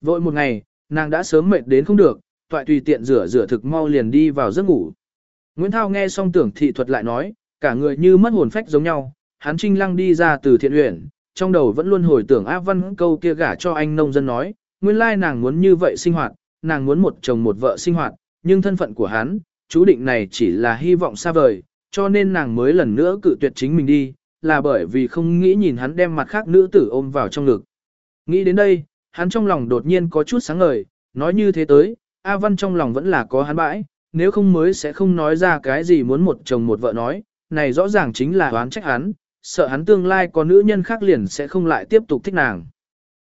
Vội một ngày, nàng đã sớm mệt đến không được, toại tùy tiện rửa rửa thực mau liền đi vào giấc ngủ. Nguyễn Thao nghe xong tưởng thị thuật lại nói, cả người như mất hồn phách giống nhau, hắn trinh lăng đi ra từ thiện huyện, trong đầu vẫn luôn hồi tưởng áp văn câu kia gả cho anh nông dân nói, nguyên lai nàng muốn như vậy sinh hoạt, nàng muốn một chồng một vợ sinh hoạt, nhưng thân phận của hắn, chú định này chỉ là hy vọng xa vời, cho nên nàng mới lần nữa cự tuyệt chính mình đi, là bởi vì không nghĩ nhìn hắn đem mặt khác nữ tử ôm vào trong ngực. Nghĩ đến đây, hắn trong lòng đột nhiên có chút sáng ngời, nói như thế tới, A Văn trong lòng vẫn là có hắn bãi, nếu không mới sẽ không nói ra cái gì muốn một chồng một vợ nói, này rõ ràng chính là oán trách hắn, sợ hắn tương lai có nữ nhân khác liền sẽ không lại tiếp tục thích nàng.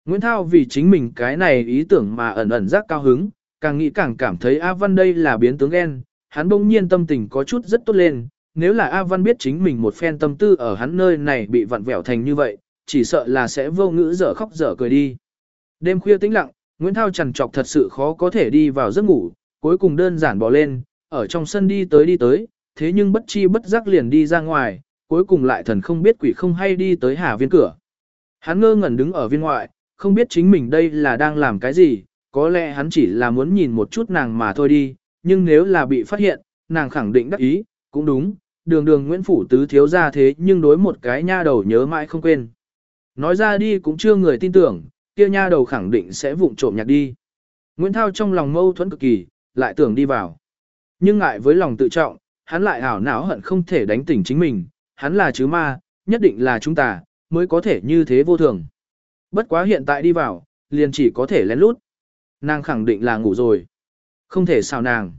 Nguyễn Thao vì chính mình cái này ý tưởng mà ẩn ẩn giác cao hứng, càng nghĩ càng cảm thấy A Văn đây là biến tướng ghen, hắn bỗng nhiên tâm tình có chút rất tốt lên, nếu là A Văn biết chính mình một phen tâm tư ở hắn nơi này bị vặn vẹo thành như vậy, chỉ sợ là sẽ vô ngữ dở khóc dở cười đi. Đêm khuya tĩnh lặng, Nguyễn Thao chằn trọc thật sự khó có thể đi vào giấc ngủ, cuối cùng đơn giản bỏ lên, ở trong sân đi tới đi tới, thế nhưng bất chi bất giác liền đi ra ngoài, cuối cùng lại thần không biết quỷ không hay đi tới hà viên cửa. Hắn ngơ ngẩn đứng ở viên ngoại, không biết chính mình đây là đang làm cái gì, có lẽ hắn chỉ là muốn nhìn một chút nàng mà thôi đi, nhưng nếu là bị phát hiện, nàng khẳng định đắc ý, cũng đúng, đường đường Nguyễn Phủ Tứ thiếu ra thế nhưng đối một cái nha đầu nhớ mãi không quên. Nói ra đi cũng chưa người tin tưởng, kia nha đầu khẳng định sẽ vụng trộm nhạc đi. Nguyễn Thao trong lòng mâu thuẫn cực kỳ, lại tưởng đi vào. Nhưng ngại với lòng tự trọng, hắn lại ảo não hận không thể đánh tỉnh chính mình, hắn là chứ ma, nhất định là chúng ta, mới có thể như thế vô thường. Bất quá hiện tại đi vào, liền chỉ có thể lén lút. Nàng khẳng định là ngủ rồi. Không thể xào nàng.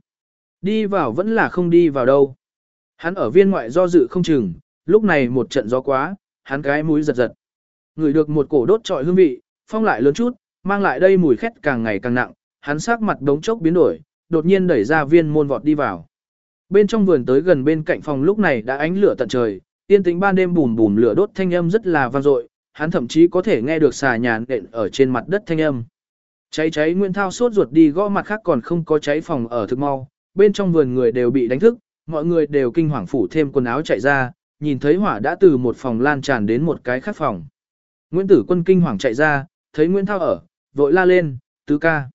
Đi vào vẫn là không đi vào đâu. Hắn ở viên ngoại do dự không chừng, lúc này một trận gió quá, hắn cái mũi giật giật. Ngửi được một cổ đốt trọi hương vị, phong lại lớn chút, mang lại đây mùi khét càng ngày càng nặng, hắn sắc mặt đống chốc biến đổi, đột nhiên đẩy ra viên môn vọt đi vào. Bên trong vườn tới gần bên cạnh phòng lúc này đã ánh lửa tận trời, tiên tính ban đêm bùm bùm lửa đốt thanh âm rất là vang dội, hắn thậm chí có thể nghe được xà nhàn nện ở trên mặt đất thanh âm. Cháy cháy Nguyễn Thao sốt ruột đi gõ mặt khác còn không có cháy phòng ở thực mau, bên trong vườn người đều bị đánh thức, mọi người đều kinh hoàng phủ thêm quần áo chạy ra, nhìn thấy hỏa đã từ một phòng lan tràn đến một cái khác phòng. Nguyễn Tử Quân kinh hoàng chạy ra, thấy Nguyễn Thao ở, vội la lên, tứ ca.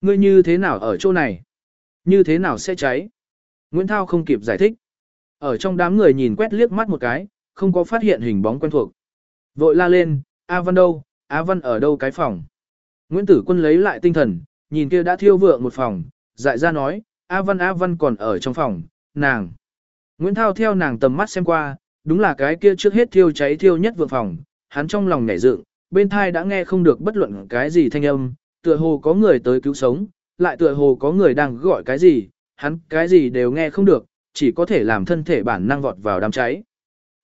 Ngươi như thế nào ở chỗ này? Như thế nào sẽ cháy? Nguyễn Thao không kịp giải thích. Ở trong đám người nhìn quét liếc mắt một cái, không có phát hiện hình bóng quen thuộc. Vội la lên, A Văn đâu, A Văn ở đâu cái phòng? Nguyễn Tử Quân lấy lại tinh thần, nhìn kia đã thiêu vượng một phòng, dại ra nói, A Văn A Văn còn ở trong phòng, nàng. Nguyễn Thao theo nàng tầm mắt xem qua, đúng là cái kia trước hết thiêu cháy thiêu nhất vượng phòng, hắn trong lòng nhảy dựng, bên thai đã nghe không được bất luận cái gì thanh âm, tựa hồ có người tới cứu sống, lại tựa hồ có người đang gọi cái gì, hắn cái gì đều nghe không được, chỉ có thể làm thân thể bản năng vọt vào đám cháy.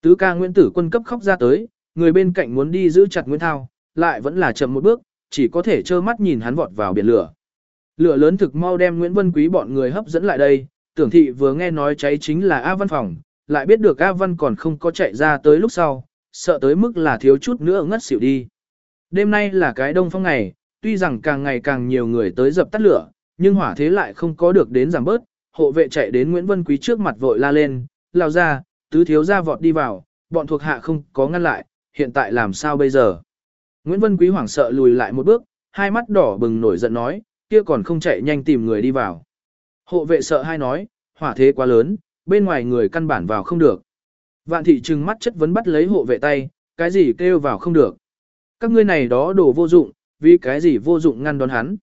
Tứ ca Nguyễn Tử Quân cấp khóc ra tới, người bên cạnh muốn đi giữ chặt Nguyễn Thao, lại vẫn là chậm một bước, chỉ có thể trơ mắt nhìn hắn vọt vào biển lửa. Lửa lớn thực mau đem Nguyễn Vân Quý bọn người hấp dẫn lại đây, tưởng thị vừa nghe nói cháy chính là A Văn phòng, lại biết được A Văn còn không có chạy ra tới lúc sau, sợ tới mức là thiếu chút nữa ngất xỉu đi. Đêm nay là cái đông phong ngày, tuy rằng càng ngày càng nhiều người tới dập tắt lửa, nhưng hỏa thế lại không có được đến giảm bớt, hộ vệ chạy đến Nguyễn Vân Quý trước mặt vội la lên, lao ra, tứ thiếu ra vọt đi vào, bọn thuộc hạ không có ngăn lại, hiện tại làm sao bây giờ? Nguyễn Vân Quý hoảng sợ lùi lại một bước, hai mắt đỏ bừng nổi giận nói, kia còn không chạy nhanh tìm người đi vào. Hộ vệ sợ hai nói, hỏa thế quá lớn, bên ngoài người căn bản vào không được. Vạn thị trừng mắt chất vấn bắt lấy hộ vệ tay, cái gì kêu vào không được. Các ngươi này đó đổ vô dụng, vì cái gì vô dụng ngăn đón hắn.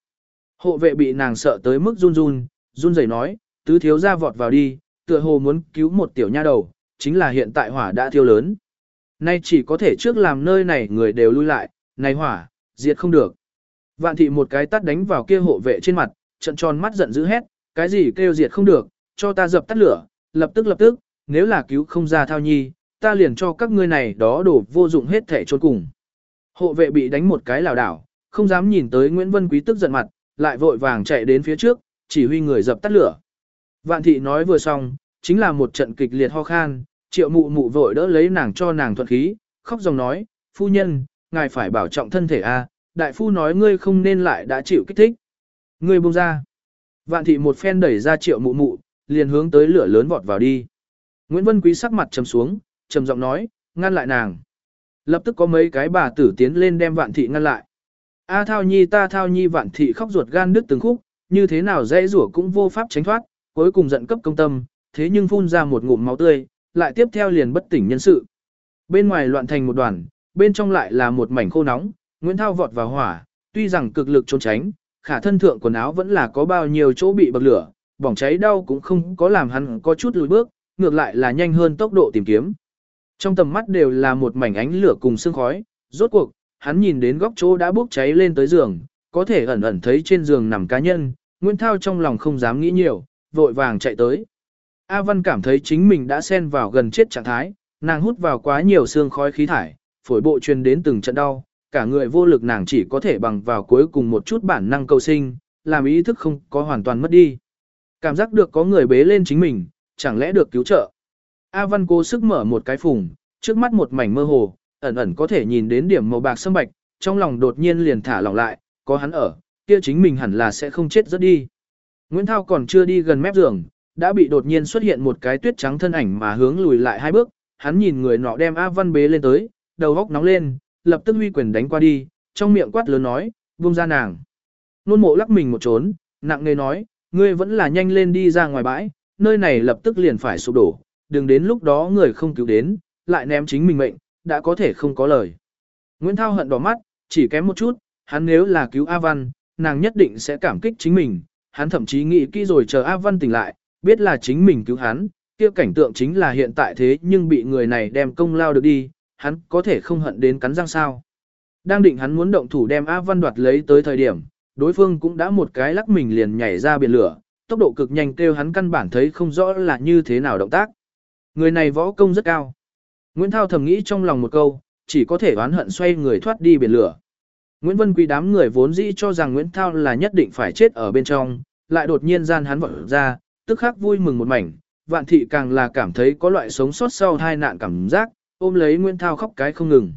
Hộ vệ bị nàng sợ tới mức run run, run rẩy nói, tứ thiếu ra vọt vào đi, tựa hồ muốn cứu một tiểu nha đầu, chính là hiện tại hỏa đã thiêu lớn. Nay chỉ có thể trước làm nơi này người đều lui lại, này hỏa, diệt không được. Vạn thị một cái tắt đánh vào kia hộ vệ trên mặt, trận tròn mắt giận dữ hét, cái gì kêu diệt không được, cho ta dập tắt lửa, lập tức lập tức, nếu là cứu không ra thao nhi, ta liền cho các ngươi này đó đổ vô dụng hết thể trốn cùng. Hộ vệ bị đánh một cái lảo đảo, không dám nhìn tới Nguyễn Vân Quý tức giận mặt, lại vội vàng chạy đến phía trước, chỉ huy người dập tắt lửa. Vạn thị nói vừa xong, chính là một trận kịch liệt ho khan, triệu mụ mụ vội đỡ lấy nàng cho nàng thuận khí, khóc dòng nói, phu nhân, ngài phải bảo trọng thân thể a, đại phu nói ngươi không nên lại đã chịu kích thích. Ngươi buông ra. Vạn thị một phen đẩy ra triệu mụ mụ, liền hướng tới lửa lớn vọt vào đi. Nguyễn Vân Quý sắc mặt trầm xuống, trầm giọng nói, ngăn lại nàng. Lập tức có mấy cái bà tử tiến lên đem vạn thị ngăn lại. A thao nhi ta thao nhi vạn thị khóc ruột gan đứt từng khúc, như thế nào dễ rủa cũng vô pháp tránh thoát, cuối cùng giận cấp công tâm, thế nhưng phun ra một ngụm máu tươi, lại tiếp theo liền bất tỉnh nhân sự. Bên ngoài loạn thành một đoàn, bên trong lại là một mảnh khô nóng, Nguyễn Thao vọt vào hỏa, tuy rằng cực lực trốn tránh, khả thân thượng quần áo vẫn là có bao nhiêu chỗ bị bậc lửa, bỏng cháy đau cũng không có làm hắn có chút lùi bước, ngược lại là nhanh hơn tốc độ tìm kiếm. Trong tầm mắt đều là một mảnh ánh lửa cùng sương khói, rốt cuộc, hắn nhìn đến góc chỗ đã bốc cháy lên tới giường, có thể ẩn ẩn thấy trên giường nằm cá nhân, Nguyễn Thao trong lòng không dám nghĩ nhiều, vội vàng chạy tới. A Văn cảm thấy chính mình đã xen vào gần chết trạng thái, nàng hút vào quá nhiều xương khói khí thải, phổi bộ truyền đến từng trận đau, cả người vô lực nàng chỉ có thể bằng vào cuối cùng một chút bản năng cầu sinh, làm ý thức không có hoàn toàn mất đi. Cảm giác được có người bế lên chính mình, chẳng lẽ được cứu trợ. A Văn cố sức mở một cái phùng, trước mắt một mảnh mơ hồ, ẩn ẩn có thể nhìn đến điểm màu bạc sâm bạch, trong lòng đột nhiên liền thả lỏng lại, có hắn ở, kia chính mình hẳn là sẽ không chết rất đi. Nguyễn Thao còn chưa đi gần mép giường, đã bị đột nhiên xuất hiện một cái tuyết trắng thân ảnh mà hướng lùi lại hai bước, hắn nhìn người nọ đem A Văn bế lên tới, đầu góc nóng lên, lập tức huy quyền đánh qua đi, trong miệng quát lớn nói, buông ra nàng. Nôn mộ lắc mình một trốn, nặng nề nói, ngươi vẫn là nhanh lên đi ra ngoài bãi, nơi này lập tức liền phải sụp đổ, đừng đến lúc đó người không cứu đến, lại ném chính mình mệnh, đã có thể không có lời. Nguyễn Thao hận đỏ mắt, chỉ kém một chút, hắn nếu là cứu A Văn, nàng nhất định sẽ cảm kích chính mình, hắn thậm chí nghĩ kỹ rồi chờ A Văn tỉnh lại, biết là chính mình cứu hắn, kia cảnh tượng chính là hiện tại thế nhưng bị người này đem công lao được đi, hắn có thể không hận đến cắn răng sao. Đang định hắn muốn động thủ đem A Văn đoạt lấy tới thời điểm, đối phương cũng đã một cái lắc mình liền nhảy ra biển lửa, tốc độ cực nhanh kêu hắn căn bản thấy không rõ là như thế nào động tác. Người này võ công rất cao. Nguyễn Thao thầm nghĩ trong lòng một câu, chỉ có thể oán hận xoay người thoát đi biển lửa. Nguyễn Vân Quý đám người vốn dĩ cho rằng Nguyễn Thao là nhất định phải chết ở bên trong, lại đột nhiên gian hắn vọt ra, tức khắc vui mừng một mảnh, vạn thị càng là cảm thấy có loại sống sót sau hai nạn cảm giác, ôm lấy Nguyễn Thao khóc cái không ngừng.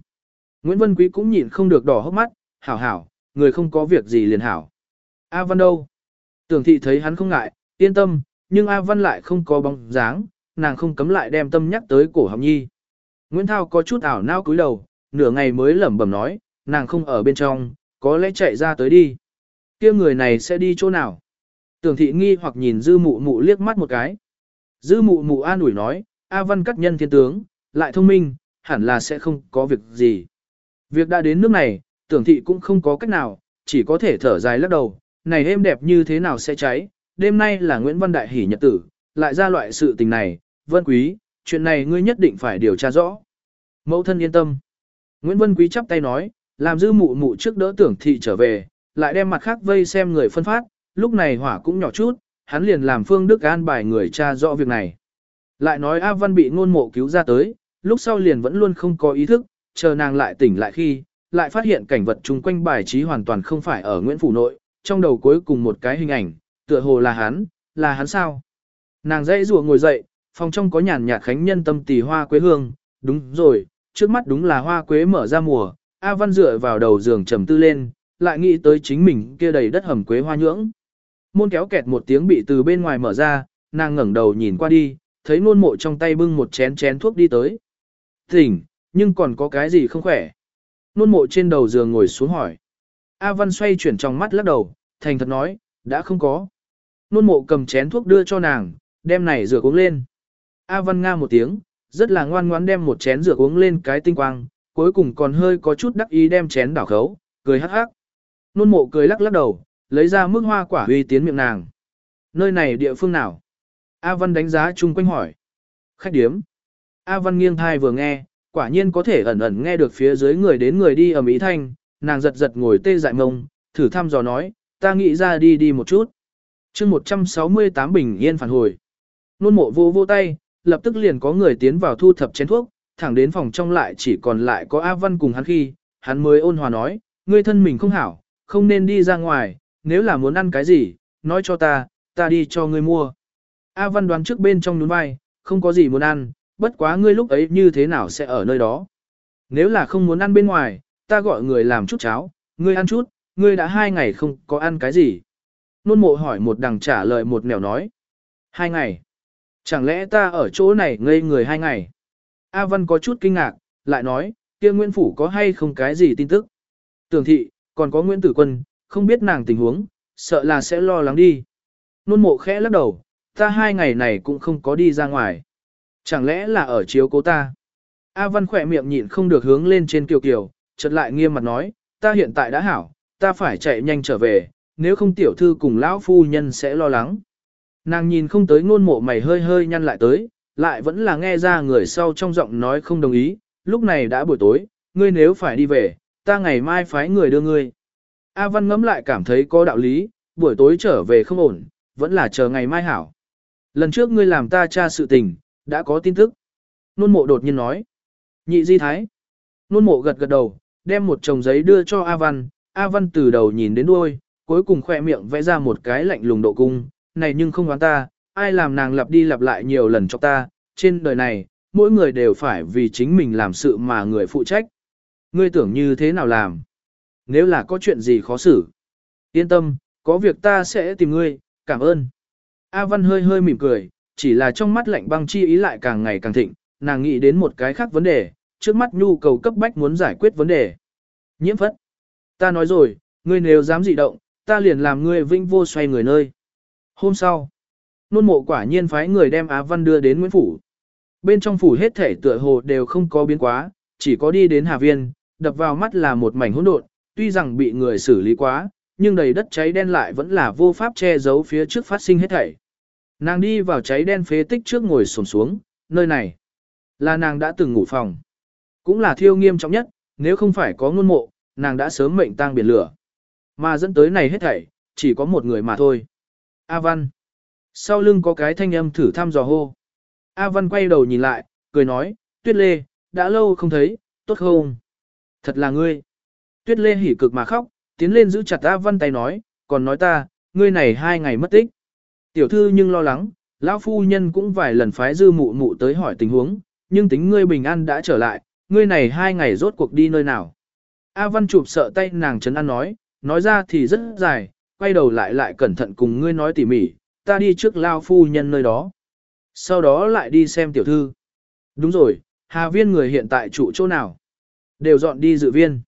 Nguyễn Vân Quý cũng nhịn không được đỏ hốc mắt, hảo hảo, người không có việc gì liền hảo. A Văn đâu? Tưởng thị thấy hắn không ngại, yên tâm, nhưng A Văn lại không có bóng dáng, nàng không cấm lại đem tâm nhắc tới cổ học nhi. Nguyễn Thao có chút ảo nao cúi đầu, nửa ngày mới lẩm bẩm nói, nàng không ở bên trong, có lẽ chạy ra tới đi. kia người này sẽ đi chỗ nào? Tưởng thị nghi hoặc nhìn dư mụ mụ liếc mắt một cái. Dư mụ mụ an ủi nói, A Văn cắt nhân thiên tướng, lại thông minh, hẳn là sẽ không có việc gì. Việc đã đến nước này, tưởng thị cũng không có cách nào, chỉ có thể thở dài lắc đầu, này êm đẹp như thế nào sẽ cháy, đêm nay là Nguyễn Văn Đại hỉ nhật tử, lại ra loại sự tình này, Vân Quý, chuyện này ngươi nhất định phải điều tra rõ. Mẫu thân yên tâm. Nguyễn Vân Quý chắp tay nói, làm dư mụ mụ trước đỡ tưởng thị trở về, lại đem mặt khác vây xem người phân phát, lúc này hỏa cũng nhỏ chút, hắn liền làm Phương Đức an bài người tra rõ việc này. Lại nói A Văn bị ngôn mộ cứu ra tới, lúc sau liền vẫn luôn không có ý thức, chờ nàng lại tỉnh lại khi, lại phát hiện cảnh vật chung quanh bài trí hoàn toàn không phải ở Nguyễn Phủ Nội, trong đầu cuối cùng một cái hình ảnh, tựa hồ là hắn, là hắn sao? Nàng dãy rùa ngồi dậy, phòng trong có nhàn nhạt khánh nhân tâm tỷ hoa quế hương, đúng rồi, trước mắt đúng là hoa quế mở ra mùa, A Văn dựa vào đầu giường trầm tư lên, lại nghĩ tới chính mình kia đầy đất hầm quế hoa nhưỡng. Môn kéo kẹt một tiếng bị từ bên ngoài mở ra, nàng ngẩng đầu nhìn qua đi, thấy nôn mộ trong tay bưng một chén chén thuốc đi tới. Tỉnh, nhưng còn có cái gì không khỏe? Nôn mộ trên đầu giường ngồi xuống hỏi. A Văn xoay chuyển trong mắt lắc đầu, thành thật nói, đã không có. Nôn mộ cầm chén thuốc đưa cho nàng, đem này rửa uống lên. A Văn nga một tiếng, rất là ngoan ngoãn đem một chén rượu uống lên cái tinh quang, cuối cùng còn hơi có chút đắc ý đem chén đảo khấu, cười hắc hắc. Nôn mộ cười lắc lắc đầu, lấy ra mức hoa quả uy tiến miệng nàng. Nơi này địa phương nào? A Văn đánh giá chung quanh hỏi. Khách điếm. A Văn nghiêng thai vừa nghe, quả nhiên có thể ẩn ẩn nghe được phía dưới người đến người đi ở Mỹ Thanh, nàng giật giật ngồi tê dại mông, thử thăm dò nói, ta nghĩ ra đi đi một chút. chương 168 bình yên phản hồi. Nôn mộ vô vô tay, lập tức liền có người tiến vào thu thập chén thuốc, thẳng đến phòng trong lại chỉ còn lại có A Văn cùng hắn khi, hắn mới ôn hòa nói, ngươi thân mình không hảo, không nên đi ra ngoài, nếu là muốn ăn cái gì, nói cho ta, ta đi cho ngươi mua. A Văn đoán trước bên trong nhún vai, không có gì muốn ăn, bất quá ngươi lúc ấy như thế nào sẽ ở nơi đó. Nếu là không muốn ăn bên ngoài, ta gọi người làm chút cháo, ngươi ăn chút, ngươi đã hai ngày không có ăn cái gì. Nôn mộ hỏi một đằng trả lời một nẻo nói. Hai ngày. Chẳng lẽ ta ở chỗ này ngây người hai ngày? A Văn có chút kinh ngạc, lại nói, kia Nguyễn Phủ có hay không cái gì tin tức? Tưởng thị, Còn có Nguyễn Tử Quân, không biết nàng tình huống, sợ là sẽ lo lắng đi. Nôn mộ khẽ lắc đầu, ta hai ngày này cũng không có đi ra ngoài. Chẳng lẽ là ở chiếu cố ta? A Văn khỏe miệng nhịn không được hướng lên trên kiều kiều, chợt lại nghiêm mặt nói, ta hiện tại đã hảo, ta phải chạy nhanh trở về, nếu không tiểu thư cùng lão phu nhân sẽ lo lắng. Nàng nhìn không tới ngôn mộ mày hơi hơi nhăn lại tới, lại vẫn là nghe ra người sau trong giọng nói không đồng ý, lúc này đã buổi tối, ngươi nếu phải đi về, ta ngày mai phái người đưa ngươi. A Văn ngẫm lại cảm thấy có đạo lý, buổi tối trở về không ổn, vẫn là chờ ngày mai hảo. Lần trước ngươi làm ta tra sự tình, đã có tin tức. Nôn mộ đột nhiên nói. Nhị di thái. Nôn mộ gật gật đầu, đem một chồng giấy đưa cho A Văn. A Văn từ đầu nhìn đến đuôi, cuối cùng khoe miệng vẽ ra một cái lạnh lùng độ cung. Này nhưng không đoán ta, ai làm nàng lặp đi lặp lại nhiều lần cho ta. Trên đời này, mỗi người đều phải vì chính mình làm sự mà người phụ trách. Ngươi tưởng như thế nào làm? Nếu là có chuyện gì khó xử. Yên tâm, có việc ta sẽ tìm ngươi, cảm ơn. A Văn hơi hơi mỉm cười, chỉ là trong mắt lạnh băng chi ý lại càng ngày càng thịnh, nàng nghĩ đến một cái khác vấn đề, trước mắt nhu cầu cấp bách muốn giải quyết vấn đề. Nhiễm phất. Ta nói rồi, ngươi nếu dám dị động, ta liền làm ngươi vinh vô xoay người nơi. Hôm sau, nôn mộ quả nhiên phái người đem Á Văn đưa đến Nguyễn Phủ. Bên trong phủ hết thể tựa hồ đều không có biến quá, chỉ có đi đến Hà Viên, đập vào mắt là một mảnh hỗn độn, tuy rằng bị người xử lý quá, nhưng đầy đất cháy đen lại vẫn là vô pháp che giấu phía trước phát sinh hết thảy. Nàng đi vào cháy đen phế tích trước ngồi xổm xuống, nơi này là nàng đã từng ngủ phòng. Cũng là thiêu nghiêm trọng nhất, nếu không phải có ngôn mộ, nàng đã sớm mệnh tang biển lửa. Mà dẫn tới này hết thảy, chỉ có một người mà thôi. A Văn. Sau lưng có cái thanh âm thử thăm dò hô. A Văn quay đầu nhìn lại, cười nói, Tuyết Lê, đã lâu không thấy, tốt không? Thật là ngươi. Tuyết Lê hỉ cực mà khóc, tiến lên giữ chặt A Văn tay nói, còn nói ta, ngươi này hai ngày mất tích. Tiểu thư nhưng lo lắng, lão phu nhân cũng vài lần phái dư mụ mụ tới hỏi tình huống, nhưng tính ngươi bình an đã trở lại, ngươi này hai ngày rốt cuộc đi nơi nào. A Văn chụp sợ tay nàng chấn an nói, nói ra thì rất dài, quay đầu lại lại cẩn thận cùng ngươi nói tỉ mỉ, ta đi trước lao phu nhân nơi đó. Sau đó lại đi xem tiểu thư. Đúng rồi, Hà Viên người hiện tại trụ chỗ nào? Đều dọn đi dự viên.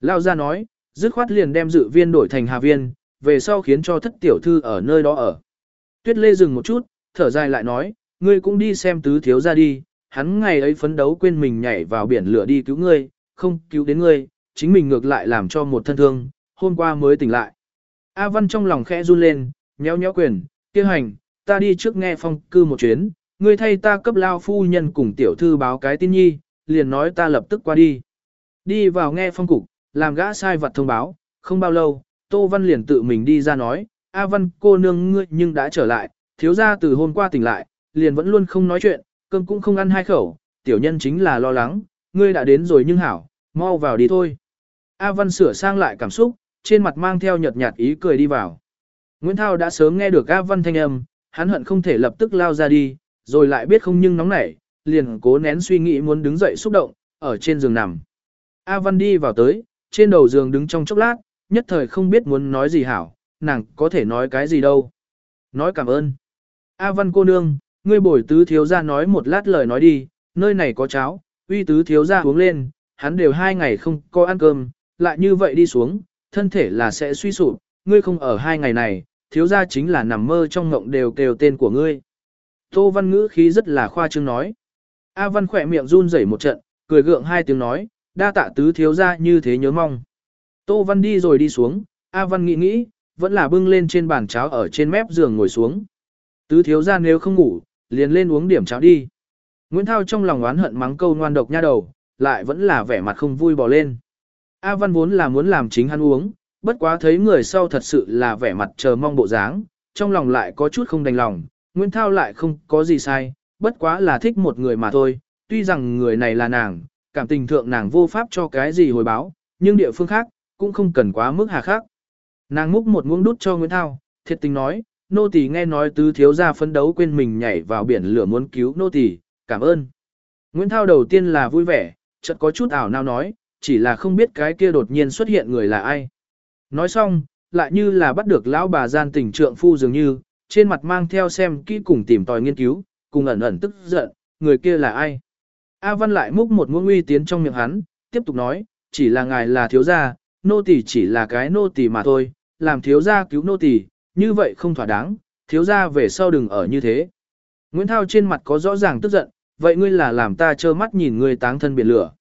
Lao ra nói, dứt khoát liền đem dự viên đổi thành Hà Viên, về sau khiến cho thất tiểu thư ở nơi đó ở. Tuyết Lê dừng một chút, thở dài lại nói, ngươi cũng đi xem tứ thiếu ra đi, hắn ngày ấy phấn đấu quên mình nhảy vào biển lửa đi cứu ngươi, không cứu đến ngươi, chính mình ngược lại làm cho một thân thương, hôm qua mới tỉnh lại. A Văn trong lòng khẽ run lên, nhéo nhéo quyền, kia hành, ta đi trước nghe phong cư một chuyến, ngươi thay ta cấp lao phu nhân cùng tiểu thư báo cái tin nhi, liền nói ta lập tức qua đi. Đi vào nghe phong cục, làm gã sai vật thông báo, không bao lâu, Tô Văn liền tự mình đi ra nói, A Văn cô nương ngươi nhưng đã trở lại, thiếu gia từ hôm qua tỉnh lại, liền vẫn luôn không nói chuyện, cơm cũng không ăn hai khẩu, tiểu nhân chính là lo lắng, ngươi đã đến rồi nhưng hảo, mau vào đi thôi. A Văn sửa sang lại cảm xúc, trên mặt mang theo nhợt nhạt ý cười đi vào. Nguyễn Thao đã sớm nghe được A Văn thanh âm, hắn hận không thể lập tức lao ra đi, rồi lại biết không nhưng nóng nảy, liền cố nén suy nghĩ muốn đứng dậy xúc động, ở trên giường nằm. A Văn đi vào tới, trên đầu giường đứng trong chốc lát, nhất thời không biết muốn nói gì hảo, nàng có thể nói cái gì đâu. Nói cảm ơn. A Văn cô nương, ngươi bồi tứ thiếu ra nói một lát lời nói đi, nơi này có cháo, uy tứ thiếu ra uống lên, hắn đều hai ngày không có ăn cơm, lại như vậy đi xuống, thân thể là sẽ suy sụp, ngươi không ở hai ngày này, thiếu gia chính là nằm mơ trong ngộng đều kêu tên của ngươi. Tô Văn ngữ khí rất là khoa trương nói. A Văn khỏe miệng run rẩy một trận, cười gượng hai tiếng nói, đa tạ tứ thiếu gia như thế nhớ mong. Tô Văn đi rồi đi xuống, A Văn nghĩ nghĩ, vẫn là bưng lên trên bàn cháo ở trên mép giường ngồi xuống. Tứ thiếu gia nếu không ngủ, liền lên uống điểm cháo đi. Nguyễn Thao trong lòng oán hận mắng câu ngoan độc nha đầu, lại vẫn là vẻ mặt không vui bỏ lên. A Văn vốn là muốn làm chính hắn uống, bất quá thấy người sau thật sự là vẻ mặt chờ mong bộ dáng, trong lòng lại có chút không đành lòng, Nguyễn Thao lại không có gì sai, bất quá là thích một người mà thôi, tuy rằng người này là nàng, cảm tình thượng nàng vô pháp cho cái gì hồi báo, nhưng địa phương khác, cũng không cần quá mức hà khắc. Nàng múc một muỗng đút cho Nguyễn Thao, thiệt tình nói, nô tỳ nghe nói tứ thiếu gia phấn đấu quên mình nhảy vào biển lửa muốn cứu nô tỳ, cảm ơn. Nguyễn Thao đầu tiên là vui vẻ, chợt có chút ảo nào nói, chỉ là không biết cái kia đột nhiên xuất hiện người là ai. Nói xong, lại như là bắt được lão bà gian tình trượng phu dường như, trên mặt mang theo xem kỹ cùng tìm tòi nghiên cứu, cùng ẩn ẩn tức giận, người kia là ai. A Văn lại múc một muỗng uy tiến trong miệng hắn, tiếp tục nói, chỉ là ngài là thiếu gia, nô tỳ chỉ là cái nô tỳ mà thôi, làm thiếu gia cứu nô tỳ, như vậy không thỏa đáng, thiếu gia về sau đừng ở như thế. Nguyễn Thao trên mặt có rõ ràng tức giận, vậy ngươi là làm ta trơ mắt nhìn ngươi táng thân biển lửa.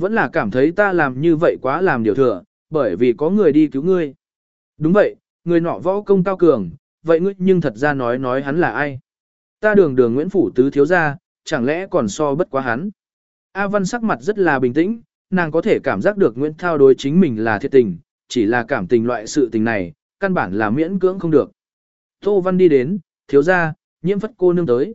Vẫn là cảm thấy ta làm như vậy quá làm điều thừa, bởi vì có người đi cứu ngươi. Đúng vậy, người nọ võ công cao cường, vậy ngươi nhưng thật ra nói nói hắn là ai? Ta đường đường Nguyễn Phủ Tứ thiếu gia, chẳng lẽ còn so bất quá hắn? A Văn sắc mặt rất là bình tĩnh, nàng có thể cảm giác được Nguyễn Thao đối chính mình là thiệt tình, chỉ là cảm tình loại sự tình này, căn bản là miễn cưỡng không được. Tô Văn đi đến, thiếu gia, nhiễm phất cô nương tới.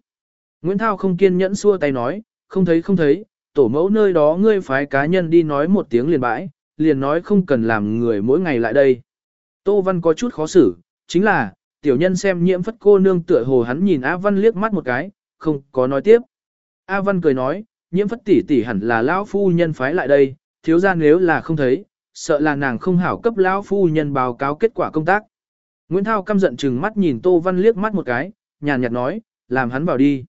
Nguyễn Thao không kiên nhẫn xua tay nói, không thấy không thấy, tổ mẫu nơi đó ngươi phái cá nhân đi nói một tiếng liền bãi, liền nói không cần làm người mỗi ngày lại đây. Tô Văn có chút khó xử, chính là, tiểu nhân xem nhiễm phất cô nương tựa hồ hắn nhìn A Văn liếc mắt một cái, không có nói tiếp. A Văn cười nói, nhiễm phất tỷ tỷ hẳn là lão phu nhân phái lại đây, thiếu ra nếu là không thấy, sợ là nàng không hảo cấp lão phu nhân báo cáo kết quả công tác. Nguyễn Thao căm giận chừng mắt nhìn Tô Văn liếc mắt một cái, nhàn nhạt nói, làm hắn vào đi.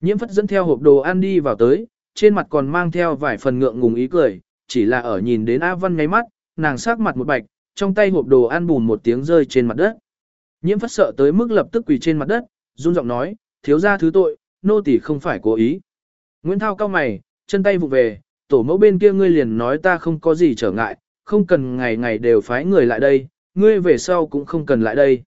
Nhiễm phất dẫn theo hộp đồ ăn đi vào tới, trên mặt còn mang theo vài phần ngượng ngùng ý cười, chỉ là ở nhìn đến A Văn ngáy mắt, nàng sắc mặt một bạch, trong tay hộp đồ ăn bùn một tiếng rơi trên mặt đất. Nhiễm phất sợ tới mức lập tức quỳ trên mặt đất, run giọng nói, thiếu ra thứ tội, nô tỳ không phải cố ý. Nguyễn Thao cao mày, chân tay vụ về, tổ mẫu bên kia ngươi liền nói ta không có gì trở ngại, không cần ngày ngày đều phái người lại đây, ngươi về sau cũng không cần lại đây.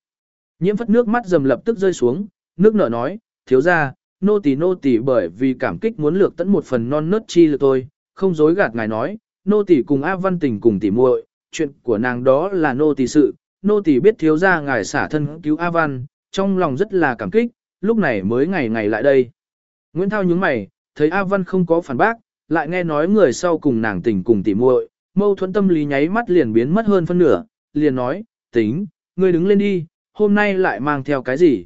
Nhiễm phất nước mắt dầm lập tức rơi xuống, nước nở nói, thiếu ra, nô tỳ nô tỳ bởi vì cảm kích muốn lược tận một phần non nớt chi là tôi, không dối gạt ngài nói, nô tỳ cùng A Văn Tình cùng tỉ muội, chuyện của nàng đó là nô tỳ sự, nô tỳ biết thiếu gia ngài xả thân cứu A Văn, trong lòng rất là cảm kích, lúc này mới ngày ngày lại đây. Nguyễn Thao nhướng mày, thấy A Văn không có phản bác, lại nghe nói người sau cùng nàng tình cùng tỉ muội, mâu thuẫn tâm lý nháy mắt liền biến mất hơn phân nửa, liền nói, tính, ngươi đứng lên đi, hôm nay lại mang theo cái gì?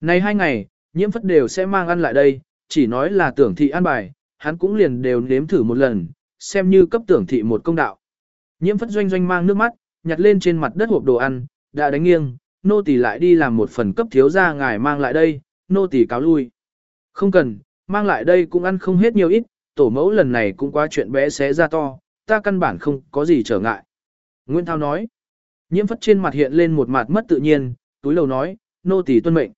Này hai ngày, nhiễm phất đều sẽ mang ăn lại đây, chỉ nói là tưởng thị ăn bài, hắn cũng liền đều nếm thử một lần, xem như cấp tưởng thị một công đạo. Nhiễm phất doanh doanh mang nước mắt, nhặt lên trên mặt đất hộp đồ ăn, đã đánh nghiêng, nô tỳ lại đi làm một phần cấp thiếu gia ngài mang lại đây, nô tỳ cáo lui. Không cần, mang lại đây cũng ăn không hết nhiều ít, tổ mẫu lần này cũng qua chuyện bé xé ra to, ta căn bản không có gì trở ngại. Nguyễn Thao nói, nhiễm phất trên mặt hiện lên một mặt mất tự nhiên, túi lầu nói, nô tỳ tuân mệnh.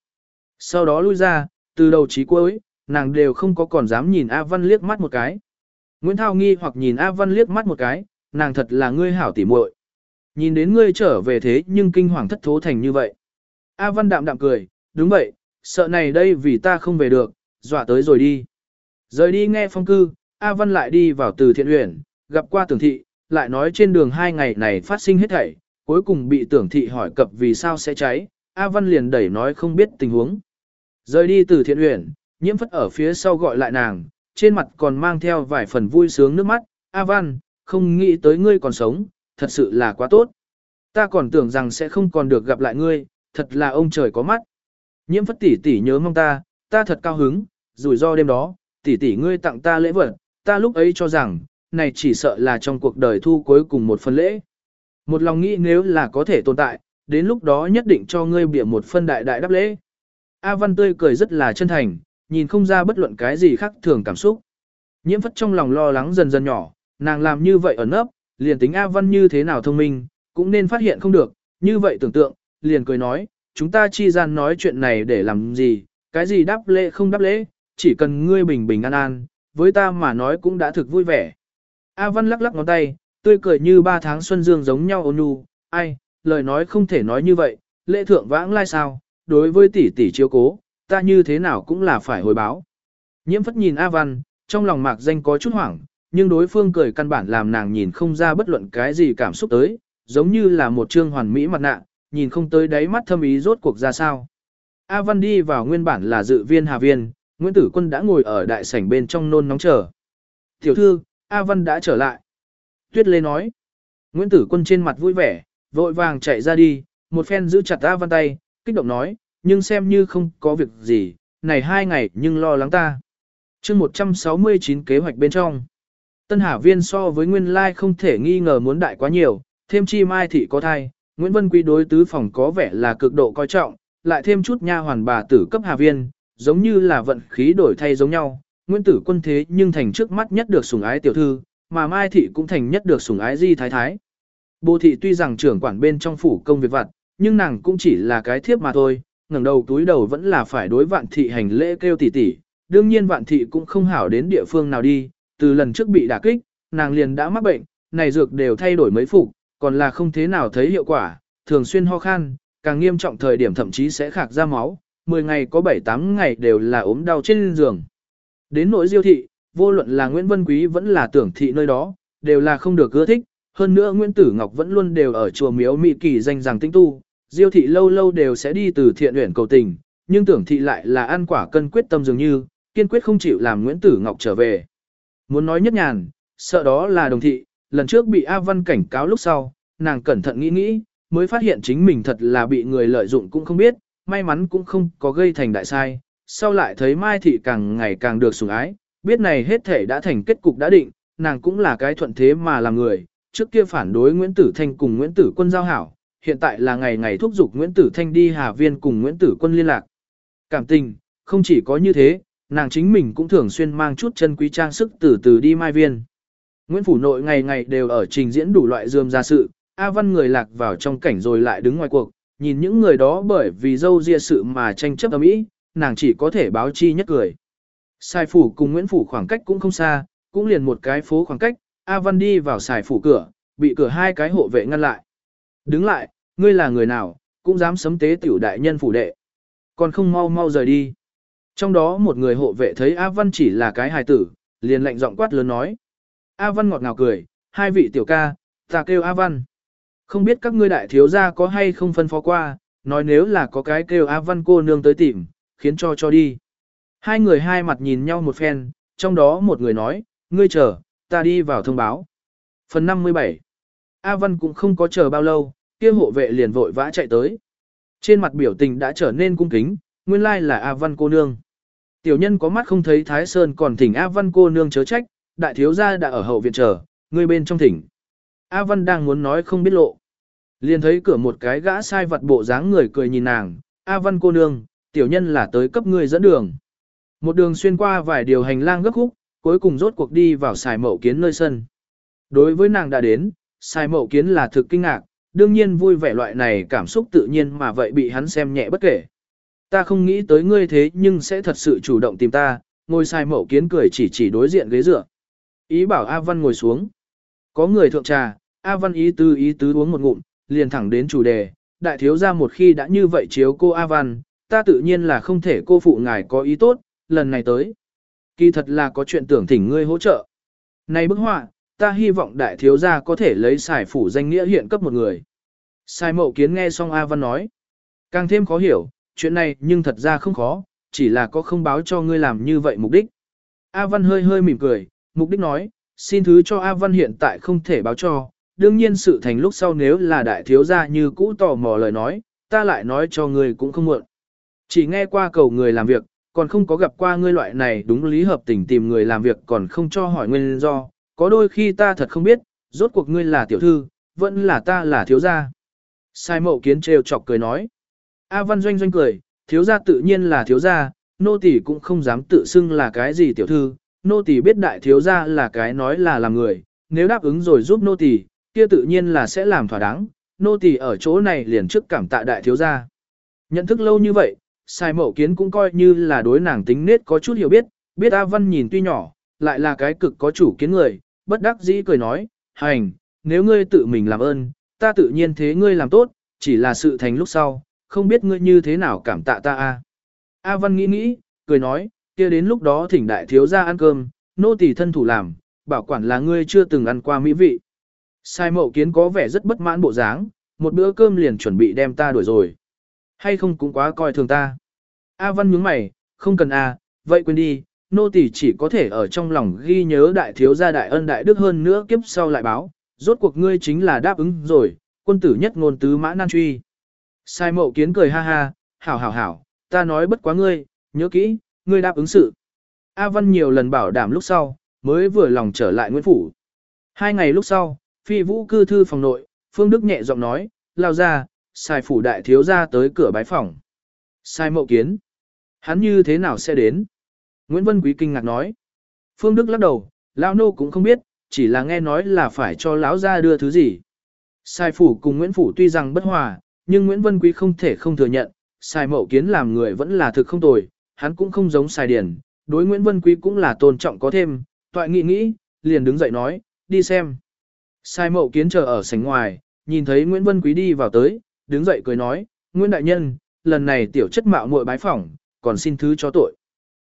Sau đó lui ra, từ đầu chí cuối, nàng đều không có còn dám nhìn A Văn liếc mắt một cái. Nguyễn Thao nghi hoặc nhìn A Văn liếc mắt một cái, nàng thật là ngươi hảo tỉ muội. Nhìn đến ngươi trở về thế nhưng kinh hoàng thất thố thành như vậy. A Văn đạm đạm cười, đúng vậy, sợ này đây vì ta không về được, dọa tới rồi đi. Rời đi nghe phong cư, A Văn lại đi vào từ thiện uyển, gặp qua tưởng thị, lại nói trên đường hai ngày này phát sinh hết thảy, cuối cùng bị tưởng thị hỏi cập vì sao sẽ cháy, A Văn liền đẩy nói không biết tình huống. Rời đi từ thiện uyển, nhiễm phất ở phía sau gọi lại nàng, trên mặt còn mang theo vài phần vui sướng nước mắt, A Văn, không nghĩ tới ngươi còn sống, thật sự là quá tốt. Ta còn tưởng rằng sẽ không còn được gặp lại ngươi, thật là ông trời có mắt. Nhiễm phất tỷ tỷ nhớ mong ta, ta thật cao hứng, rủi ro đêm đó, tỷ tỷ ngươi tặng ta lễ vật, ta lúc ấy cho rằng, này chỉ sợ là trong cuộc đời thu cuối cùng một phần lễ. Một lòng nghĩ nếu là có thể tồn tại, đến lúc đó nhất định cho ngươi bịa một phân đại đại đáp lễ. A Văn tươi cười rất là chân thành, nhìn không ra bất luận cái gì khác thường cảm xúc. Nhiễm phất trong lòng lo lắng dần dần nhỏ, nàng làm như vậy ở nấp, liền tính A Văn như thế nào thông minh, cũng nên phát hiện không được, như vậy tưởng tượng, liền cười nói, chúng ta chi gian nói chuyện này để làm gì, cái gì đáp lễ không đáp lễ, chỉ cần ngươi bình bình an an, với ta mà nói cũng đã thực vui vẻ. A Văn lắc lắc ngón tay, tươi cười như ba tháng xuân dương giống nhau ôn nhu, ai, lời nói không thể nói như vậy, lễ thượng vãng lai sao, đối với tỷ tỷ chiếu cố, ta như thế nào cũng là phải hồi báo. Nhiễm phất nhìn A Văn, trong lòng mạc danh có chút hoảng, nhưng đối phương cười căn bản làm nàng nhìn không ra bất luận cái gì cảm xúc tới, giống như là một trương hoàn mỹ mặt nạ, nhìn không tới đáy mắt thâm ý rốt cuộc ra sao. A Văn đi vào nguyên bản là dự viên Hà Viên, Nguyễn Tử Quân đã ngồi ở đại sảnh bên trong nôn nóng chờ. Tiểu thư, A Văn đã trở lại. Tuyết Lê nói. Nguyễn Tử Quân trên mặt vui vẻ, vội vàng chạy ra đi, một phen giữ chặt A Văn tay, kích động nói, nhưng xem như không có việc gì, này hai ngày nhưng lo lắng ta. chương 169 kế hoạch bên trong. Tân Hà Viên so với nguyên lai không thể nghi ngờ muốn đại quá nhiều, thêm chi mai thị có thai, Nguyễn Vân Quý đối tứ phòng có vẻ là cực độ coi trọng, lại thêm chút nha hoàn bà tử cấp Hà Viên, giống như là vận khí đổi thay giống nhau. Nguyễn Tử Quân thế nhưng thành trước mắt nhất được sủng ái tiểu thư, mà Mai thị cũng thành nhất được sủng ái Di Thái Thái. Bồ thị tuy rằng trưởng quản bên trong phủ công việc vặt, nhưng nàng cũng chỉ là cái thiếp mà thôi, ngẩng đầu túi đầu vẫn là phải đối vạn thị hành lễ kêu tỉ tỉ. Đương nhiên vạn thị cũng không hảo đến địa phương nào đi, từ lần trước bị đả kích, nàng liền đã mắc bệnh, này dược đều thay đổi mấy phục, còn là không thế nào thấy hiệu quả, thường xuyên ho khan, càng nghiêm trọng thời điểm thậm chí sẽ khạc ra máu, 10 ngày có 7-8 ngày đều là ốm đau trên giường. Đến nỗi diêu thị, vô luận là Nguyễn Vân Quý vẫn là tưởng thị nơi đó, đều là không được ưa thích, hơn nữa Nguyễn Tử Ngọc vẫn luôn đều ở chùa miếu Mỹ Kỳ danh rằng tinh tu, diêu thị lâu lâu đều sẽ đi từ thiện huyện cầu tình, nhưng tưởng thị lại là ăn quả cân quyết tâm dường như, kiên quyết không chịu làm Nguyễn Tử Ngọc trở về. Muốn nói nhất nhàn, sợ đó là đồng thị, lần trước bị A Văn cảnh cáo lúc sau, nàng cẩn thận nghĩ nghĩ, mới phát hiện chính mình thật là bị người lợi dụng cũng không biết, may mắn cũng không có gây thành đại sai, sau lại thấy Mai Thị càng ngày càng được sủng ái, biết này hết thể đã thành kết cục đã định, nàng cũng là cái thuận thế mà làm người, trước kia phản đối Nguyễn Tử Thanh cùng Nguyễn Tử Quân giao hảo, hiện tại là ngày ngày thúc giục Nguyễn Tử Thanh đi Hà Viên cùng Nguyễn Tử Quân liên lạc. Cảm tình, không chỉ có như thế, nàng chính mình cũng thường xuyên mang chút chân quý trang sức từ từ đi Mai Viên. Nguyễn Phủ Nội ngày ngày đều ở trình diễn đủ loại dườm ra sự, A Văn người lạc vào trong cảnh rồi lại đứng ngoài cuộc, nhìn những người đó bởi vì dâu ria sự mà tranh chấp ầm ĩ, nàng chỉ có thể báo chi nhất cười. Sai phủ cùng Nguyễn Phủ khoảng cách cũng không xa, cũng liền một cái phố khoảng cách, A Văn đi vào xài phủ cửa, bị cửa hai cái hộ vệ ngăn lại. Đứng lại, ngươi là người nào, cũng dám sấm tế tiểu đại nhân phủ đệ. Còn không mau mau rời đi. Trong đó một người hộ vệ thấy A Văn chỉ là cái hài tử, liền lạnh giọng quát lớn nói. A Văn ngọt ngào cười, hai vị tiểu ca, ta kêu A Văn. Không biết các ngươi đại thiếu gia có hay không phân phó qua, nói nếu là có cái kêu A Văn cô nương tới tìm, khiến cho cho đi. Hai người hai mặt nhìn nhau một phen, trong đó một người nói, ngươi chờ, ta đi vào thông báo. Phần 57 A Văn cũng không có chờ bao lâu, kia hộ vệ liền vội vã chạy tới. Trên mặt biểu tình đã trở nên cung kính, nguyên lai là A Văn cô nương. Tiểu nhân có mắt không thấy Thái Sơn còn thỉnh A Văn cô nương chớ trách, đại thiếu gia đã ở hậu viện chờ, ngươi bên trong thỉnh. A Văn đang muốn nói không biết lộ. Liền thấy cửa một cái gã sai vật bộ dáng người cười nhìn nàng, A Văn cô nương, tiểu nhân là tới cấp ngươi dẫn đường. Một đường xuyên qua vài điều hành lang gấp khúc, cuối cùng rốt cuộc đi vào xài mậu kiến nơi sân. Đối với nàng đã đến, xài mậu kiến là thực kinh ngạc, đương nhiên vui vẻ loại này cảm xúc tự nhiên mà vậy bị hắn xem nhẹ bất kể. Ta không nghĩ tới ngươi thế nhưng sẽ thật sự chủ động tìm ta, ngồi xài mậu kiến cười chỉ chỉ đối diện ghế dựa. Ý bảo A Văn ngồi xuống. Có người thượng trà, A Văn ý tứ ý tứ uống một ngụm, liền thẳng đến chủ đề. Đại thiếu gia một khi đã như vậy chiếu cô A Văn, ta tự nhiên là không thể cô phụ ngài có ý tốt, lần này tới. Kỳ thật là có chuyện tưởng thỉnh ngươi hỗ trợ. Này bức họa, ta hy vọng đại thiếu gia có thể lấy xài phủ danh nghĩa hiện cấp một người. Sai mậu kiến nghe xong A Văn nói. Càng thêm khó hiểu, chuyện này nhưng thật ra không khó, chỉ là có không báo cho ngươi làm như vậy mục đích. A Văn hơi hơi mỉm cười, mục đích nói, xin thứ cho A Văn hiện tại không thể báo cho, đương nhiên sự thành lúc sau nếu là đại thiếu gia như cũ tò mò lời nói, ta lại nói cho ngươi cũng không muộn. Chỉ nghe qua cầu người làm việc, còn không có gặp qua ngươi loại này đúng lý hợp tình tìm người làm việc còn không cho hỏi nguyên do, có đôi khi ta thật không biết, rốt cuộc ngươi là tiểu thư, vẫn là ta là thiếu gia. Sai mậu kiến trêu chọc cười nói. A Văn doanh doanh cười, thiếu gia tự nhiên là thiếu gia, nô tỳ cũng không dám tự xưng là cái gì tiểu thư, nô tỳ biết đại thiếu gia là cái nói là làm người, nếu đáp ứng rồi giúp nô tỳ, kia tự nhiên là sẽ làm thỏa đáng, nô tỳ ở chỗ này liền trước cảm tạ đại thiếu gia. Nhận thức lâu như vậy, sai mậu kiến cũng coi như là đối nàng tính nết có chút hiểu biết, biết A Văn nhìn tuy nhỏ, lại là cái cực có chủ kiến người, bất đắc dĩ cười nói, hành, nếu ngươi tự mình làm ơn, ta tự nhiên thế ngươi làm tốt, chỉ là sự thành lúc sau, không biết ngươi như thế nào cảm tạ ta a. A Văn nghĩ nghĩ, cười nói, kia đến lúc đó thỉnh đại thiếu gia ăn cơm, nô tỳ thân thủ làm, bảo quản là ngươi chưa từng ăn qua mỹ vị. Sai mậu kiến có vẻ rất bất mãn bộ dáng, một bữa cơm liền chuẩn bị đem ta đuổi rồi. Hay không cũng quá coi thường ta. A Văn nhướng mày, không cần A, vậy quên đi, nô tỳ chỉ có thể ở trong lòng ghi nhớ đại thiếu gia đại ân đại đức hơn nữa kiếp sau lại báo, rốt cuộc ngươi chính là đáp ứng rồi, quân tử nhất ngôn tứ mã nan truy. Sai mậu kiến cười ha ha, hảo hảo hảo, ta nói bất quá ngươi, nhớ kỹ, ngươi đáp ứng sự. A Văn nhiều lần bảo đảm lúc sau, mới vừa lòng trở lại Nguyễn Phủ. Hai ngày lúc sau, phi vũ cư thư phòng nội, Phương Đức nhẹ giọng nói, lao ra, sai phủ đại thiếu ra tới cửa bái phòng. Sai mậu kiến. Hắn như thế nào sẽ đến? Nguyễn Vân Quý kinh ngạc nói. Phương Đức lắc đầu, lão nô cũng không biết, chỉ là nghe nói là phải cho lão ra đưa thứ gì. Sai phủ cùng Nguyễn Phủ tuy rằng bất hòa, nhưng Nguyễn Vân Quý không thể không thừa nhận, Sai Mậu Kiến làm người vẫn là thực không tồi, hắn cũng không giống Sai Điển, đối Nguyễn Vân Quý cũng là tôn trọng có thêm, toại nghĩ nghĩ, liền đứng dậy nói, đi xem. Sai Mậu Kiến chờ ở sảnh ngoài, nhìn thấy Nguyễn Vân Quý đi vào tới, đứng dậy cười nói, Nguyễn Đại Nhân, lần này tiểu chất mạo muội bái phỏng, còn xin thứ cho tội.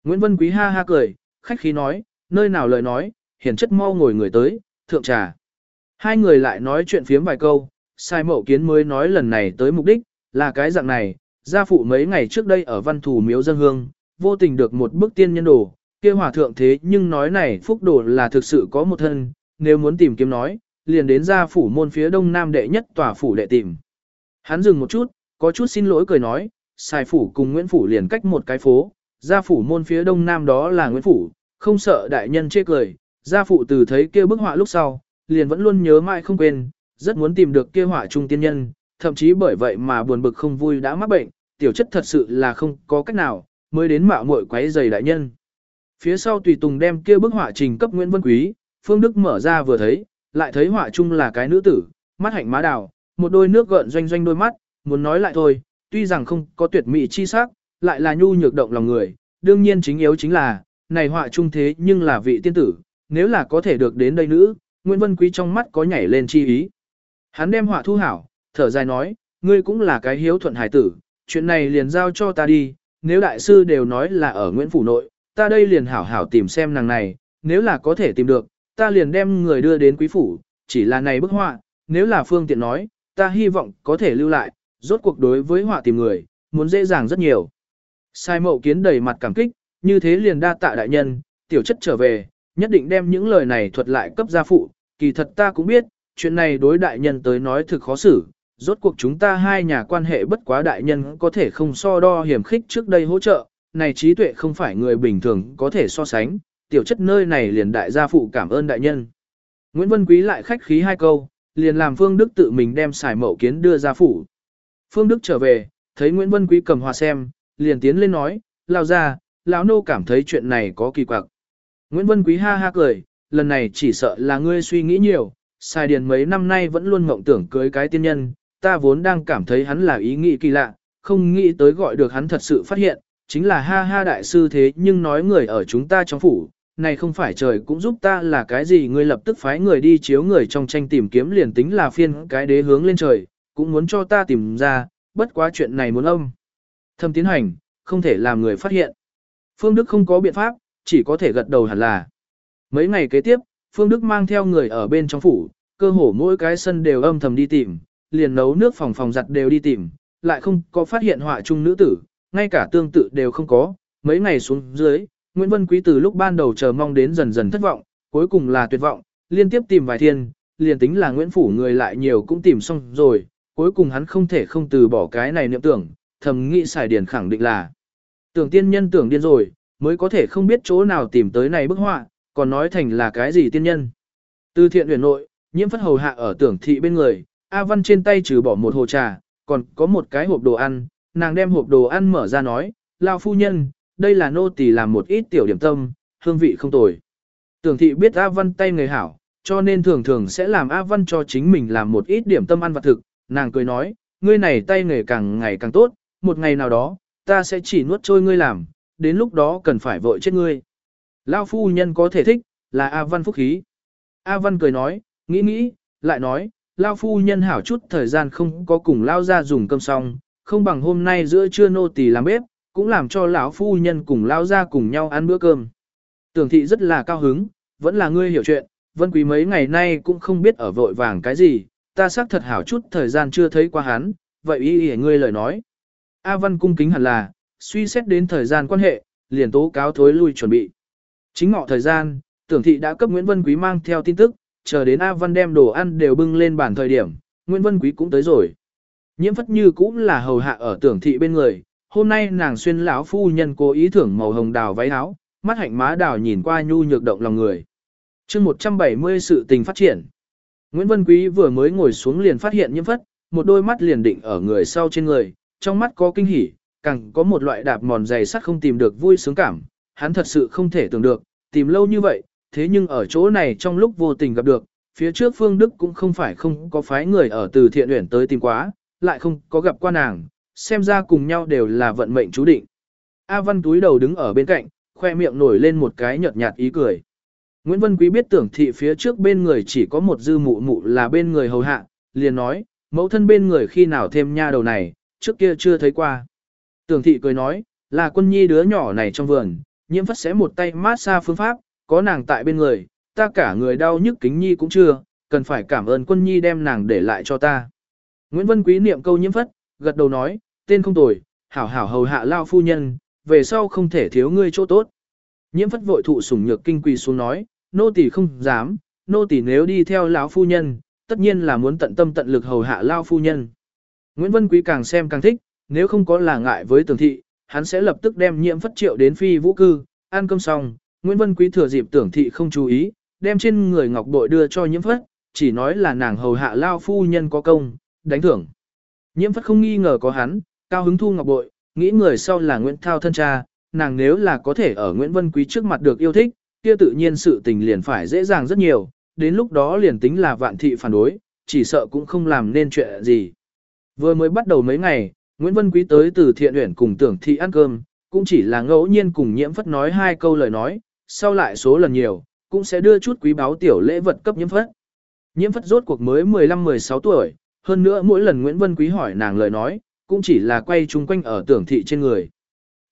Nguyễn Vân Quý ha ha cười, khách khí nói, nơi nào lời nói, hiển chất mau ngồi người tới, thượng trà. Hai người lại nói chuyện phiếm vài câu, sai mậu kiến mới nói lần này tới mục đích, là cái dạng này, gia phụ mấy ngày trước đây ở văn thủ miếu dân hương, vô tình được một bức tiên nhân đồ, kia hòa thượng thế nhưng nói này phúc đồ là thực sự có một thân, nếu muốn tìm kiếm nói, liền đến gia phủ môn phía đông nam đệ nhất tòa phủ đệ tìm. Hắn dừng một chút, có chút xin lỗi cười nói, sai phủ cùng Nguyễn Phủ liền cách một cái phố, gia phủ môn phía đông nam đó là Nguyễn Phủ, không sợ đại nhân chê cười, gia phụ từ thấy kia bức họa lúc sau, liền vẫn luôn nhớ mãi không quên, rất muốn tìm được kia họa trung tiên nhân, thậm chí bởi vậy mà buồn bực không vui đã mắc bệnh, tiểu chất thật sự là không có cách nào, mới đến mạo muội quấy giày đại nhân. Phía sau tùy tùng đem kia bức họa trình cấp Nguyễn Vân Quý, Phương Đức mở ra vừa thấy, lại thấy họa trung là cái nữ tử, mắt hạnh má đào, một đôi nước gợn doanh doanh đôi mắt, muốn nói lại thôi, tuy rằng không có tuyệt mỹ chi sắc, lại là nhu nhược động lòng người, đương nhiên chính yếu chính là, này họa trung thế nhưng là vị tiên tử, nếu là có thể được đến đây nữ, Nguyễn Vân Quý trong mắt có nhảy lên chi ý. Hắn đem họa thu hảo, thở dài nói, ngươi cũng là cái hiếu thuận hải tử, chuyện này liền giao cho ta đi, nếu đại sư đều nói là ở Nguyễn Phủ Nội, ta đây liền hảo hảo tìm xem nàng này, nếu là có thể tìm được, ta liền đem người đưa đến quý phủ, chỉ là này bức họa, nếu là phương tiện nói, ta hy vọng có thể lưu lại, rốt cuộc đối với họa tìm người, muốn dễ dàng rất nhiều. Sai mậu kiến đầy mặt cảm kích, như thế liền đa tạ đại nhân, tiểu chất trở về, nhất định đem những lời này thuật lại cấp gia phụ, kỳ thật ta cũng biết, chuyện này đối đại nhân tới nói thực khó xử, rốt cuộc chúng ta hai nhà quan hệ bất quá đại nhân có thể không so đo hiểm khích trước đây hỗ trợ, này trí tuệ không phải người bình thường có thể so sánh, tiểu chất nơi này liền đại gia phụ cảm ơn đại nhân. Nguyễn Vân Quý lại khách khí hai câu, liền làm Phương Đức tự mình đem xài mậu kiến đưa ra phủ. Phương Đức trở về, thấy Nguyễn Vân Quý cầm hòa xem, liền tiến lên nói, lao ra, lão nô cảm thấy chuyện này có kỳ quặc. Nguyễn Vân Quý ha ha cười, lần này chỉ sợ là ngươi suy nghĩ nhiều, xài điền mấy năm nay vẫn luôn mộng tưởng cưới cái tiên nhân, ta vốn đang cảm thấy hắn là ý nghĩ kỳ lạ, không nghĩ tới gọi được hắn thật sự phát hiện, chính là ha ha đại sư thế nhưng nói người ở chúng ta trong phủ, này không phải trời cũng giúp ta là cái gì ngươi lập tức phái người đi chiếu người trong tranh tìm kiếm liền tính là phiên cái đế hướng lên trời, cũng muốn cho ta tìm ra, bất quá chuyện này muốn âm. Thâm tiến hành, không thể làm người phát hiện. Phương Đức không có biện pháp, chỉ có thể gật đầu hẳn là. Mấy ngày kế tiếp, Phương Đức mang theo người ở bên trong phủ, cơ hồ mỗi cái sân đều âm thầm đi tìm, liền nấu nước phòng phòng giặt đều đi tìm, lại không có phát hiện họa chung nữ tử, ngay cả tương tự đều không có. Mấy ngày xuống dưới, Nguyễn Vân Quý từ lúc ban đầu chờ mong đến dần dần thất vọng, cuối cùng là tuyệt vọng, liên tiếp tìm vài thiên, liền tính là Nguyễn Phủ người lại nhiều cũng tìm xong rồi, cuối cùng hắn không thể không từ bỏ cái này niệm tưởng, thầm nghĩ xài điển khẳng định là tưởng tiên nhân tưởng điên rồi, mới có thể không biết chỗ nào tìm tới này bức họa, còn nói thành là cái gì tiên nhân. Từ thiện huyền nội, nhiễm phất hầu hạ ở tưởng thị bên người, A Văn trên tay trừ bỏ một hồ trà, còn có một cái hộp đồ ăn, nàng đem hộp đồ ăn mở ra nói, lao phu nhân, đây là nô tỳ làm một ít tiểu điểm tâm, hương vị không tồi. Tưởng thị biết A Văn tay người hảo, cho nên thường thường sẽ làm A Văn cho chính mình làm một ít điểm tâm ăn vặt thực, nàng cười nói, ngươi này tay nghề càng ngày càng tốt, một ngày nào đó, ta sẽ chỉ nuốt trôi ngươi làm, đến lúc đó cần phải vội chết ngươi. Lao phu nhân có thể thích, là A Văn phúc khí. A Văn cười nói, nghĩ nghĩ, lại nói, Lao phu nhân hảo chút thời gian không có cùng Lao ra dùng cơm xong, không bằng hôm nay giữa trưa nô tỳ làm bếp, cũng làm cho lão phu nhân cùng Lao ra cùng nhau ăn bữa cơm. Tưởng thị rất là cao hứng, vẫn là ngươi hiểu chuyện, Vân Quý mấy ngày nay cũng không biết ở vội vàng cái gì, ta xác thật hảo chút thời gian chưa thấy qua hắn, vậy ý ý ngươi lời nói. A Văn cung kính hẳn là, suy xét đến thời gian quan hệ, liền tố cáo thối lui chuẩn bị. Chính ngọ thời gian, tưởng thị đã cấp Nguyễn Vân Quý mang theo tin tức, chờ đến A Văn đem đồ ăn đều bưng lên bàn thời điểm, Nguyễn Vân Quý cũng tới rồi. Nhiễm phất như cũng là hầu hạ ở tưởng thị bên người, hôm nay nàng xuyên lão phu nhân cố ý thưởng màu hồng đào váy áo, mắt hạnh má đào nhìn qua nhu nhược động lòng người. chương 170 sự tình phát triển. Nguyễn Vân Quý vừa mới ngồi xuống liền phát hiện nhiễm phất, một đôi mắt liền định ở người sau trên người, trong mắt có kinh hỉ, càng có một loại đạp mòn dày sắt không tìm được vui sướng cảm, hắn thật sự không thể tưởng được, tìm lâu như vậy, thế nhưng ở chỗ này trong lúc vô tình gặp được, phía trước Phương Đức cũng không phải không có phái người ở từ thiện uyển tới tìm quá, lại không có gặp qua nàng, xem ra cùng nhau đều là vận mệnh chú định. A Văn túi đầu đứng ở bên cạnh, khoe miệng nổi lên một cái nhợt nhạt ý cười. Nguyễn Vân Quý biết tưởng thị phía trước bên người chỉ có một dư mụ mụ là bên người hầu hạ, liền nói, mẫu thân bên người khi nào thêm nha đầu này, trước kia chưa thấy qua. Tưởng thị cười nói, là quân nhi đứa nhỏ này trong vườn, nhiễm phất sẽ một tay mát xa phương pháp, có nàng tại bên người, ta cả người đau nhức kính nhi cũng chưa, cần phải cảm ơn quân nhi đem nàng để lại cho ta. Nguyễn Vân Quý niệm câu nhiễm phất, gật đầu nói, tên không tồi, hảo hảo hầu hạ lao phu nhân, về sau không thể thiếu ngươi chỗ tốt. Nhiễm phất vội thụ sủng nhược kinh quỳ xuống nói, nô tỳ không dám, nô tỳ nếu đi theo lão phu nhân, tất nhiên là muốn tận tâm tận lực hầu hạ lao phu nhân. Nguyễn Vân Quý càng xem càng thích, nếu không có là ngại với tường thị, hắn sẽ lập tức đem nhiễm phất triệu đến phi vũ cư, ăn cơm xong, Nguyễn Vân Quý thừa dịp tưởng thị không chú ý, đem trên người ngọc bội đưa cho nhiễm phất, chỉ nói là nàng hầu hạ lao phu nhân có công, đánh thưởng. Nhiễm phất không nghi ngờ có hắn, cao hứng thu ngọc bội, nghĩ người sau là Nguyễn Thao thân cha, nàng nếu là có thể ở Nguyễn Vân Quý trước mặt được yêu thích, kia tự nhiên sự tình liền phải dễ dàng rất nhiều, đến lúc đó liền tính là vạn thị phản đối, chỉ sợ cũng không làm nên chuyện gì. Vừa mới bắt đầu mấy ngày, Nguyễn Vân Quý tới từ thiện uyển cùng tưởng thị ăn cơm, cũng chỉ là ngẫu nhiên cùng nhiễm phất nói hai câu lời nói, sau lại số lần nhiều, cũng sẽ đưa chút quý báo tiểu lễ vật cấp nhiễm phất. Nhiễm phất rốt cuộc mới 15-16 tuổi, hơn nữa mỗi lần Nguyễn Vân Quý hỏi nàng lời nói, cũng chỉ là quay chung quanh ở tưởng thị trên người.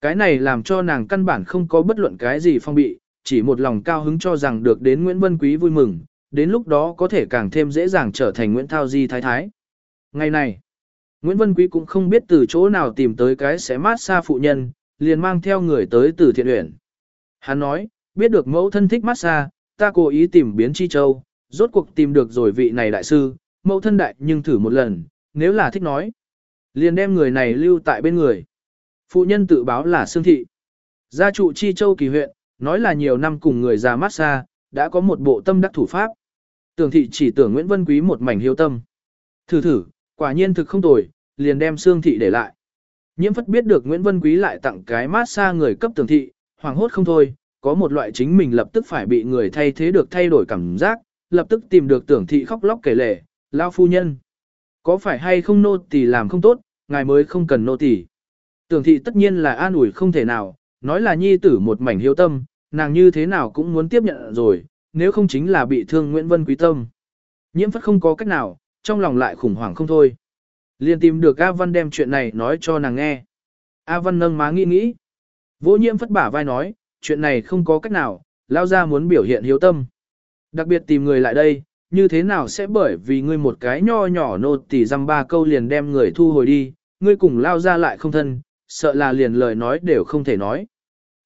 Cái này làm cho nàng căn bản không có bất luận cái gì phong bị, chỉ một lòng cao hứng cho rằng được đến Nguyễn Vân Quý vui mừng, đến lúc đó có thể càng thêm dễ dàng trở thành Nguyễn Thao Di Thái Thái. Ngày này, Nguyễn Vân Quý cũng không biết từ chỗ nào tìm tới cái sẽ mát xa phụ nhân, liền mang theo người tới từ thiện huyện. Hắn nói, biết được mẫu thân thích mát xa, ta cố ý tìm biến chi châu, rốt cuộc tìm được rồi vị này đại sư, mẫu thân đại nhưng thử một lần, nếu là thích nói. Liền đem người này lưu tại bên người. Phụ nhân tự báo là Sương Thị. Gia trụ chi châu kỳ huyện, nói là nhiều năm cùng người già mát xa, đã có một bộ tâm đắc thủ pháp. Tưởng thị chỉ tưởng Nguyễn Vân Quý một mảnh hiếu tâm. Thử thử, quả nhiên thực không tồi, liền đem Sương Thị để lại. Nhiễm phất biết được Nguyễn Vân Quý lại tặng cái mát xa người cấp tưởng thị, hoàng hốt không thôi, có một loại chính mình lập tức phải bị người thay thế được thay đổi cảm giác, lập tức tìm được tưởng thị khóc lóc kể lể, lao phu nhân. Có phải hay không nô tỳ làm không tốt, ngài mới không cần nô tỳ. Tưởng thị tất nhiên là an ủi không thể nào, nói là nhi tử một mảnh hiếu tâm, nàng như thế nào cũng muốn tiếp nhận rồi, nếu không chính là bị thương Nguyễn Vân quý tâm. Nhiễm phất không có cách nào, trong lòng lại khủng hoảng không thôi. Liên tìm được A Văn đem chuyện này nói cho nàng nghe. A Văn nâng má nghĩ nghĩ. Vô nhiễm phất bả vai nói, chuyện này không có cách nào, lao ra muốn biểu hiện hiếu tâm. Đặc biệt tìm người lại đây, như thế nào sẽ bởi vì ngươi một cái nho nhỏ nô tỳ dăm ba câu liền đem người thu hồi đi, ngươi cùng lao ra lại không thân, sợ là liền lời nói đều không thể nói.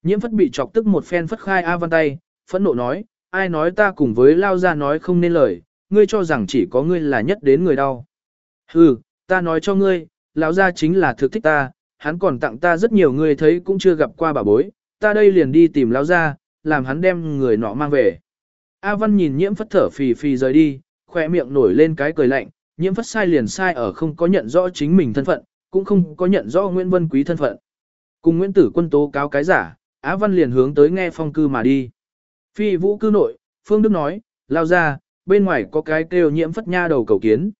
Nhiễm phất bị chọc tức một phen phất khai A văn tay, phẫn nộ nói, ai nói ta cùng với lao ra nói không nên lời, ngươi cho rằng chỉ có ngươi là nhất đến người đau. Hừ, ta nói cho ngươi, lão gia chính là thực thích ta, hắn còn tặng ta rất nhiều người thấy cũng chưa gặp qua bà bối, ta đây liền đi tìm lão gia, làm hắn đem người nọ mang về. A Văn nhìn nhiễm phất thở phì phì rời đi, khỏe miệng nổi lên cái cười lạnh, nhiễm phất sai liền sai ở không có nhận rõ chính mình thân phận, cũng không có nhận rõ Nguyễn Vân Quý thân phận. Cùng Nguyễn Tử quân tố cáo cái giả, Á Văn liền hướng tới nghe phong cư mà đi. Phi vũ cư nội, Phương Đức nói, lao ra, bên ngoài có cái kêu nhiễm phất nha đầu cầu kiến.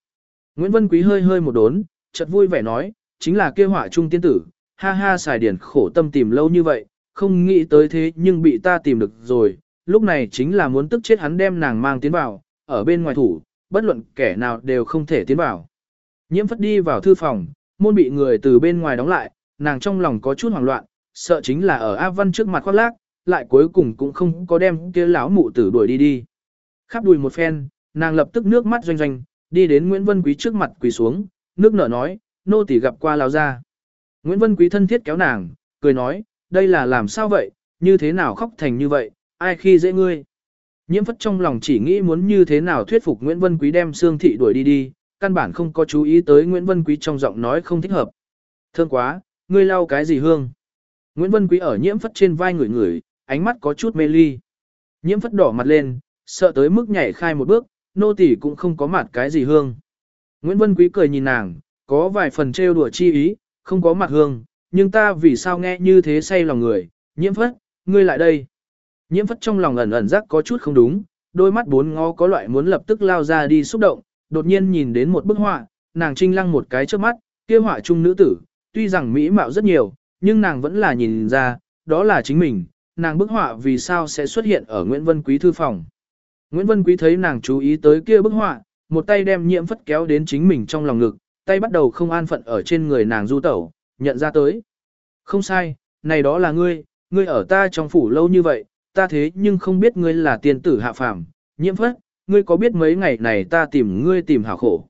Nguyễn Vân Quý hơi hơi một đốn, chợt vui vẻ nói, chính là kêu hỏa trung tiên tử, ha ha xài điển khổ tâm tìm lâu như vậy, không nghĩ tới thế nhưng bị ta tìm được rồi, lúc này chính là muốn tức chết hắn đem nàng mang tiến vào, ở bên ngoài thủ, bất luận kẻ nào đều không thể tiến vào. Nhiễm phất đi vào thư phòng, môn bị người từ bên ngoài đóng lại, nàng trong lòng có chút hoảng loạn, sợ chính là ở A Văn trước mặt khoác lác, lại cuối cùng cũng không có đem kia lão mụ tử đuổi đi đi. Khắp đùi một phen, nàng lập tức nước mắt doanh doanh, đi đến Nguyễn Vân Quý trước mặt quỳ xuống, nước nở nói, nô tỳ gặp qua lão gia. Nguyễn Vân Quý thân thiết kéo nàng, cười nói, đây là làm sao vậy, như thế nào khóc thành như vậy, ai khi dễ ngươi. Nhiễm phất trong lòng chỉ nghĩ muốn như thế nào thuyết phục Nguyễn Vân Quý đem Sương Thị đuổi đi đi, căn bản không có chú ý tới Nguyễn Vân Quý trong giọng nói không thích hợp. Thương quá, ngươi lau cái gì hương? Nguyễn Vân Quý ở nhiễm phất trên vai người người, ánh mắt có chút mê ly. Nhiễm phất đỏ mặt lên, sợ tới mức nhảy khai một bước, nô tỳ cũng không có mặt cái gì hương. Nguyễn Vân Quý cười nhìn nàng, có vài phần trêu đùa chi ý, không có mặt hương, nhưng ta vì sao nghe như thế say lòng người, nhiễm phất, ngươi lại đây. Nhiễm phất trong lòng ẩn ẩn giác có chút không đúng, đôi mắt bốn ngó có loại muốn lập tức lao ra đi xúc động, đột nhiên nhìn đến một bức họa, nàng trinh lăng một cái trước mắt, kia họa trung nữ tử, tuy rằng mỹ mạo rất nhiều, nhưng nàng vẫn là nhìn ra, đó là chính mình, nàng bức họa vì sao sẽ xuất hiện ở Nguyễn Vân Quý thư phòng. Nguyễn Vân Quý thấy nàng chú ý tới kia bức họa, một tay đem nhiễm phất kéo đến chính mình trong lòng ngực, tay bắt đầu không an phận ở trên người nàng du tẩu, nhận ra tới. Không sai, này đó là ngươi, ngươi ở ta trong phủ lâu như vậy, ta thế nhưng không biết ngươi là tiên tử hạ phàm, nhiễm phất, ngươi có biết mấy ngày này ta tìm ngươi tìm hảo khổ.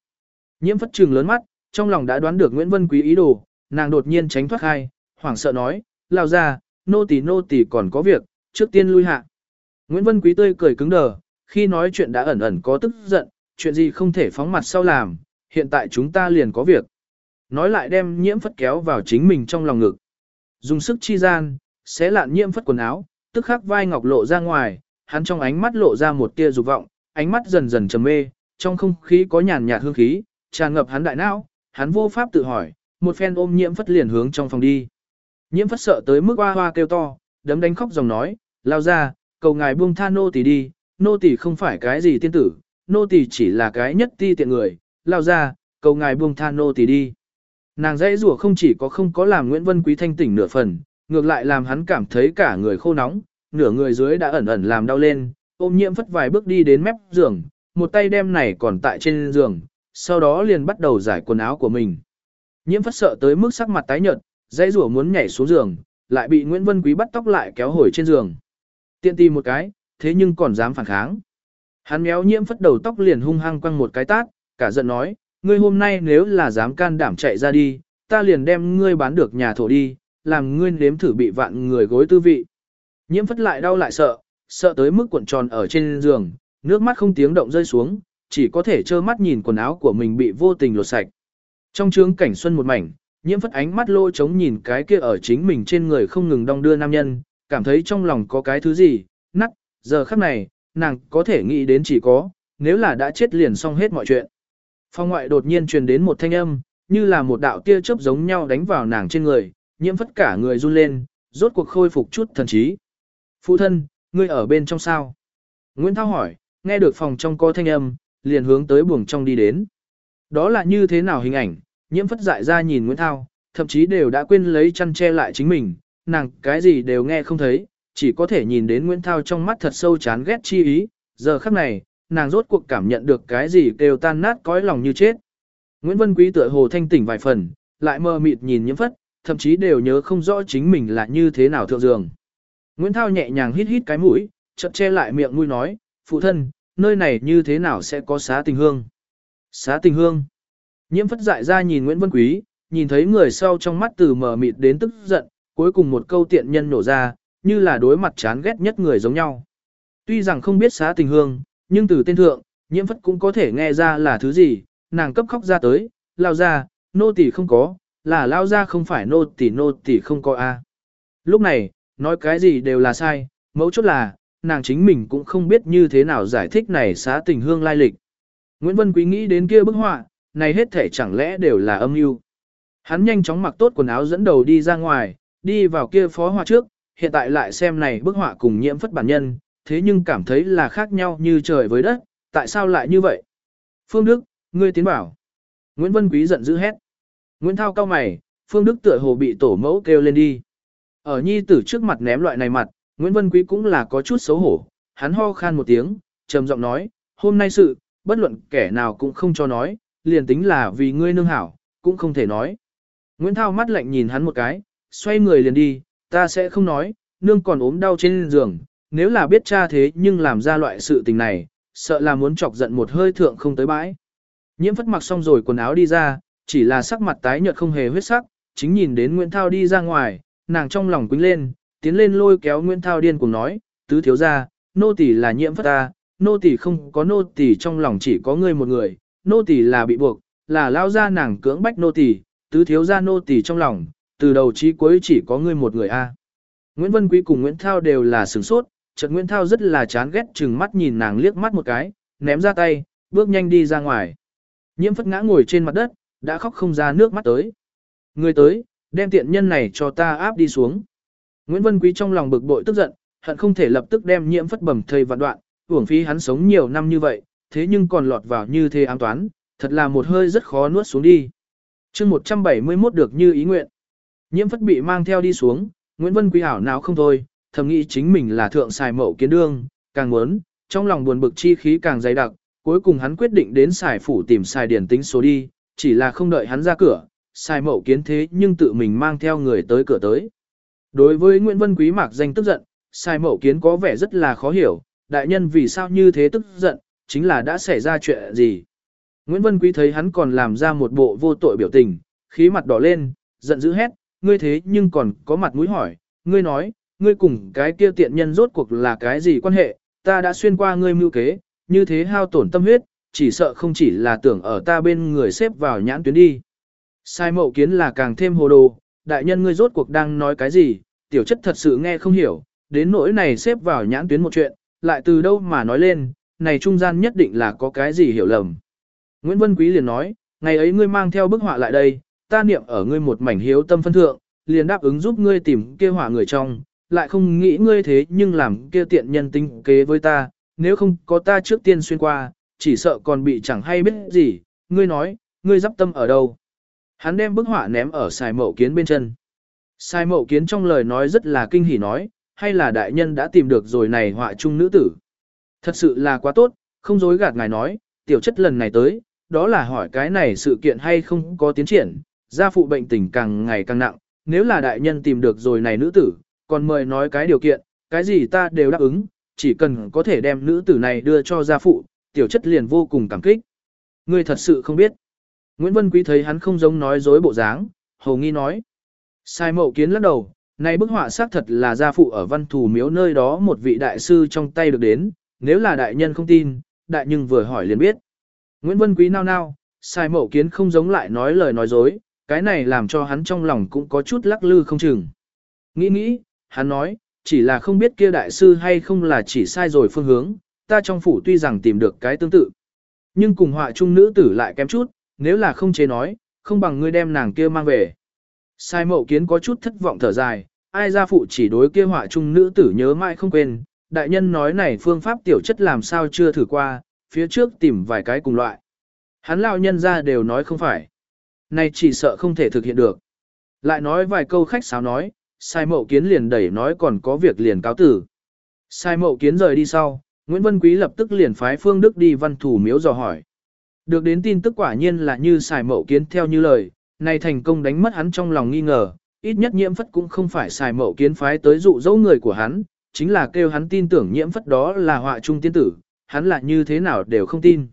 Nhiễm phất trừng lớn mắt, trong lòng đã đoán được Nguyễn Vân Quý ý đồ, nàng đột nhiên tránh thoát khai, hoảng sợ nói, lao ra, nô tỳ nô tỳ còn có việc, trước tiên lui hạ. Nguyễn Vân Quý tươi cười cứng đờ, khi nói chuyện đã ẩn ẩn có tức giận, chuyện gì không thể phóng mặt sau làm, hiện tại chúng ta liền có việc. Nói lại đem nhiễm phất kéo vào chính mình trong lòng ngực. Dùng sức chi gian, xé lạn nhiễm phất quần áo, tức khắc vai ngọc lộ ra ngoài, hắn trong ánh mắt lộ ra một tia dục vọng, ánh mắt dần dần trầm mê, trong không khí có nhàn nhạt hương khí, tràn ngập hắn đại não, hắn vô pháp tự hỏi, một phen ôm nhiễm phất liền hướng trong phòng đi. Nhiễm phất sợ tới mức hoa hoa kêu to, đấm đánh khóc dòng nói, lao ra, cầu ngài buông tha nô tỳ đi, nô tỳ không phải cái gì tiên tử, nô tỳ chỉ là cái nhất ti tiện người, lao ra, cầu ngài buông tha nô tỳ đi. Nàng dãy rủa không chỉ có không có làm Nguyễn Vân Quý thanh tỉnh nửa phần, ngược lại làm hắn cảm thấy cả người khô nóng, nửa người dưới đã ẩn ẩn làm đau lên, ôm nhiễm phất vài bước đi đến mép giường, một tay đem này còn tại trên giường, sau đó liền bắt đầu giải quần áo của mình. Nhiễm phất sợ tới mức sắc mặt tái nhợt, dãy rủa muốn nhảy xuống giường, lại bị Nguyễn Vân Quý bắt tóc lại kéo hồi trên giường. Tiện tìm một cái, thế nhưng còn dám phản kháng. Hắn méo nhiễm phất đầu tóc liền hung hăng quăng một cái tát, cả giận nói, ngươi hôm nay nếu là dám can đảm chạy ra đi, ta liền đem ngươi bán được nhà thổ đi, làm ngươi nếm thử bị vạn người gối tư vị. Nhiễm phất lại đau lại sợ, sợ tới mức cuộn tròn ở trên giường, nước mắt không tiếng động rơi xuống, chỉ có thể trơ mắt nhìn quần áo của mình bị vô tình lột sạch. Trong trướng cảnh xuân một mảnh, nhiễm phất ánh mắt lôi trống nhìn cái kia ở chính mình trên người không ngừng đong đưa nam nhân, cảm thấy trong lòng có cái thứ gì, nắc, giờ khắc này, nàng có thể nghĩ đến chỉ có, nếu là đã chết liền xong hết mọi chuyện. Phong ngoại đột nhiên truyền đến một thanh âm, như là một đạo tia chớp giống nhau đánh vào nàng trên người, nhiễm phất cả người run lên, rốt cuộc khôi phục chút thần trí. Phụ thân, ngươi ở bên trong sao? Nguyễn Thao hỏi, nghe được phòng trong có thanh âm, liền hướng tới buồng trong đi đến. Đó là như thế nào hình ảnh, nhiễm phất dại ra nhìn Nguyễn Thao, thậm chí đều đã quên lấy chăn che lại chính mình, nàng cái gì đều nghe không thấy, chỉ có thể nhìn đến Nguyễn Thao trong mắt thật sâu chán ghét chi ý, giờ khắc này, nàng rốt cuộc cảm nhận được cái gì đều tan nát cõi lòng như chết. Nguyễn Vân Quý tựa hồ thanh tỉnh vài phần, lại mơ mịt nhìn nhiễm phất, thậm chí đều nhớ không rõ chính mình là như thế nào thượng giường. Nguyễn Thao nhẹ nhàng hít hít cái mũi, chợt che lại miệng mũi nói, phụ thân, nơi này như thế nào sẽ có xá tình hương? Xá tình hương. Nhiễm phất dại ra nhìn Nguyễn Vân Quý, nhìn thấy người sau trong mắt từ mờ mịt đến tức giận, cuối cùng một câu tiện nhân nổ ra, như là đối mặt chán ghét nhất người giống nhau. Tuy rằng không biết xá tình hương, nhưng từ tên thượng, nhiễm phất cũng có thể nghe ra là thứ gì, nàng cấp khóc ra tới, lao ra, nô tỳ không có, là lao ra không phải nô tỳ nô tỳ không có a. Lúc này, nói cái gì đều là sai, mẫu chốt là, nàng chính mình cũng không biết như thế nào giải thích này xá tình hương lai lịch. Nguyễn Vân Quý nghĩ đến kia bức họa, này hết thể chẳng lẽ đều là âm mưu. Hắn nhanh chóng mặc tốt quần áo dẫn đầu đi ra ngoài, đi vào kia phó họa trước, hiện tại lại xem này bức họa cùng nhiễm phất bản nhân, thế nhưng cảm thấy là khác nhau như trời với đất, tại sao lại như vậy? Phương Đức, ngươi tiến bảo. Nguyễn Vân Quý giận dữ hét. Nguyễn Thao cao mày, Phương Đức tựa hồ bị tổ mẫu kêu lên đi. Ở nhi tử trước mặt ném loại này mặt, Nguyễn Vân Quý cũng là có chút xấu hổ, hắn ho khan một tiếng, trầm giọng nói, hôm nay sự, bất luận kẻ nào cũng không cho nói, liền tính là vì ngươi nương hảo, cũng không thể nói. Nguyễn Thao mắt lạnh nhìn hắn một cái, xoay người liền đi, ta sẽ không nói, nương còn ốm đau trên giường, nếu là biết cha thế nhưng làm ra loại sự tình này, sợ là muốn chọc giận một hơi thượng không tới bãi. Nhiễm phất mặc xong rồi quần áo đi ra, chỉ là sắc mặt tái nhợt không hề huyết sắc, chính nhìn đến Nguyễn Thao đi ra ngoài, nàng trong lòng quính lên, tiến lên lôi kéo Nguyễn Thao điên cùng nói, tứ thiếu ra, nô tỳ là nhiễm phất ta, nô tỳ không có nô tỳ trong lòng chỉ có ngươi một người, nô tỳ là bị buộc, là lao ra nàng cưỡng bách nô tỳ, tứ thiếu ra nô tỳ trong lòng, từ đầu chí cuối chỉ có ngươi một người a. Nguyễn Vân Quý cùng Nguyễn Thao đều là sửng sốt, chợt Nguyễn Thao rất là chán ghét chừng mắt nhìn nàng liếc mắt một cái, ném ra tay, bước nhanh đi ra ngoài. Nhiễm phất ngã ngồi trên mặt đất, đã khóc không ra nước mắt tới. Người tới, đem tiện nhân này cho ta áp đi xuống. Nguyễn Vân Quý trong lòng bực bội tức giận, hận không thể lập tức đem nhiễm phất bầm thây vạn đoạn, uổng phí hắn sống nhiều năm như vậy, thế nhưng còn lọt vào như thế ám toán, thật là một hơi rất khó nuốt xuống đi. chương 171 được như ý nguyện. Nhiễm phất bị mang theo đi xuống, Nguyễn Vân Quý ảo nào không thôi, thầm nghĩ chính mình là thượng xài mậu kiến đương, càng muốn, trong lòng buồn bực chi khí càng dày đặc, cuối cùng hắn quyết định đến xài phủ tìm xài điển tính số đi, chỉ là không đợi hắn ra cửa, sai mậu kiến thế nhưng tự mình mang theo người tới cửa tới. Đối với Nguyễn Vân Quý mạc danh tức giận, sai mậu kiến có vẻ rất là khó hiểu, đại nhân vì sao như thế tức giận, chính là đã xảy ra chuyện gì. Nguyễn Vân Quý thấy hắn còn làm ra một bộ vô tội biểu tình, khí mặt đỏ lên, giận dữ hét, ngươi thế nhưng còn có mặt mũi hỏi, ngươi nói, ngươi cùng cái kia tiện nhân rốt cuộc là cái gì quan hệ, ta đã xuyên qua ngươi mưu kế, như thế hao tổn tâm huyết, chỉ sợ không chỉ là tưởng ở ta bên người xếp vào nhãn tuyến đi. Sai mậu kiến là càng thêm hồ đồ, đại nhân ngươi rốt cuộc đang nói cái gì, tiểu chất thật sự nghe không hiểu, đến nỗi này xếp vào nhãn tuyến một chuyện, lại từ đâu mà nói lên, này trung gian nhất định là có cái gì hiểu lầm. Nguyễn Vân Quý liền nói, ngày ấy ngươi mang theo bức họa lại đây, ta niệm ở ngươi một mảnh hiếu tâm phân thượng, liền đáp ứng giúp ngươi tìm kia họa người trong, lại không nghĩ ngươi thế nhưng làm kia tiện nhân tính kế với ta, nếu không có ta trước tiên xuyên qua, chỉ sợ còn bị chẳng hay biết gì, ngươi nói, ngươi dắp tâm ở đâu. Hắn đem bức họa ném ở xài mậu kiến bên chân. Sai mậu kiến trong lời nói rất là kinh hỉ nói, hay là đại nhân đã tìm được rồi này họa chung nữ tử. Thật sự là quá tốt, không dối gạt ngài nói, tiểu chất lần này tới, đó là hỏi cái này sự kiện hay không có tiến triển, gia phụ bệnh tình càng ngày càng nặng, nếu là đại nhân tìm được rồi này nữ tử, còn mời nói cái điều kiện, cái gì ta đều đáp ứng, chỉ cần có thể đem nữ tử này đưa cho gia phụ, tiểu chất liền vô cùng cảm kích. Ngươi thật sự không biết. Nguyễn Vân Quý thấy hắn không giống nói dối bộ dáng, hầu nghi nói. Sai mậu kiến lắc đầu, này bức họa xác thật là gia phụ ở văn Thủ miếu nơi đó một vị đại sư trong tay được đến, nếu là đại nhân không tin, đại nhưng vừa hỏi liền biết. Nguyễn Vân Quý nao nao, sai mậu kiến không giống lại nói lời nói dối, cái này làm cho hắn trong lòng cũng có chút lắc lư không chừng. Nghĩ nghĩ, hắn nói, chỉ là không biết kia đại sư hay không là chỉ sai rồi phương hướng, ta trong phủ tuy rằng tìm được cái tương tự. Nhưng cùng họa chung nữ tử lại kém chút, nếu là không chế nói, không bằng ngươi đem nàng kia mang về. Sai mậu kiến có chút thất vọng thở dài, ai ra phụ chỉ đối kia họa chung nữ tử nhớ mãi không quên, đại nhân nói này phương pháp tiểu chất làm sao chưa thử qua, phía trước tìm vài cái cùng loại. Hắn lão nhân ra đều nói không phải. Này chỉ sợ không thể thực hiện được. Lại nói vài câu khách sáo nói, sai mậu kiến liền đẩy nói còn có việc liền cáo tử. Sai mậu kiến rời đi sau, Nguyễn Vân Quý lập tức liền phái Phương Đức đi văn thủ miếu dò hỏi. Được đến tin tức quả nhiên là như xài mậu kiến theo như lời, này thành công đánh mất hắn trong lòng nghi ngờ, ít nhất nhiễm phất cũng không phải xài mậu kiến phái tới dụ dỗ người của hắn, chính là kêu hắn tin tưởng nhiễm phất đó là họa trung tiên tử, hắn là như thế nào đều không tin.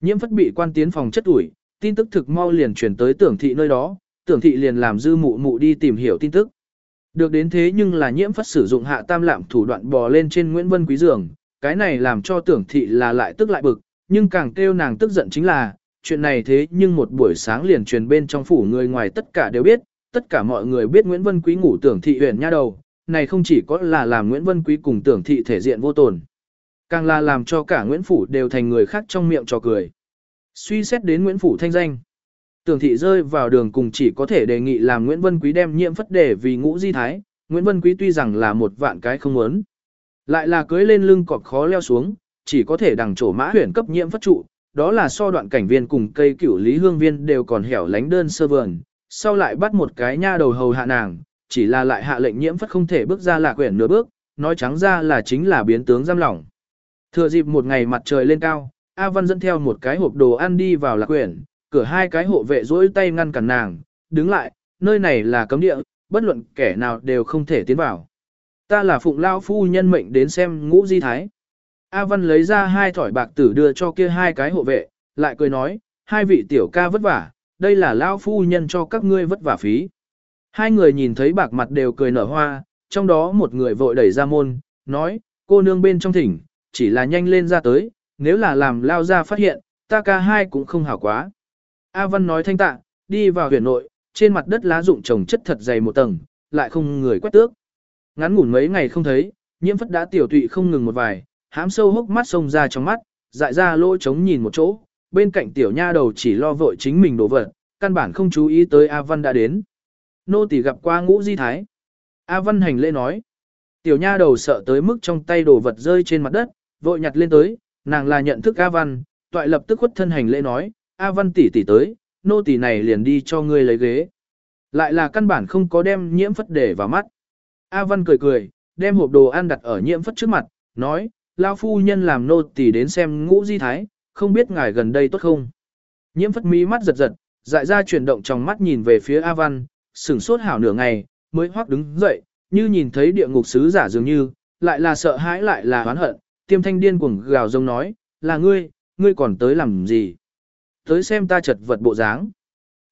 Nhiễm phất bị quan tiến phòng chất ủi, tin tức thực mau liền truyền tới tưởng thị nơi đó, tưởng thị liền làm dư mụ mụ đi tìm hiểu tin tức. Được đến thế nhưng là nhiễm phất sử dụng hạ tam lạm thủ đoạn bò lên trên Nguyễn Vân Quý giường, cái này làm cho tưởng thị là lại tức lại bực, nhưng càng kêu nàng tức giận chính là, chuyện này thế nhưng một buổi sáng liền truyền bên trong phủ người ngoài tất cả đều biết, tất cả mọi người biết Nguyễn Vân Quý ngủ tưởng thị huyền nha đầu, này không chỉ có là làm Nguyễn Vân Quý cùng tưởng thị thể diện vô tồn, càng là làm cho cả Nguyễn Phủ đều thành người khác trong miệng trò cười. Suy xét đến Nguyễn Phủ thanh danh, tưởng thị rơi vào đường cùng chỉ có thể đề nghị làm Nguyễn Vân Quý đem nhiễm phất đề vì ngũ di thái, Nguyễn Vân Quý tuy rằng là một vạn cái không muốn, lại là cưới lên lưng cọp khó leo xuống, chỉ có thể đằng chỗ mã huyền cấp nhiễm phất trụ, đó là so đoạn cảnh viên cùng cây cửu lý hương viên đều còn hẻo lánh đơn sơ vườn, sau lại bắt một cái nha đầu hầu hạ nàng, chỉ là lại hạ lệnh nhiễm phất không thể bước ra lạc quyển nửa bước, nói trắng ra là chính là biến tướng giam lỏng. Thừa dịp một ngày mặt trời lên cao, A Văn dẫn theo một cái hộp đồ ăn đi vào lạc quyển, cửa hai cái hộ vệ dỗi tay ngăn cản nàng, đứng lại, nơi này là cấm địa, bất luận kẻ nào đều không thể tiến vào. Ta là phụng lao phu nhân mệnh đến xem ngũ di thái. A Văn lấy ra hai thỏi bạc tử đưa cho kia hai cái hộ vệ, lại cười nói, hai vị tiểu ca vất vả, đây là lao phu nhân cho các ngươi vất vả phí. Hai người nhìn thấy bạc mặt đều cười nở hoa, trong đó một người vội đẩy ra môn, nói, cô nương bên trong thỉnh, chỉ là nhanh lên ra tới, nếu là làm lao ra phát hiện, ta ca hai cũng không hảo quá. A Văn nói thanh tạ, đi vào huyền nội, trên mặt đất lá rụng trồng chất thật dày một tầng, lại không người quét tước. Ngắn ngủn mấy ngày không thấy, nhiễm phất đã tiểu tụy không ngừng một vài, hám sâu hốc mắt sông ra trong mắt, dại ra lỗ trống nhìn một chỗ, bên cạnh tiểu nha đầu chỉ lo vội chính mình đổ vật, căn bản không chú ý tới A Văn đã đến. Nô tỳ gặp qua ngũ di thái. A Văn hành lễ nói. Tiểu nha đầu sợ tới mức trong tay đồ vật rơi trên mặt đất, vội nhặt lên tới, nàng là nhận thức A Văn, toại lập tức khuất thân hành lễ nói, A Văn tỷ tỷ tới, nô tỳ này liền đi cho ngươi lấy ghế. Lại là căn bản không có đem nhiễm phất để vào mắt. A Văn cười cười, đem hộp đồ ăn đặt ở nhiễm phất trước mặt, nói, lao phu nhân làm nô tỳ đến xem ngũ di thái, không biết ngài gần đây tốt không. Nhiễm phất mí mắt giật giật, dại ra chuyển động trong mắt nhìn về phía A Văn, sửng sốt hảo nửa ngày, mới hoắc đứng dậy, như nhìn thấy địa ngục sứ giả dường như, lại là sợ hãi lại là oán hận, tiêm thanh điên cuồng gào rông nói, là ngươi, ngươi còn tới làm gì? Tới xem ta chật vật bộ dáng.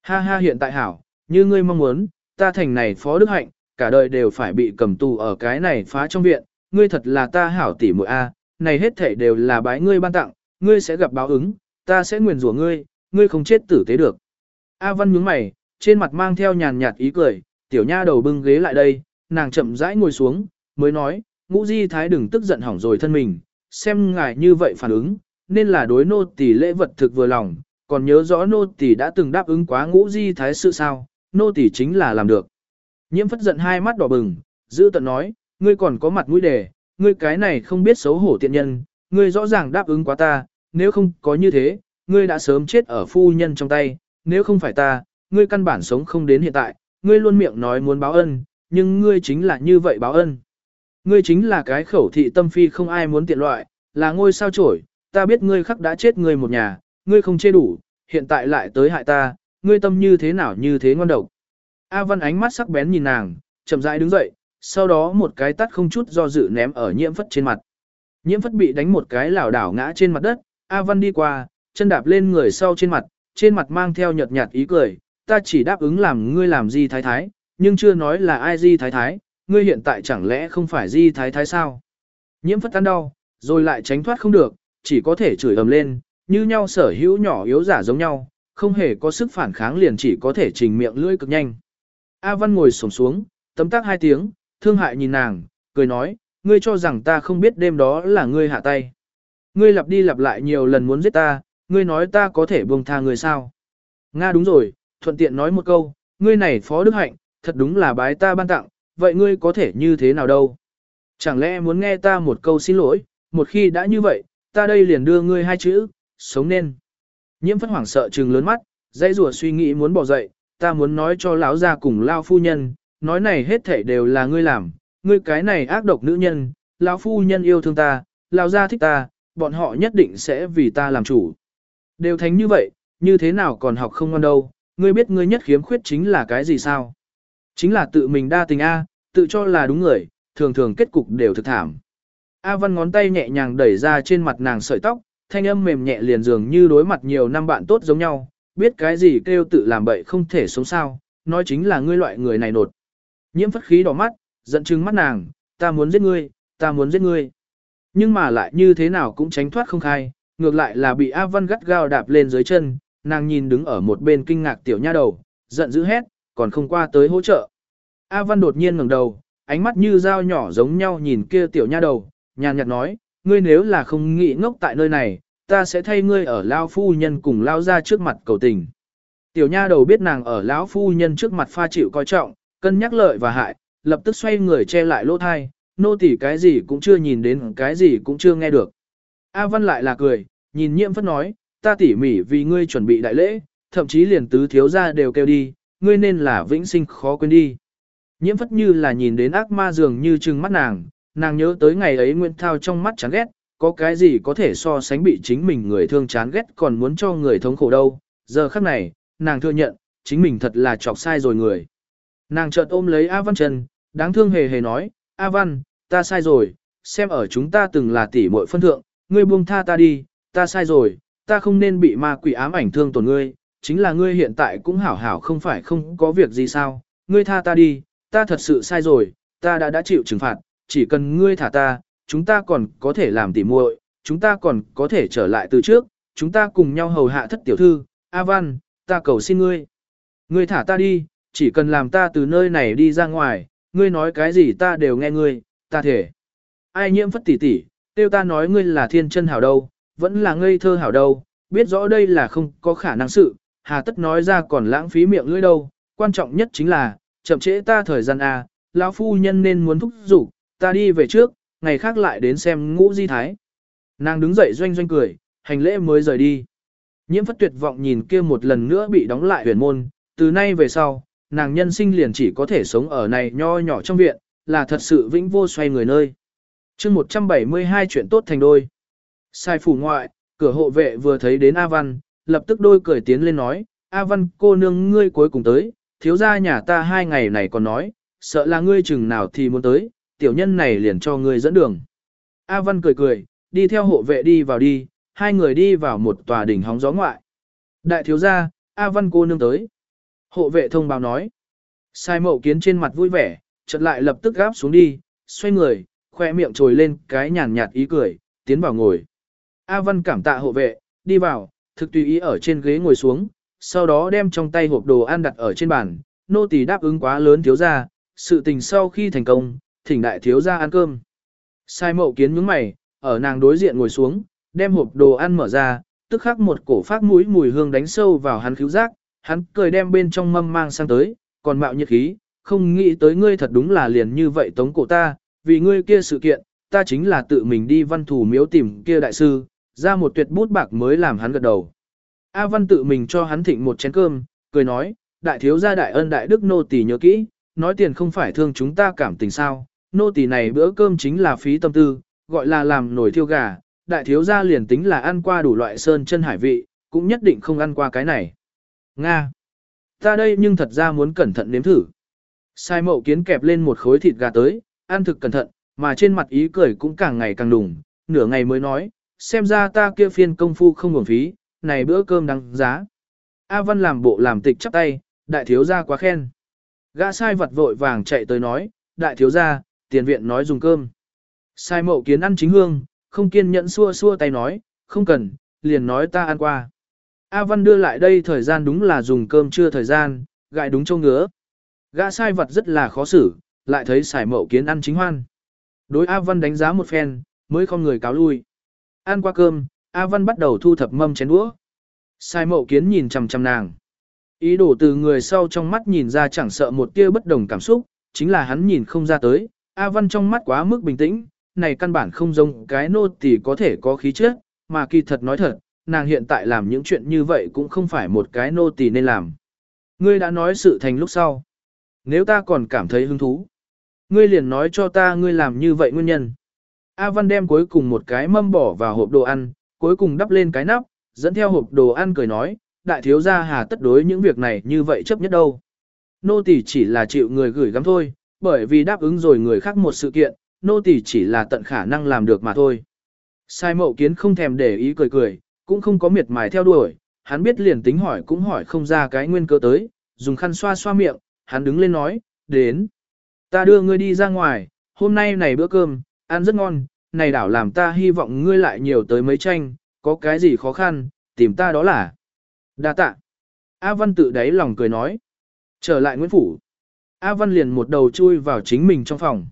Ha ha hiện tại hảo, như ngươi mong muốn, ta thành này phó đức hạnh, cả đời đều phải bị cầm tù ở cái này phá trong viện, ngươi thật là ta hảo tỷ muội a, này hết thảy đều là bái ngươi ban tặng, ngươi sẽ gặp báo ứng, ta sẽ nguyền rủa ngươi, ngươi không chết tử tế được. A Văn nhướng mày, trên mặt mang theo nhàn nhạt ý cười, tiểu nha đầu bưng ghế lại đây, nàng chậm rãi ngồi xuống, mới nói, ngũ di thái đừng tức giận hỏng rồi thân mình, xem ngài như vậy phản ứng, nên là đối nô tỷ lễ vật thực vừa lòng, còn nhớ rõ nô tỷ đã từng đáp ứng quá ngũ di thái sự sao, nô tỷ chính là làm được. Nhiễm phất giận hai mắt đỏ bừng, giữ tận nói, ngươi còn có mặt mũi đề, ngươi cái này không biết xấu hổ tiện nhân, ngươi rõ ràng đáp ứng quá ta, nếu không có như thế, ngươi đã sớm chết ở phu nhân trong tay, nếu không phải ta, ngươi căn bản sống không đến hiện tại, ngươi luôn miệng nói muốn báo ân, nhưng ngươi chính là như vậy báo ân. Ngươi chính là cái khẩu thị tâm phi không ai muốn tiện loại, là ngôi sao trổi, ta biết ngươi khắc đã chết ngươi một nhà, ngươi không chê đủ, hiện tại lại tới hại ta, ngươi tâm như thế nào như thế ngon độc. A Văn ánh mắt sắc bén nhìn nàng, chậm rãi đứng dậy, sau đó một cái tắt không chút do dự ném ở nhiễm phất trên mặt. Nhiễm phất bị đánh một cái lảo đảo ngã trên mặt đất, A Văn đi qua, chân đạp lên người sau trên mặt, trên mặt mang theo nhợt nhạt ý cười, ta chỉ đáp ứng làm ngươi làm gì thái thái, nhưng chưa nói là ai di thái thái, ngươi hiện tại chẳng lẽ không phải di thái thái sao? Nhiễm phất tan đau, rồi lại tránh thoát không được, chỉ có thể chửi ầm lên, như nhau sở hữu nhỏ yếu giả giống nhau, không hề có sức phản kháng liền chỉ có thể trình miệng lưỡi cực nhanh. A Văn ngồi xổm xuống, tấm tắc hai tiếng, thương hại nhìn nàng, cười nói, ngươi cho rằng ta không biết đêm đó là ngươi hạ tay. Ngươi lặp đi lặp lại nhiều lần muốn giết ta, ngươi nói ta có thể buông tha ngươi sao? Nga đúng rồi, thuận tiện nói một câu, ngươi này phó đức hạnh, thật đúng là bái ta ban tặng, vậy ngươi có thể như thế nào đâu? Chẳng lẽ muốn nghe ta một câu xin lỗi, một khi đã như vậy, ta đây liền đưa ngươi hai chữ, sống nên. Nhiễm phất hoảng sợ trừng lớn mắt, dây rùa suy nghĩ muốn bỏ dậy, ta muốn nói cho lão gia cùng lao phu nhân, nói này hết thảy đều là ngươi làm, ngươi cái này ác độc nữ nhân, lão phu nhân yêu thương ta, lão gia thích ta, bọn họ nhất định sẽ vì ta làm chủ. Đều thánh như vậy, như thế nào còn học không ngon đâu, ngươi biết ngươi nhất khiếm khuyết chính là cái gì sao? Chính là tự mình đa tình A, tự cho là đúng người, thường thường kết cục đều thực thảm. A Văn ngón tay nhẹ nhàng đẩy ra trên mặt nàng sợi tóc, thanh âm mềm nhẹ liền dường như đối mặt nhiều năm bạn tốt giống nhau, biết cái gì kêu tự làm bậy không thể sống sao, nói chính là ngươi loại người này nột. Nhiễm phất khí đỏ mắt, giận chừng mắt nàng, ta muốn giết ngươi, ta muốn giết ngươi. Nhưng mà lại như thế nào cũng tránh thoát không khai, ngược lại là bị A Văn gắt gao đạp lên dưới chân, nàng nhìn đứng ở một bên kinh ngạc tiểu nha đầu, giận dữ hét, còn không qua tới hỗ trợ. A Văn đột nhiên ngẩng đầu, ánh mắt như dao nhỏ giống nhau nhìn kia tiểu nha đầu, nhàn nhạt nói, ngươi nếu là không nghĩ ngốc tại nơi này, ta sẽ thay ngươi ở lao phu nhân cùng lao ra trước mặt cầu tình. Tiểu nha đầu biết nàng ở lão phu nhân trước mặt pha chịu coi trọng, cân nhắc lợi và hại, lập tức xoay người che lại lỗ thai, nô tỳ cái gì cũng chưa nhìn đến, cái gì cũng chưa nghe được. A Văn lại là cười, nhìn nhiễm phất nói, ta tỉ mỉ vì ngươi chuẩn bị đại lễ, thậm chí liền tứ thiếu ra đều kêu đi, ngươi nên là vĩnh sinh khó quên đi. Nhiễm phất như là nhìn đến ác ma dường như trừng mắt nàng, nàng nhớ tới ngày ấy Nguyễn Thao trong mắt chán ghét, có cái gì có thể so sánh bị chính mình người thương chán ghét còn muốn cho người thống khổ đâu. Giờ khắc này, nàng thừa nhận, chính mình thật là chọc sai rồi người. Nàng chợt ôm lấy A Văn Trần, đáng thương hề hề nói, A Văn, ta sai rồi, xem ở chúng ta từng là tỷ muội phân thượng, ngươi buông tha ta đi, ta sai rồi, ta không nên bị ma quỷ ám ảnh thương tổn ngươi, chính là ngươi hiện tại cũng hảo hảo không phải không có việc gì sao, ngươi tha ta đi, ta thật sự sai rồi, ta đã đã chịu trừng phạt, chỉ cần ngươi thả ta, chúng ta còn có thể làm tỉ muội, chúng ta còn có thể trở lại từ trước, chúng ta cùng nhau hầu hạ thất tiểu thư, A Văn, ta cầu xin ngươi. Ngươi thả ta đi, chỉ cần làm ta từ nơi này đi ra ngoài, ngươi nói cái gì ta đều nghe ngươi, ta thể. Ai nhiễm phất tỉ tỉ, tiêu ta nói ngươi là thiên chân hảo đâu, vẫn là ngây thơ hảo đâu, biết rõ đây là không có khả năng sự, hà tất nói ra còn lãng phí miệng lưỡi đâu, quan trọng nhất chính là, chậm trễ ta thời gian A, lão phu nhân nên muốn thúc giục, ta đi về trước, ngày khác lại đến xem ngũ di thái. Nàng đứng dậy doanh doanh cười, hành lễ mới rời đi. Nhiễm phất tuyệt vọng nhìn kia một lần nữa bị đóng lại huyền môn, từ nay về sau, nàng nhân sinh liền chỉ có thể sống ở này nho nhỏ trong viện, là thật sự vĩnh vô xoay người nơi. chương 172 chuyện tốt thành đôi. Sai phủ ngoại, cửa hộ vệ vừa thấy đến A Văn, lập tức đôi cười tiến lên nói, A Văn cô nương ngươi cuối cùng tới, thiếu gia nhà ta hai ngày này còn nói, sợ là ngươi chừng nào thì muốn tới, tiểu nhân này liền cho ngươi dẫn đường. A Văn cười cười, đi theo hộ vệ đi vào đi, hai người đi vào một tòa đỉnh hóng gió ngoại. Đại thiếu gia, A Văn cô nương tới. Hộ vệ thông báo nói. Sai mậu kiến trên mặt vui vẻ, chợt lại lập tức gáp xuống đi, xoay người, khoe miệng trồi lên cái nhàn nhạt ý cười, tiến vào ngồi. A Văn cảm tạ hộ vệ, đi vào, thực tùy ý ở trên ghế ngồi xuống, sau đó đem trong tay hộp đồ ăn đặt ở trên bàn, nô tỳ đáp ứng quá lớn thiếu gia, sự tình sau khi thành công, thỉnh đại thiếu gia ăn cơm. Sai mậu kiến nhướng mày, ở nàng đối diện ngồi xuống, đem hộp đồ ăn mở ra, tức khắc một cổ phát mũi mùi hương đánh sâu vào hắn khíu giác, hắn cười đem bên trong mâm mang sang tới, còn mạo nhiệt khí, không nghĩ tới ngươi thật đúng là liền như vậy tống cổ ta, vì ngươi kia sự kiện, ta chính là tự mình đi văn thủ miếu tìm kia đại sư, ra một tuyệt bút bạc mới làm hắn gật đầu. A văn tự mình cho hắn thịnh một chén cơm, cười nói, đại thiếu gia đại ân đại đức nô tỳ nhớ kỹ, nói tiền không phải thương chúng ta cảm tình sao, nô tỳ này bữa cơm chính là phí tâm tư, gọi là làm nổi thiêu gà, đại thiếu gia liền tính là ăn qua đủ loại sơn chân hải vị, cũng nhất định không ăn qua cái này. Nga. Ta đây nhưng thật ra muốn cẩn thận nếm thử. Sai mậu kiến kẹp lên một khối thịt gà tới, ăn thực cẩn thận, mà trên mặt ý cười cũng càng ngày càng đùng, nửa ngày mới nói, xem ra ta kia phiên công phu không hưởng phí, này bữa cơm đáng giá. A Văn làm bộ làm tịch chắp tay, đại thiếu gia quá khen. Gã sai vật vội vàng chạy tới nói, đại thiếu gia, tiền viện nói dùng cơm. Sai mậu kiến ăn chính hương, không kiên nhẫn xua xua tay nói, không cần, liền nói ta ăn qua. A Văn đưa lại đây thời gian đúng là dùng cơm chưa thời gian, gại đúng châu ngứa. Gã sai vật rất là khó xử, lại thấy sai mậu kiến ăn chính hoan. Đối A Văn đánh giá một phen, mới không người cáo lui. Ăn qua cơm, A Văn bắt đầu thu thập mâm chén đũa. Sai mậu kiến nhìn chằm chằm nàng. Ý đồ từ người sau trong mắt nhìn ra chẳng sợ một tia bất đồng cảm xúc, chính là hắn nhìn không ra tới. A Văn trong mắt quá mức bình tĩnh, này căn bản không giống cái nô tỳ có thể có khí chất, mà kỳ thật nói thật, nàng hiện tại làm những chuyện như vậy cũng không phải một cái nô tỳ nên làm. Ngươi đã nói sự thành lúc sau. Nếu ta còn cảm thấy hứng thú, ngươi liền nói cho ta ngươi làm như vậy nguyên nhân. A Văn đem cuối cùng một cái mâm bỏ vào hộp đồ ăn, cuối cùng đắp lên cái nắp, dẫn theo hộp đồ ăn cười nói, đại thiếu gia hà tất đối những việc này như vậy chấp nhất đâu. Nô tỳ chỉ là chịu người gửi gắm thôi, bởi vì đáp ứng rồi người khác một sự kiện, nô tỳ chỉ là tận khả năng làm được mà thôi. Sai mậu kiến không thèm để ý cười cười, cũng không có miệt mài theo đuổi, hắn biết liền tính hỏi cũng hỏi không ra cái nguyên cơ tới, dùng khăn xoa xoa miệng, hắn đứng lên nói, đến. Ta đưa ngươi đi ra ngoài, hôm nay này bữa cơm, ăn rất ngon, này đảo làm ta hy vọng ngươi lại nhiều tới mấy tranh, có cái gì khó khăn, tìm ta đó là. đa tạ. A Văn tự đáy lòng cười nói. Trở lại Nguyễn Phủ. A Văn liền một đầu chui vào chính mình trong phòng.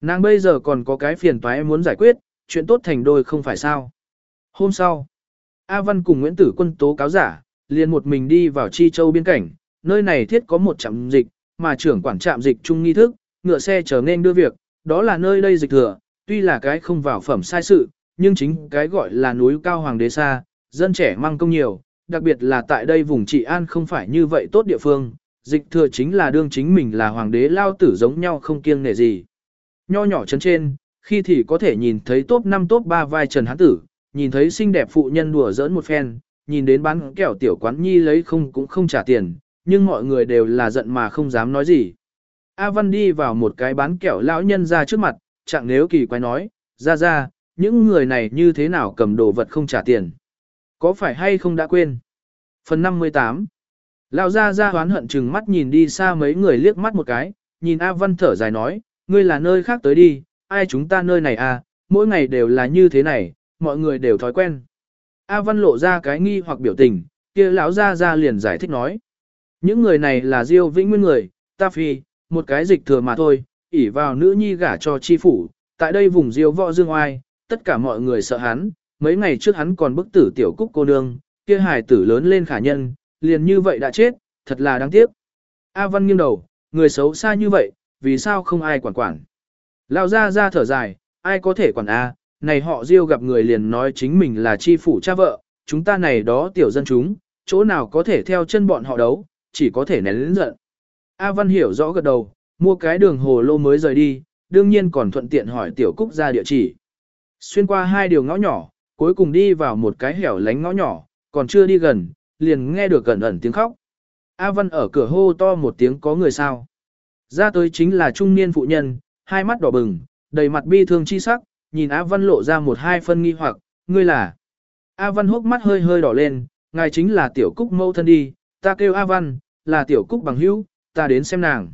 Nàng bây giờ còn có cái phiền toái muốn giải quyết, chuyện tốt thành đôi không phải sao. Hôm sau, A Văn cùng Nguyễn Tử Quân tố cáo giả, liền một mình đi vào Chi Châu biên cảnh, nơi này thiết có một trạm dịch, mà trưởng quản trạm dịch trung nghi thức, ngựa xe trở nên đưa việc, đó là nơi đây dịch thừa, tuy là cái không vào phẩm sai sự, nhưng chính cái gọi là núi cao hoàng đế xa, dân trẻ mang công nhiều, đặc biệt là tại đây vùng trị an không phải như vậy tốt địa phương, dịch thừa chính là đương chính mình là hoàng đế lao tử giống nhau không kiêng nể gì. Nho nhỏ chân trên, khi thì có thể nhìn thấy top 5 top 3 vai Trần Hán Tử, nhìn thấy xinh đẹp phụ nhân đùa giỡn một phen, nhìn đến bán kẹo tiểu quán nhi lấy không cũng không trả tiền, nhưng mọi người đều là giận mà không dám nói gì. A Văn đi vào một cái bán kẹo lão nhân ra trước mặt, chẳng nếu kỳ quái nói, ra ra, những người này như thế nào cầm đồ vật không trả tiền. Có phải hay không đã quên? Phần 58 Lão ra ra hoán hận chừng mắt nhìn đi xa mấy người liếc mắt một cái, nhìn A Văn thở dài nói, ngươi là nơi khác tới đi, ai chúng ta nơi này à, mỗi ngày đều là như thế này, mọi người đều thói quen. A Văn lộ ra cái nghi hoặc biểu tình, kia lão ra ra liền giải thích nói. Những người này là Diêu Vĩnh Nguyên người, ta phi, một cái dịch thừa mà thôi, ỉ vào nữ nhi gả cho chi phủ, tại đây vùng Diêu võ dương oai, tất cả mọi người sợ hắn, mấy ngày trước hắn còn bức tử tiểu cúc cô nương, kia hài tử lớn lên khả nhân, liền như vậy đã chết, thật là đáng tiếc. A Văn nghiêng đầu, người xấu xa như vậy, vì sao không ai quản quản. Lão ra ra thở dài, ai có thể quản A, này họ Diêu gặp người liền nói chính mình là chi phủ cha vợ, chúng ta này đó tiểu dân chúng, chỗ nào có thể theo chân bọn họ đấu, chỉ có thể nén lĩnh giận. A Văn hiểu rõ gật đầu, mua cái đường hồ lô mới rời đi, đương nhiên còn thuận tiện hỏi tiểu cúc ra địa chỉ. Xuyên qua hai điều ngõ nhỏ, cuối cùng đi vào một cái hẻo lánh ngõ nhỏ, còn chưa đi gần, liền nghe được gần ẩn tiếng khóc. A Văn ở cửa hô to một tiếng có người sao. Ra tới chính là trung niên phụ nhân, hai mắt đỏ bừng, đầy mặt bi thương chi sắc, nhìn A Văn lộ ra một hai phân nghi hoặc, ngươi là. A Văn hốc mắt hơi hơi đỏ lên, ngài chính là tiểu cúc mâu thân đi, ta kêu A Văn, là tiểu cúc bằng hữu, ta đến xem nàng.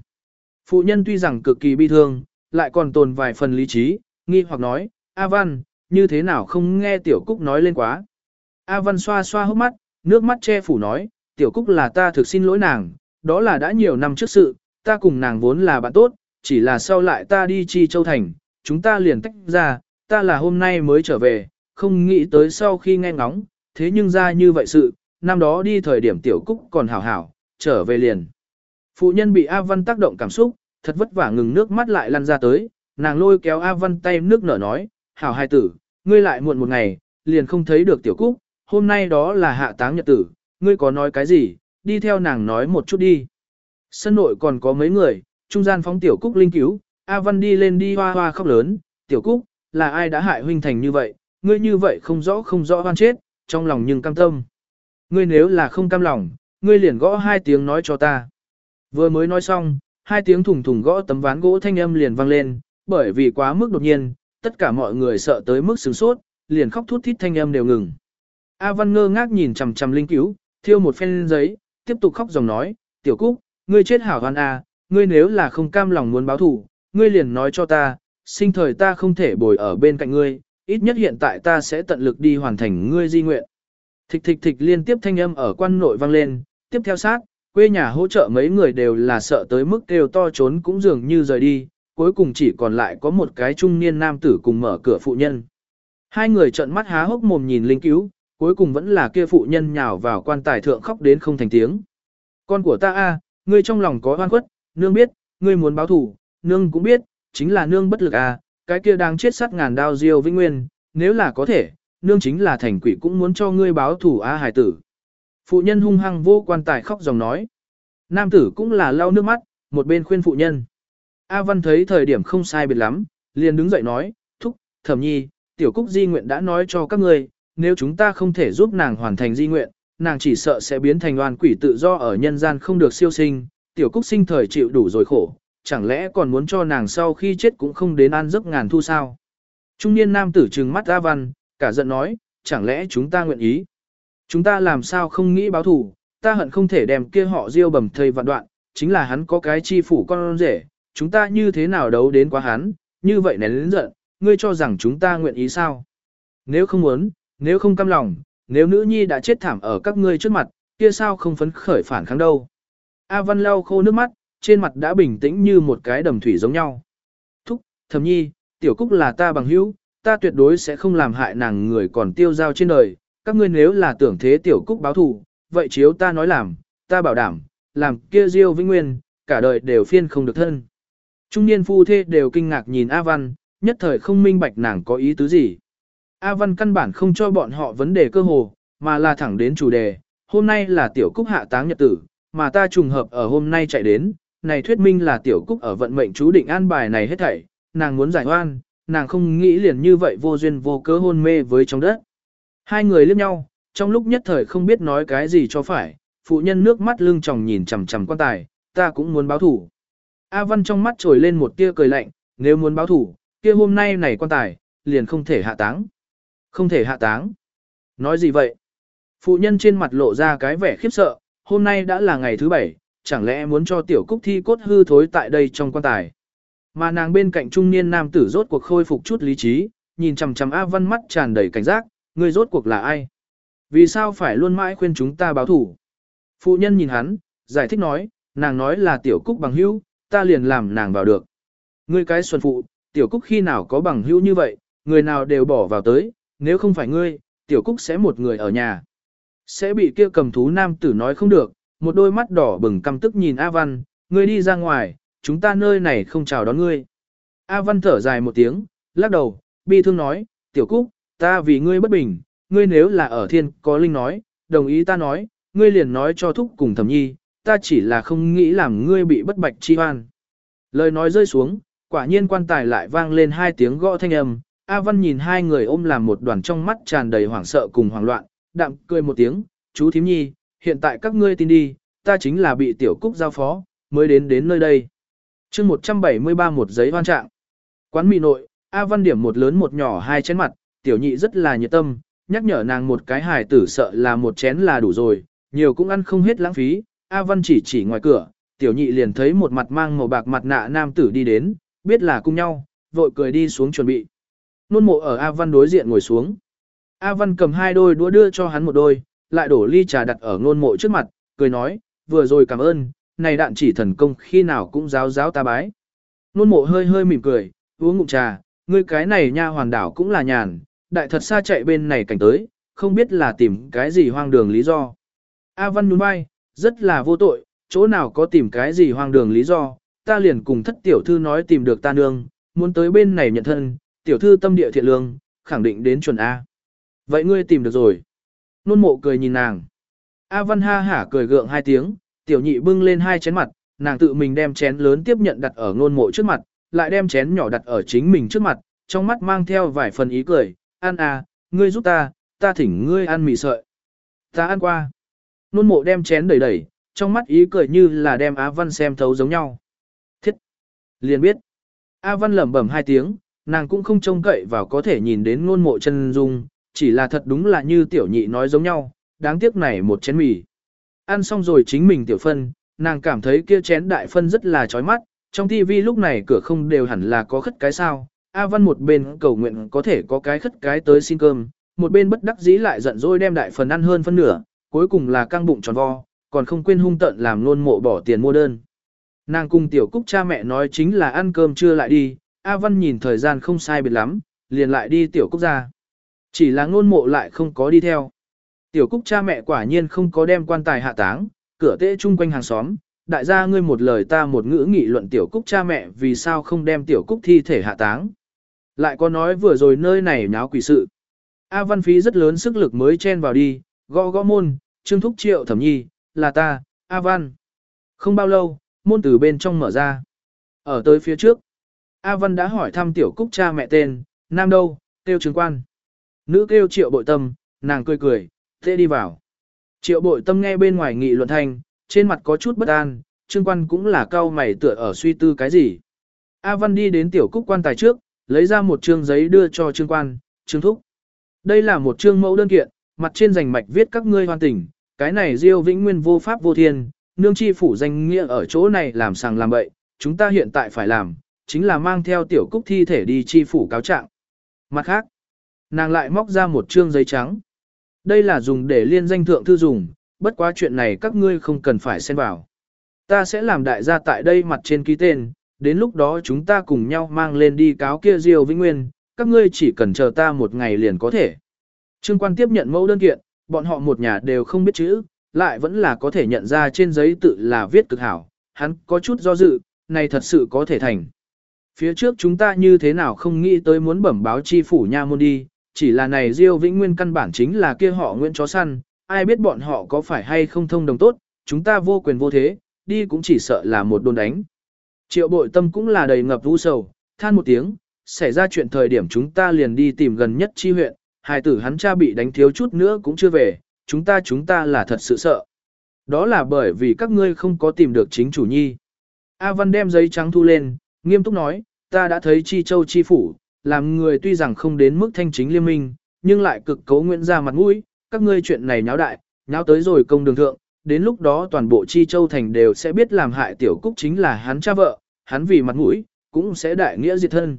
Phụ nhân tuy rằng cực kỳ bi thương, lại còn tồn vài phần lý trí, nghi hoặc nói, A Văn, như thế nào không nghe tiểu cúc nói lên quá. A Văn xoa xoa hốc mắt, nước mắt che phủ nói, tiểu cúc là ta thực xin lỗi nàng, đó là đã nhiều năm trước sự, ta cùng nàng vốn là bạn tốt, chỉ là sau lại ta đi chi châu thành, chúng ta liền tách ra, ta là hôm nay mới trở về, không nghĩ tới sau khi nghe ngóng, thế nhưng ra như vậy sự, năm đó đi thời điểm tiểu cúc còn hảo hảo, trở về liền. Phụ nhân bị A Văn tác động cảm xúc, thật vất vả ngừng nước mắt lại lăn ra tới, nàng lôi kéo A Văn tay nước nở nói, hảo hai tử, ngươi lại muộn một ngày, liền không thấy được tiểu cúc, hôm nay đó là hạ táng nhật tử, ngươi có nói cái gì, đi theo nàng nói một chút đi. Sân nội còn có mấy người, trung gian phóng tiểu cúc linh cứu, A Văn đi lên đi hoa hoa khóc lớn, tiểu cúc, là ai đã hại huynh thành như vậy, ngươi như vậy không rõ không rõ hoan chết, trong lòng nhưng cam tâm. Ngươi nếu là không cam lòng, ngươi liền gõ hai tiếng nói cho ta. Vừa mới nói xong, hai tiếng thùng thùng gõ tấm ván gỗ thanh âm liền vang lên, bởi vì quá mức đột nhiên, tất cả mọi người sợ tới mức sửng sốt, liền khóc thút thít thanh âm đều ngừng. A Văn ngơ ngác nhìn chằm chằm linh cứu, thiêu một phen giấy, tiếp tục khóc dòng nói, tiểu cúc, ngươi chết hảo hoan a, ngươi nếu là không cam lòng muốn báo thù, ngươi liền nói cho ta, sinh thời ta không thể bồi ở bên cạnh ngươi, ít nhất hiện tại ta sẽ tận lực đi hoàn thành ngươi di nguyện. Thịch thịch thịch liên tiếp thanh âm ở quan nội vang lên, tiếp theo sát, quê nhà hỗ trợ mấy người đều là sợ tới mức kêu to trốn cũng dường như rời đi, cuối cùng chỉ còn lại có một cái trung niên nam tử cùng mở cửa phụ nhân. Hai người trợn mắt há hốc mồm nhìn linh cứu, cuối cùng vẫn là kia phụ nhân nhào vào quan tài thượng khóc đến không thành tiếng. Con của ta a, ngươi trong lòng có oan khuất, nương biết, ngươi muốn báo thù, nương cũng biết, chính là nương bất lực a, cái kia đang chết sát ngàn đao diêu vĩnh nguyên, nếu là có thể, nương chính là thành quỷ cũng muốn cho ngươi báo thù a hải tử. Phụ nhân hung hăng vô quan tài khóc dòng nói. Nam tử cũng là lau nước mắt, một bên khuyên phụ nhân. A Văn thấy thời điểm không sai biệt lắm, liền đứng dậy nói, thúc, thẩm nhi, tiểu cúc di nguyện đã nói cho các ngươi, nếu chúng ta không thể giúp nàng hoàn thành di nguyện, nàng chỉ sợ sẽ biến thành oan quỷ tự do ở nhân gian không được siêu sinh, tiểu cúc sinh thời chịu đủ rồi khổ, chẳng lẽ còn muốn cho nàng sau khi chết cũng không đến an giấc ngàn thu sao? Trung niên nam tử trừng mắt A Văn, cả giận nói, chẳng lẽ chúng ta nguyện ý? Chúng ta làm sao không nghĩ báo thù, ta hận không thể đem kia họ diêu bầm thầy vạn đoạn, chính là hắn có cái chi phủ con rể, chúng ta như thế nào đấu đến quá hắn, như vậy nén lớn giận, ngươi cho rằng chúng ta nguyện ý sao? Nếu không muốn, nếu không cam lòng, nếu nữ nhi đã chết thảm ở các ngươi trước mặt, kia sao không phấn khởi phản kháng đâu? A Văn lau khô nước mắt, trên mặt đã bình tĩnh như một cái đầm thủy giống nhau. Thúc, thầm nhi, tiểu cúc là ta bằng hữu, ta tuyệt đối sẽ không làm hại nàng người còn tiêu giao trên đời, các ngươi nếu là tưởng thế tiểu cúc báo thù, vậy chiếu ta nói làm, ta bảo đảm, làm kia diêu vĩnh nguyên, cả đời đều phiên không được thân. Trung niên phu thê đều kinh ngạc nhìn A Văn, nhất thời không minh bạch nàng có ý tứ gì. A Văn căn bản không cho bọn họ vấn đề cơ hồ, mà là thẳng đến chủ đề, hôm nay là tiểu cúc hạ táng nhật tử, mà ta trùng hợp ở hôm nay chạy đến, này thuyết minh là tiểu cúc ở vận mệnh chú định an bài này hết thảy, nàng muốn giải oan, nàng không nghĩ liền như vậy vô duyên vô cớ hôn mê với trong đất. Hai người liếc nhau, trong lúc nhất thời không biết nói cái gì cho phải, phụ nhân nước mắt lưng tròng nhìn chằm chằm quan tài, ta cũng muốn báo thủ. A Văn trong mắt trồi lên một tia cười lạnh, nếu muốn báo thủ, kia hôm nay này quan tài, liền không thể hạ táng. Không thể hạ táng. Nói gì vậy? Phụ nhân trên mặt lộ ra cái vẻ khiếp sợ, hôm nay đã là ngày thứ bảy, chẳng lẽ muốn cho tiểu cúc thi cốt hư thối tại đây trong quan tài. Mà nàng bên cạnh trung niên nam tử rốt cuộc khôi phục chút lý trí, nhìn chằm chằm A Văn mắt tràn đầy cảnh giác, người rốt cuộc là ai? Vì sao phải luôn mãi khuyên chúng ta báo thủ? Phụ nhân nhìn hắn, giải thích nói, nàng nói là tiểu cúc bằng hữu, ta liền làm nàng vào được. Ngươi cái xuân phụ, tiểu cúc khi nào có bằng hữu như vậy, người nào đều bỏ vào tới, nếu không phải ngươi, tiểu cúc sẽ một người ở nhà. Sẽ bị kia cầm thú nam tử nói không được, một đôi mắt đỏ bừng căm tức nhìn A Văn, ngươi đi ra ngoài, chúng ta nơi này không chào đón ngươi. A Văn thở dài một tiếng, lắc đầu, bi thương nói, tiểu cúc, ta vì ngươi bất bình, ngươi nếu là ở thiên có linh nói, đồng ý ta nói, ngươi liền nói cho thúc cùng thẩm nhi, ta chỉ là không nghĩ làm ngươi bị bất bạch chi oan. Lời nói rơi xuống, quả nhiên quan tài lại vang lên hai tiếng gõ thanh âm, A Văn nhìn hai người ôm làm một đoàn trong mắt tràn đầy hoảng sợ cùng hoảng loạn, đạm cười một tiếng, chú thím nhi, hiện tại các ngươi tin đi, ta chính là bị tiểu cúc giao phó, mới đến đến nơi đây. chương 173 một giấy hoan trạng. Quán mì nội, A Văn điểm một lớn một nhỏ hai chén mặt, tiểu nhị rất là nhiệt tâm, nhắc nhở nàng một cái hài tử sợ là một chén là đủ rồi, nhiều cũng ăn không hết lãng phí. A Văn chỉ chỉ ngoài cửa, tiểu nhị liền thấy một mặt mang màu bạc mặt nạ nam tử đi đến, biết là cùng nhau, vội cười đi xuống chuẩn bị. Nôn mộ ở A Văn đối diện ngồi xuống. A Văn cầm hai đôi đũa đưa cho hắn một đôi, lại đổ ly trà đặt ở nôn mộ trước mặt, cười nói, vừa rồi cảm ơn, này đạn chỉ thần công khi nào cũng giáo giáo ta bái. Nôn mộ hơi hơi mỉm cười, uống ngụm trà, ngươi cái này nha hoàn đảo cũng là nhàn, đại thật xa chạy bên này cảnh tới, không biết là tìm cái gì hoang đường lý do. A Văn nhún vai, rất là vô tội, chỗ nào có tìm cái gì hoang đường lý do, ta liền cùng thất tiểu thư nói tìm được ta nương, muốn tới bên này nhận thân, tiểu thư tâm địa thiện lương, khẳng định đến chuẩn A. Vậy ngươi tìm được rồi. Nôn mộ cười nhìn nàng. A Văn ha hả cười gượng hai tiếng, tiểu nhị bưng lên hai chén mặt, nàng tự mình đem chén lớn tiếp nhận đặt ở nôn mộ trước mặt, lại đem chén nhỏ đặt ở chính mình trước mặt, trong mắt mang theo vài phần ý cười, ăn à, ngươi giúp ta, ta thỉnh ngươi ăn mì sợi. Ta ăn qua. Nôn mộ đem chén đẩy đẩy, trong mắt ý cười như là đem Á Văn xem thấu giống nhau. Thiết! Liền biết. A Văn lẩm bẩm hai tiếng, nàng cũng không trông cậy vào có thể nhìn đến nôn mộ chân dung, chỉ là thật đúng là như tiểu nhị nói giống nhau, đáng tiếc này một chén mì. Ăn xong rồi chính mình tiểu phân, nàng cảm thấy kia chén đại phân rất là chói mắt, trong tivi lúc này cửa không đều hẳn là có khất cái sao. A Văn một bên cầu nguyện có thể có cái khất cái tới xin cơm, một bên bất đắc dĩ lại giận dỗi đem đại phần ăn hơn phân nửa, cuối cùng là căng bụng tròn vo, còn không quên hung tận làm nôn mộ bỏ tiền mua đơn. Nàng cùng tiểu cúc cha mẹ nói chính là ăn cơm chưa lại đi, A Văn nhìn thời gian không sai biệt lắm, liền lại đi tiểu cúc ra. Chỉ là ngôn mộ lại không có đi theo. Tiểu cúc cha mẹ quả nhiên không có đem quan tài hạ táng, cửa tễ chung quanh hàng xóm, đại gia ngươi một lời ta một ngữ nghị luận tiểu cúc cha mẹ vì sao không đem tiểu cúc thi thể hạ táng. Lại có nói vừa rồi nơi này nháo quỷ sự. A văn phí rất lớn sức lực mới chen vào đi, gõ gõ môn, trương thúc triệu thẩm nhi, là ta, A văn. Không bao lâu, môn từ bên trong mở ra. Ở tới phía trước, A văn đã hỏi thăm tiểu cúc cha mẹ tên, nam đâu, tiêu trường quan. Nữ kêu triệu bội tâm, nàng cười cười, tê đi vào. Triệu bội tâm nghe bên ngoài nghị luận thanh, trên mặt có chút bất an, trương quan cũng là cao mày tựa ở suy tư cái gì. A Văn đi đến tiểu cúc quan tài trước, lấy ra một trương giấy đưa cho trương quan, trương thúc. Đây là một trương mẫu đơn kiện, mặt trên rành mạch viết các ngươi hoàn tỉnh, cái này diêu vĩnh nguyên vô pháp vô thiên, nương chi phủ danh nghĩa ở chỗ này làm sàng làm bậy, chúng ta hiện tại phải làm, chính là mang theo tiểu cúc thi thể đi chi phủ cáo trạng. Mặt khác, nàng lại móc ra một trương giấy trắng. Đây là dùng để liên danh thượng thư dùng, bất quá chuyện này các ngươi không cần phải xen vào. Ta sẽ làm đại gia tại đây mặt trên ký tên, đến lúc đó chúng ta cùng nhau mang lên đi cáo kia Diêu Vĩnh Nguyên, các ngươi chỉ cần chờ ta một ngày liền có thể. Trương quan tiếp nhận mẫu đơn kiện, bọn họ một nhà đều không biết chữ, lại vẫn là có thể nhận ra trên giấy tự là viết cực hảo, hắn có chút do dự, này thật sự có thể thành. Phía trước chúng ta như thế nào không nghĩ tới muốn bẩm báo chi phủ nha môn đi, chỉ là này Diêu Vĩnh Nguyên căn bản chính là kia họ Nguyễn chó săn, ai biết bọn họ có phải hay không thông đồng tốt, chúng ta vô quyền vô thế, đi cũng chỉ sợ là một đồn đánh. Triệu bội tâm cũng là đầy ngập vũ sầu, than một tiếng, xảy ra chuyện thời điểm chúng ta liền đi tìm gần nhất chi huyện, hài tử hắn cha bị đánh thiếu chút nữa cũng chưa về, chúng ta chúng ta là thật sự sợ. Đó là bởi vì các ngươi không có tìm được chính chủ nhi. A Văn đem giấy trắng thu lên, nghiêm túc nói, ta đã thấy chi châu chi phủ, làm người tuy rằng không đến mức thanh chính liên minh, nhưng lại cực cấu nguyện ra mặt mũi, các ngươi chuyện này nháo đại, nháo tới rồi công đường thượng, đến lúc đó toàn bộ chi châu thành đều sẽ biết làm hại tiểu cúc chính là hắn cha vợ, hắn vì mặt mũi, cũng sẽ đại nghĩa diệt thân.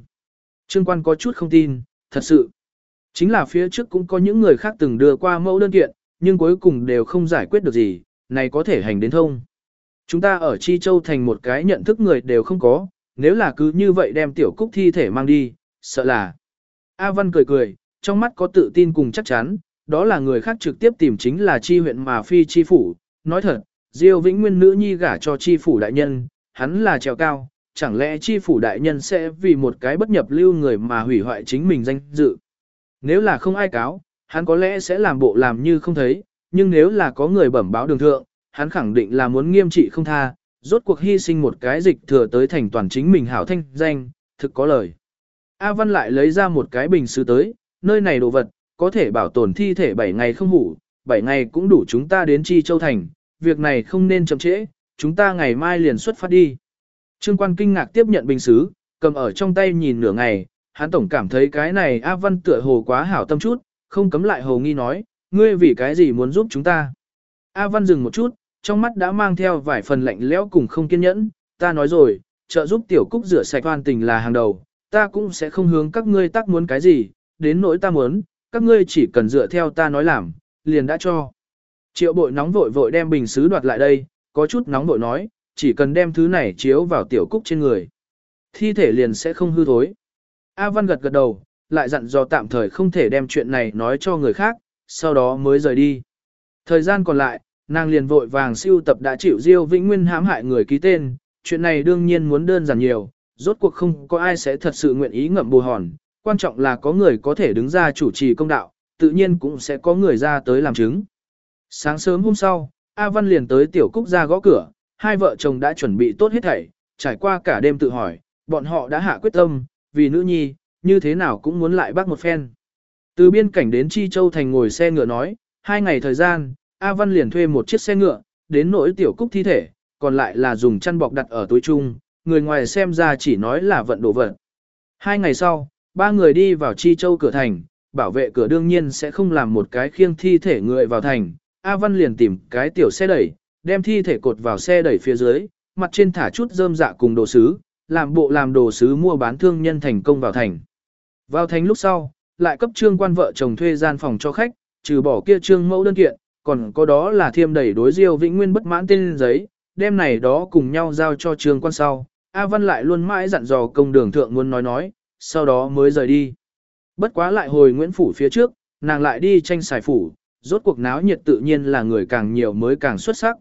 Trương quan có chút không tin, thật sự. Chính là phía trước cũng có những người khác từng đưa qua mẫu đơn kiện, nhưng cuối cùng đều không giải quyết được gì, này có thể hành đến thông. Chúng ta ở Chi Châu thành một cái nhận thức người đều không có, nếu là cứ như vậy đem tiểu cúc thi thể mang đi, sợ là. A Văn cười cười, trong mắt có tự tin cùng chắc chắn, đó là người khác trực tiếp tìm chính là chi huyện mà phi chi phủ. Nói thật, Diêu Vĩnh Nguyên nữ nhi gả cho chi phủ đại nhân, hắn là trèo cao, chẳng lẽ chi phủ đại nhân sẽ vì một cái bất nhập lưu người mà hủy hoại chính mình danh dự. nếu là không ai cáo, hắn có lẽ sẽ làm bộ làm như không thấy, nhưng nếu là có người bẩm báo đường thượng, hắn khẳng định là muốn nghiêm trị không tha, rốt cuộc hy sinh một cái dịch thừa tới thành toàn chính mình hảo thanh danh, thực có lời. A Văn lại lấy ra một cái bình sứ tới, nơi này đồ vật, có thể bảo tồn thi thể 7 ngày không hủ, 7 ngày cũng đủ chúng ta đến Chi Châu Thành, việc này không nên chậm trễ, chúng ta ngày mai liền xuất phát đi. Trương quan kinh ngạc tiếp nhận bình sứ, cầm ở trong tay nhìn nửa ngày, hắn tổng cảm thấy cái này A Văn tựa hồ quá hảo tâm chút, không cấm lại hồ nghi nói, ngươi vì cái gì muốn giúp chúng ta. A Văn dừng một chút, trong mắt đã mang theo vài phần lạnh lẽo cùng không kiên nhẫn, ta nói rồi, trợ giúp tiểu cúc rửa sạch hoàn tình là hàng đầu, ta cũng sẽ không hướng các ngươi tác muốn cái gì, đến nỗi ta muốn, các ngươi chỉ cần dựa theo ta nói làm, liền đã cho. Triệu bội nóng vội vội đem bình sứ đoạt lại đây, có chút nóng vội nói, chỉ cần đem thứ này chiếu vào tiểu cúc trên người. Thi thể liền sẽ không hư thối. A Văn gật gật đầu, lại dặn dò tạm thời không thể đem chuyện này nói cho người khác, sau đó mới rời đi. Thời gian còn lại, nàng liền vội vàng siêu tập đã chịu Diêu Vĩnh Nguyên hãm hại người ký tên, chuyện này đương nhiên muốn đơn giản nhiều, rốt cuộc không có ai sẽ thật sự nguyện ý ngậm bù hòn, quan trọng là có người có thể đứng ra chủ trì công đạo, tự nhiên cũng sẽ có người ra tới làm chứng. Sáng sớm hôm sau, A Văn liền tới tiểu cúc ra gõ cửa, hai vợ chồng đã chuẩn bị tốt hết thảy, trải qua cả đêm tự hỏi, bọn họ đã hạ quyết tâm, vì nữ nhi, như thế nào cũng muốn lại bác một phen. Từ biên cảnh đến Chi Châu Thành ngồi xe ngựa nói, hai ngày thời gian, A Văn liền thuê một chiếc xe ngựa, đến nỗi tiểu cúc thi thể, còn lại là dùng chăn bọc đặt ở túi chung, người ngoài xem ra chỉ nói là vận đồ vật. Hai ngày sau, ba người đi vào Chi Châu cửa thành, bảo vệ cửa đương nhiên sẽ không làm một cái khiêng thi thể người vào thành. A Văn liền tìm cái tiểu xe đẩy, đem thi thể cột vào xe đẩy phía dưới, mặt trên thả chút rơm dạ cùng đồ sứ, làm bộ làm đồ sứ mua bán thương nhân thành công vào thành. Vào thành lúc sau, lại cấp trương quan vợ chồng thuê gian phòng cho khách, trừ bỏ kia trương mẫu đơn kiện, còn có đó là thiêm đẩy đối diêu vĩnh nguyên bất mãn tên giấy, đem này đó cùng nhau giao cho trường quan sau. A Văn lại luôn mãi dặn dò công đường thượng muốn nói nói, sau đó mới rời đi. Bất quá lại hồi Nguyễn Phủ phía trước, nàng lại đi tranh xài phủ, rốt cuộc náo nhiệt tự nhiên là người càng nhiều mới càng xuất sắc.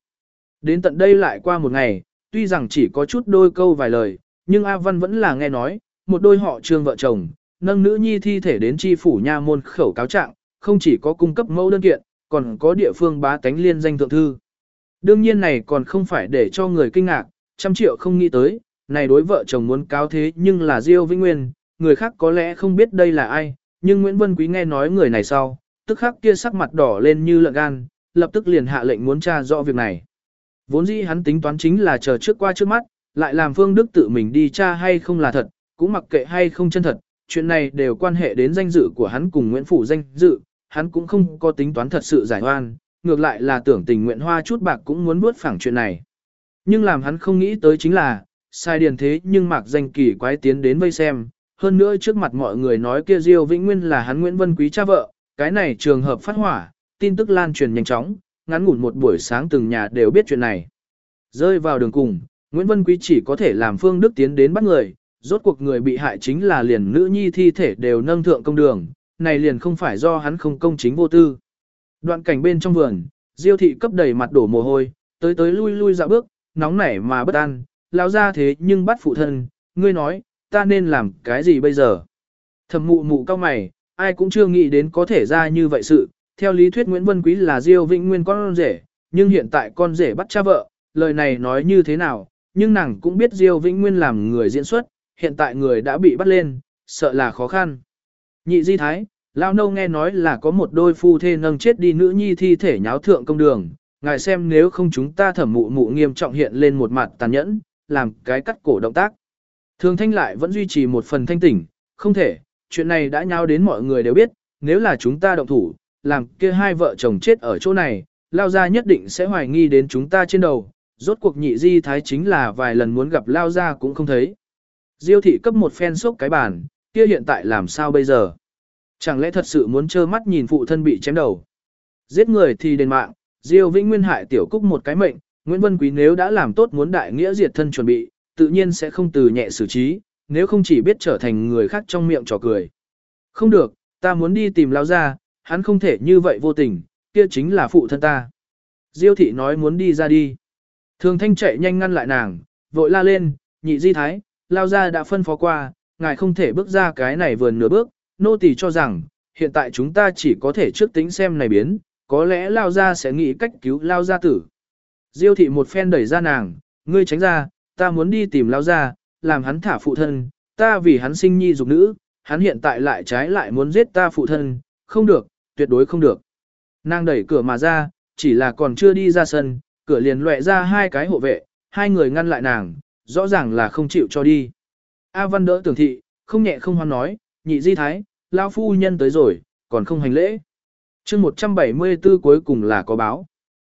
Đến tận đây lại qua một ngày, tuy rằng chỉ có chút đôi câu vài lời, nhưng A Văn vẫn là nghe nói, một đôi họ trương vợ chồng, nâng nữ nhi thi thể đến chi phủ nha môn khẩu cáo trạng, không chỉ có cung cấp mẫu đơn kiện, còn có địa phương bá tánh liên danh thượng thư. Đương nhiên này còn không phải để cho người kinh ngạc, trăm triệu không nghĩ tới, này đối vợ chồng muốn cáo thế nhưng là Diêu Vĩnh Nguyên, người khác có lẽ không biết đây là ai, nhưng Nguyễn Vân Quý nghe nói người này sau, tức khắc kia sắc mặt đỏ lên như lợn gan, lập tức liền hạ lệnh muốn tra rõ việc này. Vốn dĩ hắn tính toán chính là chờ trước qua trước mắt, lại làm Phương Đức tự mình đi tra hay không là thật, cũng mặc kệ hay không chân thật, chuyện này đều quan hệ đến danh dự của hắn cùng Nguyễn Phủ danh dự, hắn cũng không có tính toán thật sự giải oan, ngược lại là tưởng tình nguyện hoa chút bạc cũng muốn bước phẳng chuyện này. Nhưng làm hắn không nghĩ tới chính là, sai điền thế nhưng mạc danh kỳ quái tiến đến vây xem, hơn nữa trước mặt mọi người nói kia Diêu Vĩnh Nguyên là hắn Nguyễn Vân Quý cha vợ, cái này trường hợp phát hỏa, tin tức lan truyền nhanh chóng, ngắn ngủn một buổi sáng từng nhà đều biết chuyện này. Rơi vào đường cùng, Nguyễn Vân Quý chỉ có thể làm Phương Đức tiến đến bắt người, rốt cuộc người bị hại chính là liền nữ nhi thi thể đều nâng thượng công đường, này liền không phải do hắn không công chính vô tư. Đoạn cảnh bên trong vườn, Diêu thị cấp đầy mặt đổ mồ hôi, tới tới lui lui dạo bước, nóng nảy mà bất an, lão ra thế nhưng bắt phụ thân, ngươi nói, ta nên làm cái gì bây giờ? Thẩm mụ mụ cao mày, ai cũng chưa nghĩ đến có thể ra như vậy sự, theo lý thuyết Nguyễn Vân Quý là Diêu Vĩnh Nguyên con rể, nhưng hiện tại con rể bắt cha vợ, lời này nói như thế nào, nhưng nàng cũng biết Diêu Vĩnh Nguyên làm người diễn xuất, hiện tại người đã bị bắt lên, sợ là khó khăn. Nhị di thái, Lao nâu nghe nói là có một đôi phu thê nâng chết đi nữ nhi thi thể nháo thượng công đường, ngài xem nếu không chúng ta thẩm mụ mụ nghiêm trọng hiện lên một mặt tàn nhẫn, làm cái cắt cổ động tác. Thường thanh lại vẫn duy trì một phần thanh tỉnh, không thể, chuyện này đã nháo đến mọi người đều biết, nếu là chúng ta động thủ, làm kia hai vợ chồng chết ở chỗ này, Lao gia nhất định sẽ hoài nghi đến chúng ta trên đầu, rốt cuộc nhị di thái chính là vài lần muốn gặp Lao gia cũng không thấy. Diêu thị cấp một phen sốc cái bàn, kia hiện tại làm sao bây giờ? Chẳng lẽ thật sự muốn trơ mắt nhìn phụ thân bị chém đầu? Giết người thì đền mạng, Diêu Vĩnh Nguyên hại tiểu cúc một cái mệnh, Nguyễn Vân Quý nếu đã làm tốt muốn đại nghĩa diệt thân chuẩn bị, tự nhiên sẽ không từ nhẹ xử trí, nếu không chỉ biết trở thành người khác trong miệng trò cười. Không được, ta muốn đi tìm lao ra, hắn không thể như vậy vô tình, kia chính là phụ thân ta. Diêu thị nói muốn đi ra đi. Thường thanh chạy nhanh ngăn lại nàng, vội la lên, nhị di thái, lao ra đã phân phó qua, ngài không thể bước ra cái này vườn nửa bước, nô tỳ cho rằng, hiện tại chúng ta chỉ có thể trước tính xem này biến, có lẽ lao ra sẽ nghĩ cách cứu lao gia tử. Diêu thị một phen đẩy ra nàng, ngươi tránh ra, ta muốn đi tìm lao ra, làm hắn thả phụ thân, ta vì hắn sinh nhi dục nữ, hắn hiện tại lại trái lại muốn giết ta phụ thân, không được, tuyệt đối không được. Nàng đẩy cửa mà ra, chỉ là còn chưa đi ra sân, cửa liền lệ ra hai cái hộ vệ, hai người ngăn lại nàng, rõ ràng là không chịu cho đi. A Văn đỡ tưởng thị, không nhẹ không hoan nói, nhị di thái, lao phu nhân tới rồi, còn không hành lễ. chương 174 cuối cùng là có báo.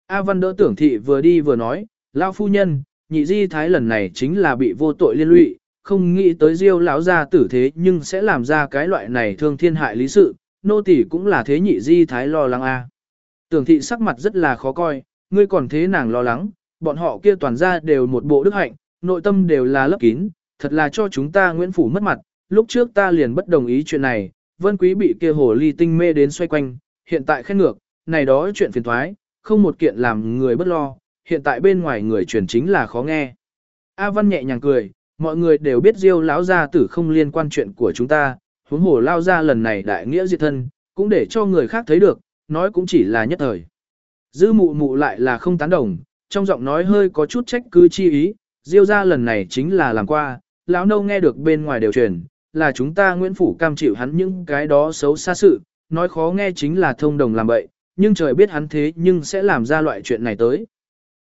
A Văn đỡ tưởng thị vừa đi vừa nói, lao phu nhân, nhị di thái lần này chính là bị vô tội liên lụy, không nghĩ tới diêu lão gia tử thế nhưng sẽ làm ra cái loại này thương thiên hại lý sự, nô tỳ cũng là thế nhị di thái lo lắng a. Tưởng thị sắc mặt rất là khó coi, ngươi còn thế nàng lo lắng, bọn họ kia toàn ra đều một bộ đức hạnh, nội tâm đều là lấp kín, thật là cho chúng ta Nguyễn Phủ mất mặt, lúc trước ta liền bất đồng ý chuyện này, vân quý bị kia hồ ly tinh mê đến xoay quanh, hiện tại khen ngược, này đó chuyện phiền thoái, không một kiện làm người bất lo, hiện tại bên ngoài người truyền chính là khó nghe. A Văn nhẹ nhàng cười, mọi người đều biết Diêu lão gia tử không liên quan chuyện của chúng ta, huống hồ lao ra lần này đại nghĩa diệt thân, cũng để cho người khác thấy được, nói cũng chỉ là nhất thời. Dư mụ mụ lại là không tán đồng, trong giọng nói hơi có chút trách cứ chi ý, Diêu ra lần này chính là làm qua, lão nâu nghe được bên ngoài đều truyền, là chúng ta Nguyễn Phủ cam chịu hắn những cái đó xấu xa sự, nói khó nghe chính là thông đồng làm bậy, nhưng trời biết hắn thế nhưng sẽ làm ra loại chuyện này tới.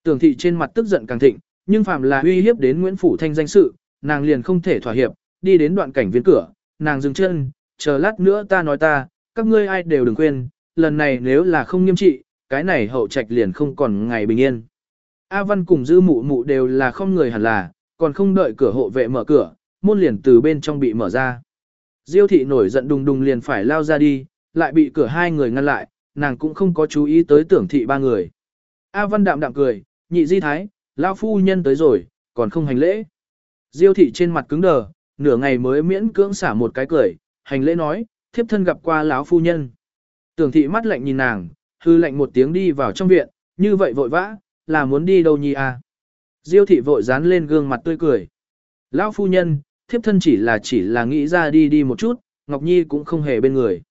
Tưởng thị trên mặt tức giận càng thịnh, nhưng phạm là uy hiếp đến Nguyễn Phủ thanh danh sự, nàng liền không thể thỏa hiệp, đi đến đoạn cảnh viên cửa, nàng dừng chân, chờ lát nữa ta nói ta, các ngươi ai đều đừng quên, lần này nếu là không nghiêm trị, cái này hậu trạch liền không còn ngày bình yên. A Văn cùng dư mụ mụ đều là không người hẳn là, còn không đợi cửa hộ vệ mở cửa, môn liền từ bên trong bị mở ra. Diêu thị nổi giận đùng đùng liền phải lao ra đi, lại bị cửa hai người ngăn lại, nàng cũng không có chú ý tới tưởng thị ba người. A Văn đạm đạm cười, nhị di thái, lao phu nhân tới rồi, còn không hành lễ. Diêu thị trên mặt cứng đờ, nửa ngày mới miễn cưỡng xả một cái cười, hành lễ nói, thiếp thân gặp qua lão phu nhân. Tưởng thị mắt lạnh nhìn nàng, hư lạnh một tiếng đi vào trong viện, như vậy vội vã, là muốn đi đâu nhi à. Diêu thị vội dán lên gương mặt tươi cười. Lão phu nhân, thiếp thân chỉ là chỉ là nghĩ ra đi đi một chút, Ngọc Nhi cũng không hề bên người.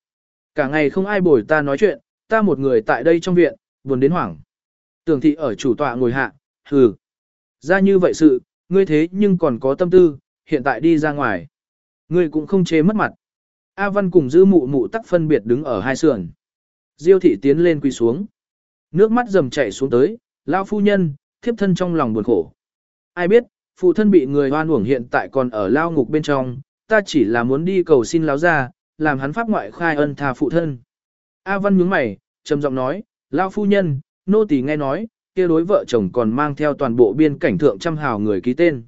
Cả ngày không ai bồi ta nói chuyện, ta một người tại đây trong viện, buồn đến hoảng. Tưởng thị ở chủ tọa ngồi hạ, hừ. Ra như vậy sự, ngươi thế nhưng còn có tâm tư, hiện tại đi ra ngoài. Ngươi cũng không chế mất mặt. A Văn cùng giữ mụ mụ tắc phân biệt đứng ở hai sườn. Diêu thị tiến lên quỳ xuống. Nước mắt dầm chảy xuống tới, lão phu nhân, thiếp thân trong lòng buồn khổ. Ai biết, phụ thân bị người hoan uổng hiện tại còn ở lao ngục bên trong, ta chỉ là muốn đi cầu xin láo ra, làm hắn pháp ngoại khai ân tha phụ thân. A Văn nhướng mày, trầm giọng nói, lao phu nhân, nô tỳ nghe nói, kia đối vợ chồng còn mang theo toàn bộ biên cảnh thượng trăm hào người ký tên.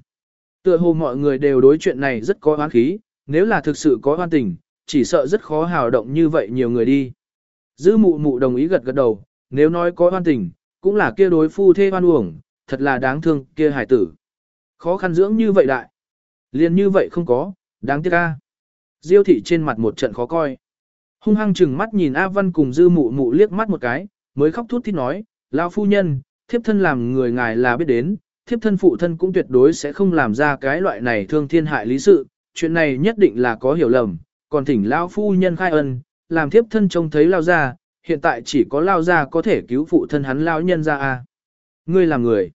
Tựa hồ mọi người đều đối chuyện này rất có oán khí, nếu là thực sự có oan tình, chỉ sợ rất khó hào động như vậy nhiều người đi. Dư mụ mụ đồng ý gật gật đầu, nếu nói có oan tình, cũng là kia đối phu thê oan uổng, thật là đáng thương kia hải tử. Khó khăn dưỡng như vậy đại. liền như vậy không có, đáng tiếc ca. Diêu thị trên mặt một trận khó coi. Hung hăng chừng mắt nhìn A Văn cùng dư mụ mụ liếc mắt một cái, mới khóc thút thít nói, lão phu nhân, thiếp thân làm người ngài là biết đến, thiếp thân phụ thân cũng tuyệt đối sẽ không làm ra cái loại này thương thiên hại lý sự, chuyện này nhất định là có hiểu lầm, còn thỉnh lão phu nhân khai ân, làm thiếp thân trông thấy lao ra, hiện tại chỉ có lao ra có thể cứu phụ thân hắn lao nhân ra a. Ngươi là người.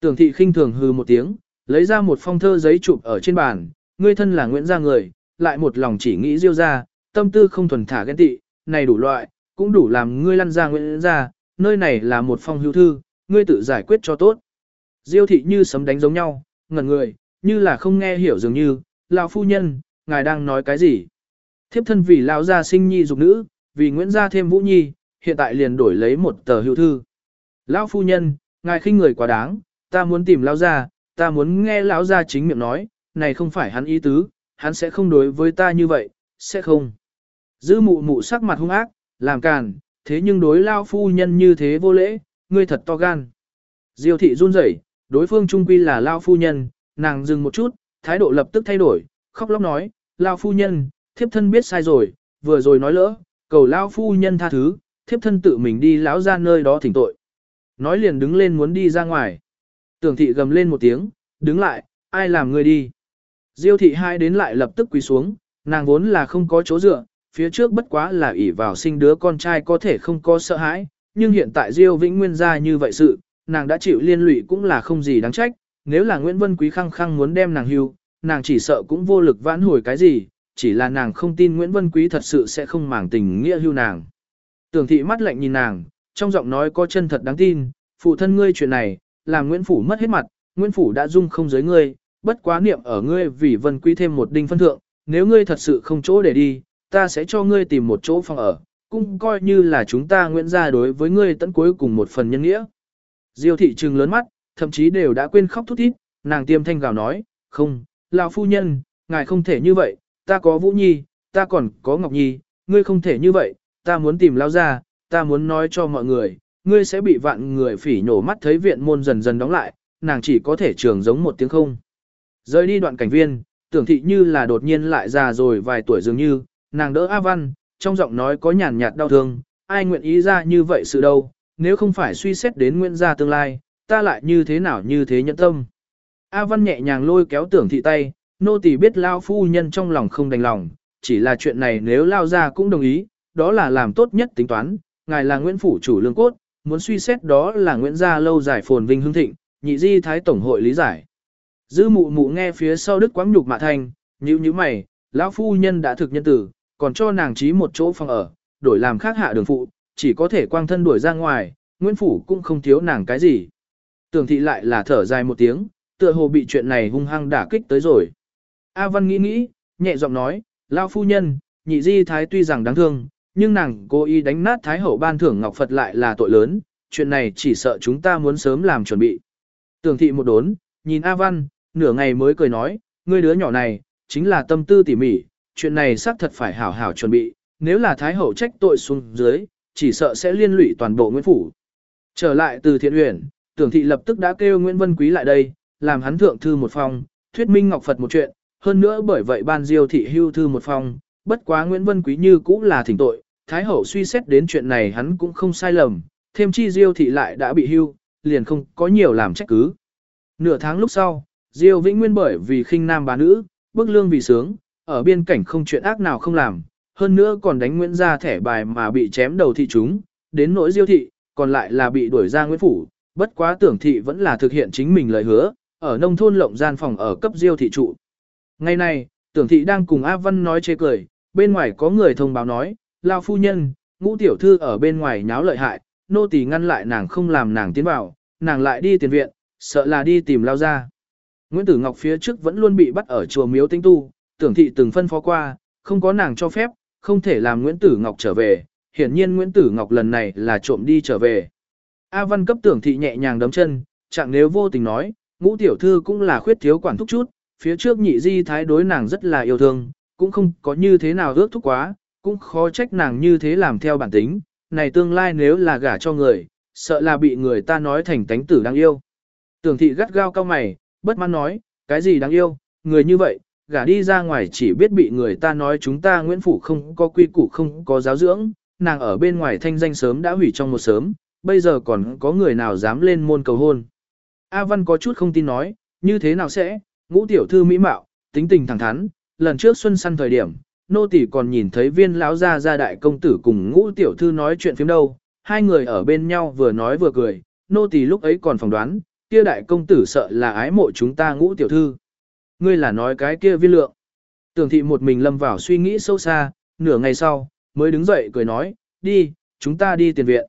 Tưởng thị khinh thường hư một tiếng, lấy ra một phong thơ giấy chụp ở trên bàn, ngươi thân là Nguyễn gia người, lại một lòng chỉ nghĩ diêu ra, tâm tư không thuần thả ghen tị, này đủ loại, cũng đủ làm ngươi lăn ra Nguyễn gia, nơi này là một phong hưu thư, ngươi tự giải quyết cho tốt. Diêu thị như sấm đánh giống nhau, ngẩn người, như là không nghe hiểu dường như, lão phu nhân, ngài đang nói cái gì? Thiếp thân vì lão gia sinh nhi dục nữ, vì Nguyễn gia thêm Vũ Nhi, hiện tại liền đổi lấy một tờ hưu thư. Lão phu nhân, ngài khinh người quá đáng, ta muốn tìm lão gia, ta muốn nghe lão gia chính miệng nói, này không phải hắn ý tứ, hắn sẽ không đối với ta như vậy, sẽ không. Dư mụ mụ sắc mặt hung ác, làm càn, thế nhưng đối lão phu nhân như thế vô lễ, ngươi thật to gan. Diêu thị run rẩy, đối phương trung quy là lão phu nhân, nàng dừng một chút, thái độ lập tức thay đổi, khóc lóc nói, lão phu nhân, thiếp thân biết sai rồi, vừa rồi nói lỡ, cầu lão phu nhân tha thứ, thiếp thân tự mình đi lão ra nơi đó thỉnh tội. Nói liền đứng lên muốn đi ra ngoài. Tưởng thị gầm lên một tiếng, đứng lại, ai làm người đi. Diêu thị hai đến lại lập tức quỳ xuống, nàng vốn là không có chỗ dựa, phía trước bất quá là ỷ vào sinh đứa con trai có thể không có sợ hãi, nhưng hiện tại Diêu Vĩnh Nguyên ra như vậy sự, nàng đã chịu liên lụy cũng là không gì đáng trách, nếu là Nguyễn Vân Quý khăng khăng muốn đem nàng hưu, nàng chỉ sợ cũng vô lực vãn hồi cái gì, chỉ là nàng không tin Nguyễn Vân Quý thật sự sẽ không màng tình nghĩa hưu nàng. Tưởng thị mắt lạnh nhìn nàng, trong giọng nói có chân thật đáng tin, phụ thân ngươi chuyện này, làm Nguyễn Phủ mất hết mặt, Nguyễn Phủ đã dung không giới ngươi, bất quá niệm ở ngươi vì Vân Quý thêm một đinh phân thượng, nếu ngươi thật sự không chỗ để đi, ta sẽ cho ngươi tìm một chỗ phòng ở, cũng coi như là chúng ta Nguyễn gia đối với ngươi tận cuối cùng một phần nhân nghĩa. Diêu thị trừng lớn mắt, thậm chí đều đã quên khóc thút thít, nàng tiêm thanh gào nói, không, lão phu nhân, ngài không thể như vậy, ta có Vũ Nhi, ta còn có Ngọc Nhi, ngươi không thể như vậy, ta muốn tìm lao ra, ta muốn nói cho mọi người, ngươi sẽ bị vạn người phỉ nhổ mắt thấy viện môn dần dần đóng lại, nàng chỉ có thể trường giống một tiếng không. Rời đi đoạn cảnh viên, tưởng thị như là đột nhiên lại già rồi vài tuổi dường như, nàng đỡ A Văn, trong giọng nói có nhàn nhạt đau thương, ai nguyện ý ra như vậy sự đâu, nếu không phải suy xét đến nguyện gia tương lai, ta lại như thế nào như thế nhẫn tâm. A Văn nhẹ nhàng lôi kéo tưởng thị tay, nô tỳ biết lao phu nhân trong lòng không đành lòng, chỉ là chuyện này nếu lao ra cũng đồng ý, đó là làm tốt nhất tính toán, ngài là Nguyễn Phủ chủ lương cốt, muốn suy xét đó là Nguyễn gia lâu dài phồn vinh hương thịnh, nhị di thái tổng hội lý giải. Dư mụ mụ nghe phía sau đức quáng nhục mạ thanh, nhíu nhíu mày, lão phu nhân đã thực nhân tử, còn cho nàng trí một chỗ phòng ở, đổi làm khác hạ đường phụ, chỉ có thể quang thân đuổi ra ngoài, Nguyễn Phủ cũng không thiếu nàng cái gì. Tưởng thị lại là thở dài một tiếng, tựa hồ bị chuyện này hung hăng đả kích tới rồi. A Văn nghĩ nghĩ, nhẹ giọng nói, lão phu nhân, nhị di thái tuy rằng đáng thương, nhưng nàng cố ý đánh nát thái hậu ban thưởng ngọc Phật lại là tội lớn, chuyện này chỉ sợ chúng ta muốn sớm làm chuẩn bị. Tưởng thị một đốn, nhìn A Văn, nửa ngày mới cười nói, ngươi đứa nhỏ này, chính là tâm tư tỉ mỉ, chuyện này xác thật phải hảo hảo chuẩn bị, nếu là Thái Hậu trách tội xuống dưới, chỉ sợ sẽ liên lụy toàn bộ Nguyễn Phủ. Trở lại từ thiện huyền, tưởng thị lập tức đã kêu Nguyễn Vân Quý lại đây, làm hắn thượng thư một phong, thuyết minh Ngọc Phật một chuyện, hơn nữa bởi vậy ban diêu thị hưu thư một phong, bất quá Nguyễn Vân Quý như cũng là thỉnh tội, Thái Hậu suy xét đến chuyện này hắn cũng không sai lầm, thêm chi diêu thị lại đã bị hưu, liền không có nhiều làm trách cứ. Nửa tháng lúc sau, Diêu Vĩnh Nguyên bởi vì khinh nam bá nữ, bức lương vì sướng, ở biên cảnh không chuyện ác nào không làm, hơn nữa còn đánh Nguyễn gia thẻ bài mà bị chém đầu thị chúng, đến nỗi Diêu thị, còn lại là bị đuổi ra Nguyễn phủ, bất quá tưởng thị vẫn là thực hiện chính mình lời hứa, ở nông thôn lộng gian phòng ở cấp Diêu thị trụ. Ngày nay, tưởng thị đang cùng A Văn nói chê cười, bên ngoài có người thông báo nói, lao phu nhân, ngũ tiểu thư ở bên ngoài nháo lợi hại, nô tỳ ngăn lại nàng không làm nàng tiến vào, nàng lại đi tiền viện, sợ là đi tìm lao ra. Nguyễn Tử Ngọc phía trước vẫn luôn bị bắt ở chùa miếu tinh tu, tưởng thị từng phân phó qua, không có nàng cho phép, không thể làm Nguyễn Tử Ngọc trở về, hiển nhiên Nguyễn Tử Ngọc lần này là trộm đi trở về. A Văn cấp tưởng thị nhẹ nhàng đấm chân, chẳng nếu vô tình nói, ngũ tiểu thư cũng là khuyết thiếu quản thúc chút, phía trước nhị di thái đối nàng rất là yêu thương, cũng không có như thế nào ước thúc quá, cũng khó trách nàng như thế làm theo bản tính, này tương lai nếu là gả cho người, sợ là bị người ta nói thành tánh tử đáng yêu. Tưởng thị gắt gao cao mày, bất mãn nói, cái gì đáng yêu, người như vậy, gả đi ra ngoài chỉ biết bị người ta nói chúng ta Nguyễn Phủ không có quy củ không có giáo dưỡng, nàng ở bên ngoài thanh danh sớm đã hủy trong một sớm, bây giờ còn có người nào dám lên môn cầu hôn. A Văn có chút không tin nói, như thế nào sẽ, ngũ tiểu thư mỹ mạo, tính tình thẳng thắn, lần trước xuân săn thời điểm, nô tỷ còn nhìn thấy viên lão gia gia đại công tử cùng ngũ tiểu thư nói chuyện phiếm đâu, hai người ở bên nhau vừa nói vừa cười, nô tỷ lúc ấy còn phỏng đoán, kia đại công tử sợ là ái mộ chúng ta ngũ tiểu thư. Ngươi là nói cái kia viên lượng. Tưởng thị một mình lâm vào suy nghĩ sâu xa, nửa ngày sau, mới đứng dậy cười nói, đi, chúng ta đi tiền viện.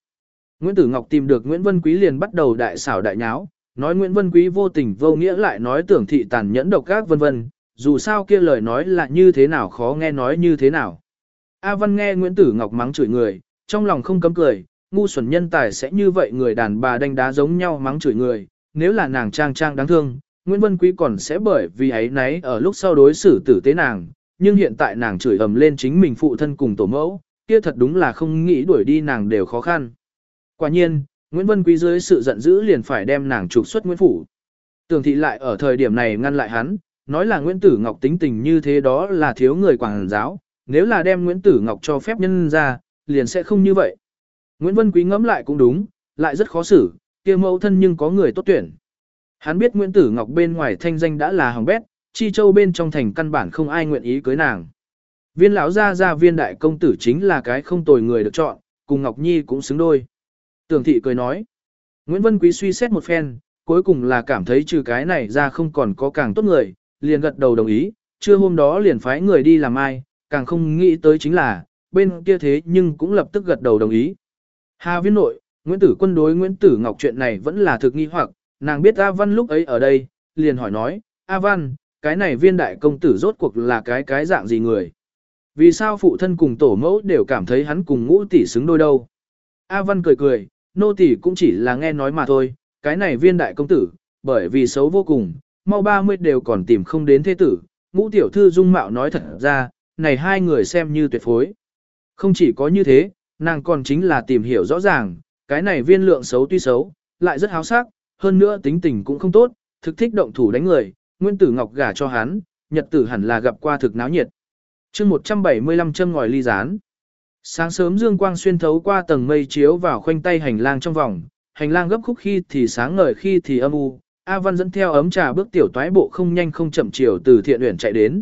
Nguyễn Tử Ngọc tìm được Nguyễn Vân Quý liền bắt đầu đại xảo đại nháo, nói Nguyễn Vân Quý vô tình vô nghĩa lại nói tưởng thị tàn nhẫn độc ác vân vân, dù sao kia lời nói là như thế nào khó nghe nói như thế nào. A Văn nghe Nguyễn Tử Ngọc mắng chửi người, trong lòng không cấm cười, ngu xuẩn nhân tài sẽ như vậy người đàn bà đánh đá giống nhau mắng chửi người, nếu là nàng trang trang đáng thương, Nguyễn Vân Quý còn sẽ bởi vì ấy nấy ở lúc sau đối xử tử tế nàng, nhưng hiện tại nàng chửi ầm lên chính mình phụ thân cùng tổ mẫu, kia thật đúng là không nghĩ đuổi đi nàng đều khó khăn. Quả nhiên, Nguyễn Vân Quý dưới sự giận dữ liền phải đem nàng trục xuất Nguyễn Phủ. Tường thị lại ở thời điểm này ngăn lại hắn, nói là Nguyễn Tử Ngọc tính tình như thế đó là thiếu người quảng giáo, nếu là đem Nguyễn Tử Ngọc cho phép nhân ra, liền sẽ không như vậy. Nguyễn Vân Quý ngẫm lại cũng đúng, lại rất khó xử, kia mẫu thân nhưng có người tốt tuyển. Hắn biết Nguyễn Tử Ngọc bên ngoài thanh danh đã là hỏng bét, Chi Châu bên trong thành căn bản không ai nguyện ý cưới nàng. Viên lão gia gia viên đại công tử chính là cái không tồi người được chọn, cùng Ngọc Nhi cũng xứng đôi. Tưởng thị cười nói. Nguyễn Vân Quý suy xét một phen, cuối cùng là cảm thấy trừ cái này ra không còn có càng tốt người, liền gật đầu đồng ý, trưa hôm đó liền phái người đi làm ai, càng không nghĩ tới chính là, bên kia thế nhưng cũng lập tức gật đầu đồng ý. Hà viên nội, Nguyễn Tử Quân đối Nguyễn Tử Ngọc chuyện này vẫn là thực nghi hoặc, nàng biết A Văn lúc ấy ở đây, liền hỏi nói, A Văn, cái này viên đại công tử rốt cuộc là cái cái dạng gì người? Vì sao phụ thân cùng tổ mẫu đều cảm thấy hắn cùng ngũ tỷ xứng đôi đâu? A Văn cười cười, nô tỷ cũng chỉ là nghe nói mà thôi, cái này viên đại công tử, bởi vì xấu vô cùng, mau 30 đều còn tìm không đến thế tử, ngũ tiểu thư dung mạo nói thật ra, này hai người xem như tuyệt phối. Không chỉ có như thế, nàng còn chính là tìm hiểu rõ ràng, cái này viên lượng xấu tuy xấu, lại rất háo sắc, hơn nữa tính tình cũng không tốt, thực thích động thủ đánh người, nguyên tử ngọc gả cho hắn, nhật tử hẳn là gặp qua thực náo nhiệt. chương 175 châm ngòi ly rán. Sáng sớm dương quang xuyên thấu qua tầng mây chiếu vào khoanh tay hành lang trong vòng, hành lang gấp khúc khi thì sáng ngời khi thì âm u, A Văn dẫn theo ấm trà bước tiểu toái bộ không nhanh không chậm chiều từ thiện uyển chạy đến.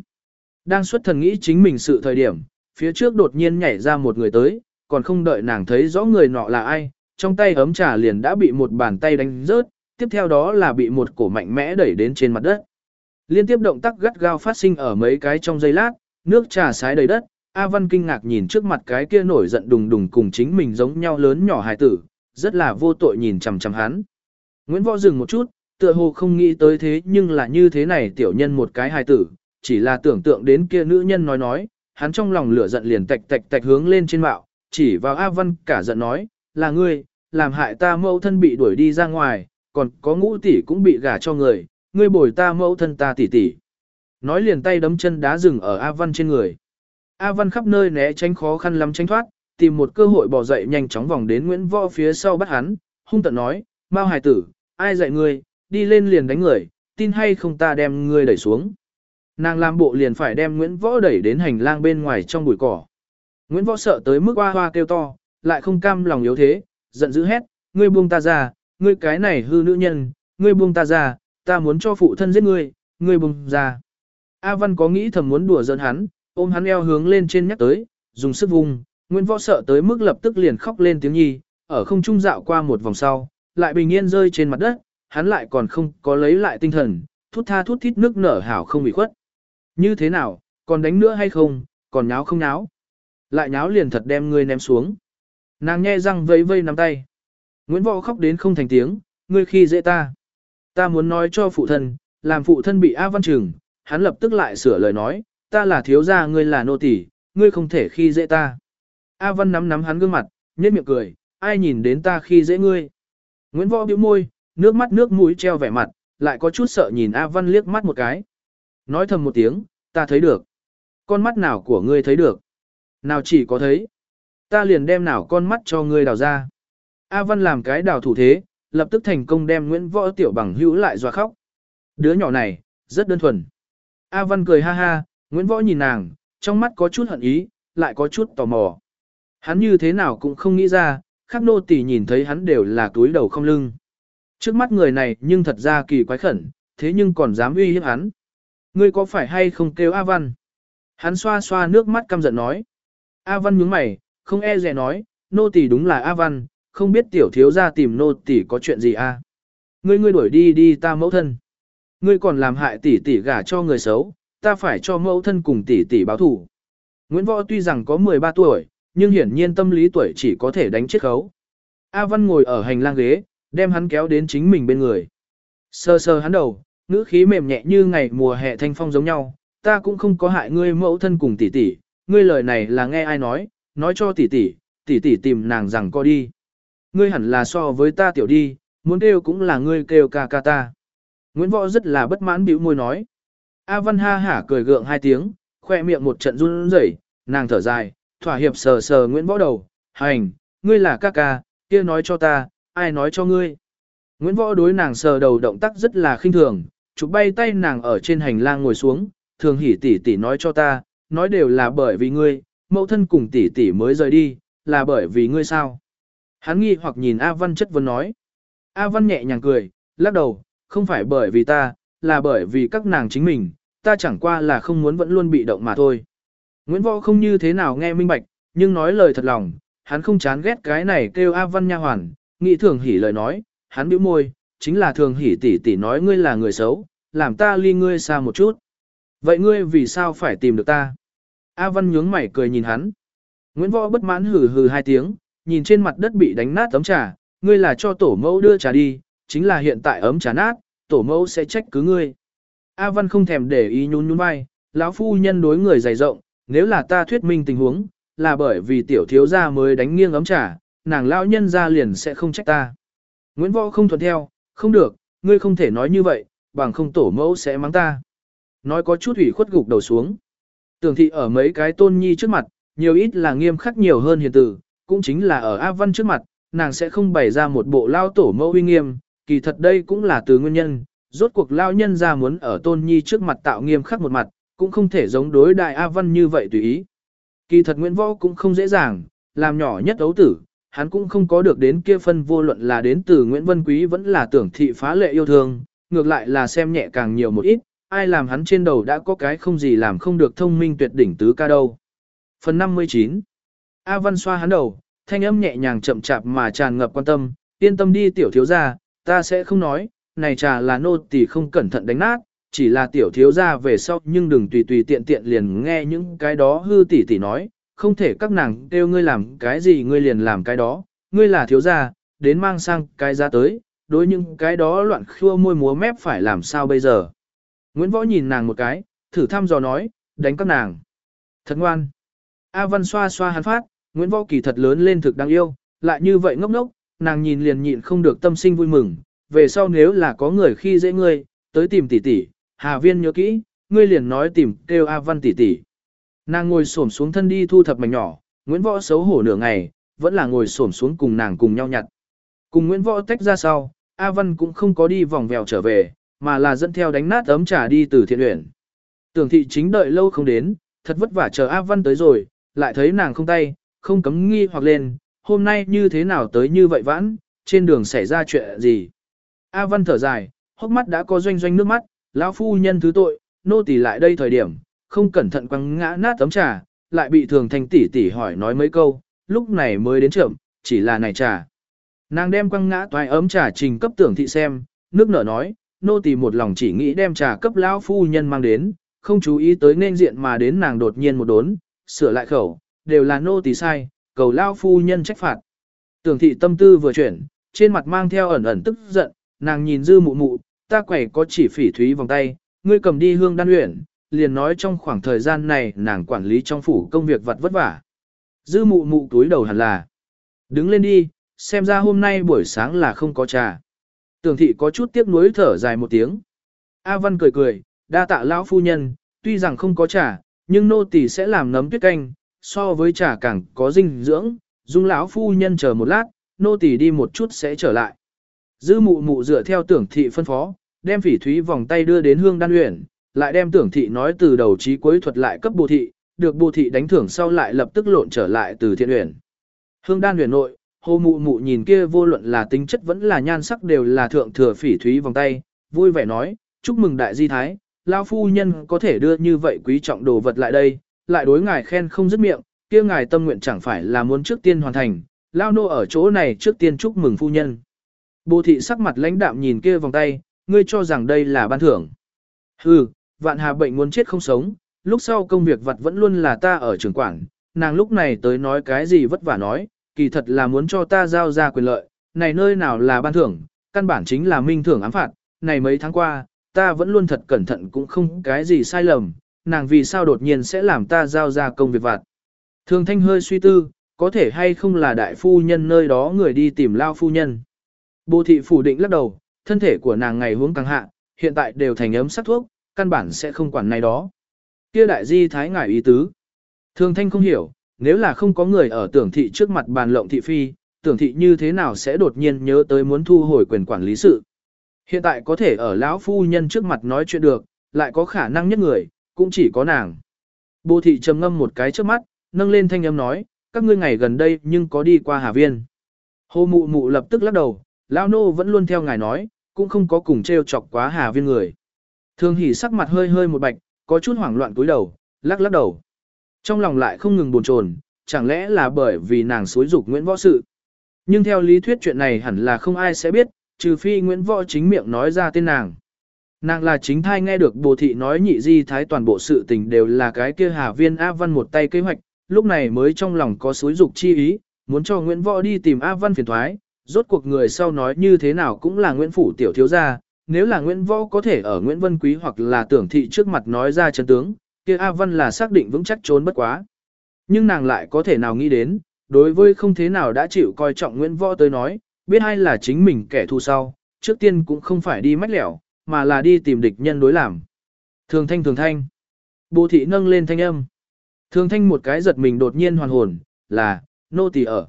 Đang xuất thần nghĩ chính mình sự thời điểm, phía trước đột nhiên nhảy ra một người tới, còn không đợi nàng thấy rõ người nọ là ai, trong tay ấm trà liền đã bị một bàn tay đánh rớt, tiếp theo đó là bị một cổ mạnh mẽ đẩy đến trên mặt đất. Liên tiếp động tác gắt gao phát sinh ở mấy cái trong giây lát, nước trà sái đầy đất, A Văn kinh ngạc nhìn trước mặt cái kia nổi giận đùng đùng cùng chính mình giống nhau lớn nhỏ hài tử, rất là vô tội nhìn chằm chằm hắn. Nguyễn Võ dừng một chút, tựa hồ không nghĩ tới thế nhưng là như thế này tiểu nhân một cái hài tử, chỉ là tưởng tượng đến kia nữ nhân nói nói, hắn trong lòng lửa giận liền tạch tạch tạch hướng lên trên mạo, chỉ vào A Văn cả giận nói, là ngươi, làm hại ta mẫu thân bị đuổi đi ra ngoài, còn có ngũ tỷ cũng bị gả cho người, ngươi bồi ta mẫu thân ta tỷ tỷ. Nói liền tay đấm chân đá rừng ở A Văn trên người. A Văn khắp nơi né tránh khó khăn lắm tránh thoát, tìm một cơ hội bỏ dậy nhanh chóng vòng đến Nguyễn Võ phía sau bắt hắn, hung tận nói, Mao hài tử, ai dạy ngươi, đi lên liền đánh người, tin hay không ta đem ngươi đẩy xuống. Nàng làm bộ liền phải đem Nguyễn Võ đẩy đến hành lang bên ngoài trong bụi cỏ. Nguyễn Võ sợ tới mức hoa hoa kêu to, lại không cam lòng yếu thế, giận dữ hét, ngươi buông ta ra, ngươi cái này hư nữ nhân, ngươi buông ta ra, ta muốn cho phụ thân giết ngươi, ngươi buông ra. A Văn có nghĩ thầm muốn đùa giỡn hắn, ôm hắn eo hướng lên trên nhắc tới, dùng sức vùng, Nguyễn Võ sợ tới mức lập tức liền khóc lên tiếng nhi, ở không trung dạo qua một vòng sau, lại bình yên rơi trên mặt đất, hắn lại còn không có lấy lại tinh thần, thút tha thút thít nước nở hảo không bị khuất. Như thế nào, còn đánh nữa hay không, còn nháo không nháo. Lại nháo liền thật đem ngươi ném xuống. Nàng nhe răng vẫy vây nắm tay. Nguyễn Võ khóc đến không thành tiếng, ngươi khi dễ ta. Ta muốn nói cho phụ thân, làm phụ thân bị A Văn Trừng, hắn lập tức lại sửa lời nói, ta là thiếu gia ngươi là nô tỳ, ngươi không thể khi dễ ta. A Văn nắm nắm hắn gương mặt, nhếch miệng cười, ai nhìn đến ta khi dễ ngươi. Nguyễn Võ bĩu môi, nước mắt nước mũi treo vẻ mặt, lại có chút sợ nhìn A Văn liếc mắt một cái. Nói thầm một tiếng, ta thấy được. Con mắt nào của ngươi thấy được? Nào chỉ có thấy. Ta liền đem nào con mắt cho ngươi đào ra. A Văn làm cái đào thủ thế, lập tức thành công đem Nguyễn Võ Tiểu Bằng hữu lại dọa khóc. Đứa nhỏ này, rất đơn thuần. A Văn cười ha ha, Nguyễn Võ nhìn nàng, trong mắt có chút hận ý, lại có chút tò mò. Hắn như thế nào cũng không nghĩ ra, khắc nô tỳ nhìn thấy hắn đều là túi đầu không lưng. Trước mắt người này nhưng thật ra kỳ quái khẩn, thế nhưng còn dám uy hiếp hắn. Ngươi có phải hay không kêu A Văn? Hắn xoa xoa nước mắt căm giận nói. A Văn nhướng mày, không e dè nói, nô tỳ đúng là A Văn, không biết tiểu thiếu ra tìm nô tỳ có chuyện gì a? À? Ngươi ngươi đuổi đi đi ta mẫu thân. Ngươi còn làm hại tỷ tỷ gả cho người xấu, ta phải cho mẫu thân cùng tỷ tỷ báo thủ. Nguyễn Võ tuy rằng có 13 tuổi, nhưng hiển nhiên tâm lý tuổi chỉ có thể đánh chết khấu. A Văn ngồi ở hành lang ghế, đem hắn kéo đến chính mình bên người. Sơ sơ hắn đầu, ngữ khí mềm nhẹ như ngày mùa hè thanh phong giống nhau, ta cũng không có hại ngươi mẫu thân cùng tỷ tỷ, ngươi lời này là nghe ai nói, nói cho tỷ tỷ, tỷ tỷ tìm nàng rằng co đi. Ngươi hẳn là so với ta tiểu đi, muốn kêu cũng là ngươi kêu ca ca ta. Nguyễn Võ rất là bất mãn bĩu môi nói. A Văn ha hả cười gượng hai tiếng, khoe miệng một trận run rẩy, nàng thở dài, thỏa hiệp sờ sờ Nguyễn Võ đầu, hành, ngươi là ca ca, kia nói cho ta, ai nói cho ngươi. Nguyễn Võ đối nàng sờ đầu động tác rất là khinh thường, chụp bay tay nàng ở trên hành lang ngồi xuống, thường hỉ tỷ tỷ nói cho ta, nói đều là bởi vì ngươi, mẫu thân cùng tỷ tỷ mới rời đi, là bởi vì ngươi sao. Hắn nghi hoặc nhìn A Văn chất vấn nói. A Văn nhẹ nhàng cười, lắc đầu, không phải bởi vì ta, là bởi vì các nàng chính mình, ta chẳng qua là không muốn vẫn luôn bị động mà thôi. Nguyễn Võ không như thế nào nghe minh bạch, nhưng nói lời thật lòng, hắn không chán ghét cái này kêu A Văn nha hoàn, nghĩ thường hỉ lời nói, hắn bĩu môi, chính là thường hỉ tỷ tỷ nói ngươi là người xấu, làm ta ly ngươi xa một chút. Vậy ngươi vì sao phải tìm được ta? A Văn nhướng mày cười nhìn hắn. Nguyễn Võ bất mãn hừ hừ hai tiếng, nhìn trên mặt đất bị đánh nát tấm trà, ngươi là cho tổ mẫu đưa trà đi, chính là hiện tại ấm trà nát, tổ mẫu sẽ trách cứ ngươi. A Văn không thèm để ý nhún nhún vai, lão phu nhân đối người dày rộng, nếu là ta thuyết minh tình huống, là bởi vì tiểu thiếu gia mới đánh nghiêng ấm trà, nàng lão nhân ra liền sẽ không trách ta. Nguyễn Võ không thuận theo, không được, ngươi không thể nói như vậy, bằng không tổ mẫu sẽ mắng ta. Nói có chút ủy khuất gục đầu xuống. Tưởng thị ở mấy cái tôn nhi trước mặt, nhiều ít là nghiêm khắc nhiều hơn hiền tử, cũng chính là ở A Văn trước mặt, nàng sẽ không bày ra một bộ lao tổ mẫu uy nghiêm, kỳ thật đây cũng là từ nguyên nhân, rốt cuộc lao nhân ra muốn ở tôn nhi trước mặt tạo nghiêm khắc một mặt, cũng không thể giống đối đại A Văn như vậy tùy ý. Kỳ thật Nguyễn Võ cũng không dễ dàng, làm nhỏ nhất ấu tử, hắn cũng không có được đến kia phân vô luận là đến từ Nguyễn Vân Quý vẫn là tưởng thị phá lệ yêu thương, ngược lại là xem nhẹ càng nhiều một ít, ai làm hắn trên đầu đã có cái không gì làm không được thông minh tuyệt đỉnh tứ ca đâu. Phần 59 A Văn xoa hắn đầu, thanh âm nhẹ nhàng chậm chạp mà tràn ngập quan tâm, yên tâm đi tiểu thiếu gia, ta sẽ không nói, này trà là nô tỳ không cẩn thận đánh nát, chỉ là tiểu thiếu gia về sau nhưng đừng tùy tùy tiện tiện liền nghe những cái đó hư tỷ tỷ nói, không thể các nàng kêu ngươi làm cái gì ngươi liền làm cái đó, ngươi là thiếu gia, đến mang sang cái ra tới, đối những cái đó loạn khua môi múa mép phải làm sao bây giờ. Nguyễn Võ nhìn nàng một cái, thử thăm dò nói, đánh các nàng. Thật ngoan. A Văn xoa xoa hắn phát, Nguyễn Võ kỳ thật lớn lên thực đáng yêu, lại như vậy ngốc ngốc, nàng nhìn liền nhịn không được tâm sinh vui mừng, về sau nếu là có người khi dễ ngươi, tới tìm tỷ tỷ, Hà Viên nhớ kỹ, ngươi liền nói tìm kêu A Văn tỷ tỷ. Nàng ngồi xổm xuống thân đi thu thập mảnh nhỏ, Nguyễn Võ xấu hổ nửa ngày, vẫn là ngồi xổm xuống cùng nàng cùng nhau nhặt. Cùng Nguyễn Võ tách ra sau, A Văn cũng không có đi vòng vèo trở về, mà là dẫn theo đánh nát ấm trà đi từ thiện luyện. Tưởng thị chính đợi lâu không đến, thật vất vả chờ A Văn tới rồi, lại thấy nàng không tay, không cấm nghi hoặc lên, hôm nay như thế nào tới như vậy vãn, trên đường xảy ra chuyện gì. A Văn thở dài, hốc mắt đã có doanh doanh nước mắt, lão phu nhân thứ tội, nô tỳ lại đây thời điểm, không cẩn thận quăng ngã nát tấm trà, lại bị thường thành tỷ tỷ hỏi nói mấy câu, lúc này mới đến trưởng, chỉ là này trà. Nàng đem quăng ngã toái ấm trà trình cấp tưởng thị xem, nước nở nói, nô tỳ một lòng chỉ nghĩ đem trà cấp lão phu nhân mang đến, không chú ý tới nên diện mà đến nàng đột nhiên một đốn, sửa lại khẩu, đều là nô tỳ sai, cầu lão phu nhân trách phạt. Tưởng thị tâm tư vừa chuyển, trên mặt mang theo ẩn ẩn tức giận, nàng nhìn dư mụ mụ, ta quẻ có chỉ phỉ thúy vòng tay, ngươi cầm đi hương đan luyện, liền nói trong khoảng thời gian này nàng quản lý trong phủ công việc vặt vất vả. Dư mụ mụ túi đầu hẳn là, đứng lên đi, xem ra hôm nay buổi sáng là không có trà. Tưởng thị có chút tiếc nuối thở dài một tiếng. A Văn cười cười, đa tạ lão phu nhân, tuy rằng không có trà, nhưng nô tỳ sẽ làm nấm tuyết canh, so với trà càng có dinh dưỡng, dung lão phu nhân chờ một lát, nô tỳ đi một chút sẽ trở lại. Dư mụ mụ dựa theo tưởng thị phân phó, đem phỉ thúy vòng tay đưa đến hương đan uyển, lại đem tưởng thị nói từ đầu chí cuối thuật lại cấp bồ thị, được bồ thị đánh thưởng sau lại lập tức lộn trở lại từ thiện uyển. Hương đan huyền nội, hồ mụ mụ nhìn kia vô luận là tính chất vẫn là nhan sắc đều là thượng thừa phỉ thúy vòng tay, vui vẻ nói, chúc mừng đại di thái, lao phu nhân có thể đưa như vậy quý trọng đồ vật lại đây, lại đối ngài khen không dứt miệng, kia ngài tâm nguyện chẳng phải là muốn trước tiên hoàn thành, lao nô ở chỗ này trước tiên chúc mừng phu nhân. Bồ thị sắc mặt lãnh đạm nhìn kia vòng tay, ngươi cho rằng đây là ban thưởng. Hừ, vạn hà bệnh muốn chết không sống, lúc sau công việc vật vẫn luôn là ta ở trường quảng. nàng lúc này tới nói cái gì vất vả nói, kỳ thật là muốn cho ta giao ra quyền lợi, này nơi nào là ban thưởng, căn bản chính là minh thưởng ám phạt, này mấy tháng qua, ta vẫn luôn thật cẩn thận cũng không cái gì sai lầm, nàng vì sao đột nhiên sẽ làm ta giao ra công việc vặt. Thường thanh hơi suy tư, có thể hay không là đại phu nhân nơi đó người đi tìm lao phu nhân. Bồ thị phủ định lắc đầu, thân thể của nàng ngày hướng càng hạ, hiện tại đều thành ấm sắc thuốc, căn bản sẽ không quản này đó. Kia đại di thái ngải ý tứ. Thường thanh không hiểu, nếu là không có người ở tưởng thị trước mặt bàn lộng thị phi, tưởng thị như thế nào sẽ đột nhiên nhớ tới muốn thu hồi quyền quản lý sự. Hiện tại có thể ở lão phu nhân trước mặt nói chuyện được, lại có khả năng nhất người, cũng chỉ có nàng. Bồ thị trầm ngâm một cái trước mắt, nâng lên thanh âm nói, các ngươi ngày gần đây nhưng có đi qua Hà Viên. Hồ mụ mụ lập tức lắc đầu, lão nô vẫn luôn theo ngài nói, cũng không có cùng treo chọc quá Hà Viên người. Thường hỉ sắc mặt hơi hơi một bạch, có chút hoảng loạn cúi đầu, lắc lắc đầu. Trong lòng lại không ngừng buồn chồn, chẳng lẽ là bởi vì nàng xối dục Nguyễn Võ sự. Nhưng theo lý thuyết chuyện này hẳn là không ai sẽ biết, trừ phi Nguyễn Võ chính miệng nói ra tên nàng. Nàng là chính thai nghe được bồ thị nói nhị di thái toàn bộ sự tình đều là cái kia hà viên A Văn một tay kế hoạch, lúc này mới trong lòng có xối dục chi ý, muốn cho Nguyễn Võ đi tìm A Văn phiền thoái, rốt cuộc người sau nói như thế nào cũng là Nguyễn Phủ tiểu thiếu gia, nếu là Nguyễn Võ có thể ở Nguyễn Vân Quý hoặc là tưởng thị trước mặt nói ra chân tướng, kia A Văn là xác định vững chắc trốn bất quá. Nhưng nàng lại có thể nào nghĩ đến, đối với không thế nào đã chịu coi trọng Nguyễn Võ tới nói, biết hay là chính mình kẻ thù sau, trước tiên cũng không phải đi mách lẻo, mà là đi tìm địch nhân đối làm. Thường thanh thường thanh. Bồ thị nâng lên thanh âm. Thường thanh một cái giật mình đột nhiên hoàn hồn, là, nô tỳ ở.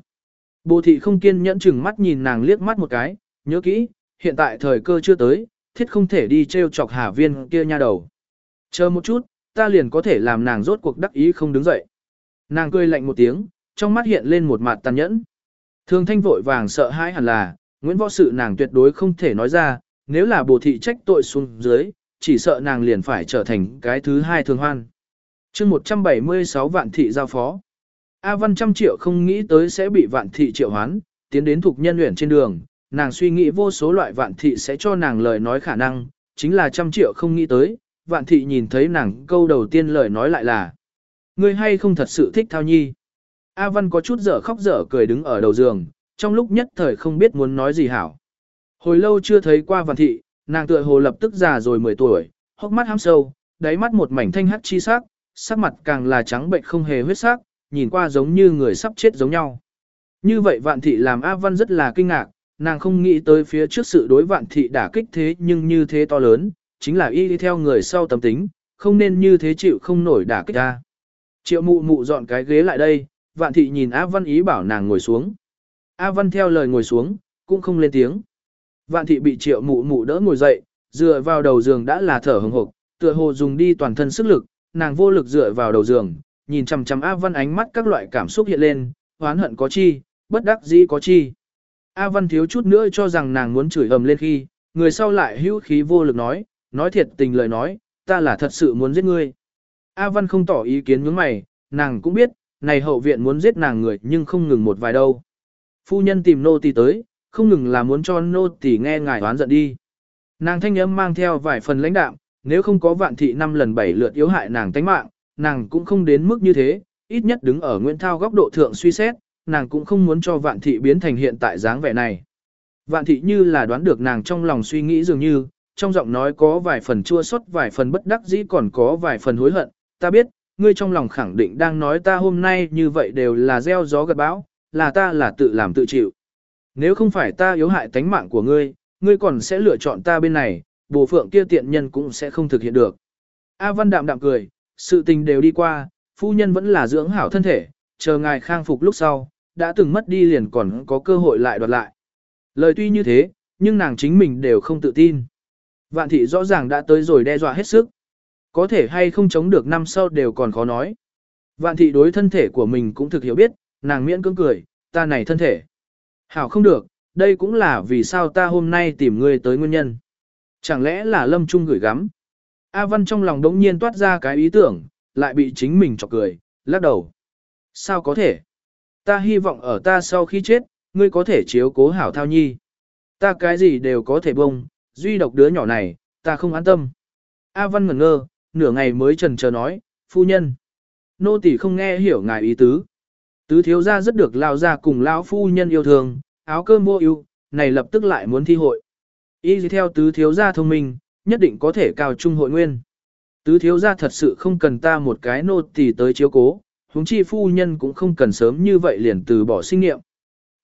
Bồ thị không kiên nhẫn chừng mắt nhìn nàng liếc mắt một cái, nhớ kỹ, hiện tại thời cơ chưa tới, thiết không thể đi treo chọc hà viên kia nha đầu. Chờ một chút, ta liền có thể làm nàng rốt cuộc đắc ý không đứng dậy. Nàng cười lạnh một tiếng, trong mắt hiện lên một mặt tàn nhẫn. Thường thanh vội vàng sợ hãi hẳn là, Nguyễn Võ Sự nàng tuyệt đối không thể nói ra, nếu là bồ thị trách tội xuống dưới, chỉ sợ nàng liền phải trở thành cái thứ hai thường hoan. chương 176 vạn thị giao phó. A Văn trăm triệu không nghĩ tới sẽ bị vạn thị triệu hoán, tiến đến thuộc nhân luyện trên đường, nàng suy nghĩ vô số loại vạn thị sẽ cho nàng lời nói khả năng, chính là trăm triệu không nghĩ tới, vạn thị nhìn thấy nàng câu đầu tiên lời nói lại là Ngươi hay không thật sự thích thao nhi. A Văn có chút dở khóc dở cười đứng ở đầu giường, trong lúc nhất thời không biết muốn nói gì hảo. Hồi lâu chưa thấy qua vạn thị, nàng tựa hồ lập tức già rồi 10 tuổi, hốc mắt hám sâu, đáy mắt một mảnh thanh hắt chi sắc, sắc mặt càng là trắng bệnh không hề huyết sắc, nhìn qua giống như người sắp chết giống nhau. Như vậy vạn thị làm A Văn rất là kinh ngạc, nàng không nghĩ tới phía trước sự đối vạn thị đả kích thế nhưng như thế to lớn, chính là y đi theo người sau tâm tính, không nên như thế chịu không nổi đả kích ra. Triệu mụ mụ dọn cái ghế lại đây, vạn thị nhìn A Văn ý bảo nàng ngồi xuống. A Văn theo lời ngồi xuống, cũng không lên tiếng. Vạn thị bị triệu mụ mụ đỡ ngồi dậy, dựa vào đầu giường đã là thở hừng hộc, tựa hồ dùng đi toàn thân sức lực, nàng vô lực dựa vào đầu giường, nhìn chằm chằm A Văn ánh mắt các loại cảm xúc hiện lên, oán hận có chi, bất đắc dĩ có chi. A Văn thiếu chút nữa cho rằng nàng muốn chửi ầm lên khi, người sau lại hữu khí vô lực nói, nói thiệt tình lời nói, ta là thật sự muốn giết ngươi. A Văn không tỏ ý kiến nhướng mày, nàng cũng biết, này hậu viện muốn giết nàng người nhưng không ngừng một vài đâu. Phu nhân tìm nô tỳ tới, không ngừng là muốn cho nô tỳ nghe ngài đoán giận đi. Nàng thanh âm mang theo vài phần lãnh đạm, nếu không có vạn thị năm lần bảy lượt yếu hại nàng tánh mạng, nàng cũng không đến mức như thế, ít nhất đứng ở Nguyễn Thao góc độ thượng suy xét, nàng cũng không muốn cho vạn thị biến thành hiện tại dáng vẻ này. Vạn thị như là đoán được nàng trong lòng suy nghĩ dường như, trong giọng nói có vài phần chua xót vài phần bất đắc dĩ còn có vài phần hối hận, ta biết, ngươi trong lòng khẳng định đang nói ta hôm nay như vậy đều là gieo gió gặt bão, là ta là tự làm tự chịu. Nếu không phải ta yếu hại tánh mạng của ngươi, ngươi còn sẽ lựa chọn ta bên này, bổ phượng kia tiện nhân cũng sẽ không thực hiện được. A Văn đạm đạm cười, sự tình đều đi qua, phu nhân vẫn là dưỡng hảo thân thể, chờ ngài khang phục lúc sau, đã từng mất đi liền còn có cơ hội lại đoạt lại. Lời tuy như thế, nhưng nàng chính mình đều không tự tin. Vạn thị rõ ràng đã tới rồi đe dọa hết sức. Có thể hay không chống được năm sau đều còn khó nói. Vạn thị đối thân thể của mình cũng thực hiểu biết, nàng miễn cưỡng cười, ta này thân thể. Hảo không được, đây cũng là vì sao ta hôm nay tìm ngươi tới nguyên nhân. Chẳng lẽ là lâm trung gửi gắm. A Văn trong lòng đống nhiên toát ra cái ý tưởng, lại bị chính mình chọc cười, lắc đầu. Sao có thể? Ta hy vọng ở ta sau khi chết, ngươi có thể chiếu cố hảo thao nhi. Ta cái gì đều có thể bông, duy độc đứa nhỏ này, ta không an tâm. A Văn ngẩn ngơ, nửa ngày mới trần chờ nói, phu nhân. Nô tỳ không nghe hiểu ngài ý tứ. Tứ thiếu gia rất được lao ra cùng lão phu nhân yêu thương, áo cơm mua yêu, này lập tức lại muốn thi hội. Ý theo tứ thiếu gia thông minh, nhất định có thể cao trung hội nguyên. Tứ thiếu gia thật sự không cần ta một cái nô tỳ tới chiếu cố, huống chi phu nhân cũng không cần sớm như vậy liền từ bỏ sinh nghiệm.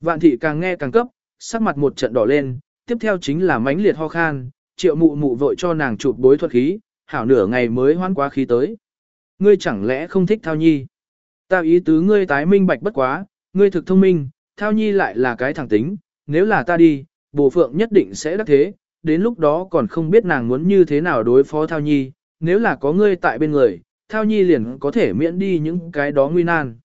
Vạn thị càng nghe càng cấp, sắc mặt một trận đỏ lên, tiếp theo chính là mãnh liệt ho khan, triệu mụ mụ vội cho nàng chụp bối thuật khí, hảo nửa ngày mới hoan quá khí tới. Ngươi chẳng lẽ không thích thao nhi? Ta ý tứ ngươi tái minh bạch bất quá, ngươi thực thông minh, thao nhi lại là cái thẳng tính, nếu là ta đi, bồ phượng nhất định sẽ đắc thế, đến lúc đó còn không biết nàng muốn như thế nào đối phó thao nhi, nếu là có ngươi tại bên người, thao nhi liền có thể miễn đi những cái đó nguy nan.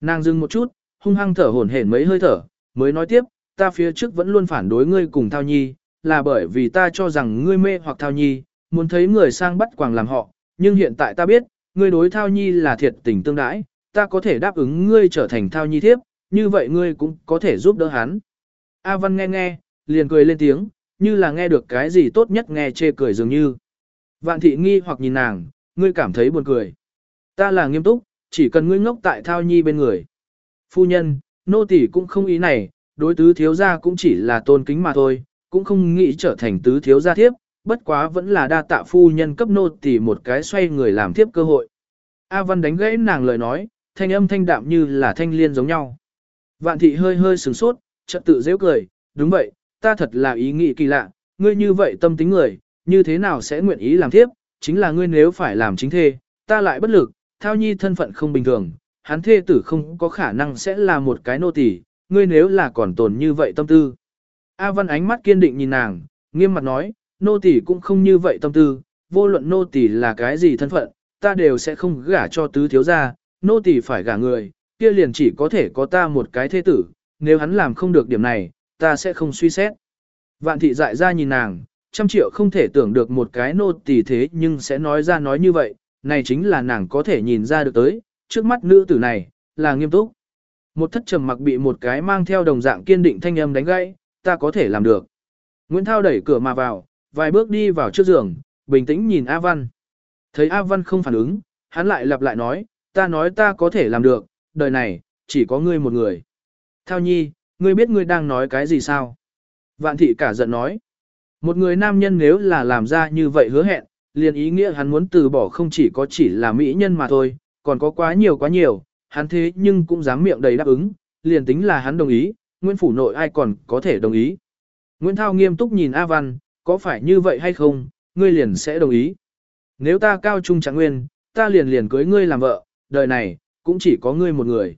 Nàng dừng một chút, hung hăng thở hổn hển mấy hơi thở, mới nói tiếp, ta phía trước vẫn luôn phản đối ngươi cùng thao nhi, là bởi vì ta cho rằng ngươi mê hoặc thao nhi, muốn thấy người sang bắt quàng làm họ, nhưng hiện tại ta biết, ngươi đối thao nhi là thiệt tình tương đãi, ta có thể đáp ứng ngươi trở thành thao nhi thiếp, như vậy ngươi cũng có thể giúp đỡ hắn. A Văn nghe nghe, liền cười lên tiếng, như là nghe được cái gì tốt nhất nghe chê cười dường như. Vạn thị nghi hoặc nhìn nàng, ngươi cảm thấy buồn cười. Ta là nghiêm túc, chỉ cần ngươi ngốc tại thao nhi bên người. Phu nhân, nô tỳ cũng không ý này, đối tứ thiếu gia cũng chỉ là tôn kính mà thôi, cũng không nghĩ trở thành tứ thiếu gia thiếp, bất quá vẫn là đa tạ phu nhân cấp nô tỳ một cái xoay người làm thiếp cơ hội. A Văn đánh gãy nàng lời nói, thanh âm thanh đạm như là thanh liên giống nhau. Vạn thị hơi hơi sửng sốt, chợt tự dễ cười, đúng vậy, ta thật là ý nghĩ kỳ lạ, ngươi như vậy tâm tính người, như thế nào sẽ nguyện ý làm thiếp, chính là ngươi nếu phải làm chính thê, ta lại bất lực, thao nhi thân phận không bình thường, hắn thê tử không có khả năng sẽ là một cái nô tỳ, ngươi nếu là còn tồn như vậy tâm tư. A Văn ánh mắt kiên định nhìn nàng, nghiêm mặt nói, nô tỳ cũng không như vậy tâm tư, vô luận nô tỳ là cái gì thân phận, ta đều sẽ không gả cho tứ thiếu gia, nô tỳ phải gả người, kia liền chỉ có thể có ta một cái thê tử, nếu hắn làm không được điểm này, ta sẽ không suy xét. Vạn thị dại ra nhìn nàng, trăm triệu không thể tưởng được một cái nô tỳ thế nhưng sẽ nói ra nói như vậy, này chính là nàng có thể nhìn ra được tới, trước mắt nữ tử này, là nghiêm túc. Một thất trầm mặc bị một cái mang theo đồng dạng kiên định thanh âm đánh gãy, ta có thể làm được. Nguyễn Thao đẩy cửa mà vào, vài bước đi vào trước giường, bình tĩnh nhìn A Văn. Thấy A Văn không phản ứng, hắn lại lặp lại nói, ta nói ta có thể làm được, đời này, chỉ có ngươi một người. Thao nhi, ngươi biết ngươi đang nói cái gì sao? Vạn thị cả giận nói. Một người nam nhân nếu là làm ra như vậy hứa hẹn, liền ý nghĩa hắn muốn từ bỏ không chỉ có chỉ là mỹ nhân mà thôi, còn có quá nhiều quá nhiều, hắn thế nhưng cũng dám miệng đầy đáp ứng, liền tính là hắn đồng ý, Nguyễn Phủ nội ai còn có thể đồng ý. Nguyễn Thao nghiêm túc nhìn A Văn, có phải như vậy hay không, ngươi liền sẽ đồng ý. Nếu ta cao trung trạng nguyên, ta liền liền cưới ngươi làm vợ, đời này, cũng chỉ có ngươi một người.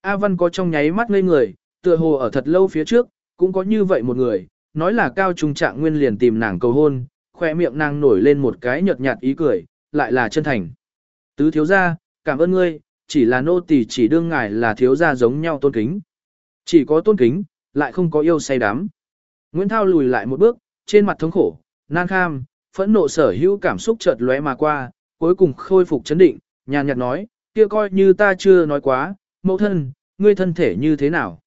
A Văn có trong nháy mắt ngây người, tựa hồ ở thật lâu phía trước, cũng có như vậy một người, nói là cao trung trạng nguyên liền tìm nàng cầu hôn, khoe miệng nàng nổi lên một cái nhợt nhạt ý cười, lại là chân thành. Tứ thiếu gia, cảm ơn ngươi, chỉ là nô tỳ chỉ đương ngài là thiếu gia giống nhau tôn kính. Chỉ có tôn kính, lại không có yêu say đắm. Nguyễn Thao lùi lại một bước, trên mặt thống khổ, nan kham, phẫn nộ sở hữu cảm xúc chợt lóe mà qua, cuối cùng khôi phục chấn định, nhàn nhạt nói, kia coi như ta chưa nói quá, mẫu thân, ngươi thân thể như thế nào.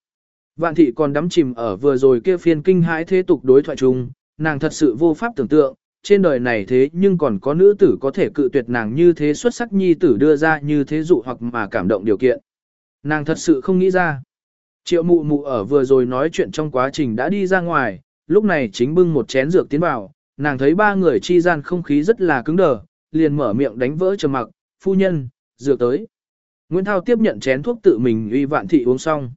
Vạn thị còn đắm chìm ở vừa rồi kia phiên kinh hãi thế tục đối thoại chung, nàng thật sự vô pháp tưởng tượng, trên đời này thế nhưng còn có nữ tử có thể cự tuyệt nàng như thế xuất sắc nhi tử đưa ra như thế dụ hoặc mà cảm động điều kiện. Nàng thật sự không nghĩ ra. Triệu mụ mụ ở vừa rồi nói chuyện trong quá trình đã đi ra ngoài, lúc này chính bưng một chén dược tiến vào, nàng thấy ba người chi gian không khí rất là cứng đờ, liền mở miệng đánh vỡ trầm mặc, phu nhân, dược tới. Nguyễn Thao tiếp nhận chén thuốc tự mình uy vạn thị uống xong.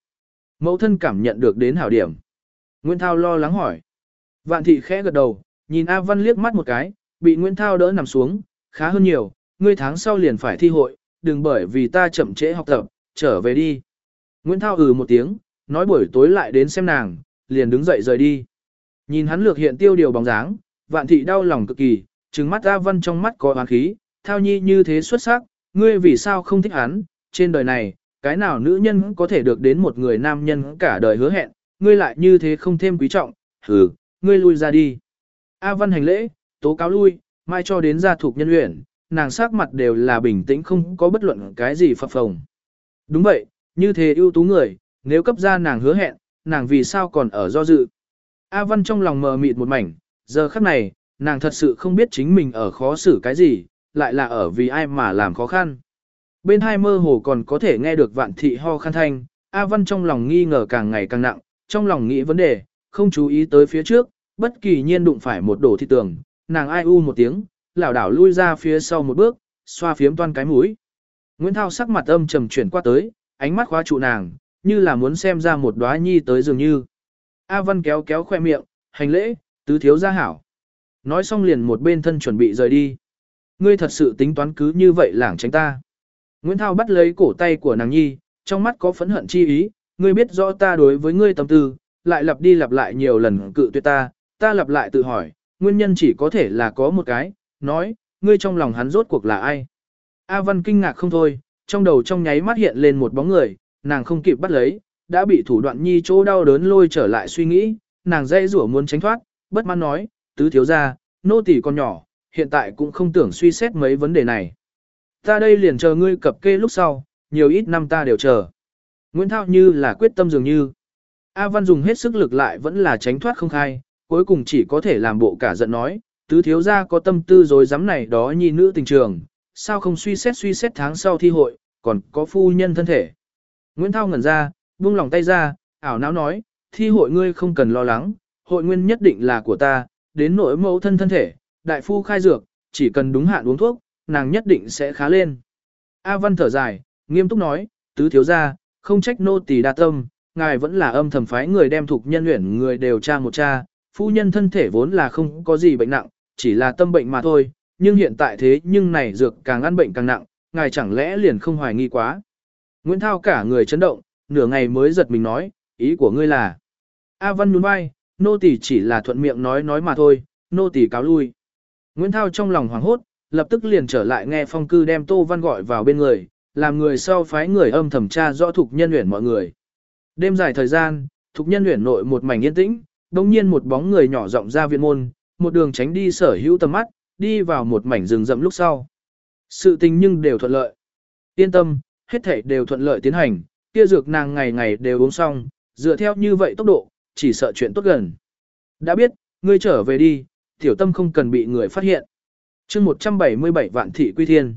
Mẫu thân cảm nhận được đến hảo điểm. Nguyễn Thao lo lắng hỏi. Vạn thị khẽ gật đầu, nhìn A Văn liếc mắt một cái, bị Nguyễn Thao đỡ nằm xuống, khá hơn nhiều, ngươi tháng sau liền phải thi hội, đừng bởi vì ta chậm trễ học tập, trở về đi. Nguyễn Thao ừ một tiếng, nói buổi tối lại đến xem nàng, liền đứng dậy rời đi. Nhìn hắn lược hiện tiêu điều bóng dáng, vạn thị đau lòng cực kỳ, trừng mắt A Văn trong mắt có oán khí, Thao nhi như thế xuất sắc, ngươi vì sao không thích hắn, trên đời này, cái nào nữ nhân có thể được đến một người nam nhân cả đời hứa hẹn, ngươi lại như thế không thêm quý trọng, hừ, ngươi lui ra đi. A Văn hành lễ, tố cáo lui, mai cho đến gia thuộc nhân luyện, nàng sắc mặt đều là bình tĩnh không có bất luận cái gì phập phồng. Đúng vậy, như thế ưu tú người, nếu cấp ra nàng hứa hẹn, nàng vì sao còn ở do dự. A Văn trong lòng mờ mịt một mảnh, giờ khắc này, nàng thật sự không biết chính mình ở khó xử cái gì, lại là ở vì ai mà làm khó khăn. Bên hai mơ hồ còn có thể nghe được vạn thị ho khăn thanh, A Văn trong lòng nghi ngờ càng ngày càng nặng, trong lòng nghĩ vấn đề, không chú ý tới phía trước, bất kỳ nhiên đụng phải một đổ thị tường, nàng ai u một tiếng, lảo đảo lui ra phía sau một bước, xoa phiếm toan cái mũi. Nguyễn Thao sắc mặt âm trầm chuyển qua tới, ánh mắt khóa trụ nàng, như là muốn xem ra một đóa nhi tới dường như. A Văn kéo kéo khoe miệng, hành lễ, tứ thiếu gia hảo. Nói xong liền một bên thân chuẩn bị rời đi. Ngươi thật sự tính toán cứ như vậy lảng tránh ta. Nguyễn Thao bắt lấy cổ tay của nàng nhi, trong mắt có phẫn hận chi ý, ngươi biết rõ ta đối với ngươi tâm tư, lại lặp đi lặp lại nhiều lần cự tuyệt ta, ta lặp lại tự hỏi, nguyên nhân chỉ có thể là có một cái, nói, ngươi trong lòng hắn rốt cuộc là ai. A Văn kinh ngạc không thôi, trong đầu trong nháy mắt hiện lên một bóng người, nàng không kịp bắt lấy, đã bị thủ đoạn nhi chỗ đau đớn lôi trở lại suy nghĩ, nàng dây rủa muốn tránh thoát, bất mãn nói, tứ thiếu ra, nô tỳ còn nhỏ, hiện tại cũng không tưởng suy xét mấy vấn đề này. Ta đây liền chờ ngươi cập kê lúc sau, nhiều ít năm ta đều chờ. Nguyễn Thao như là quyết tâm dường như. A Văn dùng hết sức lực lại vẫn là tránh thoát không khai, cuối cùng chỉ có thể làm bộ cả giận nói, tứ thiếu gia có tâm tư rồi dám này đó nhi nữ tình trường, sao không suy xét suy xét tháng sau thi hội, còn có phu nhân thân thể. Nguyễn Thao ngẩn ra, buông lòng tay ra, ảo não nói, thi hội ngươi không cần lo lắng, hội nguyên nhất định là của ta, đến nỗi mẫu thân thân thể, đại phu khai dược, chỉ cần đúng hạn uống thuốc, nàng nhất định sẽ khá lên. A Văn thở dài, nghiêm túc nói, tứ thiếu gia, không trách nô tỳ đa tâm, ngài vẫn là âm thầm phái người đem thuộc nhân luyện người đều tra một tra, phu nhân thân thể vốn là không có gì bệnh nặng, chỉ là tâm bệnh mà thôi, nhưng hiện tại thế nhưng này dược càng ăn bệnh càng nặng, ngài chẳng lẽ liền không hoài nghi quá. Nguyễn Thao cả người chấn động, nửa ngày mới giật mình nói, ý của ngươi là. A Văn nhún vai, nô tỳ chỉ là thuận miệng nói nói mà thôi, nô tỳ cáo lui. Nguyễn Thao trong lòng hoảng hốt, lập tức liền trở lại nghe phong cư đem Tô Văn gọi vào bên người, làm người sau phái người âm thẩm tra rõ thuộc nhân luyện mọi người. Đêm dài thời gian, thuộc nhân luyện nội một mảnh yên tĩnh, đồng nhiên một bóng người nhỏ rộng ra viện môn, một đường tránh đi sở hữu tầm mắt, đi vào một mảnh rừng rậm lúc sau. Sự tình nhưng đều thuận lợi. Yên tâm, hết thảy đều thuận lợi tiến hành, kia dược nàng ngày ngày đều uống xong, dựa theo như vậy tốc độ, chỉ sợ chuyện tốt gần. Đã biết, ngươi trở về đi, tiểu tâm không cần bị người phát hiện chương 177 vạn thị quy thiên.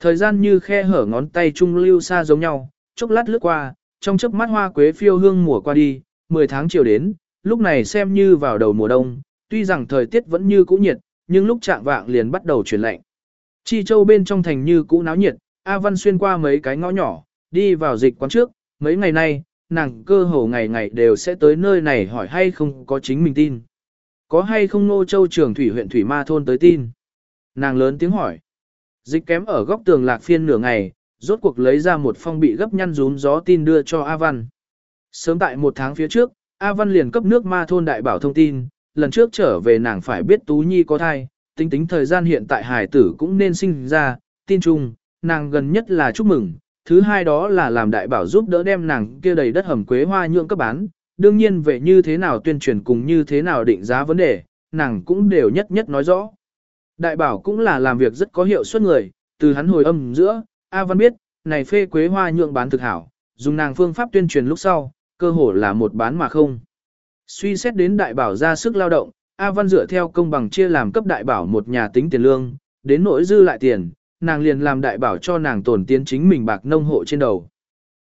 Thời gian như khe hở ngón tay trung lưu xa giống nhau, chốc lát lướt qua, trong chớp mắt hoa quế phiêu hương mùa qua đi, 10 tháng chiều đến, lúc này xem như vào đầu mùa đông, tuy rằng thời tiết vẫn như cũ nhiệt, nhưng lúc trạng vạng liền bắt đầu chuyển lạnh. Chi châu bên trong thành như cũ náo nhiệt, A Văn xuyên qua mấy cái ngõ nhỏ, đi vào dịch quán trước, mấy ngày nay, nàng cơ hồ ngày ngày đều sẽ tới nơi này hỏi hay không có chính mình tin. Có hay không nô châu trường thủy huyện thủy ma thôn tới tin. Nàng lớn tiếng hỏi. Dịch kém ở góc tường lạc phiên nửa ngày, rốt cuộc lấy ra một phong bị gấp nhăn rún gió tin đưa cho A Văn. Sớm tại một tháng phía trước, A Văn liền cấp nước ma thôn đại bảo thông tin, lần trước trở về nàng phải biết Tú Nhi có thai, tính tính thời gian hiện tại hải tử cũng nên sinh ra, tin chung, nàng gần nhất là chúc mừng, thứ hai đó là làm đại bảo giúp đỡ đem nàng kia đầy đất hầm quế hoa nhượng cấp bán, đương nhiên về như thế nào tuyên truyền cùng như thế nào định giá vấn đề, nàng cũng đều nhất nhất nói rõ. Đại bảo cũng là làm việc rất có hiệu suất người, từ hắn hồi âm giữa, A Văn biết, này phê quế hoa nhượng bán thực hảo, dùng nàng phương pháp tuyên truyền lúc sau, cơ hồ là một bán mà không. Suy xét đến đại bảo ra sức lao động, A Văn dựa theo công bằng chia làm cấp đại bảo một nhà tính tiền lương, đến nỗi dư lại tiền, nàng liền làm đại bảo cho nàng tổn tiến chính mình bạc nông hộ trên đầu.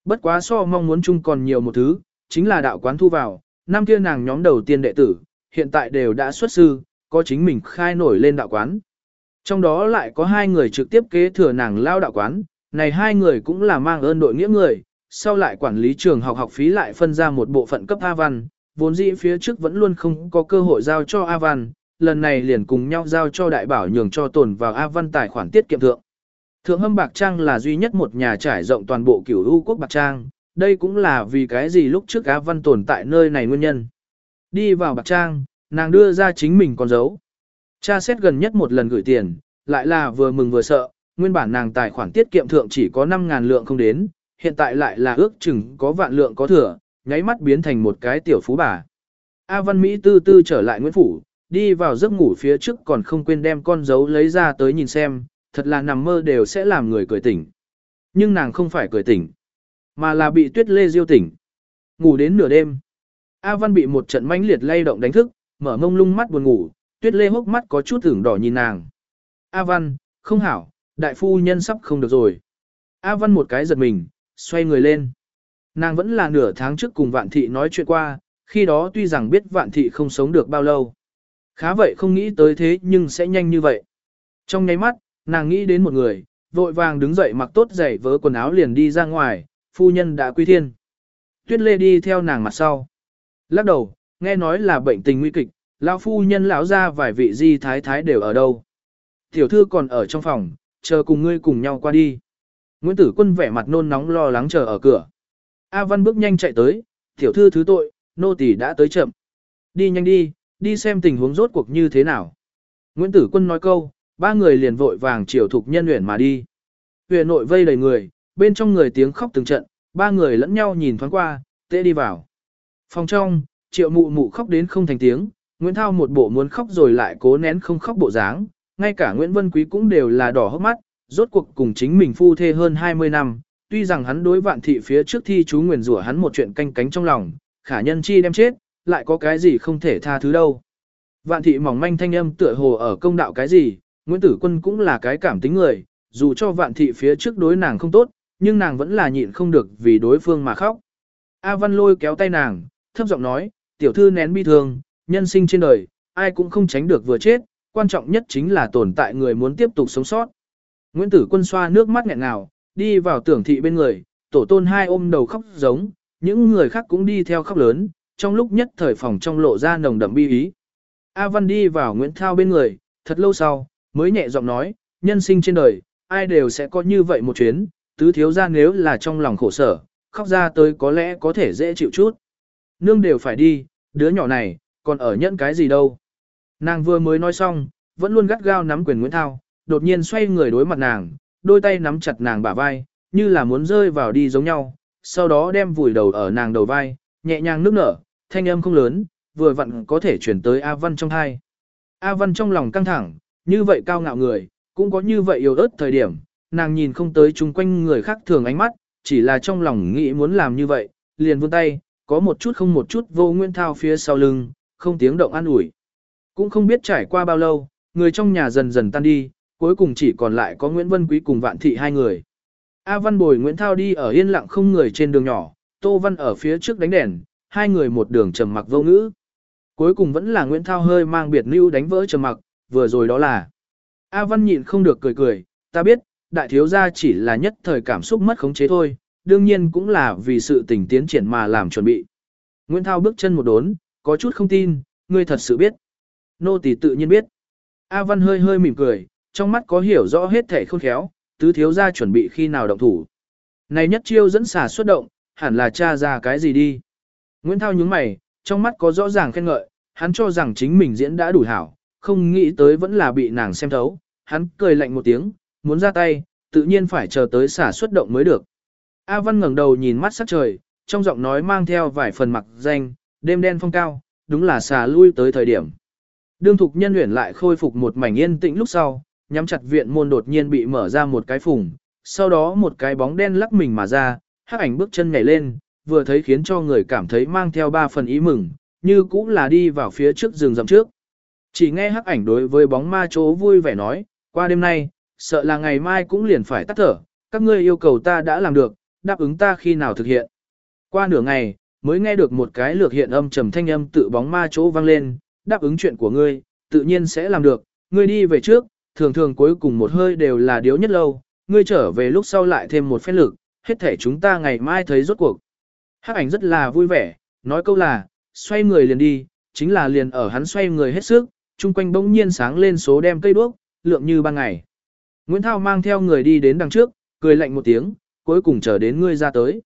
Bất quá so mong muốn chung còn nhiều một thứ, chính là đạo quán thu vào, năm kia nàng nhóm đầu tiên đệ tử, hiện tại đều đã xuất sư, có chính mình khai nổi lên đạo quán. Trong đó lại có hai người trực tiếp kế thừa nàng lao đạo quán, này hai người cũng là mang ơn đội nghĩa người, sau lại quản lý trường học học phí lại phân ra một bộ phận cấp A Văn, vốn dĩ phía trước vẫn luôn không có cơ hội giao cho A Văn, lần này liền cùng nhau giao cho đại bảo nhường cho tồn vào A Văn tài khoản tiết kiệm thượng. Thượng hâm Bạc Trang là duy nhất một nhà trải rộng toàn bộ cửu u quốc Bạc Trang, đây cũng là vì cái gì lúc trước A Văn tồn tại nơi này nguyên nhân. Đi vào Bạc Trang, nàng đưa ra chính mình con dấu. Cha xét gần nhất một lần gửi tiền, lại là vừa mừng vừa sợ, nguyên bản nàng tài khoản tiết kiệm thượng chỉ có 5.000 lượng không đến, hiện tại lại là ước chừng có vạn lượng có thừa, nháy mắt biến thành một cái tiểu phú bà. A Văn Mỹ tư tư trở lại Nguyễn Phủ, đi vào giấc ngủ phía trước còn không quên đem con dấu lấy ra tới nhìn xem, thật là nằm mơ đều sẽ làm người cười tỉnh. Nhưng nàng không phải cười tỉnh, mà là bị tuyết lê diêu tỉnh. Ngủ đến nửa đêm. A Văn bị một trận mãnh liệt lay động đánh thức, mở mông lung mắt buồn ngủ, tuyết lê hốc mắt có chút tưởng đỏ nhìn nàng. A Văn, không hảo, đại phu nhân sắp không được rồi. A Văn một cái giật mình, xoay người lên. Nàng vẫn là nửa tháng trước cùng vạn thị nói chuyện qua, khi đó tuy rằng biết vạn thị không sống được bao lâu. Khá vậy không nghĩ tới thế nhưng sẽ nhanh như vậy. Trong nháy mắt, nàng nghĩ đến một người, vội vàng đứng dậy mặc tốt giày vớ quần áo liền đi ra ngoài, phu nhân đã quy thiên. Tuyết lê đi theo nàng mặt sau. Lắc đầu, nghe nói là bệnh tình nguy kịch, lão phu nhân lão ra vài vị di thái thái đều ở đâu. Tiểu thư còn ở trong phòng, chờ cùng ngươi cùng nhau qua đi. Nguyễn Tử Quân vẻ mặt nôn nóng lo lắng chờ ở cửa. A Văn bước nhanh chạy tới, tiểu thư thứ tội, nô tỳ đã tới chậm. Đi nhanh đi, đi xem tình huống rốt cuộc như thế nào. Nguyễn Tử Quân nói câu, ba người liền vội vàng chiều thục nhân luyện mà đi. Huyền nội vây đầy người, bên trong người tiếng khóc từng trận, ba người lẫn nhau nhìn thoáng qua, tệ đi vào. Phòng trong, triệu mụ mụ khóc đến không thành tiếng, Nguyễn Thao một bộ muốn khóc rồi lại cố nén không khóc bộ dáng, ngay cả Nguyễn Vân Quý cũng đều là đỏ hốc mắt, rốt cuộc cùng chính mình phu thê hơn 20 năm, tuy rằng hắn đối vạn thị phía trước thi chú nguyền rủa hắn một chuyện canh cánh trong lòng, khả nhân chi đem chết, lại có cái gì không thể tha thứ đâu. Vạn thị mỏng manh thanh âm tựa hồ ở công đạo cái gì, Nguyễn Tử Quân cũng là cái cảm tính người, dù cho vạn thị phía trước đối nàng không tốt, nhưng nàng vẫn là nhịn không được vì đối phương mà khóc. A Văn lôi kéo tay nàng, thấp giọng nói, tiểu thư nén bi thương, nhân sinh trên đời, ai cũng không tránh được vừa chết, quan trọng nhất chính là tồn tại người muốn tiếp tục sống sót. Nguyễn Tử Quân xoa nước mắt nghẹn ngào, đi vào tưởng thị bên người, tổ tôn hai ôm đầu khóc giống, những người khác cũng đi theo khóc lớn, trong lúc nhất thời phòng trong lộ ra nồng đậm bi ý. A Văn đi vào Nguyễn Thao bên người, thật lâu sau, mới nhẹ giọng nói, nhân sinh trên đời, ai đều sẽ có như vậy một chuyến, tứ thiếu ra nếu là trong lòng khổ sở, khóc ra tới có lẽ có thể dễ chịu chút. Nương đều phải đi, đứa nhỏ này, còn ở nhận cái gì đâu. Nàng vừa mới nói xong, vẫn luôn gắt gao nắm quyền Nguyễn Thao, đột nhiên xoay người đối mặt nàng, đôi tay nắm chặt nàng bả vai, như là muốn rơi vào đi giống nhau, sau đó đem vùi đầu ở nàng đầu vai, nhẹ nhàng nước nở, thanh âm không lớn, vừa vặn có thể chuyển tới A Văn trong hai. A Văn trong lòng căng thẳng, như vậy cao ngạo người, cũng có như vậy yếu ớt thời điểm, nàng nhìn không tới chung quanh người khác thường ánh mắt, chỉ là trong lòng nghĩ muốn làm như vậy, liền vươn tay, có một chút không một chút vô nguyên thao phía sau lưng, không tiếng động an ủi. Cũng không biết trải qua bao lâu, người trong nhà dần dần tan đi, cuối cùng chỉ còn lại có Nguyễn Vân Quý cùng Vạn Thị hai người. A Văn bồi Nguyễn Thao đi ở yên lặng không người trên đường nhỏ, Tô Văn ở phía trước đánh đèn, hai người một đường trầm mặc vô ngữ. Cuối cùng vẫn là Nguyễn Thao hơi mang biệt lưu đánh vỡ trầm mặc, vừa rồi đó là. A Văn nhịn không được cười cười, ta biết, đại thiếu gia chỉ là nhất thời cảm xúc mất khống chế thôi, đương nhiên cũng là vì sự tình tiến triển mà làm chuẩn bị. Nguyễn Thao bước chân một đốn, có chút không tin, ngươi thật sự biết. Nô tỳ tự nhiên biết. A Văn hơi hơi mỉm cười, trong mắt có hiểu rõ hết thể khôn khéo, tứ thiếu gia chuẩn bị khi nào động thủ. Này nhất chiêu dẫn xả xuất động, hẳn là cha ra cái gì đi. Nguyễn Thao nhướng mày, trong mắt có rõ ràng khen ngợi, hắn cho rằng chính mình diễn đã đủ hảo, không nghĩ tới vẫn là bị nàng xem thấu. Hắn cười lạnh một tiếng, muốn ra tay, tự nhiên phải chờ tới xả xuất động mới được. A Văn ngẩng đầu nhìn mắt sắc trời, trong giọng nói mang theo vài phần mặc danh, đêm đen phong cao, đúng là xà lui tới thời điểm. Đương thục nhân luyện lại khôi phục một mảnh yên tĩnh lúc sau, nhắm chặt viện môn đột nhiên bị mở ra một cái phùng, sau đó một cái bóng đen lắc mình mà ra, hắc ảnh bước chân nhảy lên, vừa thấy khiến cho người cảm thấy mang theo ba phần ý mừng, như cũng là đi vào phía trước rừng rậm trước. Chỉ nghe hắc ảnh đối với bóng ma chỗ vui vẻ nói, qua đêm nay, sợ là ngày mai cũng liền phải tắt thở, các ngươi yêu cầu ta đã làm được, đáp ứng ta khi nào thực hiện. Qua nửa ngày, mới nghe được một cái lược hiện âm trầm thanh âm tự bóng ma chỗ vang lên, đáp ứng chuyện của ngươi, tự nhiên sẽ làm được, ngươi đi về trước, thường thường cuối cùng một hơi đều là điếu nhất lâu, ngươi trở về lúc sau lại thêm một phép lực, hết thể chúng ta ngày mai thấy rốt cuộc. Hắc ảnh rất là vui vẻ, nói câu là, xoay người liền đi, chính là liền ở hắn xoay người hết sức, chung quanh bỗng nhiên sáng lên số đem cây đuốc, lượng như ban ngày. Nguyễn Thao mang theo người đi đến đằng trước, cười lạnh một tiếng, cuối cùng chờ đến ngươi ra tới.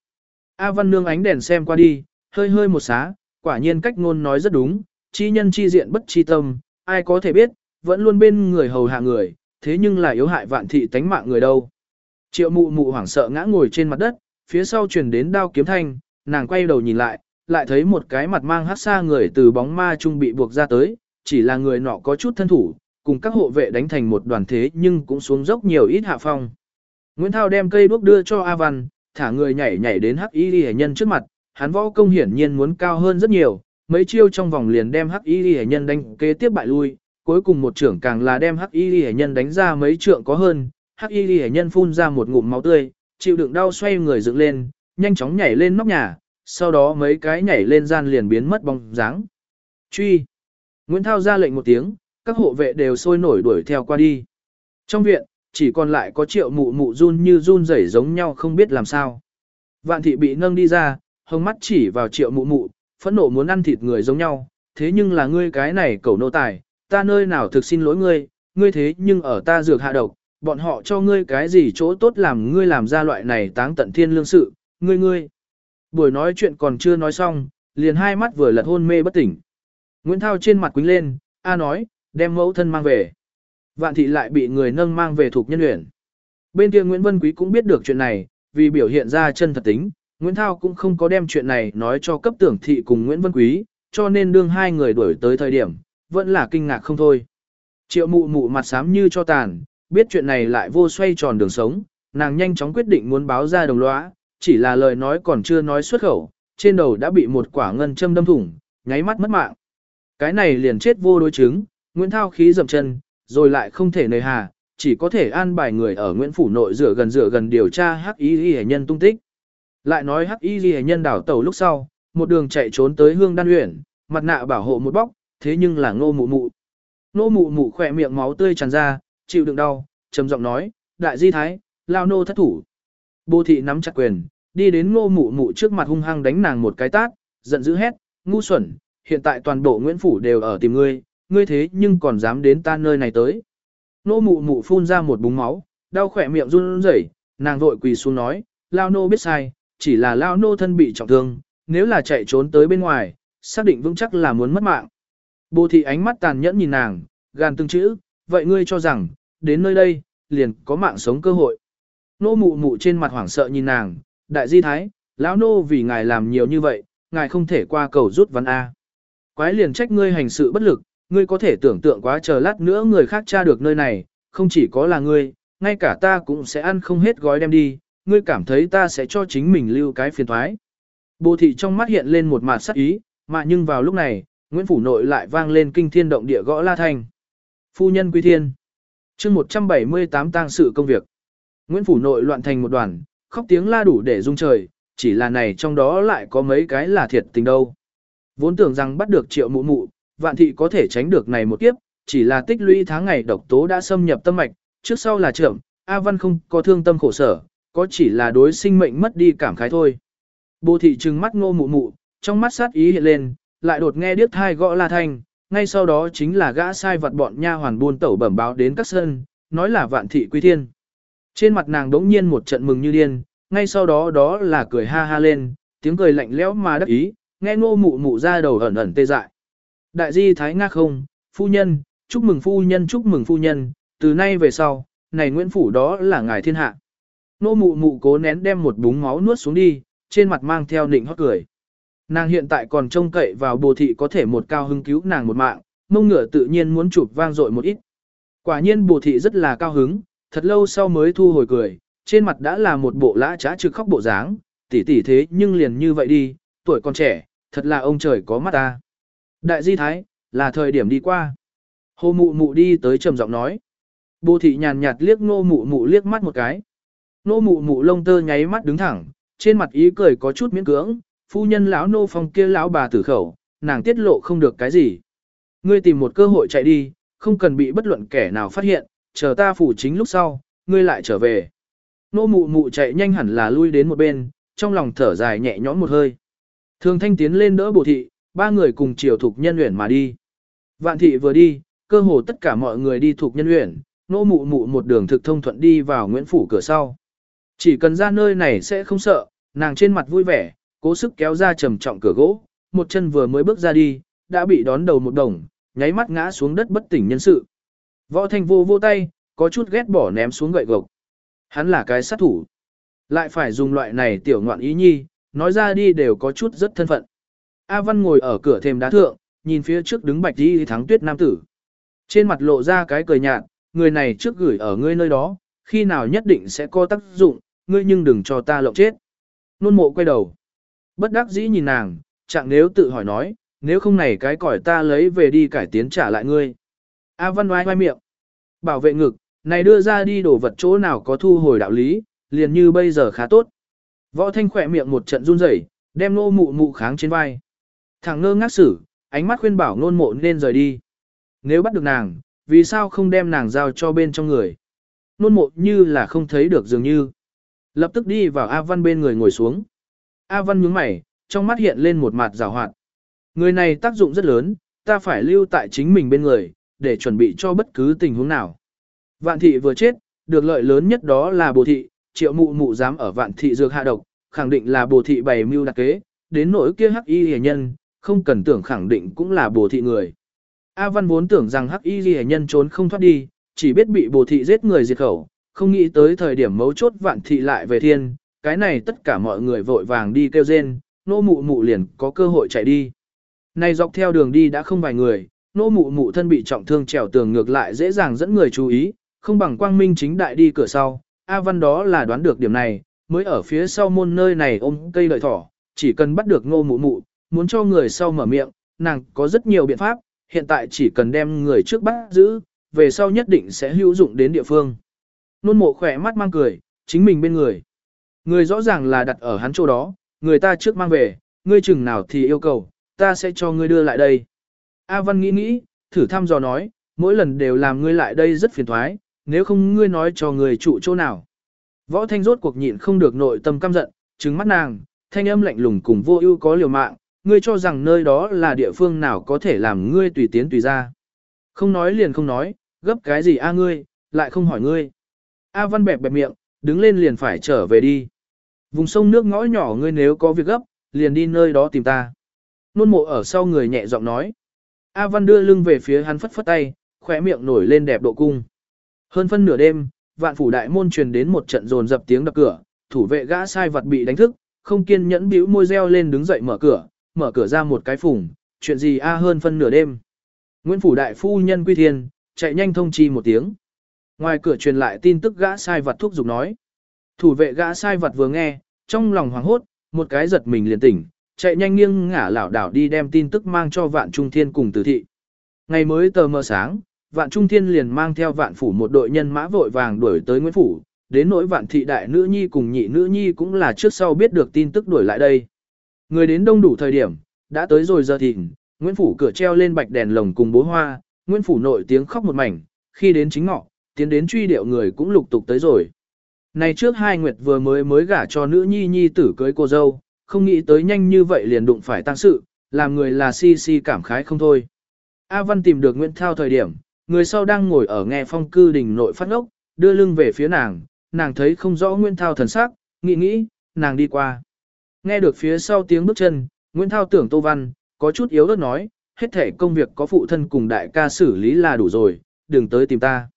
A Văn Nương ánh đèn xem qua đi, hơi hơi một xá, quả nhiên cách ngôn nói rất đúng, chi nhân chi diện bất chi tâm, ai có thể biết, vẫn luôn bên người hầu hạ người, thế nhưng là yếu hại vạn thị tánh mạng người đâu. Triệu mụ mụ hoảng sợ ngã ngồi trên mặt đất, phía sau truyền đến đao kiếm thanh, nàng quay đầu nhìn lại, lại thấy một cái mặt mang hát xa người từ bóng ma trung bị buộc ra tới, chỉ là người nọ có chút thân thủ, cùng các hộ vệ đánh thành một đoàn thế nhưng cũng xuống dốc nhiều ít hạ phong. Nguyễn Thao đem cây đuốc đưa cho A Văn, thả người nhảy nhảy đến hắc y ghi nhân trước mặt, hắn võ công hiển nhiên muốn cao hơn rất nhiều, mấy chiêu trong vòng liền đem hắc y Lệ nhân đánh kế tiếp bại lui, cuối cùng một trưởng càng là đem hắc y Lệ nhân đánh ra mấy trượng có hơn, hắc y Lệ nhân phun ra một ngụm máu tươi, chịu đựng đau xoay người dựng lên, nhanh chóng nhảy lên nóc nhà, sau đó mấy cái nhảy lên gian liền biến mất bóng dáng. Truy! Nguyễn Thao ra lệnh một tiếng, các hộ vệ đều sôi nổi đuổi theo qua đi. Trong viện, chỉ còn lại có triệu mụ mụ run như run rẩy giống nhau không biết làm sao. Vạn thị bị nâng đi ra, hông mắt chỉ vào triệu mụ mụ, phẫn nộ muốn ăn thịt người giống nhau, thế nhưng là ngươi cái này cầu nô tài, ta nơi nào thực xin lỗi ngươi, ngươi thế nhưng ở ta dược hạ độc, bọn họ cho ngươi cái gì chỗ tốt làm ngươi làm ra loại này táng tận thiên lương sự, ngươi ngươi. Buổi nói chuyện còn chưa nói xong, liền hai mắt vừa lật hôn mê bất tỉnh. Nguyễn Thao trên mặt quính lên, A nói, đem mẫu thân mang về. Vạn thị lại bị người nâng mang về thuộc nhân luyện. Bên kia Nguyễn Vân Quý cũng biết được chuyện này, vì biểu hiện ra chân thật tính, Nguyễn Thao cũng không có đem chuyện này nói cho cấp tưởng thị cùng Nguyễn Vân Quý, cho nên đương hai người đuổi tới thời điểm, vẫn là kinh ngạc không thôi. Triệu mụ mụ mặt xám như cho tàn, biết chuyện này lại vô xoay tròn đường sống, nàng nhanh chóng quyết định muốn báo ra đồng lõa, chỉ là lời nói còn chưa nói xuất khẩu, trên đầu đã bị một quả ngân châm đâm thủng, nháy mắt mất mạng. Cái này liền chết vô đối chứng, Nguyễn Thao khí dậm chân, rồi lại không thể nề hà, chỉ có thể an bài người ở Nguyễn Phủ nội rửa gần rửa gần điều tra hắc y ghi nhân tung tích. Lại nói hắc y ghi nhân đảo tàu lúc sau, một đường chạy trốn tới hương đan huyển, mặt nạ bảo hộ một bóc, thế nhưng là ngô mụ mụ. Ngô mụ mụ khỏe miệng máu tươi tràn ra, chịu đựng đau, trầm giọng nói, đại di thái, lao nô thất thủ. Bô thị nắm chặt quyền, đi đến ngô mụ mụ trước mặt hung hăng đánh nàng một cái tát, giận dữ hét, ngu xuẩn, hiện tại toàn bộ Nguyễn Phủ đều ở tìm ngươi, ngươi thế nhưng còn dám đến ta nơi này tới. nô mụ mụ phun ra một búng máu, đau khỏe miệng run rẩy, nàng vội quỳ xuống nói, lao nô biết sai, chỉ là lao nô thân bị trọng thương, nếu là chạy trốn tới bên ngoài, xác định vững chắc là muốn mất mạng. Bồ thị ánh mắt tàn nhẫn nhìn nàng, gàn từng chữ, vậy ngươi cho rằng, đến nơi đây, liền có mạng sống cơ hội. Nô mụ mụ trên mặt hoảng sợ nhìn nàng, đại di thái, lão nô vì ngài làm nhiều như vậy, ngài không thể qua cầu rút văn A. Quái liền trách ngươi hành sự bất lực, ngươi có thể tưởng tượng quá chờ lát nữa người khác tra được nơi này, không chỉ có là ngươi, ngay cả ta cũng sẽ ăn không hết gói đem đi, ngươi cảm thấy ta sẽ cho chính mình lưu cái phiền thoái. Bồ thị trong mắt hiện lên một mặt sắc ý, mà nhưng vào lúc này, Nguyễn Phủ Nội lại vang lên kinh thiên động địa gõ la thanh. Phu nhân quý thiên. chương 178 tang sự công việc. Nguyễn Phủ Nội loạn thành một đoàn, khóc tiếng la đủ để rung trời, chỉ là này trong đó lại có mấy cái là thiệt tình đâu. Vốn tưởng rằng bắt được triệu mụ mụ, vạn thị có thể tránh được này một kiếp, chỉ là tích lũy tháng ngày độc tố đã xâm nhập tâm mạch, trước sau là trưởng, A Văn không có thương tâm khổ sở, có chỉ là đối sinh mệnh mất đi cảm khái thôi. Bồ thị trừng mắt ngô mụ mụ, trong mắt sát ý hiện lên, lại đột nghe điếc thai gõ la thanh, ngay sau đó chính là gã sai vật bọn nha hoàn buôn tẩu bẩm báo đến các sân, nói là vạn thị quy thiên. Trên mặt nàng đống nhiên một trận mừng như điên, ngay sau đó đó là cười ha ha lên, tiếng cười lạnh lẽo mà đắc ý, nghe ngô mụ mụ ra đầu ẩn ẩn tê dại. Đại di thái ngác không, phu nhân, chúc mừng phu nhân chúc mừng phu nhân, từ nay về sau, này Nguyễn Phủ đó là ngài thiên hạ. Nô mụ mụ cố nén đem một búng máu nuốt xuống đi, trên mặt mang theo nịnh hót cười. Nàng hiện tại còn trông cậy vào bồ thị có thể một cao hứng cứu nàng một mạng, mông ngựa tự nhiên muốn chụp vang dội một ít. Quả nhiên bồ thị rất là cao hứng, thật lâu sau mới thu hồi cười, trên mặt đã là một bộ lã trá trực khóc bộ dáng, tỷ tỷ thế nhưng liền như vậy đi, tuổi còn trẻ, thật là ông trời có mắt ta. Đại di thái, là thời điểm đi qua. Hồ mụ mụ đi tới trầm giọng nói. Bồ thị nhàn nhạt liếc nô mụ mụ liếc mắt một cái. Nô mụ mụ lông tơ nháy mắt đứng thẳng, trên mặt ý cười có chút miễn cưỡng, phu nhân lão nô phong kia lão bà tử khẩu, nàng tiết lộ không được cái gì. Ngươi tìm một cơ hội chạy đi, không cần bị bất luận kẻ nào phát hiện, chờ ta phủ chính lúc sau, ngươi lại trở về. Nô mụ mụ chạy nhanh hẳn là lui đến một bên, trong lòng thở dài nhẹ nhõm một hơi. Thường thanh tiến lên đỡ bộ thị, ba người cùng chiều thục nhân luyện mà đi. Vạn thị vừa đi, cơ hồ tất cả mọi người đi thuộc nhân luyện, nô mụ mụ một đường thực thông thuận đi vào Nguyễn Phủ cửa sau. Chỉ cần ra nơi này sẽ không sợ, nàng trên mặt vui vẻ, cố sức kéo ra trầm trọng cửa gỗ, một chân vừa mới bước ra đi, đã bị đón đầu một đồng, nháy mắt ngã xuống đất bất tỉnh nhân sự. Võ thanh vô vô tay, có chút ghét bỏ ném xuống gậy gộc. Hắn là cái sát thủ. Lại phải dùng loại này tiểu ngoạn ý nhi, nói ra đi đều có chút rất thân phận. A Văn ngồi ở cửa thềm đá thượng, nhìn phía trước đứng bạch đi thắng tuyết nam tử. Trên mặt lộ ra cái cười nhạt, người này trước gửi ở ngươi nơi đó, khi nào nhất định sẽ có tác dụng, ngươi nhưng đừng cho ta lộng chết. Nôn mộ quay đầu. Bất đắc dĩ nhìn nàng, chẳng nếu tự hỏi nói, nếu không này cái cỏi ta lấy về đi cải tiến trả lại ngươi. A Văn oai oai miệng. Bảo vệ ngực, này đưa ra đi đổ vật chỗ nào có thu hồi đạo lý, liền như bây giờ khá tốt. Võ Thanh khỏe miệng một trận run rẩy, đem nô mụ mụ kháng trên vai. Thằng ngơ ngác xử, ánh mắt khuyên bảo nôn mộ nên rời đi. Nếu bắt được nàng, vì sao không đem nàng giao cho bên trong người? Nôn mộ như là không thấy được dường như. Lập tức đi vào A Văn bên người ngồi xuống. A Văn nhướng mày, trong mắt hiện lên một mặt rào hoạt. Người này tác dụng rất lớn, ta phải lưu tại chính mình bên người, để chuẩn bị cho bất cứ tình huống nào. Vạn thị vừa chết, được lợi lớn nhất đó là bồ thị, triệu mụ mụ dám ở vạn thị dược hạ độc, khẳng định là bồ thị bày mưu đặc kế, đến nỗi kia hắc y hề nhân, không cần tưởng khẳng định cũng là bồ thị người. A Văn vốn tưởng rằng hắc y hề nhân trốn không thoát đi, chỉ biết bị bồ thị giết người diệt khẩu, không nghĩ tới thời điểm mấu chốt vạn thị lại về thiên, cái này tất cả mọi người vội vàng đi kêu rên, nô mụ mụ liền có cơ hội chạy đi. Này dọc theo đường đi đã không vài người, nô mụ mụ thân bị trọng thương trèo tường ngược lại dễ dàng dẫn người chú ý, không bằng quang minh chính đại đi cửa sau, A Văn đó là đoán được điểm này, mới ở phía sau môn nơi này ôm cây lợi thỏ, chỉ cần bắt được nô mụ mụ, muốn cho người sau mở miệng, nàng có rất nhiều biện pháp, hiện tại chỉ cần đem người trước bắt giữ, về sau nhất định sẽ hữu dụng đến địa phương. Nôn mộ khỏe mắt mang cười, chính mình bên người. Người rõ ràng là đặt ở hắn chỗ đó, người ta trước mang về, ngươi chừng nào thì yêu cầu, ta sẽ cho ngươi đưa lại đây. A Văn nghĩ nghĩ, thử thăm dò nói, mỗi lần đều làm ngươi lại đây rất phiền thoái, nếu không ngươi nói cho người trụ chỗ nào. Võ Thanh rốt cuộc nhịn không được nội tâm căm giận, trừng mắt nàng, thanh âm lạnh lùng cùng vô ưu có liều mạng, ngươi cho rằng nơi đó là địa phương nào có thể làm ngươi tùy tiến tùy ra. Không nói liền không nói, gấp cái gì a ngươi, lại không hỏi ngươi. A Văn bẹp bẹp miệng, đứng lên liền phải trở về đi. Vùng sông nước ngõ nhỏ ngươi nếu có việc gấp, liền đi nơi đó tìm ta. Nôn mộ ở sau người nhẹ giọng nói. A Văn đưa lưng về phía hắn phất phất tay, khỏe miệng nổi lên đẹp độ cung. Hơn phân nửa đêm, vạn phủ đại môn truyền đến một trận rồn dập tiếng đập cửa, thủ vệ gã sai vật bị đánh thức, không kiên nhẫn bĩu môi reo lên đứng dậy mở cửa, mở cửa ra một cái phủng, chuyện gì a hơn phân nửa đêm. Nguyễn phủ đại phu nhân quy thiên, chạy nhanh thông chi một tiếng. Ngoài cửa truyền lại tin tức gã sai vật thúc giục nói. Thủ vệ gã sai vật vừa nghe, trong lòng hoảng hốt, một cái giật mình liền tỉnh, chạy nhanh nghiêng ngả lảo đảo đi đem tin tức mang cho vạn trung thiên cùng tử thị. Ngày mới tờ mờ sáng, vạn trung thiên liền mang theo vạn phủ một đội nhân mã vội vàng đuổi tới Nguyễn Phủ, đến nỗi vạn thị đại nữ nhi cùng nhị nữ nhi cũng là trước sau biết được tin tức đuổi lại đây. Người đến đông đủ thời điểm, đã tới rồi giờ thịnh, Nguyễn Phủ cửa treo lên bạch đèn lồng cùng bố hoa, Nguyễn Phủ nội tiếng khóc một mảnh, khi đến chính ngọ, tiến đến truy điệu người cũng lục tục tới rồi. Này trước hai nguyệt vừa mới mới gả cho nữ nhi nhi tử cưới cô dâu, không nghĩ tới nhanh như vậy liền đụng phải tăng sự, làm người là si si cảm khái không thôi. A Văn tìm được Nguyễn Thao thời điểm, người sau đang ngồi ở nghe phong cư đình nội phát ngốc, đưa lưng về phía nàng, nàng thấy không rõ Nguyễn Thao thần sắc, nghĩ nghĩ, nàng đi qua. Nghe được phía sau tiếng bước chân, Nguyễn Thao tưởng Tô Văn, có chút yếu ớt nói, hết thể công việc có phụ thân cùng đại ca xử lý là đủ rồi, đừng tới tìm ta.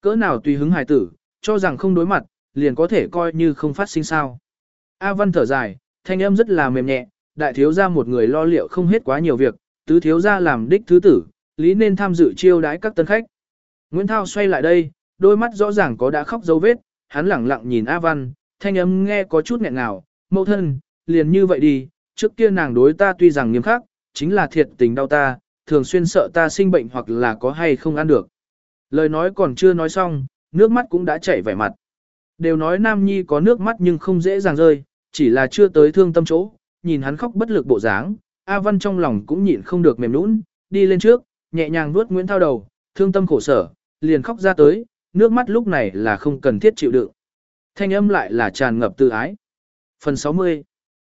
Cỡ nào tùy hứng hài tử, cho rằng không đối mặt, liền có thể coi như không phát sinh sao. A Văn thở dài, thanh âm rất là mềm nhẹ, đại thiếu gia một người lo liệu không hết quá nhiều việc, tứ thiếu gia làm đích thứ tử, lý nên tham dự chiêu đái các tân khách. Nguyễn Thao xoay lại đây, đôi mắt rõ ràng có đã khóc dấu vết, hắn lẳng lặng nhìn A Văn, thanh âm nghe có chút nghẹn ngào, mẫu thân, liền như vậy đi, trước kia nàng đối ta tuy rằng nghiêm khắc, chính là thiệt tình đau ta, thường xuyên sợ ta sinh bệnh hoặc là có hay không ăn được. Lời nói còn chưa nói xong, nước mắt cũng đã chảy vẻ mặt. Đều nói Nam Nhi có nước mắt nhưng không dễ dàng rơi, chỉ là chưa tới thương tâm chỗ, nhìn hắn khóc bất lực bộ dáng, A Văn trong lòng cũng nhịn không được mềm nũng, đi lên trước, nhẹ nhàng vuốt Nguyễn Thao đầu, thương tâm khổ sở, liền khóc ra tới, nước mắt lúc này là không cần thiết chịu đựng. Thanh âm lại là tràn ngập tự ái. Phần 60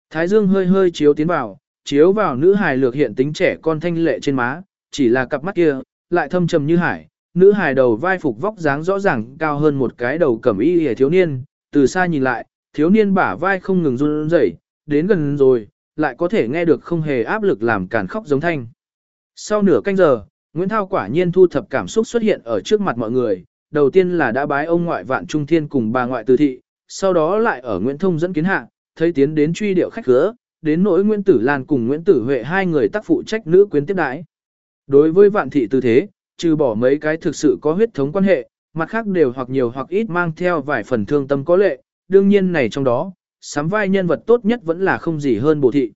Thái dương hơi hơi chiếu tiến vào, chiếu vào nữ hài lược hiện tính trẻ con thanh lệ trên má, chỉ là cặp mắt kia, lại thâm trầm như hải. Nữ hài đầu vai phục vóc dáng rõ ràng cao hơn một cái đầu cẩm y hề thiếu niên, từ xa nhìn lại, thiếu niên bả vai không ngừng run rẩy, đến gần rồi, lại có thể nghe được không hề áp lực làm cản khóc giống thanh. Sau nửa canh giờ, Nguyễn Thao quả nhiên thu thập cảm xúc xuất hiện ở trước mặt mọi người, đầu tiên là đã bái ông ngoại vạn trung thiên cùng bà ngoại từ thị, sau đó lại ở Nguyễn Thông dẫn kiến hạ, thấy tiến đến truy điệu khách khứa, đến nỗi Nguyễn Tử Lan cùng Nguyễn Tử Huệ hai người tác phụ trách nữ quyến tiếp đãi. Đối với vạn thị tư thế, trừ bỏ mấy cái thực sự có huyết thống quan hệ, mặt khác đều hoặc nhiều hoặc ít mang theo vài phần thương tâm có lệ, đương nhiên này trong đó, sắm vai nhân vật tốt nhất vẫn là không gì hơn bồ thị.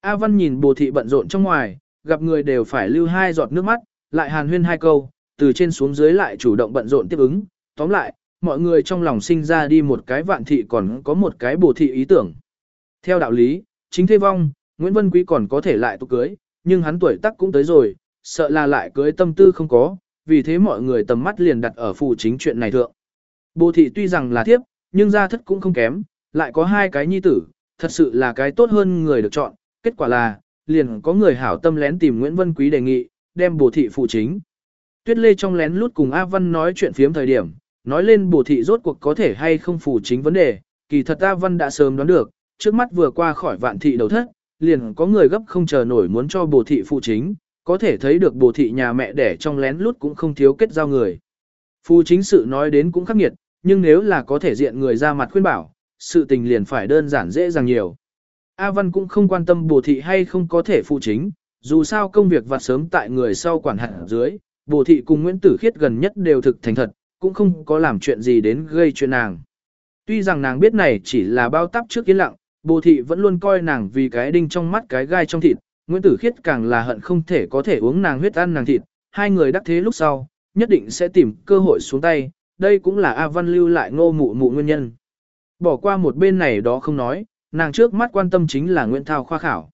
A Văn nhìn bồ thị bận rộn trong ngoài, gặp người đều phải lưu hai giọt nước mắt, lại hàn huyên hai câu, từ trên xuống dưới lại chủ động bận rộn tiếp ứng, tóm lại, mọi người trong lòng sinh ra đi một cái vạn thị còn có một cái bồ thị ý tưởng. Theo đạo lý, chính thế vong, Nguyễn Vân Quý còn có thể lại tục cưới, nhưng hắn tuổi tác cũng tới rồi, sợ là lại cưới tâm tư không có, vì thế mọi người tầm mắt liền đặt ở phụ chính chuyện này thượng. Bồ thị tuy rằng là thiếp, nhưng gia thất cũng không kém, lại có hai cái nhi tử, thật sự là cái tốt hơn người được chọn, kết quả là, liền có người hảo tâm lén tìm Nguyễn Vân Quý đề nghị, đem bồ thị phụ chính. Tuyết Lê trong lén lút cùng A Văn nói chuyện phiếm thời điểm, nói lên Bồ thị rốt cuộc có thể hay không phụ chính vấn đề, kỳ thật A Văn đã sớm đoán được, trước mắt vừa qua khỏi vạn thị đầu thất, liền có người gấp không chờ nổi muốn cho Bồ thị phụ chính, có thể thấy được bổ thị nhà mẹ đẻ trong lén lút cũng không thiếu kết giao người. Phụ chính sự nói đến cũng khắc nghiệt, nhưng nếu là có thể diện người ra mặt khuyên bảo, sự tình liền phải đơn giản dễ dàng nhiều. A Văn cũng không quan tâm bổ thị hay không có thể phụ chính, dù sao công việc vặt sớm tại người sau quản hạt dưới, bổ thị cùng Nguyễn Tử Khiết gần nhất đều thực thành thật, cũng không có làm chuyện gì đến gây chuyện nàng. Tuy rằng nàng biết này chỉ là bao tắp trước yên lặng, bồ thị vẫn luôn coi nàng vì cái đinh trong mắt cái gai trong thịt, Nguyễn Tử Khiết càng là hận không thể có thể uống nàng huyết ăn nàng thịt, hai người đắc thế lúc sau, nhất định sẽ tìm cơ hội xuống tay, đây cũng là A Văn lưu lại ngô mụ mụ nguyên nhân. Bỏ qua một bên này đó không nói, nàng trước mắt quan tâm chính là Nguyễn Thao khoa khảo.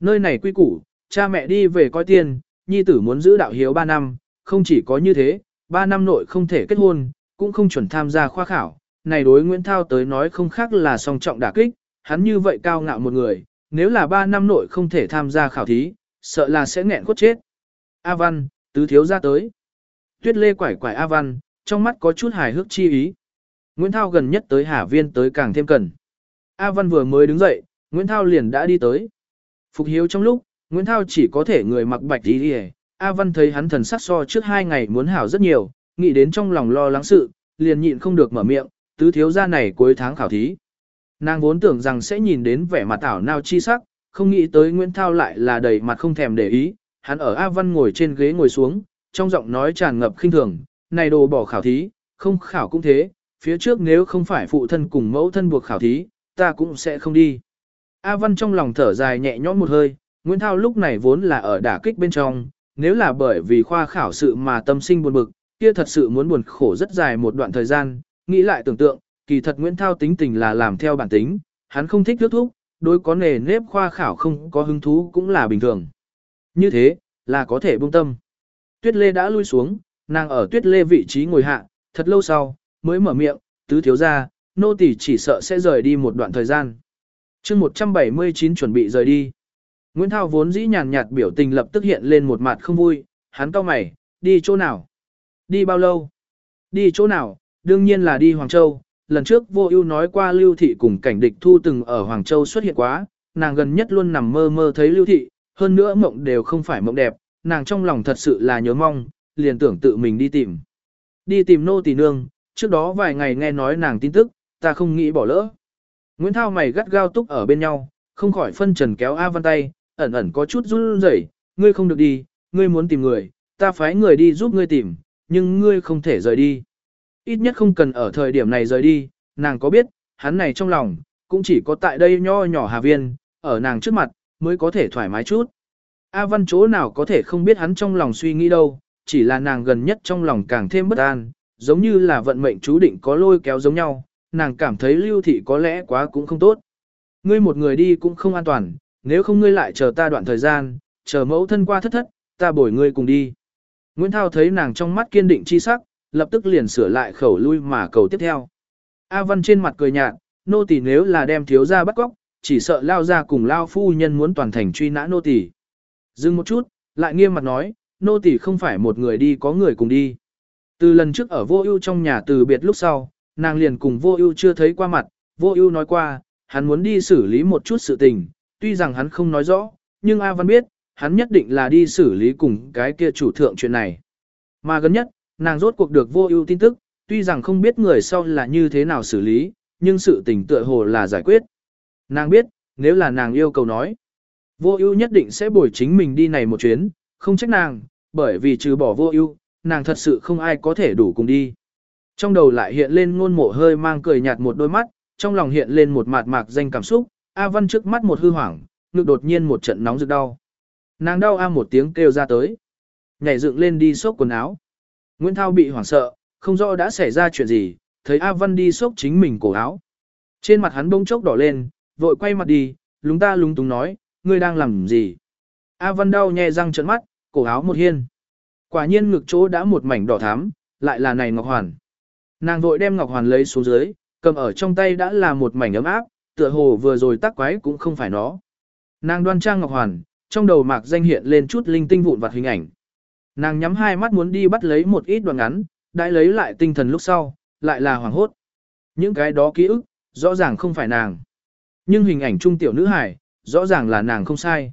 Nơi này quy củ, cha mẹ đi về coi tiền, nhi tử muốn giữ đạo hiếu 3 năm, không chỉ có như thế, 3 năm nội không thể kết hôn, cũng không chuẩn tham gia khoa khảo. Này đối Nguyễn Thao tới nói không khác là song trọng đả kích, hắn như vậy cao ngạo một người, nếu là 3 năm nội không thể tham gia khảo thí, sợ là sẽ nghẹn cốt chết. A Văn, tứ thiếu ra tới. Tuyết lê quải quải A Văn, trong mắt có chút hài hước chi ý. Nguyễn Thao gần nhất tới Hà Viên tới càng thêm cần. A Văn vừa mới đứng dậy, Nguyễn Thao liền đã đi tới. Phục hiếu trong lúc, Nguyễn Thao chỉ có thể người mặc bạch đi đi A Văn thấy hắn thần sắc so trước hai ngày muốn hảo rất nhiều, nghĩ đến trong lòng lo lắng sự, liền nhịn không được mở miệng, tứ thiếu gia này cuối tháng khảo thí. Nàng vốn tưởng rằng sẽ nhìn đến vẻ mặt ảo nào chi sắc, không nghĩ tới Nguyễn Thao lại là đầy mặt không thèm để ý, hắn ở A Văn ngồi trên ghế ngồi xuống, trong giọng nói tràn ngập khinh thường, này đồ bỏ khảo thí, không khảo cũng thế, phía trước nếu không phải phụ thân cùng mẫu thân buộc khảo thí, ta cũng sẽ không đi. A Văn trong lòng thở dài nhẹ nhõm một hơi, Nguyễn Thao lúc này vốn là ở đả kích bên trong, nếu là bởi vì khoa khảo sự mà tâm sinh buồn bực, kia thật sự muốn buồn khổ rất dài một đoạn thời gian, nghĩ lại tưởng tượng, kỳ thật Nguyễn Thao tính tình là làm theo bản tính, hắn không thích thước thúc, đối có nề nếp khoa khảo không có hứng thú cũng là bình thường. Như thế, là có thể buông tâm. Tuyết Lê đã lui xuống, nàng ở Tuyết Lê vị trí ngồi hạ, thật lâu sau, mới mở miệng, tứ thiếu ra, nô tỳ chỉ sợ sẽ rời đi một đoạn thời gian. chương 179 chuẩn bị rời đi. Nguyễn Thao vốn dĩ nhàn nhạt biểu tình lập tức hiện lên một mặt không vui, hắn cau mày, đi chỗ nào? Đi bao lâu? Đi chỗ nào? Đương nhiên là đi Hoàng Châu. Lần trước vô ưu nói qua Lưu Thị cùng cảnh địch thu từng ở Hoàng Châu xuất hiện quá, nàng gần nhất luôn nằm mơ mơ thấy Lưu Thị, hơn nữa mộng đều không phải mộng đẹp, nàng trong lòng thật sự là nhớ mong, liền tưởng tự mình đi tìm. Đi tìm nô tỳ nương, trước đó vài ngày nghe nói nàng tin tức, ta không nghĩ bỏ lỡ. Nguyễn Thao mày gắt gao túc ở bên nhau, không khỏi phân trần kéo A Văn tay, ẩn ẩn có chút run rẩy, ngươi không được đi, ngươi muốn tìm người, ta phái người đi giúp ngươi tìm, nhưng ngươi không thể rời đi. Ít nhất không cần ở thời điểm này rời đi, nàng có biết, hắn này trong lòng, cũng chỉ có tại đây nho nhỏ Hà Viên, ở nàng trước mặt, mới có thể thoải mái chút. A Văn chỗ nào có thể không biết hắn trong lòng suy nghĩ đâu, chỉ là nàng gần nhất trong lòng càng thêm bất an, giống như là vận mệnh chú định có lôi kéo giống nhau, nàng cảm thấy lưu thị có lẽ quá cũng không tốt. Ngươi một người đi cũng không an toàn, nếu không ngươi lại chờ ta đoạn thời gian, chờ mẫu thân qua thất thất, ta bồi ngươi cùng đi. Nguyễn Thao thấy nàng trong mắt kiên định chi sắc, lập tức liền sửa lại khẩu lui mà cầu tiếp theo. A Văn trên mặt cười nhạt, nô tỳ nếu là đem thiếu gia bắt cóc, chỉ sợ lao ra cùng lao phu nhân muốn toàn thành truy nã nô tỳ. Dừng một chút, lại nghiêm mặt nói, nô tỳ không phải một người đi có người cùng đi. Từ lần trước ở vô ưu trong nhà từ biệt lúc sau, nàng liền cùng vô ưu chưa thấy qua mặt, vô ưu nói qua, hắn muốn đi xử lý một chút sự tình, tuy rằng hắn không nói rõ, nhưng A Văn biết, hắn nhất định là đi xử lý cùng cái kia chủ thượng chuyện này. Mà gần nhất, nàng rốt cuộc được vô ưu tin tức, tuy rằng không biết người sau là như thế nào xử lý, nhưng sự tình tựa hồ là giải quyết. Nàng biết, nếu là nàng yêu cầu nói, vô ưu nhất định sẽ bồi chính mình đi này một chuyến, không trách nàng, bởi vì trừ bỏ vô ưu, nàng thật sự không ai có thể đủ cùng đi. Trong đầu lại hiện lên ngôn mộ hơi mang cười nhạt một đôi mắt, trong lòng hiện lên một mạt mạc danh cảm xúc, A Văn trước mắt một hư hoảng, ngực đột nhiên một trận nóng rực đau. Nàng đau a một tiếng kêu ra tới. Nhảy dựng lên đi xốc quần áo. Nguyễn Thao bị hoảng sợ, không rõ đã xảy ra chuyện gì, thấy A Văn đi xốc chính mình cổ áo. Trên mặt hắn bông chốc đỏ lên, vội quay mặt đi, lúng ta lúng túng nói, ngươi đang làm gì? A Văn đau nhè răng trợn mắt, cổ áo một hiên. Quả nhiên ngực chỗ đã một mảnh đỏ thắm, lại là này Ngọc Hoàn. Nàng vội đem Ngọc Hoàn lấy xuống dưới, cầm ở trong tay đã là một mảnh ấm áp, tựa hồ vừa rồi tắc quái cũng không phải nó. Nàng đoan trang Ngọc Hoàn, trong đầu mạc danh hiện lên chút linh tinh vụn vặt hình ảnh. Nàng nhắm hai mắt muốn đi bắt lấy một ít đoạn ngắn, đã lấy lại tinh thần lúc sau, lại là hoảng hốt. Những cái đó ký ức, rõ ràng không phải nàng. Nhưng hình ảnh trung tiểu nữ hải, rõ ràng là nàng không sai.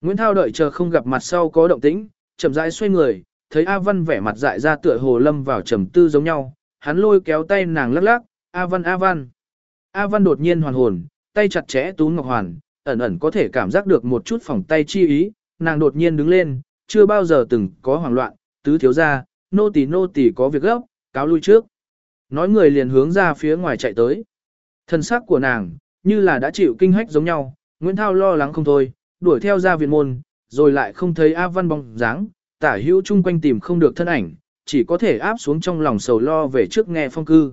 Nguyễn Thao đợi chờ không gặp mặt sau có động tĩnh, chậm rãi xoay người, thấy A Văn vẻ mặt dại ra tựa hồ lâm vào trầm tư giống nhau, hắn lôi kéo tay nàng lắc lắc, A Văn A Văn. A Văn đột nhiên hoàn hồn, tay chặt chẽ tú ngọc hoàn, ẩn ẩn có thể cảm giác được một chút phòng tay chi ý, nàng đột nhiên đứng lên, chưa bao giờ từng có hoảng loạn, tứ thiếu ra, nô tỳ nô tỳ có việc gấp, cáo lui trước. Nói người liền hướng ra phía ngoài chạy tới. Thân xác của nàng, như là đã chịu kinh hách giống nhau, Nguyễn Thao lo lắng không thôi, đuổi theo ra viện môn, rồi lại không thấy A Văn bóng dáng, tả hữu chung quanh tìm không được thân ảnh, chỉ có thể áp xuống trong lòng sầu lo về trước nghe phong cư.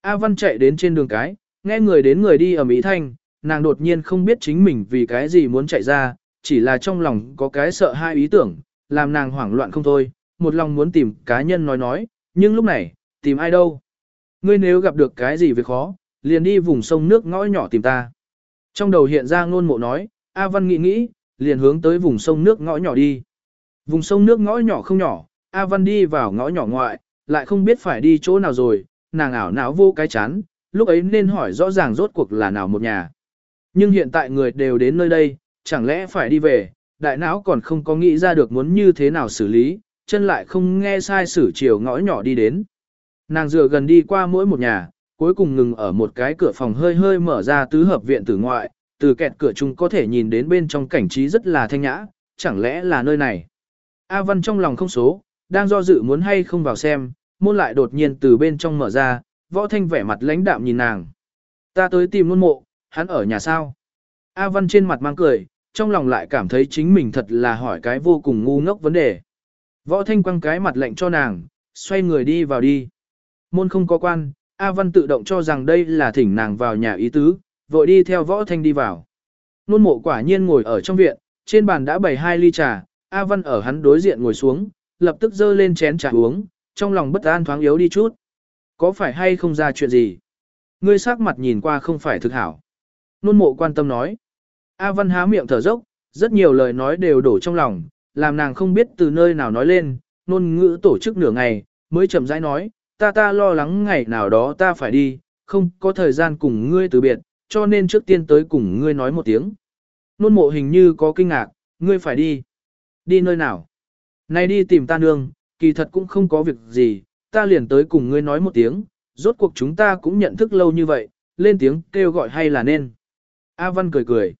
A Văn chạy đến trên đường cái, nghe người đến người đi ở Mỹ Thanh, nàng đột nhiên không biết chính mình vì cái gì muốn chạy ra, chỉ là trong lòng có cái sợ hai ý tưởng, làm nàng hoảng loạn không thôi, một lòng muốn tìm cá nhân nói nói, nhưng lúc này, tìm ai đâu. Ngươi nếu gặp được cái gì việc khó, liền đi vùng sông nước ngõ nhỏ tìm ta. Trong đầu hiện ra ngôn mộ nói, A Văn nghĩ nghĩ, liền hướng tới vùng sông nước ngõ nhỏ đi. Vùng sông nước ngõ nhỏ không nhỏ, A Văn đi vào ngõ nhỏ ngoại, lại không biết phải đi chỗ nào rồi, nàng ảo não vô cái chán, lúc ấy nên hỏi rõ ràng rốt cuộc là nào một nhà. Nhưng hiện tại người đều đến nơi đây, chẳng lẽ phải đi về, đại não còn không có nghĩ ra được muốn như thế nào xử lý, chân lại không nghe sai sử chiều ngõ nhỏ đi đến. Nàng dựa gần đi qua mỗi một nhà, cuối cùng ngừng ở một cái cửa phòng hơi hơi mở ra tứ hợp viện tử ngoại, từ kẹt cửa chung có thể nhìn đến bên trong cảnh trí rất là thanh nhã, chẳng lẽ là nơi này. A Văn trong lòng không số, đang do dự muốn hay không vào xem, môn lại đột nhiên từ bên trong mở ra, võ thanh vẻ mặt lãnh đạm nhìn nàng. Ta tới tìm luôn mộ, hắn ở nhà sao? A Văn trên mặt mang cười, trong lòng lại cảm thấy chính mình thật là hỏi cái vô cùng ngu ngốc vấn đề. Võ thanh quăng cái mặt lạnh cho nàng, xoay người đi vào đi. Môn không có quan, A Văn tự động cho rằng đây là thỉnh nàng vào nhà ý tứ, vội đi theo võ thanh đi vào. Nôn mộ quả nhiên ngồi ở trong viện, trên bàn đã bày hai ly trà, A Văn ở hắn đối diện ngồi xuống, lập tức dơ lên chén trà uống, trong lòng bất an thoáng yếu đi chút. Có phải hay không ra chuyện gì? Ngươi sắc mặt nhìn qua không phải thực hảo. Nôn mộ quan tâm nói. A Văn há miệng thở dốc, rất nhiều lời nói đều đổ trong lòng, làm nàng không biết từ nơi nào nói lên, nôn ngữ tổ chức nửa ngày, mới chậm rãi nói, ta ta lo lắng ngày nào đó ta phải đi, không có thời gian cùng ngươi từ biệt, cho nên trước tiên tới cùng ngươi nói một tiếng. Nôn mộ hình như có kinh ngạc, ngươi phải đi. Đi nơi nào? Này đi tìm ta nương, kỳ thật cũng không có việc gì, ta liền tới cùng ngươi nói một tiếng, rốt cuộc chúng ta cũng nhận thức lâu như vậy, lên tiếng kêu gọi hay là nên. A Văn cười cười.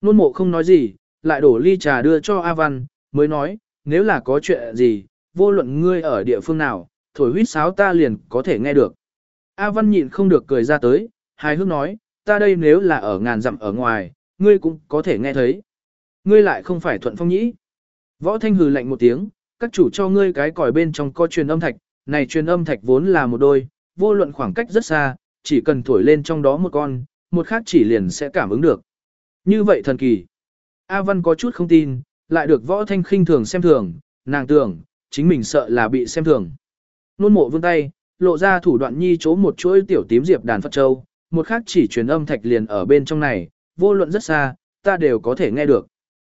Nôn mộ không nói gì, lại đổ ly trà đưa cho A Văn, mới nói, nếu là có chuyện gì, vô luận ngươi ở địa phương nào, thổi huýt sáo ta liền có thể nghe được. A Văn nhịn không được cười ra tới, hài hước nói, ta đây nếu là ở ngàn dặm ở ngoài, ngươi cũng có thể nghe thấy. Ngươi lại không phải thuận phong nhĩ. Võ Thanh hừ lạnh một tiếng, các chủ cho ngươi cái còi bên trong có truyền âm thạch, này truyền âm thạch vốn là một đôi, vô luận khoảng cách rất xa, chỉ cần thổi lên trong đó một con, một khác chỉ liền sẽ cảm ứng được. Như vậy thần kỳ. A Văn có chút không tin, lại được võ thanh khinh thường xem thường, nàng tưởng, chính mình sợ là bị xem thường. Nôn mộ vương tay, lộ ra thủ đoạn nhi chỗ một chuỗi tiểu tím diệp đàn Phật Châu, một khác chỉ truyền âm thạch liền ở bên trong này, vô luận rất xa, ta đều có thể nghe được.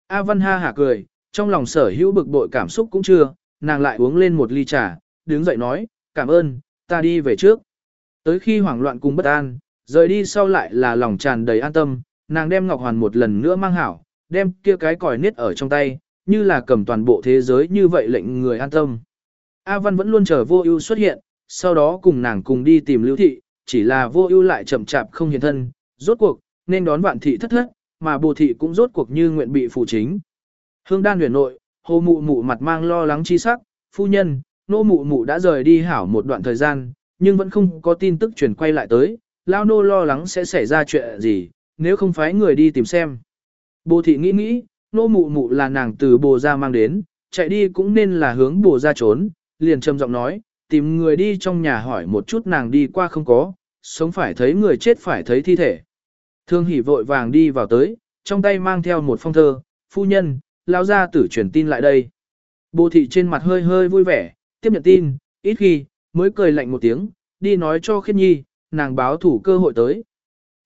A Văn ha hả cười, trong lòng sở hữu bực bội cảm xúc cũng chưa, nàng lại uống lên một ly trà, đứng dậy nói, cảm ơn, ta đi về trước. Tới khi hoảng loạn cùng bất an, rời đi sau lại là lòng tràn đầy an tâm, nàng đem Ngọc Hoàn một lần nữa mang hảo, đem kia cái còi niết ở trong tay, như là cầm toàn bộ thế giới như vậy lệnh người an tâm. A Văn vẫn luôn chờ vô ưu xuất hiện, sau đó cùng nàng cùng đi tìm lưu thị, chỉ là vô ưu lại chậm chạp không hiện thân, rốt cuộc, nên đón vạn thị thất thất, mà bồ thị cũng rốt cuộc như nguyện bị phụ chính. Hương đan huyền nội, hồ mụ mụ mặt mang lo lắng chi sắc, phu nhân, nô mụ mụ đã rời đi hảo một đoạn thời gian, nhưng vẫn không có tin tức truyền quay lại tới, lao nô lo lắng sẽ xảy ra chuyện gì, nếu không phải người đi tìm xem. Bồ thị nghĩ nghĩ, nô mụ mụ là nàng từ bồ ra mang đến, chạy đi cũng nên là hướng bồ ra trốn, liền trầm giọng nói, tìm người đi trong nhà hỏi một chút nàng đi qua không có, sống phải thấy người chết phải thấy thi thể. Thương hỉ vội vàng đi vào tới, trong tay mang theo một phong thơ, phu nhân, lao ra tử truyền tin lại đây. Bồ thị trên mặt hơi hơi vui vẻ, tiếp nhận tin, ít khi, mới cười lạnh một tiếng, đi nói cho khiết nhi, nàng báo thủ cơ hội tới.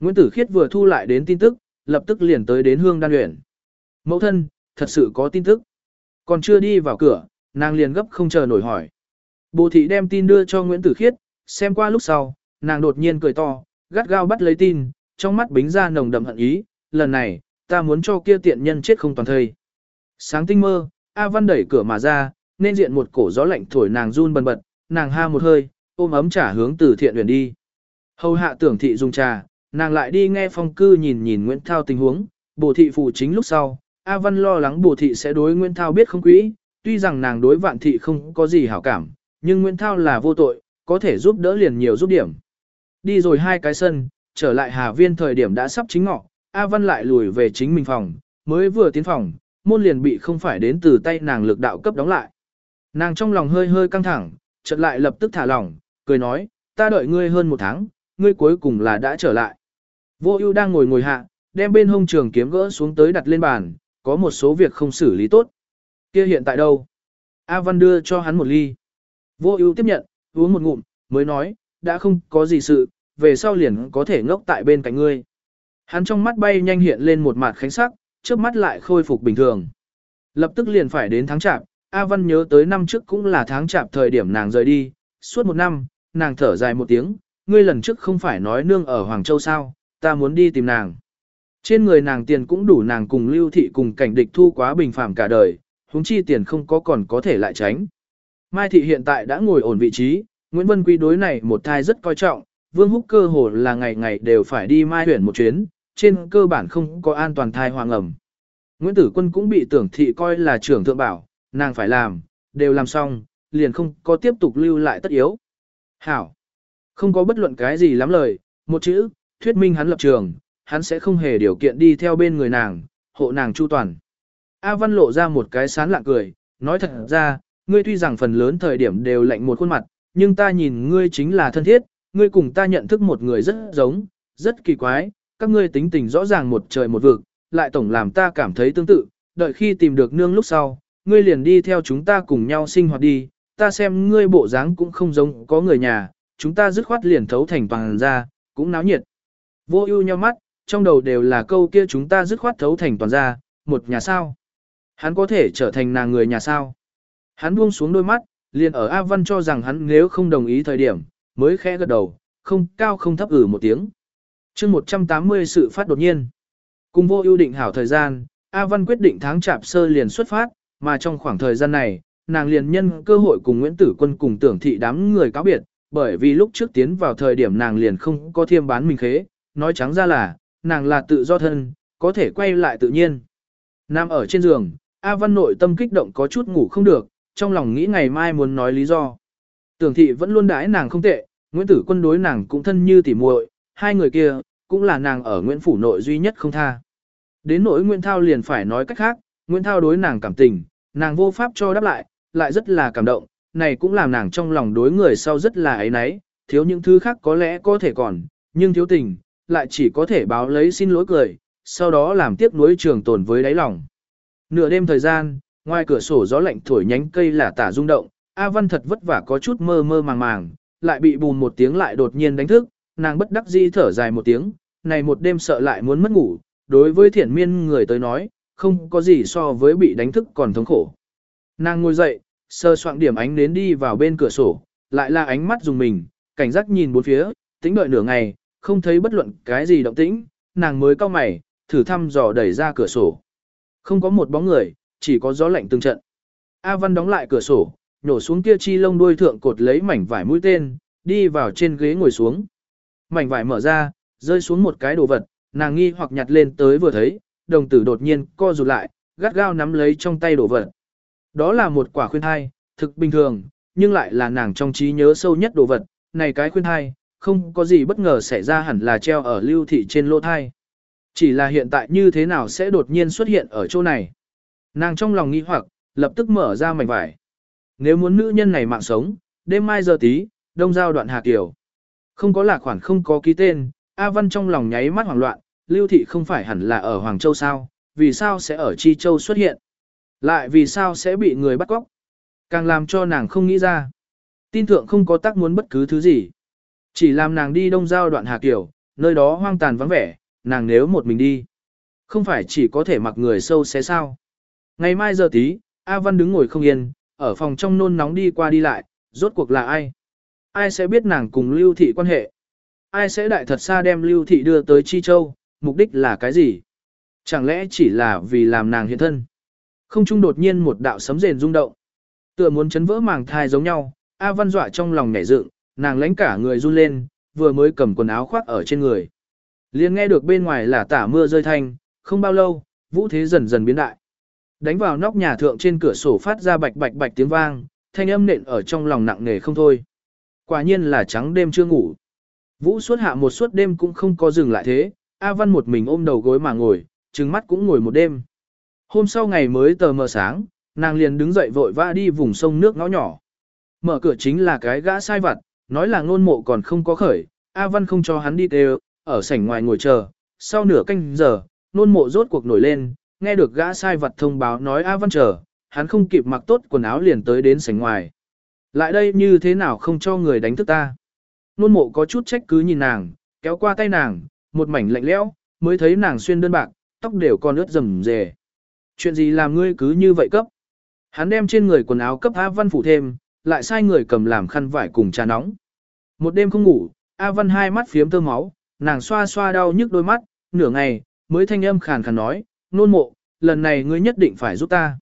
Nguyễn Tử Khiết vừa thu lại đến tin tức, lập tức liền tới đến hương đan luyện. Mẫu thân, thật sự có tin tức. Còn chưa đi vào cửa, nàng liền gấp không chờ nổi hỏi. Bồ thị đem tin đưa cho Nguyễn Tử Khiết, xem qua lúc sau, nàng đột nhiên cười to, gắt gao bắt lấy tin, trong mắt bính ra nồng đậm hận ý, lần này, ta muốn cho kia tiện nhân chết không toàn thây. Sáng tinh mơ, A Văn đẩy cửa mà ra, nên diện một cổ gió lạnh thổi nàng run bần bật, nàng ha một hơi, ôm ấm trả hướng từ thiện huyền đi. Hầu hạ tưởng thị dùng trà, nàng lại đi nghe phong cư nhìn nhìn Nguyễn Thao tình huống, bổ thị phụ chính lúc sau, A Văn lo lắng bổ thị sẽ đối Nguyễn Thao biết không quý, tuy rằng nàng đối vạn thị không có gì hảo cảm, nhưng Nguyễn Thao là vô tội, có thể giúp đỡ liền nhiều giúp điểm. Đi rồi hai cái sân, trở lại Hà Viên thời điểm đã sắp chính ngọ, A Văn lại lùi về chính mình phòng, mới vừa tiến phòng, môn liền bị không phải đến từ tay nàng lực đạo cấp đóng lại. Nàng trong lòng hơi hơi căng thẳng, chợt lại lập tức thả lỏng, cười nói, ta đợi ngươi hơn một tháng, ngươi cuối cùng là đã trở lại. Vô ưu đang ngồi ngồi hạ, đem bên hông trường kiếm gỡ xuống tới đặt lên bàn, có một số việc không xử lý tốt. Kia hiện tại đâu? A Văn đưa cho hắn một ly. Vô ưu tiếp nhận, uống một ngụm, mới nói, đã không có gì sự, về sau liền có thể ngốc tại bên cạnh ngươi. Hắn trong mắt bay nhanh hiện lên một mặt khánh sắc, trước mắt lại khôi phục bình thường. Lập tức liền phải đến tháng chạp, A Văn nhớ tới năm trước cũng là tháng chạp thời điểm nàng rời đi, suốt một năm, nàng thở dài một tiếng, ngươi lần trước không phải nói nương ở Hoàng Châu sao, ta muốn đi tìm nàng. Trên người nàng tiền cũng đủ nàng cùng lưu thị cùng cảnh địch thu quá bình phạm cả đời, huống chi tiền không có còn có thể lại tránh. Mai thị hiện tại đã ngồi ổn vị trí, Nguyễn Vân Quý đối này một thai rất coi trọng, Vương Húc cơ hồ là ngày ngày đều phải đi Mai huyện một chuyến, trên cơ bản không có an toàn thai hoàng ẩm. Nguyễn Tử Quân cũng bị tưởng thị coi là trưởng thượng bảo, nàng phải làm, đều làm xong, liền không có tiếp tục lưu lại tất yếu. Hảo, không có bất luận cái gì lắm lời, một chữ, thuyết minh hắn lập trường, hắn sẽ không hề điều kiện đi theo bên người nàng, hộ nàng chu toàn. A Văn lộ ra một cái sán lạ cười, nói thật ra, ngươi tuy rằng phần lớn thời điểm đều lạnh một khuôn mặt, nhưng ta nhìn ngươi chính là thân thiết, ngươi cùng ta nhận thức một người rất giống, rất kỳ quái, các ngươi tính tình rõ ràng một trời một vực, lại tổng làm ta cảm thấy tương tự, đợi khi tìm được nương lúc sau, ngươi liền đi theo chúng ta cùng nhau sinh hoạt đi, ta xem ngươi bộ dáng cũng không giống có người nhà, chúng ta dứt khoát liền thấu thành toàn ra, cũng náo nhiệt. Vô ưu nhau mắt, trong đầu đều là câu kia chúng ta dứt khoát thấu thành toàn ra, một nhà sao. Hắn có thể trở thành nàng người nhà sao. Hắn buông xuống đôi mắt, liền ở A Văn cho rằng hắn nếu không đồng ý thời điểm, mới khẽ gật đầu, không cao không thấp ử một tiếng. chương 180 sự phát đột nhiên. Cùng vô ưu định hảo thời gian, A Văn quyết định tháng chạp sơ liền xuất phát, mà trong khoảng thời gian này, nàng liền nhân cơ hội cùng Nguyễn Tử Quân cùng tưởng thị đám người cáo biệt, bởi vì lúc trước tiến vào thời điểm nàng liền không có thiêm bán mình khế, nói trắng ra là, nàng là tự do thân, có thể quay lại tự nhiên. Nam ở trên giường, A Văn nội tâm kích động có chút ngủ không được, trong lòng nghĩ ngày mai muốn nói lý do. Tưởng thị vẫn luôn đãi nàng không tệ, Nguyễn Tử Quân đối nàng cũng thân như tỉ muội, hai người kia, cũng là nàng ở Nguyễn Phủ nội duy nhất không tha. Đến nỗi Nguyễn Thao liền phải nói cách khác, Nguyễn Thao đối nàng cảm tình, nàng vô pháp cho đáp lại, lại rất là cảm động, này cũng làm nàng trong lòng đối người sau rất là ấy náy, thiếu những thứ khác có lẽ có thể còn, nhưng thiếu tình, lại chỉ có thể báo lấy xin lỗi cười, sau đó làm tiếp nối trường tồn với đáy lòng. Nửa đêm thời gian, ngoài cửa sổ gió lạnh thổi nhánh cây là tả rung động, A Văn thật vất vả có chút mơ mơ màng màng, lại bị bùn một tiếng lại đột nhiên đánh thức, nàng bất đắc dĩ thở dài một tiếng, này một đêm sợ lại muốn mất ngủ, đối với thiển miên người tới nói, không có gì so với bị đánh thức còn thống khổ. Nàng ngồi dậy, sơ soạn điểm ánh đến đi vào bên cửa sổ, lại là ánh mắt dùng mình, cảnh giác nhìn bốn phía, tính đợi nửa ngày, không thấy bất luận cái gì động tĩnh, nàng mới cau mày, thử thăm dò đẩy ra cửa sổ. Không có một bóng người, chỉ có gió lạnh từng trận. A Văn đóng lại cửa sổ, nhổ xuống kia chi lông đuôi thượng cột lấy mảnh vải mũi tên, đi vào trên ghế ngồi xuống. Mảnh vải mở ra, rơi xuống một cái đồ vật, nàng nghi hoặc nhặt lên tới vừa thấy, đồng tử đột nhiên co rụt lại, gắt gao nắm lấy trong tay đồ vật. Đó là một quả khuyên thai, thực bình thường, nhưng lại là nàng trong trí nhớ sâu nhất đồ vật, này cái khuyên thai, không có gì bất ngờ xảy ra hẳn là treo ở lưu thị trên lỗ thai. Chỉ là hiện tại như thế nào sẽ đột nhiên xuất hiện ở chỗ này. Nàng trong lòng nghi hoặc, lập tức mở ra mảnh vải. Nếu muốn nữ nhân này mạng sống, đêm mai giờ tí, đông giao đoạn hà Tiểu Không có lạc khoản không có ký tên, A Văn trong lòng nháy mắt hoảng loạn, lưu thị không phải hẳn là ở Hoàng Châu sao, vì sao sẽ ở Chi Châu xuất hiện. Lại vì sao sẽ bị người bắt cóc. Càng làm cho nàng không nghĩ ra. Tin thượng không có tác muốn bất cứ thứ gì. Chỉ làm nàng đi đông giao đoạn hà Kiều, nơi đó hoang tàn vắng vẻ, nàng nếu một mình đi. Không phải chỉ có thể mặc người sâu xé sao. Ngày mai giờ tí, A Văn đứng ngồi không yên, ở phòng trong nôn nóng đi qua đi lại, rốt cuộc là ai? Ai sẽ biết nàng cùng Lưu Thị quan hệ? Ai sẽ đại thật xa đem Lưu Thị đưa tới Chi Châu, mục đích là cái gì? Chẳng lẽ chỉ là vì làm nàng hiện thân? Không trung đột nhiên một đạo sấm rền rung động. Tựa muốn chấn vỡ màng thai giống nhau, A Văn dọa trong lòng nhảy dựng, nàng lãnh cả người run lên, vừa mới cầm quần áo khoác ở trên người. liền nghe được bên ngoài là tả mưa rơi thanh, không bao lâu, vũ thế dần dần biến đại. Đánh vào nóc nhà thượng trên cửa sổ phát ra bạch bạch bạch tiếng vang, thanh âm nện ở trong lòng nặng nề không thôi. Quả nhiên là trắng đêm chưa ngủ. Vũ suốt hạ một suốt đêm cũng không có dừng lại thế, A Văn một mình ôm đầu gối mà ngồi, trừng mắt cũng ngồi một đêm. Hôm sau ngày mới tờ mờ sáng, nàng liền đứng dậy vội vã đi vùng sông nước ngõ nhỏ. Mở cửa chính là cái gã sai vặt, nói là ngôn mộ còn không có khởi, A Văn không cho hắn đi đều, ở sảnh ngoài ngồi chờ. Sau nửa canh giờ, ngôn mộ rốt cuộc nổi lên, nghe được gã sai vặt thông báo nói A Văn chờ, hắn không kịp mặc tốt quần áo liền tới đến sảnh ngoài. Lại đây như thế nào không cho người đánh thức ta. Nôn mộ có chút trách cứ nhìn nàng, kéo qua tay nàng, một mảnh lạnh lẽo, mới thấy nàng xuyên đơn bạc, tóc đều còn ướt rầm rề. Chuyện gì làm ngươi cứ như vậy cấp? Hắn đem trên người quần áo cấp A Văn phủ thêm, lại sai người cầm làm khăn vải cùng trà nóng. Một đêm không ngủ, A Văn hai mắt phiếm tơ máu, nàng xoa xoa đau nhức đôi mắt, nửa ngày, mới thanh âm khàn khàn nói, nôn mộ, lần này ngươi nhất định phải giúp ta.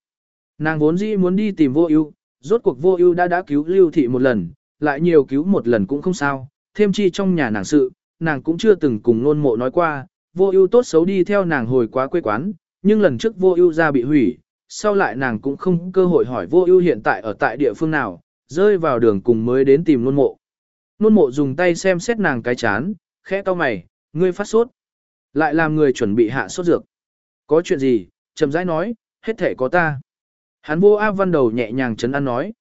Nàng vốn dĩ muốn đi tìm vô ưu, rốt cuộc vô ưu đã đã cứu lưu thị một lần, lại nhiều cứu một lần cũng không sao, thêm chi trong nhà nàng sự, nàng cũng chưa từng cùng nôn mộ nói qua, vô ưu tốt xấu đi theo nàng hồi quá quê quán, nhưng lần trước vô ưu ra bị hủy, sau lại nàng cũng không cơ hội hỏi vô ưu hiện tại ở tại địa phương nào, rơi vào đường cùng mới đến tìm nôn mộ. Nôn mộ dùng tay xem xét nàng cái chán, khẽ to mày, ngươi phát sốt. Lại làm người chuẩn bị hạ sốt dược. Có chuyện gì, chậm rãi nói, hết thể có ta. Hắn vô A Văn đầu nhẹ nhàng chấn an nói.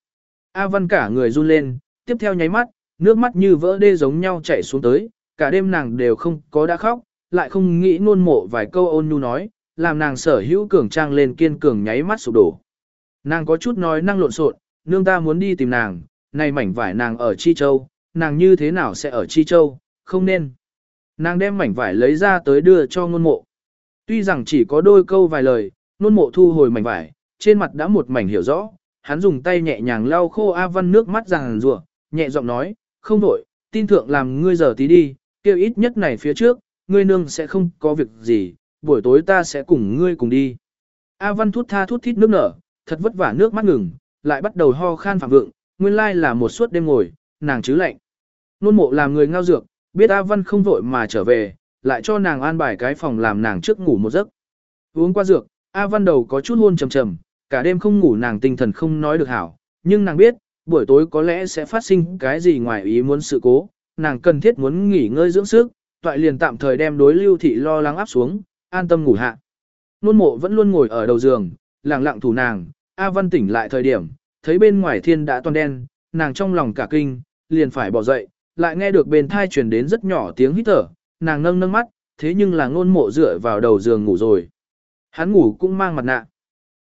A Văn cả người run lên, tiếp theo nháy mắt, nước mắt như vỡ đê giống nhau chảy xuống tới, cả đêm nàng đều không có đã khóc, lại không nghĩ nôn mộ vài câu ôn nhu nói, làm nàng sở hữu cường trang lên kiên cường nháy mắt sụp đổ. Nàng có chút nói năng lộn xộn, nương ta muốn đi tìm nàng, này mảnh vải nàng ở Chi Châu, nàng như thế nào sẽ ở Chi Châu, không nên. Nàng đem mảnh vải lấy ra tới đưa cho ngôn mộ. Tuy rằng chỉ có đôi câu vài lời, ngôn mộ thu hồi mảnh vải, trên mặt đã một mảnh hiểu rõ, hắn dùng tay nhẹ nhàng lau khô A Văn nước mắt ràng rùa, nhẹ giọng nói, không đổi, tin thượng làm ngươi giờ tí đi, kêu ít nhất này phía trước, ngươi nương sẽ không có việc gì, buổi tối ta sẽ cùng ngươi cùng đi. A Văn thút tha thút thít nước nở, thật vất vả nước mắt ngừng, lại bắt đầu ho khan phạm vượng, nguyên lai là một suốt đêm ngồi, nàng chứ lạnh. Nôn mộ làm người ngao dược, biết A Văn không vội mà trở về, lại cho nàng an bài cái phòng làm nàng trước ngủ một giấc. Uống qua dược, A Văn đầu có chút hôn trầm trầm, cả đêm không ngủ nàng tinh thần không nói được hảo, nhưng nàng biết, buổi tối có lẽ sẽ phát sinh cái gì ngoài ý muốn sự cố, nàng cần thiết muốn nghỉ ngơi dưỡng sức, toại liền tạm thời đem đối lưu thị lo lắng áp xuống, an tâm ngủ hạ. Nôn mộ vẫn luôn ngồi ở đầu giường, lặng lặng thủ nàng, A Văn tỉnh lại thời điểm, thấy bên ngoài thiên đã toàn đen, nàng trong lòng cả kinh, liền phải bỏ dậy, lại nghe được bên thai truyền đến rất nhỏ tiếng hít thở, nàng nâng nâng mắt, thế nhưng là ngôn mộ dựa vào đầu giường ngủ rồi. Hắn ngủ cũng mang mặt nạ.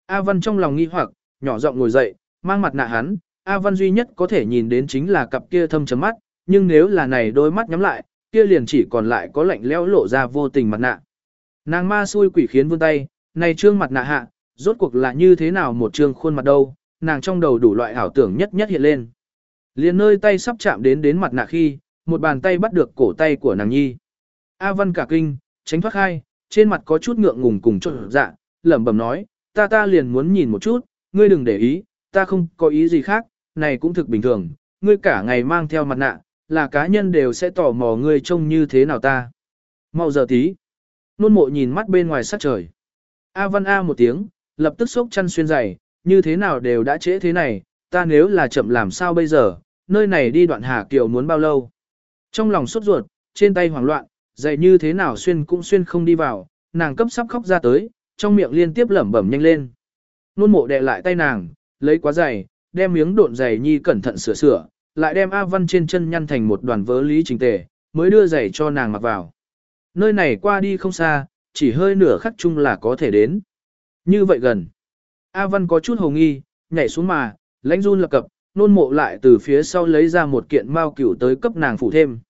A Văn trong lòng nghi hoặc, nhỏ giọng ngồi dậy, mang mặt nạ hắn, A Văn duy nhất có thể nhìn đến chính là cặp kia thâm chấm mắt, nhưng nếu là này đôi mắt nhắm lại, kia liền chỉ còn lại có lạnh lẽo lộ ra vô tình mặt nạ. Nàng ma xui quỷ khiến vươn tay, này trương mặt nạ hạ, rốt cuộc là như thế nào một trương khuôn mặt đâu, nàng trong đầu đủ loại ảo tưởng nhất nhất hiện lên. Liền nơi tay sắp chạm đến đến mặt nạ khi, một bàn tay bắt được cổ tay của nàng nhi. A Văn cả kinh, tránh thoát khai, trên mặt có chút ngượng ngùng cùng trộn dạ, lẩm bẩm nói, ta ta liền muốn nhìn một chút, ngươi đừng để ý, ta không có ý gì khác, này cũng thực bình thường, ngươi cả ngày mang theo mặt nạ, là cá nhân đều sẽ tò mò ngươi trông như thế nào ta. Mau giờ tí. Nôn mộ nhìn mắt bên ngoài sắc trời. A văn A một tiếng, lập tức sốc chăn xuyên giày, như thế nào đều đã trễ thế này, ta nếu là chậm làm sao bây giờ, nơi này đi đoạn hà kiều muốn bao lâu. Trong lòng sốt ruột, trên tay hoảng loạn, giày như thế nào xuyên cũng xuyên không đi vào, nàng cấp sắp khóc ra tới, trong miệng liên tiếp lẩm bẩm nhanh lên. Nôn mộ đè lại tay nàng, lấy quá giày, đem miếng độn giày nhi cẩn thận sửa sửa, lại đem A Văn trên chân nhăn thành một đoàn vớ lý trình tề, mới đưa giày cho nàng mặc vào. Nơi này qua đi không xa, chỉ hơi nửa khắc chung là có thể đến. Như vậy gần. A Văn có chút hồ nghi, nhảy xuống mà, lãnh run lập cập, nôn mộ lại từ phía sau lấy ra một kiện mao cửu tới cấp nàng phủ thêm.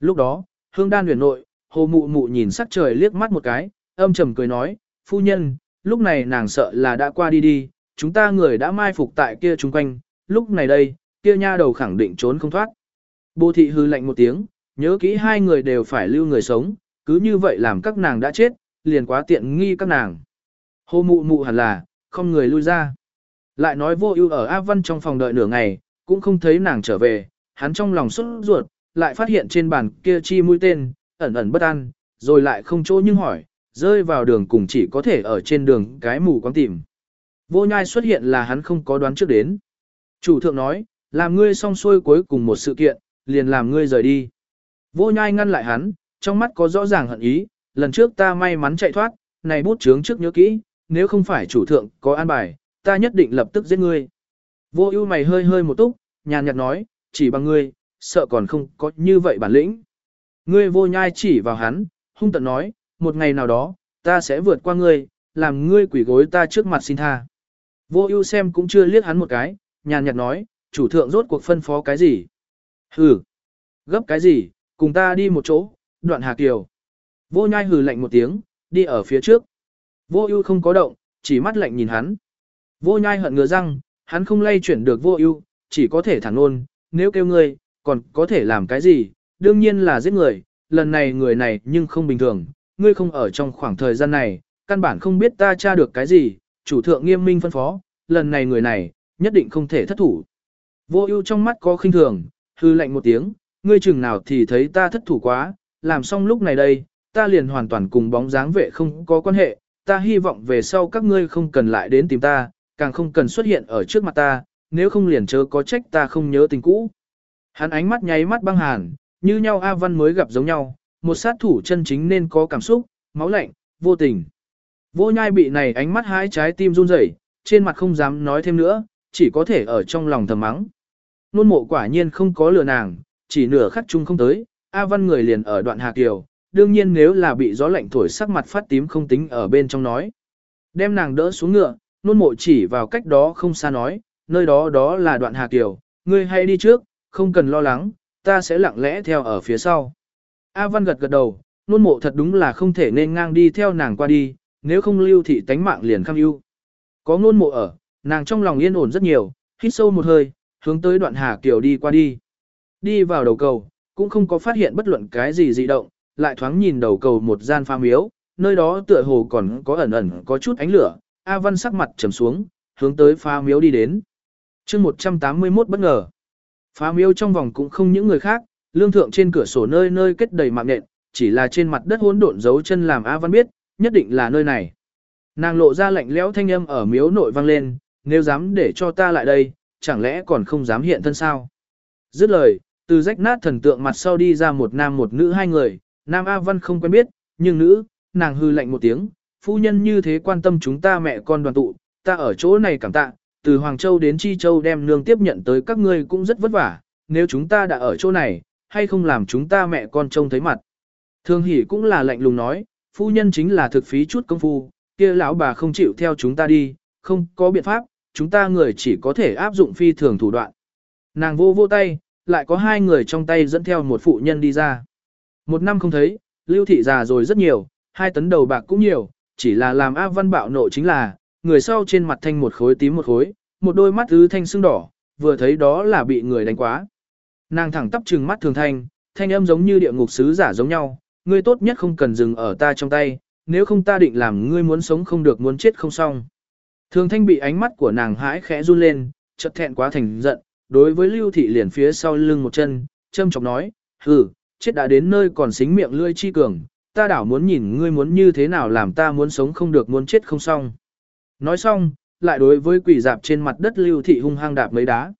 Lúc đó, hương đan huyền nội, hồ mụ mụ nhìn sắc trời liếc mắt một cái, âm trầm cười nói, phu nhân, lúc này nàng sợ là đã qua đi đi, chúng ta người đã mai phục tại kia chung quanh, lúc này đây, kia nha đầu khẳng định trốn không thoát. Bồ thị hư lạnh một tiếng, nhớ kỹ hai người đều phải lưu người sống, cứ như vậy làm các nàng đã chết, liền quá tiện nghi các nàng. Hồ mụ mụ hẳn là, không người lui ra. Lại nói vô ưu ở A Văn trong phòng đợi nửa ngày, cũng không thấy nàng trở về, hắn trong lòng xuất ruột, lại phát hiện trên bàn kia chi mũi tên, ẩn ẩn bất an, rồi lại không chỗ nhưng hỏi, rơi vào đường cùng chỉ có thể ở trên đường cái mù quáng tìm. Vô nhai xuất hiện là hắn không có đoán trước đến. Chủ thượng nói, làm ngươi xong xuôi cuối cùng một sự kiện, liền làm ngươi rời đi. Vô nhai ngăn lại hắn, trong mắt có rõ ràng hận ý, lần trước ta may mắn chạy thoát, này bút chướng trước nhớ kỹ, nếu không phải chủ thượng có an bài, ta nhất định lập tức giết ngươi. Vô ưu mày hơi hơi một túc, nhàn nhạt nói, chỉ bằng ngươi, sợ còn không có như vậy bản lĩnh. Ngươi vô nhai chỉ vào hắn, hung tận nói, một ngày nào đó, ta sẽ vượt qua ngươi, làm ngươi quỷ gối ta trước mặt xin tha. Vô ưu xem cũng chưa liếc hắn một cái, nhàn nhạt nói, chủ thượng rốt cuộc phân phó cái gì? Hừ, gấp cái gì, cùng ta đi một chỗ, đoạn hà kiều. Vô nhai hừ lạnh một tiếng, đi ở phía trước. Vô ưu không có động, chỉ mắt lạnh nhìn hắn. Vô nhai hận ngừa răng, hắn không lay chuyển được vô ưu, chỉ có thể thẳng nôn, nếu kêu ngươi, còn có thể làm cái gì, đương nhiên là giết người, lần này người này nhưng không bình thường, ngươi không ở trong khoảng thời gian này, căn bản không biết ta tra được cái gì, chủ thượng nghiêm minh phân phó, lần này người này, nhất định không thể thất thủ. Vô ưu trong mắt có khinh thường, hư lạnh một tiếng, ngươi chừng nào thì thấy ta thất thủ quá, làm xong lúc này đây, ta liền hoàn toàn cùng bóng dáng vệ không có quan hệ, ta hy vọng về sau các ngươi không cần lại đến tìm ta, càng không cần xuất hiện ở trước mặt ta, nếu không liền chớ có trách ta không nhớ tình cũ. Hắn ánh mắt nháy mắt băng hàn, như nhau A Văn mới gặp giống nhau, một sát thủ chân chính nên có cảm xúc, máu lạnh, vô tình. Vô nhai bị này ánh mắt hái trái tim run rẩy, trên mặt không dám nói thêm nữa, chỉ có thể ở trong lòng thầm mắng. Nôn mộ quả nhiên không có lừa nàng, chỉ nửa khắc chung không tới, A Văn người liền ở đoạn Hà Kiều, đương nhiên nếu là bị gió lạnh thổi sắc mặt phát tím không tính ở bên trong nói. Đem nàng đỡ xuống ngựa, nôn mộ chỉ vào cách đó không xa nói, nơi đó đó là đoạn Hà Kiều, ngươi hay đi trước, không cần lo lắng, ta sẽ lặng lẽ theo ở phía sau. A Văn gật gật đầu, nôn mộ thật đúng là không thể nên ngang đi theo nàng qua đi, nếu không lưu thị tánh mạng liền kham ưu. Có nôn mộ ở, nàng trong lòng yên ổn rất nhiều, hít sâu một hơi, hướng tới đoạn Hà Kiều đi qua đi. Đi vào đầu cầu, cũng không có phát hiện bất luận cái gì dị động, lại thoáng nhìn đầu cầu một gian pha miếu, nơi đó tựa hồ còn có ẩn ẩn có chút ánh lửa, A Văn sắc mặt trầm xuống, hướng tới pha miếu đi đến. chương 181 bất ngờ. pha miếu trong vòng cũng không những người khác, lương thượng trên cửa sổ nơi nơi kết đầy mạng nện, chỉ là trên mặt đất hỗn độn dấu chân làm A Văn biết, nhất định là nơi này. Nàng lộ ra lạnh lẽo thanh âm ở miếu nội vang lên, nếu dám để cho ta lại đây, chẳng lẽ còn không dám hiện thân sao? Dứt lời, từ rách nát thần tượng mặt sau đi ra một nam một nữ hai người, nam A Văn không quen biết, nhưng nữ, nàng hư lạnh một tiếng, phu nhân như thế quan tâm chúng ta mẹ con đoàn tụ, ta ở chỗ này cảm tạ, từ Hoàng Châu đến Chi Châu đem nương tiếp nhận tới các ngươi cũng rất vất vả, nếu chúng ta đã ở chỗ này, hay không làm chúng ta mẹ con trông thấy mặt. Thương hỷ cũng là lạnh lùng nói, phu nhân chính là thực phí chút công phu, kia lão bà không chịu theo chúng ta đi, không có biện pháp, chúng ta người chỉ có thể áp dụng phi thường thủ đoạn. Nàng vô vô tay, lại có hai người trong tay dẫn theo một phụ nhân đi ra. Một năm không thấy, lưu thị già rồi rất nhiều, hai tấn đầu bạc cũng nhiều, chỉ là làm a văn bạo nộ chính là, người sau trên mặt thanh một khối tím một khối, một đôi mắt thứ thanh sưng đỏ, vừa thấy đó là bị người đánh quá. Nàng thẳng tắp trừng mắt thường thanh, thanh âm giống như địa ngục sứ giả giống nhau, ngươi tốt nhất không cần dừng ở ta trong tay, nếu không ta định làm ngươi muốn sống không được muốn chết không xong. Thường thanh bị ánh mắt của nàng hãi khẽ run lên, chợt thẹn quá thành giận, đối với lưu thị liền phía sau lưng một chân, châm chọc nói, hừ, chết đã đến nơi còn xính miệng lươi chi cường, ta đảo muốn nhìn ngươi muốn như thế nào làm ta muốn sống không được muốn chết không xong. Nói xong, lại đối với quỷ dạp trên mặt đất lưu thị hung hăng đạp mấy đá.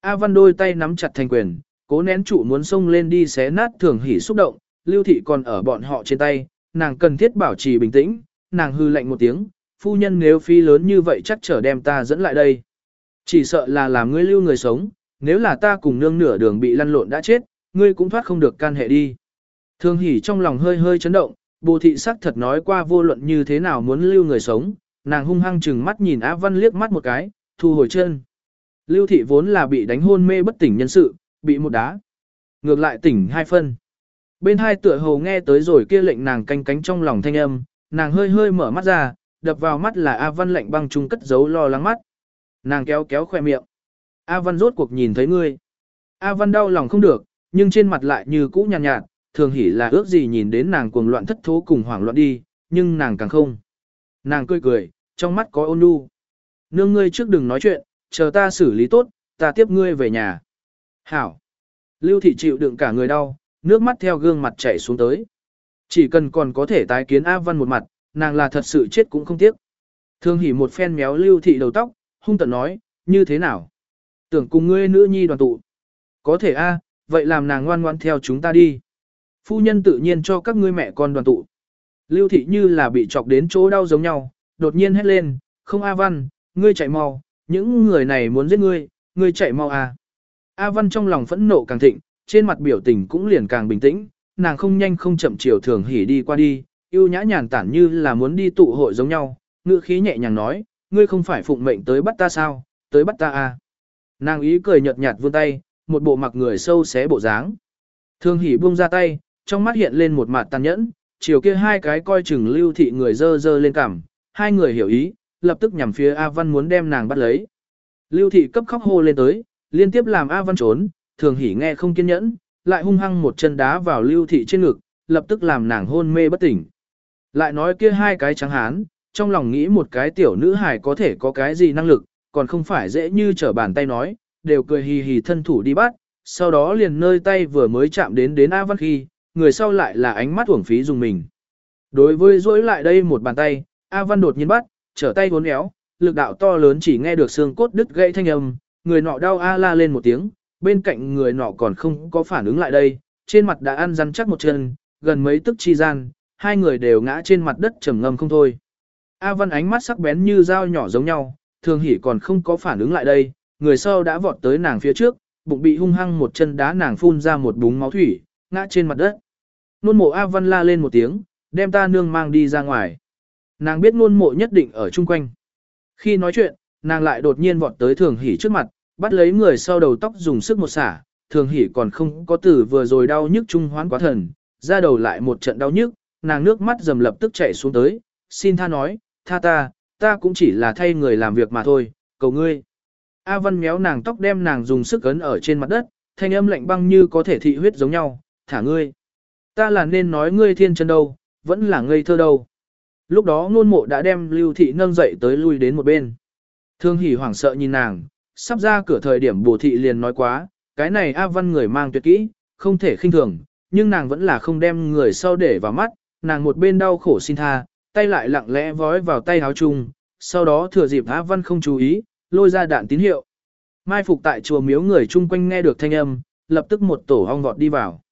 A Văn đôi tay nắm chặt thành quyền, cố nén trụ muốn xông lên đi xé nát thường hỉ xúc động, lưu thị còn ở bọn họ trên tay, nàng cần thiết bảo trì bình tĩnh, nàng hư lạnh một tiếng, phu nhân nếu phi lớn như vậy chắc trở đem ta dẫn lại đây. Chỉ sợ là làm ngươi lưu người sống, nếu là ta cùng nương nửa đường bị lăn lộn đã chết, ngươi cũng thoát không được can hệ đi. Thường hỉ trong lòng hơi hơi chấn động, bồ thị sắc thật nói qua vô luận như thế nào muốn lưu người sống, nàng hung hăng chừng mắt nhìn Á Văn liếc mắt một cái, thu hồi chân. Lưu thị vốn là bị đánh hôn mê bất tỉnh nhân sự, bị một đá. Ngược lại tỉnh hai phân. Bên hai tựa hồ nghe tới rồi kia lệnh nàng canh cánh trong lòng thanh âm, nàng hơi hơi mở mắt ra, đập vào mắt là A Văn lạnh băng trung cất giấu lo lắng mắt. Nàng kéo kéo khoe miệng. A Văn rốt cuộc nhìn thấy ngươi. A Văn đau lòng không được, nhưng trên mặt lại như cũ nhàn nhạt, nhạt, thường hỉ là ước gì nhìn đến nàng cuồng loạn thất thố cùng hoảng loạn đi, nhưng nàng càng không. Nàng cười cười, trong mắt có ôn nhu. Nương ngươi trước đừng nói chuyện, chờ ta xử lý tốt, ta tiếp ngươi về nhà. Hảo. Lưu thị chịu đựng cả người đau, nước mắt theo gương mặt chảy xuống tới. Chỉ cần còn có thể tái kiến A Văn một mặt, nàng là thật sự chết cũng không tiếc. Thương hỉ một phen méo lưu thị đầu tóc, hung tận nói, như thế nào? Tưởng cùng ngươi nữ nhi đoàn tụ. Có thể A, vậy làm nàng ngoan ngoan theo chúng ta đi. Phu nhân tự nhiên cho các ngươi mẹ con đoàn tụ. Lưu thị như là bị chọc đến chỗ đau giống nhau, đột nhiên hét lên, không A Văn, ngươi chạy mau, những người này muốn giết ngươi, ngươi chạy mau a! A Văn trong lòng phẫn nộ càng thịnh, trên mặt biểu tình cũng liền càng bình tĩnh, nàng không nhanh không chậm chiều thường hỉ đi qua đi, yêu nhã nhàn tản như là muốn đi tụ hội giống nhau, ngữ khí nhẹ nhàng nói, ngươi không phải phụng mệnh tới bắt ta sao, tới bắt ta à. Nàng ý cười nhợt nhạt vươn tay, một bộ mặc người sâu xé bộ dáng. Thương hỉ buông ra tay, trong mắt hiện lên một mặt tàn nhẫn, chiều kia hai cái coi chừng lưu thị người dơ dơ lên cằm, hai người hiểu ý, lập tức nhằm phía A Văn muốn đem nàng bắt lấy. Lưu thị cấp khóc hô lên tới, liên tiếp làm A Văn trốn, thường hỉ nghe không kiên nhẫn, lại hung hăng một chân đá vào lưu thị trên ngực, lập tức làm nàng hôn mê bất tỉnh. Lại nói kia hai cái trắng hán, trong lòng nghĩ một cái tiểu nữ hài có thể có cái gì năng lực, còn không phải dễ như trở bàn tay nói, đều cười hì hì thân thủ đi bắt, sau đó liền nơi tay vừa mới chạm đến đến A Văn khi, người sau lại là ánh mắt uổng phí dùng mình. Đối với dỗi lại đây một bàn tay, A Văn đột nhiên bắt, trở tay uốn éo, lực đạo to lớn chỉ nghe được xương cốt đứt gãy thanh âm, người nọ đau A la lên một tiếng, bên cạnh người nọ còn không có phản ứng lại đây, trên mặt đã ăn rắn chắc một chân, gần mấy tức chi gian, hai người đều ngã trên mặt đất trầm ngâm không thôi. A Văn ánh mắt sắc bén như dao nhỏ giống nhau, thường hỉ còn không có phản ứng lại đây, người sau đã vọt tới nàng phía trước, bụng bị hung hăng một chân đá nàng phun ra một búng máu thủy, ngã trên mặt đất. Nôn mộ A Văn la lên một tiếng, đem ta nương mang đi ra ngoài. Nàng biết nôn mộ nhất định ở chung quanh. Khi nói chuyện, nàng lại đột nhiên vọt tới thường hỉ trước mặt, bắt lấy người sau đầu tóc dùng sức một xả, thường hỉ còn không có tử vừa rồi đau nhức trung hoán quá thần, ra đầu lại một trận đau nhức, nàng nước mắt dầm lập tức chảy xuống tới, xin tha nói, tha ta, ta cũng chỉ là thay người làm việc mà thôi, cầu ngươi. A Văn méo nàng tóc đem nàng dùng sức ấn ở trên mặt đất, thanh âm lạnh băng như có thể thị huyết giống nhau, thả ngươi. Ta là nên nói ngươi thiên chân đâu, vẫn là ngây thơ đâu. Lúc đó ngôn mộ đã đem lưu thị nâng dậy tới lui đến một bên. Thương hỉ hoảng sợ nhìn nàng, sắp ra cửa thời điểm bổ thị liền nói quá, cái này A Văn người mang tuyệt kỹ, không thể khinh thường, nhưng nàng vẫn là không đem người sau để vào mắt, nàng một bên đau khổ xin tha, tay lại lặng lẽ vói vào tay áo chung, sau đó thừa dịp A Văn không chú ý, lôi ra đạn tín hiệu. Mai phục tại chùa miếu người chung quanh nghe được thanh âm, lập tức một tổ ong vọt đi vào.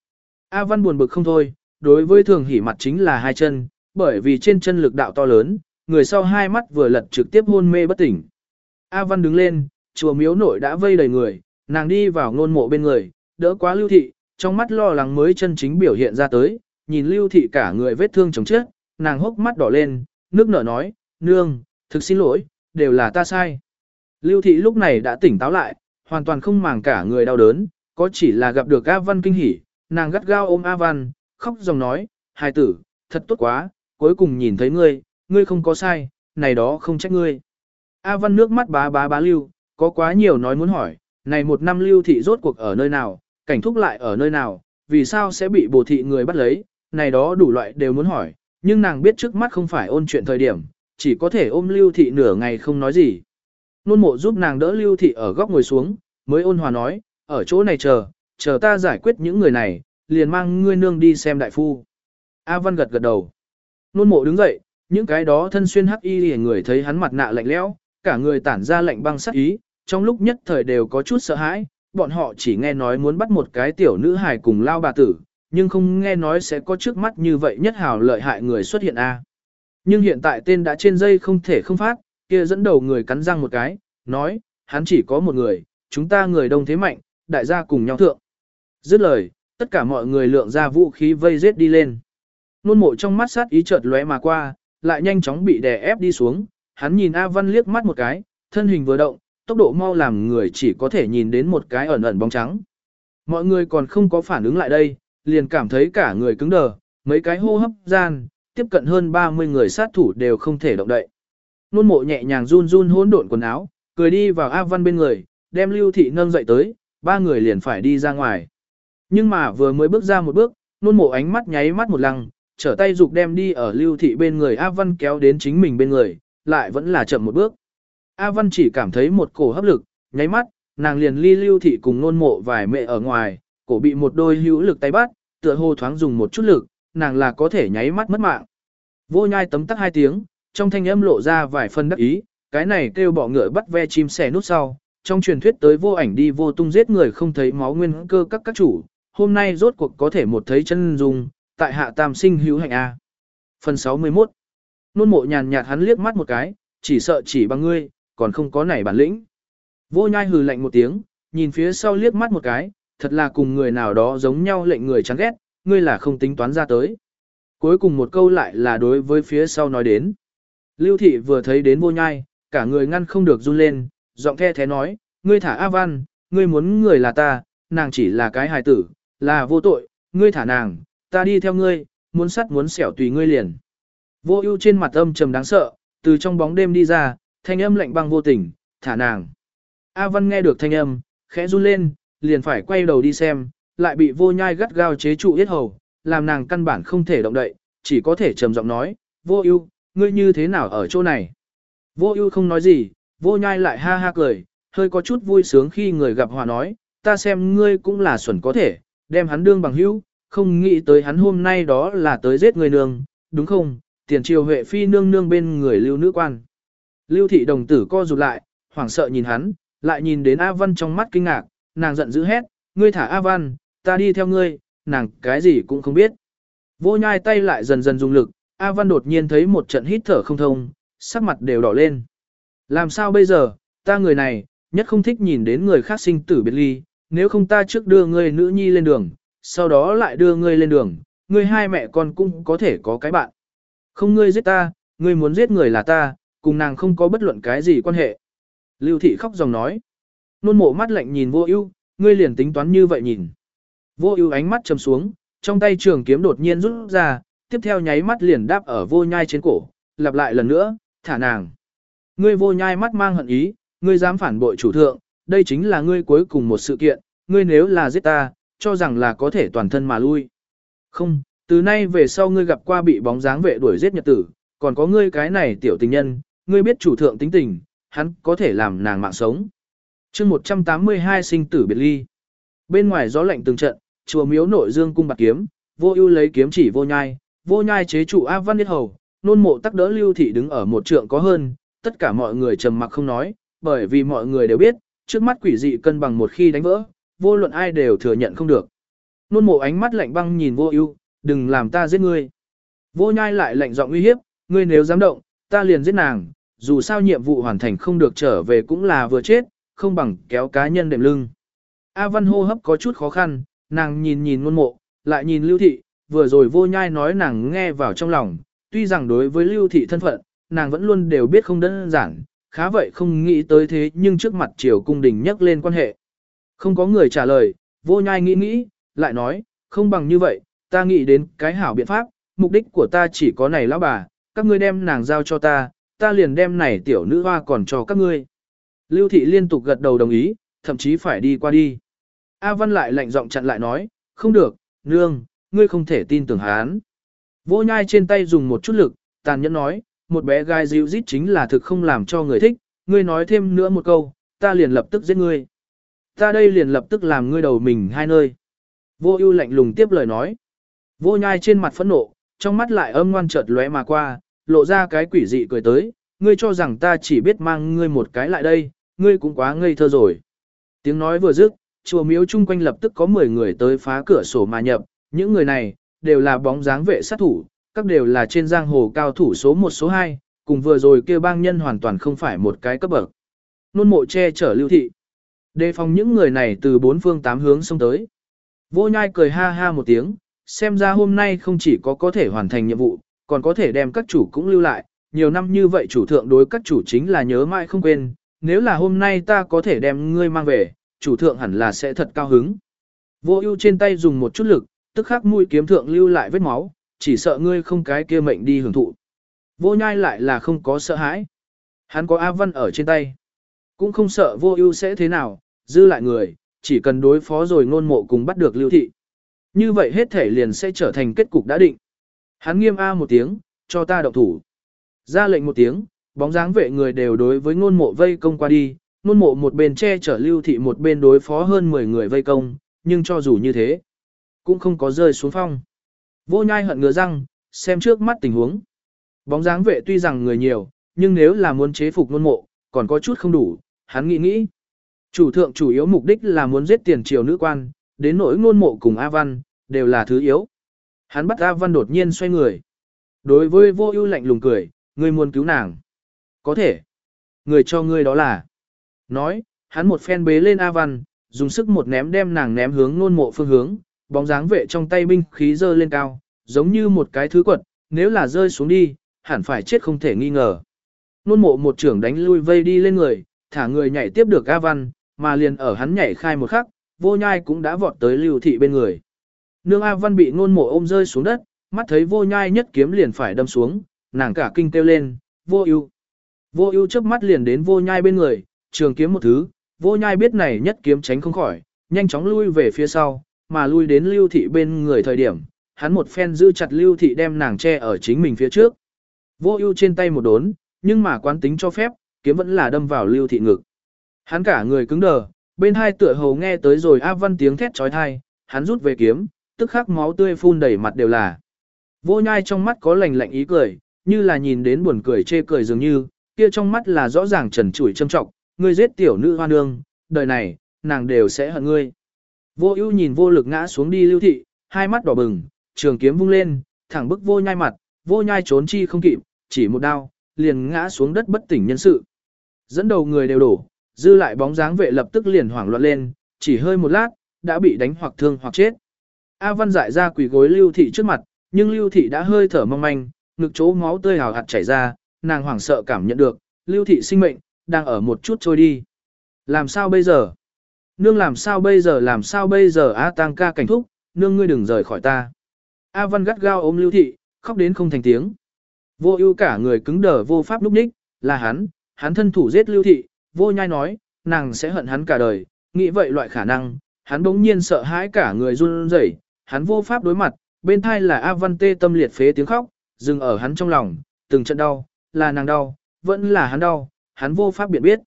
A Văn buồn bực không thôi, đối với thường hỉ mặt chính là hai chân, bởi vì trên chân lực đạo to lớn, người sau hai mắt vừa lật trực tiếp hôn mê bất tỉnh. A Văn đứng lên, chùa miếu nội đã vây đầy người, nàng đi vào ngôn mộ bên người, đỡ quá lưu thị, trong mắt lo lắng mới chân chính biểu hiện ra tới, nhìn lưu thị cả người vết thương chồng chết, nàng hốc mắt đỏ lên, nước nở nói, nương, thực xin lỗi, đều là ta sai. Lưu thị lúc này đã tỉnh táo lại, hoàn toàn không màng cả người đau đớn, có chỉ là gặp được A Văn kinh hỉ, nàng gắt gao ôm A Văn, khóc dòng nói, hài tử, thật tốt quá, cuối cùng nhìn thấy ngươi, ngươi không có sai, này đó không trách ngươi. A Văn nước mắt bá bá bá lưu, có quá nhiều nói muốn hỏi, này một năm lưu thị rốt cuộc ở nơi nào, cảnh thúc lại ở nơi nào, vì sao sẽ bị bồ thị người bắt lấy, này đó đủ loại đều muốn hỏi, nhưng nàng biết trước mắt không phải ôn chuyện thời điểm, chỉ có thể ôm lưu thị nửa ngày không nói gì. Nôn mộ giúp nàng đỡ lưu thị ở góc ngồi xuống, mới ôn hòa nói, ở chỗ này chờ, chờ ta giải quyết những người này, liền mang ngươi nương đi xem đại phu. A Văn gật gật đầu. Nôn mộ đứng dậy, những cái đó thân xuyên hắc y người thấy hắn mặt nạ lạnh lẽo, cả người tản ra lạnh băng sắc ý, trong lúc nhất thời đều có chút sợ hãi, bọn họ chỉ nghe nói muốn bắt một cái tiểu nữ hài cùng lao bà tử, nhưng không nghe nói sẽ có trước mắt như vậy nhất hào lợi hại người xuất hiện a. Nhưng hiện tại tên đã trên dây không thể không phát, kia dẫn đầu người cắn răng một cái, nói, hắn chỉ có một người, chúng ta người đông thế mạnh, đại gia cùng nhau thượng. Dứt lời, tất cả mọi người lượng ra vũ khí vây giết đi lên. Nôn mộ trong mắt sát ý chợt lóe mà qua, lại nhanh chóng bị đè ép đi xuống, hắn nhìn A Văn liếc mắt một cái, thân hình vừa động, tốc độ mau làm người chỉ có thể nhìn đến một cái ẩn ẩn bóng trắng. Mọi người còn không có phản ứng lại đây, liền cảm thấy cả người cứng đờ, mấy cái hô hấp gian, tiếp cận hơn 30 người sát thủ đều không thể động đậy. Nôn mộ nhẹ nhàng run run hỗn độn quần áo, cười đi vào A Văn bên người, đem Lưu Thị nâng dậy tới, ba người liền phải đi ra ngoài. Nhưng mà vừa mới bước ra một bước, nôn mộ ánh mắt nháy mắt một lăng, trở tay dục đem đi ở Lưu Thị bên người A Văn kéo đến chính mình bên người, lại vẫn là chậm một bước. A Văn chỉ cảm thấy một cổ hấp lực, nháy mắt, nàng liền ly Lưu Thị cùng nôn mộ vài mẹ ở ngoài, cổ bị một đôi hữu lực tay bắt, tựa hồ thoáng dùng một chút lực, nàng là có thể nháy mắt mất mạng. Vô nhai tấm tắc hai tiếng, trong thanh âm lộ ra vài phần đắc ý, cái này kêu bỏ ngựa bắt ve chim sẻ nút sau, trong truyền thuyết tới vô ảnh đi vô tung giết người không thấy máu nguyên cơ các các chủ, hôm nay rốt cuộc có thể một thấy chân dung, tại hạ tam sinh hữu hạnh A. Phần 61 Nôn mộ nhàn nhạt hắn liếc mắt một cái, chỉ sợ chỉ bằng ngươi, còn không có nảy bản lĩnh. Vô nhai hừ lạnh một tiếng, nhìn phía sau liếc mắt một cái, thật là cùng người nào đó giống nhau lệnh người chán ghét, ngươi là không tính toán ra tới. Cuối cùng một câu lại là đối với phía sau nói đến. Lưu thị vừa thấy đến vô nhai, cả người ngăn không được run lên, giọng the thế nói, ngươi thả A Văn, ngươi muốn người là ta, nàng chỉ là cái hài tử, là vô tội, ngươi thả nàng, ta đi theo ngươi, muốn sắt muốn xẻo tùy ngươi liền. Vô ưu trên mặt âm trầm đáng sợ, từ trong bóng đêm đi ra, thanh âm lạnh băng vô tình, thả nàng. A Văn nghe được thanh âm, khẽ run lên, liền phải quay đầu đi xem, lại bị vô nhai gắt gao chế trụ yết hầu, làm nàng căn bản không thể động đậy, chỉ có thể trầm giọng nói, vô ưu, ngươi như thế nào ở chỗ này? Vô ưu không nói gì, vô nhai lại ha ha cười, hơi có chút vui sướng khi người gặp hòa nói, ta xem ngươi cũng là xuẩn có thể, đem hắn đương bằng hữu, không nghĩ tới hắn hôm nay đó là tới giết người nương, đúng không? Tiền triều huệ phi nương nương bên người lưu nữ quan. Lưu thị đồng tử co rụt lại, hoảng sợ nhìn hắn, lại nhìn đến A Văn trong mắt kinh ngạc, nàng giận dữ hét, ngươi thả A Văn, ta đi theo ngươi, nàng cái gì cũng không biết. Vô nhai tay lại dần dần dùng lực, A Văn đột nhiên thấy một trận hít thở không thông, sắc mặt đều đỏ lên. Làm sao bây giờ, ta người này, nhất không thích nhìn đến người khác sinh tử biệt ly, nếu không ta trước đưa ngươi nữ nhi lên đường, sau đó lại đưa ngươi lên đường, ngươi hai mẹ con cũng có thể có cái bạn. Không ngươi giết ta, ngươi muốn giết người là ta, cùng nàng không có bất luận cái gì quan hệ. Lưu thị khóc dòng nói. Nôn mộ mắt lạnh nhìn vô ưu, ngươi liền tính toán như vậy nhìn. Vô ưu ánh mắt trầm xuống, trong tay trường kiếm đột nhiên rút ra, tiếp theo nháy mắt liền đáp ở vô nhai trên cổ, lặp lại lần nữa, thả nàng. Ngươi vô nhai mắt mang hận ý, ngươi dám phản bội chủ thượng, đây chính là ngươi cuối cùng một sự kiện, ngươi nếu là giết ta, cho rằng là có thể toàn thân mà lui. Không, từ nay về sau ngươi gặp qua bị bóng dáng vệ đuổi giết nhật tử, còn có ngươi cái này tiểu tình nhân, ngươi biết chủ thượng tính tình, hắn có thể làm nàng mạng sống chương 182 sinh tử biệt ly. Bên ngoài gió lạnh từng trận, chùa miếu nội dương cung bạc kiếm, vô ưu lấy kiếm chỉ vô nhai, vô nhai chế trụ A Văn Niết Hầu, nôn mộ tắc đỡ lưu thị đứng ở một trượng có hơn, tất cả mọi người trầm mặc không nói, bởi vì mọi người đều biết, trước mắt quỷ dị cân bằng một khi đánh vỡ, vô luận ai đều thừa nhận không được. Nôn mộ ánh mắt lạnh băng nhìn vô ưu, đừng làm ta giết ngươi. Vô nhai lại lạnh giọng uy hiếp, ngươi nếu dám động, ta liền giết nàng, dù sao nhiệm vụ hoàn thành không được trở về cũng là vừa chết, không bằng kéo cá nhân đệm lưng. A Văn hô hấp có chút khó khăn, nàng nhìn nhìn ngôn mộ, lại nhìn lưu thị, vừa rồi vô nhai nói nàng nghe vào trong lòng, tuy rằng đối với lưu thị thân phận, nàng vẫn luôn đều biết không đơn giản, khá vậy không nghĩ tới thế nhưng trước mặt triều cung đình nhắc lên quan hệ. Không có người trả lời, vô nhai nghĩ nghĩ, lại nói, không bằng như vậy, ta nghĩ đến cái hảo biện pháp, mục đích của ta chỉ có này lão bà, các ngươi đem nàng giao cho ta, ta liền đem này tiểu nữ hoa còn cho các ngươi. Lưu thị liên tục gật đầu đồng ý, thậm chí phải đi qua đi. A Văn lại lạnh giọng chặn lại nói, không được, nương, ngươi không thể tin tưởng hắn. Vô nhai trên tay dùng một chút lực, tàn nhẫn nói, một bé gai dịu dít chính là thực không làm cho người thích, ngươi nói thêm nữa một câu, ta liền lập tức giết ngươi. Ta đây liền lập tức làm ngươi đầu mình hai nơi. Vô ưu lạnh lùng tiếp lời nói. Vô nhai trên mặt phẫn nộ, trong mắt lại âm ngoan chợt lóe mà qua, lộ ra cái quỷ dị cười tới, ngươi cho rằng ta chỉ biết mang ngươi một cái lại đây, ngươi cũng quá ngây thơ rồi. Tiếng nói vừa dứt, chùa miếu chung quanh lập tức có 10 người tới phá cửa sổ mà nhập, những người này, đều là bóng dáng vệ sát thủ, các đều là trên giang hồ cao thủ số 1 số 2, cùng vừa rồi kia bang nhân hoàn toàn không phải một cái cấp bậc. Nôn mộ che chở lưu thị. Đề phòng những người này từ bốn phương tám hướng xông tới. Vô nhai cười ha ha một tiếng, xem ra hôm nay không chỉ có có thể hoàn thành nhiệm vụ, còn có thể đem các chủ cũng lưu lại. Nhiều năm như vậy chủ thượng đối các chủ chính là nhớ mãi không quên, nếu là hôm nay ta có thể đem ngươi mang về, chủ thượng hẳn là sẽ thật cao hứng. Vô ưu trên tay dùng một chút lực, tức khắc mũi kiếm thượng lưu lại vết máu, chỉ sợ ngươi không cái kia mệnh đi hưởng thụ. Vô nhai lại là không có sợ hãi. Hắn có A Văn ở trên tay. Cũng không sợ vô ưu sẽ thế nào, dư lại người, chỉ cần đối phó rồi ngôn mộ cùng bắt được lưu thị. Như vậy hết thể liền sẽ trở thành kết cục đã định. Hắn nghiêm A một tiếng, cho ta động thủ. Ra lệnh một tiếng, bóng dáng vệ người đều đối với ngôn mộ vây công qua đi, ngôn mộ một bên che chở lưu thị một bên đối phó hơn 10 người vây công, nhưng cho dù như thế, cũng không có rơi xuống phong. Vô nhai hận ngừa răng, xem trước mắt tình huống. Bóng dáng vệ tuy rằng người nhiều, nhưng nếu là muốn chế phục ngôn mộ, còn có chút không đủ, hắn nghĩ nghĩ. Chủ thượng chủ yếu mục đích là muốn giết tiền triều nữ quan, đến nỗi ngôn mộ cùng A Văn, đều là thứ yếu. Hắn bắt A Văn đột nhiên xoay người. Đối với vô ưu lạnh lùng cười, ngươi muốn cứu nàng. Có thể. Người cho ngươi đó là. Nói, hắn một phen bế lên A Văn, dùng sức một ném đem nàng ném hướng nôn mộ phương hướng, bóng dáng vệ trong tay binh khí dơ lên cao, giống như một cái thứ quật, nếu là rơi xuống đi, hẳn phải chết không thể nghi ngờ. Nôn mộ một trưởng đánh lui vây đi lên người, thả người nhảy tiếp được A Văn, mà liền ở hắn nhảy khai một khắc, vô nhai cũng đã vọt tới lưu thị bên người. Nương A Văn bị nôn mộ ôm rơi xuống đất, mắt thấy vô nhai nhất kiếm liền phải đâm xuống, nàng cả kinh kêu lên, vô ưu. Vô ưu chớp mắt liền đến vô nhai bên người, trường kiếm một thứ, vô nhai biết này nhất kiếm tránh không khỏi, nhanh chóng lui về phía sau, mà lui đến lưu thị bên người thời điểm, hắn một phen giữ chặt lưu thị đem nàng che ở chính mình phía trước. Vô ưu trên tay một đốn, nhưng mà quán tính cho phép, kiếm vẫn là đâm vào lưu thị ngực. Hắn cả người cứng đờ, bên hai tựa hầu nghe tới rồi A Văn tiếng thét trói thai, hắn rút về kiếm, tức khắc máu tươi phun đầy mặt đều là. Vô nhai trong mắt có lạnh lạnh ý cười, như là nhìn đến buồn cười chê cười dường như, kia trong mắt là rõ ràng trần trụi châm trọng, ngươi giết tiểu nữ hoa nương, đời này, nàng đều sẽ hận ngươi. Vô ưu nhìn vô lực ngã xuống đi lưu thị, hai mắt đỏ bừng, trường kiếm vung lên, thẳng bức vô nhai mặt, vô nhai trốn chi không kịp, chỉ một đao, liền ngã xuống đất bất tỉnh nhân sự. Dẫn đầu người đều đổ, dư lại bóng dáng vệ lập tức liền hoảng loạn lên, chỉ hơi một lát, đã bị đánh hoặc thương hoặc chết. A Văn dại ra quỳ gối lưu thị trước mặt, nhưng lưu thị đã hơi thở mong manh, ngực chỗ máu tươi hào hạt chảy ra, nàng hoảng sợ cảm nhận được, lưu thị sinh mệnh, đang ở một chút trôi đi. Làm sao bây giờ? Nương làm sao bây giờ làm sao bây giờ A tăng ca cảnh thúc, nương ngươi đừng rời khỏi ta. A Văn gắt gao ôm lưu thị, khóc đến không thành tiếng. Vô ưu cả người cứng đờ vô pháp lúc ních, là hắn, hắn thân thủ giết lưu thị, vô nhai nói, nàng sẽ hận hắn cả đời, nghĩ vậy loại khả năng, hắn bỗng nhiên sợ hãi cả người run rẩy, hắn vô pháp đối mặt, bên thai là A Văn tê tâm liệt phế tiếng khóc, dừng ở hắn trong lòng, từng trận đau, là nàng đau, vẫn là hắn đau, hắn vô pháp biện biết.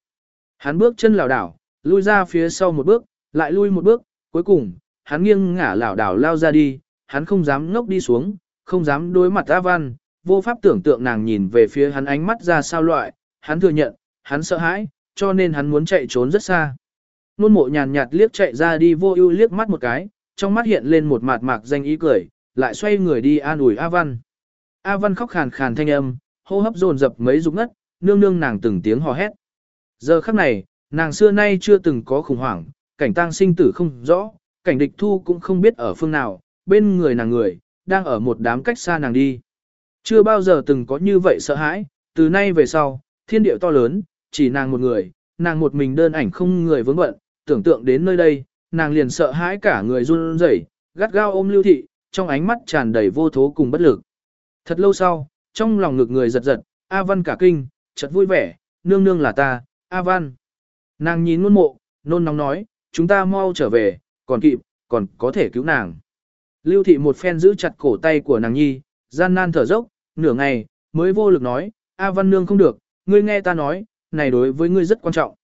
Hắn bước chân lảo đảo, lui ra phía sau một bước, lại lui một bước, cuối cùng, hắn nghiêng ngả lảo đảo lao ra đi, hắn không dám ngốc đi xuống, không dám đối mặt A Văn, vô pháp tưởng tượng nàng nhìn về phía hắn ánh mắt ra sao loại, hắn thừa nhận, hắn sợ hãi, cho nên hắn muốn chạy trốn rất xa. Nôn mộ nhàn nhạt liếc chạy ra đi vô ưu liếc mắt một cái, trong mắt hiện lên một mạt mạc danh ý cười, lại xoay người đi an ủi A Văn. A Văn khóc khàn khàn thanh âm, hô hấp dồn dập mấy dục ngất, nương nương nàng từng tiếng hò hét. Giờ khắc này, nàng xưa nay chưa từng có khủng hoảng, cảnh tang sinh tử không rõ, cảnh địch thu cũng không biết ở phương nào, bên người nàng người, đang ở một đám cách xa nàng đi. Chưa bao giờ từng có như vậy sợ hãi, từ nay về sau, thiên địa to lớn, chỉ nàng một người, nàng một mình đơn ảnh không người vướng bận, tưởng tượng đến nơi đây, nàng liền sợ hãi cả người run rẩy, gắt gao ôm lưu thị, trong ánh mắt tràn đầy vô thố cùng bất lực. Thật lâu sau, trong lòng ngực người giật giật, A Văn cả kinh, chợt vui vẻ, nương nương là ta, A Văn. Nàng nhìn nôn mộ, nôn nóng nói, chúng ta mau trở về, còn kịp, còn có thể cứu nàng. Lưu thị một phen giữ chặt cổ tay của nàng nhi, gian nan thở dốc, nửa ngày, mới vô lực nói, A Văn nương không được, ngươi nghe ta nói, này đối với ngươi rất quan trọng.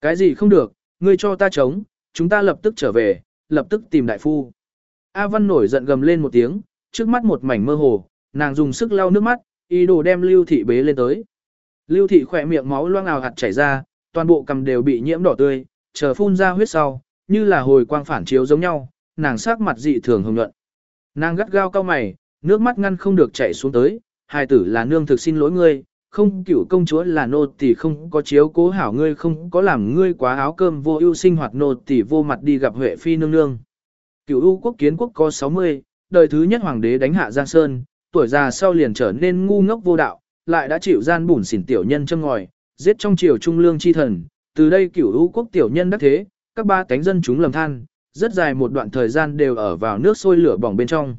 Cái gì không được, ngươi cho ta chống, chúng ta lập tức trở về, lập tức tìm đại phu. A Văn nổi giận gầm lên một tiếng, trước mắt một mảnh mơ hồ, nàng dùng sức lau nước mắt, ý đồ đem Lưu Thị bế lên tới. Lưu Thị khỏe miệng máu loang ào hạt chảy ra, toàn bộ cầm đều bị nhiễm đỏ tươi, chờ phun ra huyết sau, như là hồi quang phản chiếu giống nhau, nàng sắc mặt dị thường hồng nhuận. Nàng gắt gao cao mày, nước mắt ngăn không được chảy xuống tới, hài tử là nương thực xin lỗi ngươi, không cửu công chúa là nô tỳ không có chiếu cố hảo ngươi không có làm ngươi quá áo cơm vô ưu sinh hoạt nô tỳ vô mặt đi gặp Huệ phi nương nương. Cửu U quốc kiến quốc có 60, đời thứ nhất hoàng đế đánh hạ Giang Sơn, tuổi già sau liền trở nên ngu ngốc vô đạo, lại đã chịu gian bùn xỉn tiểu nhân châm ngòi, giết trong triều trung lương chi thần, từ đây Cửu U quốc tiểu nhân đắc thế, các ba cánh dân chúng lầm than, rất dài một đoạn thời gian đều ở vào nước sôi lửa bỏng bên trong.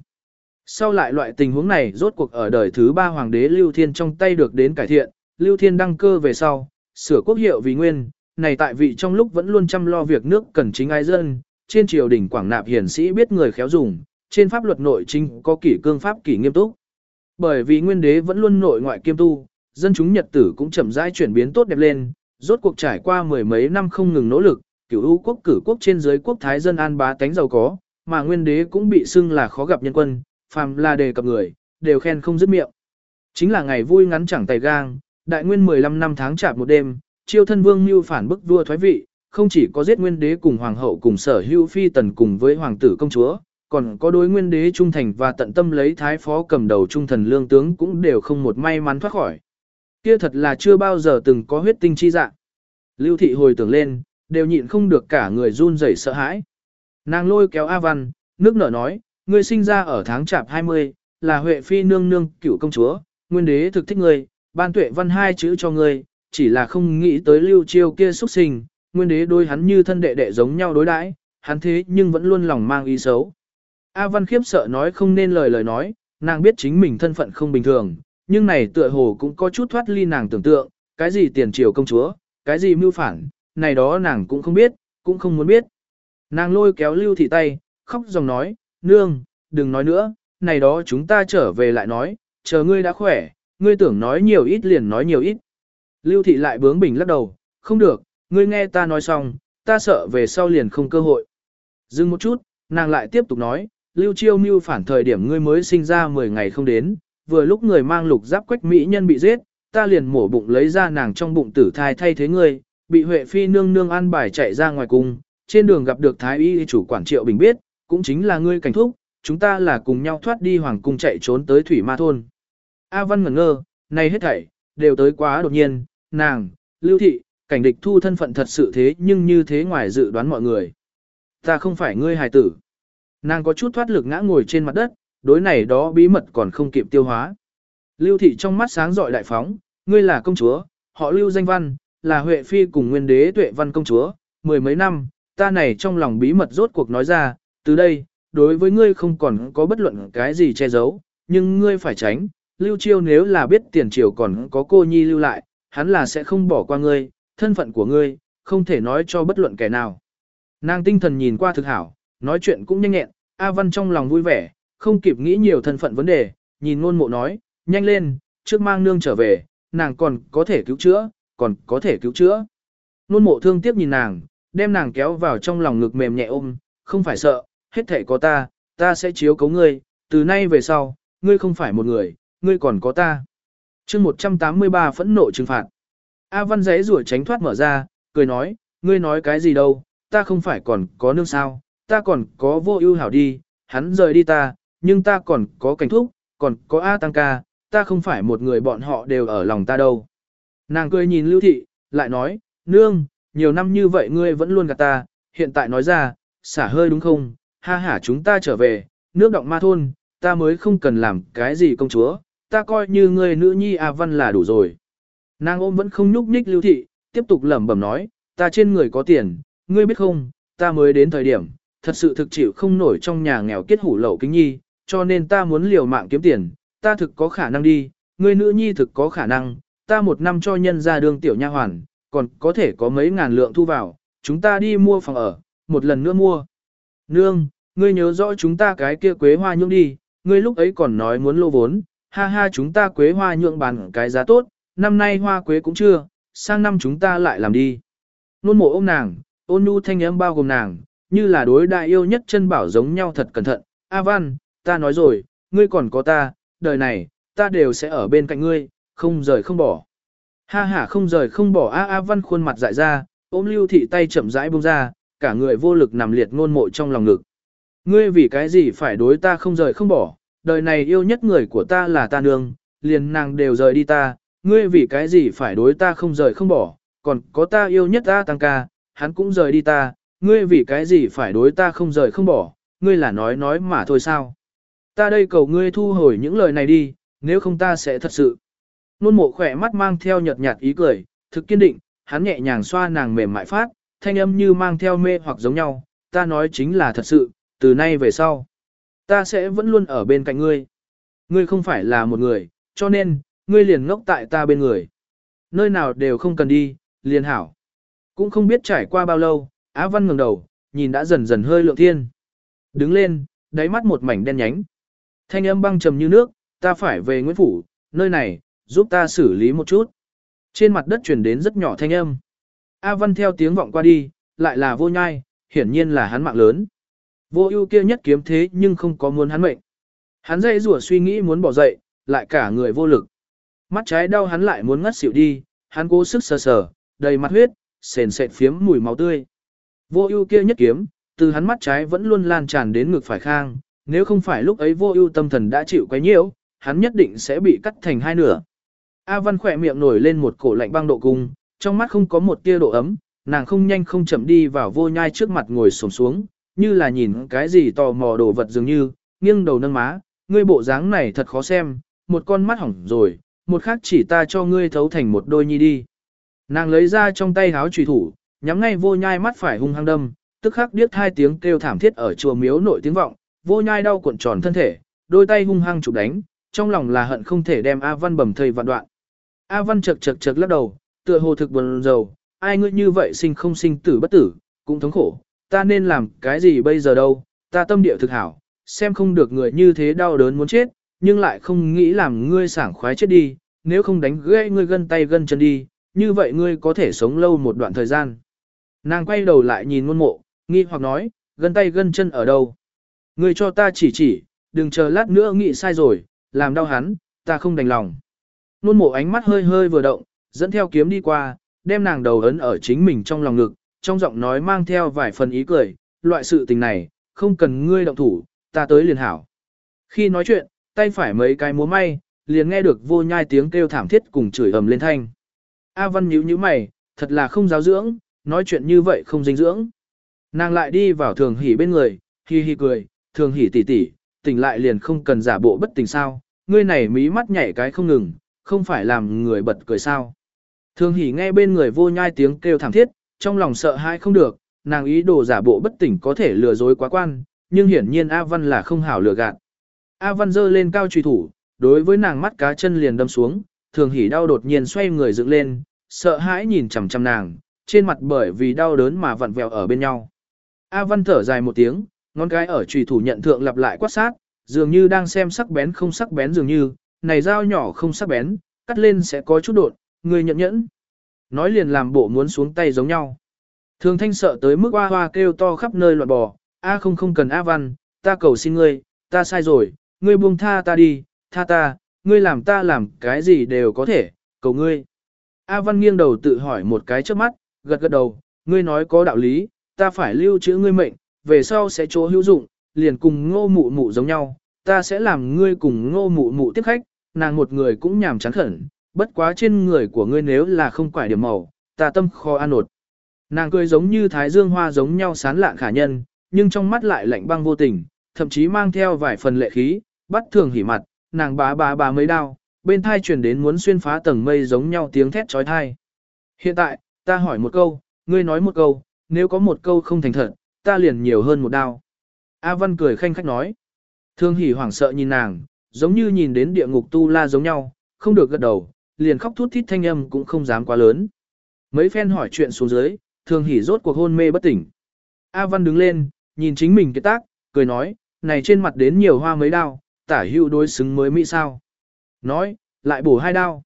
Sau lại loại tình huống này rốt cuộc ở đời thứ ba hoàng đế Lưu Thiên trong tay được đến cải thiện, Lưu Thiên đăng cơ về sau, sửa quốc hiệu vì nguyên, này tại vị trong lúc vẫn luôn chăm lo việc nước cần chính ai dân, trên triều đình quảng nạp hiển sĩ biết người khéo dùng, trên pháp luật nội chính có kỷ cương pháp kỷ nghiêm túc. Bởi vì nguyên đế vẫn luôn nội ngoại kiêm tu, dân chúng nhật tử cũng chậm rãi chuyển biến tốt đẹp lên, rốt cuộc trải qua mười mấy năm không ngừng nỗ lực, cửu u quốc cử quốc trên dưới quốc thái dân an bá tánh giàu có, mà nguyên đế cũng bị xưng là khó gặp nhân quân, phàm là đề cập người, đều khen không dứt miệng. Chính là ngày vui ngắn chẳng tay gang, đại nguyên 15 năm tháng chạp một đêm, chiêu thân vương mưu phản bức vua thoái vị, không chỉ có giết nguyên đế cùng hoàng hậu cùng sở hữu phi tần cùng với hoàng tử công chúa, còn có đối nguyên đế trung thành và tận tâm lấy thái phó cầm đầu trung thần lương tướng cũng đều không một may mắn thoát khỏi. Kia thật là chưa bao giờ từng có huyết tinh chi dạng. Lưu thị hồi tưởng lên, đều nhịn không được cả người run rẩy sợ hãi. Nàng lôi kéo A Văn, nước nở nói, ngươi sinh ra ở tháng chạp 20, là Huệ Phi nương nương cựu công chúa, nguyên đế thực thích ngươi, ban tuệ văn hai chữ cho ngươi, chỉ là không nghĩ tới lưu chiêu kia xuất sinh, nguyên đế đôi hắn như thân đệ đệ giống nhau đối đãi, hắn thế nhưng vẫn luôn lòng mang ý xấu. A Văn khiếp sợ nói không nên lời lời nói, nàng biết chính mình thân phận không bình thường, nhưng này tựa hồ cũng có chút thoát ly nàng tưởng tượng, cái gì tiền triều công chúa, cái gì mưu phản, này đó nàng cũng không biết, cũng không muốn biết. Nàng lôi kéo lưu thị tay, khóc dòng nói, nương, đừng nói nữa, này đó chúng ta trở về lại nói, chờ ngươi đã khỏe, ngươi tưởng nói nhiều ít liền nói nhiều ít. Lưu thị lại bướng bỉnh lắc đầu, không được, ngươi nghe ta nói xong, ta sợ về sau liền không cơ hội. Dừng một chút, nàng lại tiếp tục nói, Lưu Chiêu mưu phản thời điểm ngươi mới sinh ra 10 ngày không đến, vừa lúc người mang lục giáp quách mỹ nhân bị giết, ta liền mổ bụng lấy ra nàng trong bụng tử thai thay thế ngươi, bị Huệ phi nương nương ăn bài chạy ra ngoài cung, trên đường gặp được thái y chủ quản Triệu Bình biết, cũng chính là ngươi cảnh thúc, chúng ta là cùng nhau thoát đi hoàng cung chạy trốn tới thủy ma thôn. A Văn ngẩn ngơ, này hết thảy, đều tới quá đột nhiên, nàng, lưu thị, cảnh địch thu thân phận thật sự thế nhưng như thế ngoài dự đoán mọi người. Ta không phải ngươi hài tử. Nàng có chút thoát lực ngã ngồi trên mặt đất, đối này đó bí mật còn không kịp tiêu hóa. Lưu thị trong mắt sáng rọi đại phóng, ngươi là công chúa, họ lưu danh văn, là Huệ Phi cùng nguyên đế tuệ văn công chúa, mười mấy năm, ta này trong lòng bí mật rốt cuộc nói ra, từ đây, đối với ngươi không còn có bất luận cái gì che giấu, nhưng ngươi phải tránh, lưu chiêu nếu là biết tiền triều còn có cô nhi lưu lại, hắn là sẽ không bỏ qua ngươi, thân phận của ngươi, không thể nói cho bất luận kẻ nào. Nàng tinh thần nhìn qua thực hảo, nói chuyện cũng nhanh nhẹn, A Văn trong lòng vui vẻ, không kịp nghĩ nhiều thân phận vấn đề, nhìn ngôn mộ nói, nhanh lên, trước mang nương trở về, nàng còn có thể cứu chữa, còn có thể cứu chữa. Ngôn mộ thương tiếc nhìn nàng, đem nàng kéo vào trong lòng ngực mềm nhẹ ôm, không phải sợ, hết thể có ta, ta sẽ chiếu cấu ngươi, từ nay về sau, ngươi không phải một người, ngươi còn có ta. chương 183 phẫn nộ trừng phạt. A Văn giấy rủa tránh thoát mở ra, cười nói, ngươi nói cái gì đâu, ta không phải còn có nương sao, ta còn có vô ưu hảo đi, hắn rời đi ta, nhưng ta còn có cảnh thúc, còn có A Tăng ca, ta không phải một người bọn họ đều ở lòng ta đâu. Nàng cười nhìn Lưu Thị, lại nói, nương, nhiều năm như vậy ngươi vẫn luôn gạt ta, hiện tại nói ra, xả hơi đúng không, ha ha chúng ta trở về, nước động ma thôn, ta mới không cần làm cái gì công chúa, ta coi như ngươi nữ nhi A Văn là đủ rồi. Nàng ôm vẫn không nhúc nhích lưu thị, tiếp tục lẩm bẩm nói, ta trên người có tiền, ngươi biết không, ta mới đến thời điểm, thật sự thực chịu không nổi trong nhà nghèo kết hủ lậu kính nhi, cho nên ta muốn liều mạng kiếm tiền, ta thực có khả năng đi, người nữ nhi thực có khả năng, ta một năm cho nhân ra đường tiểu nha hoàn, còn có thể có mấy ngàn lượng thu vào, chúng ta đi mua phòng ở, một lần nữa mua. Nương, ngươi nhớ rõ chúng ta cái kia quế hoa nhượng đi, ngươi lúc ấy còn nói muốn lô vốn, ha ha chúng ta quế hoa nhượng bàn cái giá tốt, năm nay hoa quế cũng chưa, sang năm chúng ta lại làm đi. Nôn mộ ôm nàng, ôn nhu thanh âm bao gồm nàng, như là đối đại yêu nhất chân bảo giống nhau thật cẩn thận. A Văn, ta nói rồi, ngươi còn có ta, đời này, ta đều sẽ ở bên cạnh ngươi, không rời không bỏ. Ha ha không rời không bỏ A A Văn khuôn mặt dại ra, ôm lưu thị tay chậm rãi buông ra, cả người vô lực nằm liệt ngôn mộ trong lòng ngực. Ngươi vì cái gì phải đối ta không rời không bỏ, đời này yêu nhất người của ta là ta nương, liền nàng đều rời đi ta, ngươi vì cái gì phải đối ta không rời không bỏ, còn có ta yêu nhất ta tăng ca, hắn cũng rời đi ta, ngươi vì cái gì phải đối ta không rời không bỏ, ngươi là nói nói mà thôi sao. Ta đây cầu ngươi thu hồi những lời này đi, nếu không ta sẽ thật sự. Nôn mộ khỏe mắt mang theo nhợt nhạt ý cười, thực kiên định, hắn nhẹ nhàng xoa nàng mềm mại phát, thanh âm như mang theo mê hoặc giống nhau, ta nói chính là thật sự, từ nay về sau. Ta sẽ vẫn luôn ở bên cạnh ngươi. Ngươi không phải là một người, cho nên, ngươi liền ngốc tại ta bên người. Nơi nào đều không cần đi, liền hảo. Cũng không biết trải qua bao lâu, Á Văn ngẩng đầu, nhìn đã dần dần hơi lượng thiên. Đứng lên, đáy mắt một mảnh đen nhánh. Thanh âm băng trầm như nước, ta phải về Nguyễn Phủ, nơi này, giúp ta xử lý một chút. Trên mặt đất truyền đến rất nhỏ thanh âm. A Văn theo tiếng vọng qua đi, lại là vô nhai, hiển nhiên là hắn mạng lớn. Vô ưu kia nhất kiếm thế nhưng không có muốn hắn mệnh. Hắn dây rủa suy nghĩ muốn bỏ dậy, lại cả người vô lực. Mắt trái đau hắn lại muốn ngất xỉu đi, hắn cố sức sờ sờ, đầy mặt huyết, sền sệt phiếm mùi máu tươi. Vô ưu kia nhất kiếm, từ hắn mắt trái vẫn luôn lan tràn đến ngực phải khang, nếu không phải lúc ấy vô ưu tâm thần đã chịu quấy nhiễu, hắn nhất định sẽ bị cắt thành hai nửa. A Văn khỏe miệng nổi lên một cổ lạnh băng độ cung, trong mắt không có một tia độ ấm, nàng không nhanh không chậm đi vào vô nhai trước mặt ngồi xổm xuống, như là nhìn cái gì tò mò đồ vật dường như, nghiêng đầu nâng má, ngươi bộ dáng này thật khó xem, một con mắt hỏng rồi, một khác chỉ ta cho ngươi thấu thành một đôi nhi đi. Nàng lấy ra trong tay háo trùy thủ, nhắm ngay vô nhai mắt phải hung hăng đâm, tức khắc điếc hai tiếng kêu thảm thiết ở chùa miếu nội tiếng vọng, vô nhai đau cuộn tròn thân thể, đôi tay hung hăng chụp đánh, trong lòng là hận không thể đem A Văn bầm thây vạn đoạn. A Văn chật chật chật lắc đầu, tựa hồ thực buồn rầu, ai ngươi như vậy sinh không sinh tử bất tử, cũng thống khổ, ta nên làm cái gì bây giờ đâu, ta tâm địa thực hảo, xem không được người như thế đau đớn muốn chết, nhưng lại không nghĩ làm ngươi sảng khoái chết đi, nếu không đánh gãy ngươi gân tay gân chân đi, như vậy ngươi có thể sống lâu một đoạn thời gian. Nàng quay đầu lại nhìn ngôn mộ, nghi hoặc nói, gân tay gân chân ở đâu? Ngươi cho ta chỉ chỉ, đừng chờ lát nữa nghĩ sai rồi, làm đau hắn, ta không đành lòng. Nôn mộ ánh mắt hơi hơi vừa động, dẫn theo kiếm đi qua, đem nàng đầu ấn ở chính mình trong lòng ngực, trong giọng nói mang theo vài phần ý cười, loại sự tình này, không cần ngươi động thủ, ta tới liền hảo. Khi nói chuyện, tay phải mấy cái múa may, liền nghe được vô nhai tiếng kêu thảm thiết cùng chửi ầm lên thanh. A Văn nhíu nhíu mày, thật là không giáo dưỡng, nói chuyện như vậy không dinh dưỡng. Nàng lại đi vào thường hỉ bên người, hi hi cười, thường hỉ tỉ tỉ, tỉnh lại liền không cần giả bộ bất tỉnh sao, ngươi này mí mắt nhảy cái không ngừng, không phải làm người bật cười sao. Thường hỉ nghe bên người vô nhai tiếng kêu thảm thiết, trong lòng sợ hãi không được, nàng ý đồ giả bộ bất tỉnh có thể lừa dối quá quan, nhưng hiển nhiên A Văn là không hảo lừa gạt. A Văn giơ lên cao truy thủ, đối với nàng mắt cá chân liền đâm xuống, thường hỉ đau đột nhiên xoay người dựng lên, sợ hãi nhìn chằm chằm nàng, trên mặt bởi vì đau đớn mà vặn vẹo ở bên nhau. A Văn thở dài một tiếng, ngón cái ở chủy thủ nhận thượng lặp lại quát sát, dường như đang xem sắc bén không sắc bén dường như, này dao nhỏ không sắc bén, cắt lên sẽ có chút đột, người nhận nhẫn. Nói liền làm bộ muốn xuống tay giống nhau. Thường thanh sợ tới mức hoa hoa kêu to khắp nơi loạn bò, A không không cần A văn, ta cầu xin ngươi, ta sai rồi, ngươi buông tha ta đi, tha ta, ngươi làm ta làm cái gì đều có thể, cầu ngươi. A văn nghiêng đầu tự hỏi một cái trước mắt, gật gật đầu, ngươi nói có đạo lý, ta phải lưu trữ ngươi mệnh, về sau sẽ chỗ hữu dụng, liền cùng ngô mụ mụ giống nhau, ta sẽ làm ngươi cùng ngô mụ mụ tiếp khách, nàng một người cũng nhàm chán khẩn, bất quá trên người của ngươi nếu là không quải điểm màu, ta tâm khó an ột. Nàng cười giống như thái dương hoa giống nhau sán lạn khả nhân, nhưng trong mắt lại lạnh băng vô tình, thậm chí mang theo vài phần lệ khí, bắt thường hỉ mặt, nàng bá bá bá mấy đao, bên thai truyền đến muốn xuyên phá tầng mây giống nhau tiếng thét trói thai. Hiện tại, ta hỏi một câu, ngươi nói một câu, nếu có một câu không thành thật, ta liền nhiều hơn một đao. A Văn cười khanh khách nói. Thương Hỷ hoảng sợ nhìn nàng, giống như nhìn đến địa ngục tu la giống nhau, không được gật đầu, liền khóc thút thít thanh âm cũng không dám quá lớn. Mấy phen hỏi chuyện xuống dưới, thương Hỷ rốt cuộc hôn mê bất tỉnh. A Văn đứng lên, nhìn chính mình cái tác, cười nói, này trên mặt đến nhiều hoa mấy đao, tả hữu đối xứng mới mỹ sao. Nói, lại bổ hai đao.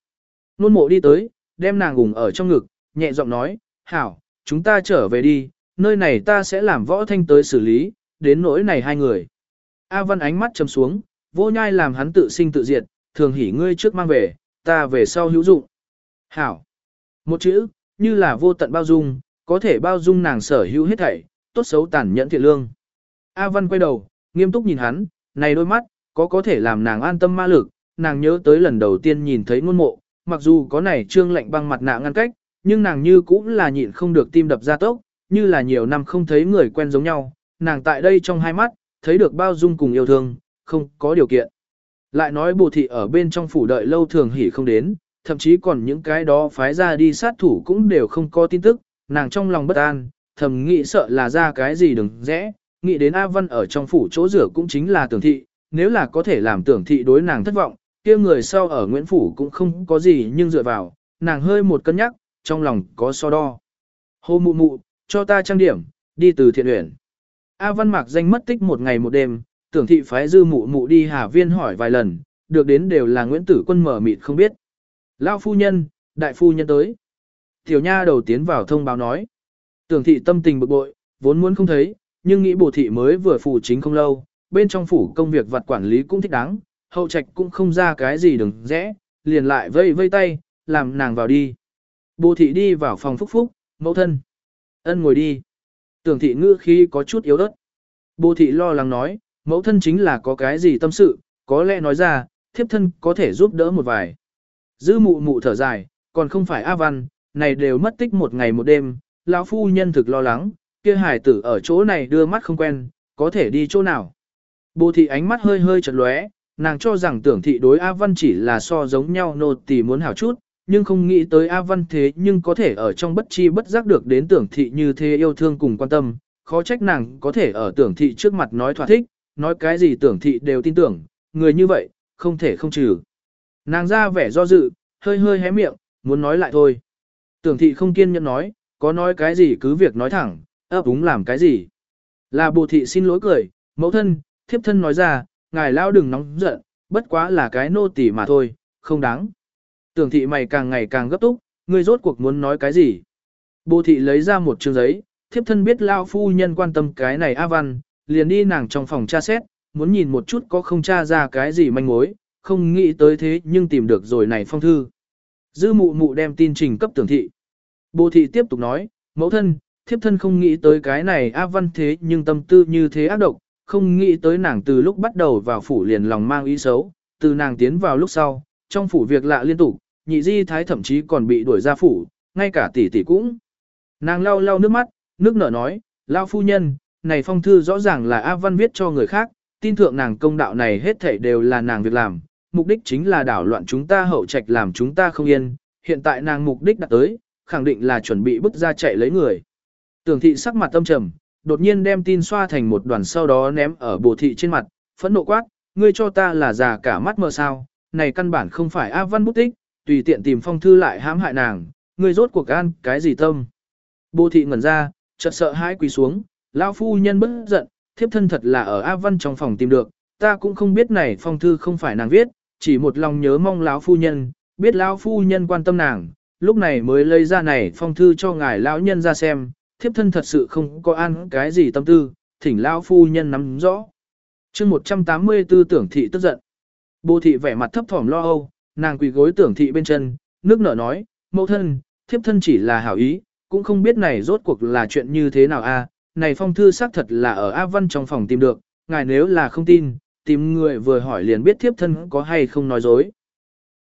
Nôn mộ đi tới, đem nàng gùng ở trong ngực, nhẹ giọng nói, hảo, chúng ta trở về đi, nơi này ta sẽ làm võ thanh tới xử lý, đến nỗi này hai người. A Văn ánh mắt chấm xuống, vô nhai làm hắn tự sinh tự diệt, thường hỉ ngươi trước mang về, ta về sau hữu dụng. Hảo. Một chữ, như là vô tận bao dung, có thể bao dung nàng sở hữu hết thảy, tốt xấu tàn nhẫn thiện lương. A Văn quay đầu, nghiêm túc nhìn hắn, này đôi mắt, có có thể làm nàng an tâm ma lực, nàng nhớ tới lần đầu tiên nhìn thấy ngôn mộ, mặc dù có này trương lạnh băng mặt nạ ngăn cách, nhưng nàng như cũng là nhịn không được tim đập ra tốc, như là nhiều năm không thấy người quen giống nhau, nàng tại đây trong hai mắt, thấy được bao dung cùng yêu thương, không có điều kiện. Lại nói bồ thị ở bên trong phủ đợi lâu thường hỉ không đến, thậm chí còn những cái đó phái ra đi sát thủ cũng đều không có tin tức, nàng trong lòng bất an, thầm nghĩ sợ là ra cái gì đừng rẽ, nghĩ đến A Văn ở trong phủ chỗ rửa cũng chính là tưởng thị, nếu là có thể làm tưởng thị đối nàng thất vọng, kia người sau ở Nguyễn Phủ cũng không có gì nhưng dựa vào, nàng hơi một cân nhắc, trong lòng có so đo. Hô mụ mụ, cho ta trang điểm, đi từ thiện uyển. A Văn Mạc danh mất tích một ngày một đêm, tưởng thị phái dư mụ mụ đi Hà Viên hỏi vài lần, được đến đều là Nguyễn Tử Quân mở mịt không biết. Lao phu nhân, đại phu nhân tới. Tiểu nha đầu tiến vào thông báo nói. Tưởng thị tâm tình bực bội, vốn muốn không thấy, nhưng nghĩ bổ thị mới vừa phủ chính không lâu, bên trong phủ công việc vật quản lý cũng thích đáng, hậu trạch cũng không ra cái gì đừng rẽ, liền lại vây vây tay, làm nàng vào đi. Bồ thị đi vào phòng phúc phúc, Mẫu thân. Ân ngồi đi. Tưởng thị ngữ khi có chút yếu ớt. Bồ thị lo lắng nói, mẫu thân chính là có cái gì tâm sự, có lẽ nói ra, thiếp thân có thể giúp đỡ một vài. Dư mụ mụ thở dài, còn không phải A Văn, này đều mất tích một ngày một đêm, lão phu nhân thực lo lắng, kia hải tử ở chỗ này đưa mắt không quen, có thể đi chỗ nào. Bồ thị ánh mắt hơi hơi chật lóe, nàng cho rằng tưởng thị đối A Văn chỉ là so giống nhau nô tỳ muốn hảo chút, nhưng không nghĩ tới A Văn thế nhưng có thể ở trong bất chi bất giác được đến tưởng thị như thế yêu thương cùng quan tâm, khó trách nàng có thể ở tưởng thị trước mặt nói thỏa thích, nói cái gì tưởng thị đều tin tưởng, người như vậy, không thể không trừ. Nàng ra vẻ do dự, hơi hơi hé miệng, muốn nói lại thôi. Tưởng thị không kiên nhẫn nói, có nói cái gì cứ việc nói thẳng, ấp úng làm cái gì. Là bồ thị xin lỗi cười, mẫu thân, thiếp thân nói ra, ngài lao đừng nóng giận, bất quá là cái nô tỳ mà thôi, không đáng. Tưởng thị mày càng ngày càng gấp túc, ngươi rốt cuộc muốn nói cái gì. Bồ thị lấy ra một chương giấy, thiếp thân biết lao phu nhân quan tâm cái này A Văn, liền đi nàng trong phòng tra xét, muốn nhìn một chút có không tra ra cái gì manh mối, không nghĩ tới thế nhưng tìm được rồi này phong thư. Dư mụ mụ đem tin trình cấp tưởng thị. Bồ thị tiếp tục nói, mẫu thân, thiếp thân không nghĩ tới cái này A Văn thế nhưng tâm tư như thế ác độc, không nghĩ tới nàng từ lúc bắt đầu vào phủ liền lòng mang ý xấu, từ nàng tiến vào lúc sau, trong phủ việc lạ liên tục, nhị di thái thậm chí còn bị đuổi ra phủ, ngay cả tỷ tỷ cũng. Nàng lau lau nước mắt, nước nở nói, lao phu nhân, này phong thư rõ ràng là A Văn viết cho người khác, tin thượng nàng công đạo này hết thảy đều là nàng việc làm, mục đích chính là đảo loạn chúng ta hậu trạch làm chúng ta không yên, hiện tại nàng mục đích đã tới, khẳng định là chuẩn bị bứt ra chạy lấy người. Tưởng thị sắc mặt tâm trầm, đột nhiên đem tin xoa thành một đoàn sau đó ném ở bồ thị trên mặt, phẫn nộ quát, ngươi cho ta là già cả mắt mờ sao, này căn bản không phải A Văn bút tích, tùy tiện tìm phong thư lại hãm hại nàng, ngươi rốt cuộc an cái gì tâm. Bồ thị ngẩn ra, chợt sợ hãi quỳ xuống, lão phu nhân bất giận, thiếp thân thật là ở A Văn trong phòng tìm được, ta cũng không biết này phong thư không phải nàng viết, chỉ một lòng nhớ mong lão phu nhân, biết lão phu nhân quan tâm nàng, lúc này mới lấy ra này phong thư cho ngài lão nhân ra xem, thiếp thân thật sự không có ăn cái gì tâm tư, thỉnh lão phu nhân nắm rõ. chương 184 tưởng thị tức giận. Bồ thị vẻ mặt thấp thỏm lo âu, nàng quỳ gối tưởng thị bên chân, nước nở nói, mẫu thân, thiếp thân chỉ là hảo ý, cũng không biết này rốt cuộc là chuyện như thế nào a này phong thư xác thật là ở A Văn trong phòng tìm được, ngài nếu là không tin, tìm người vừa hỏi liền biết thiếp thân có hay không nói dối.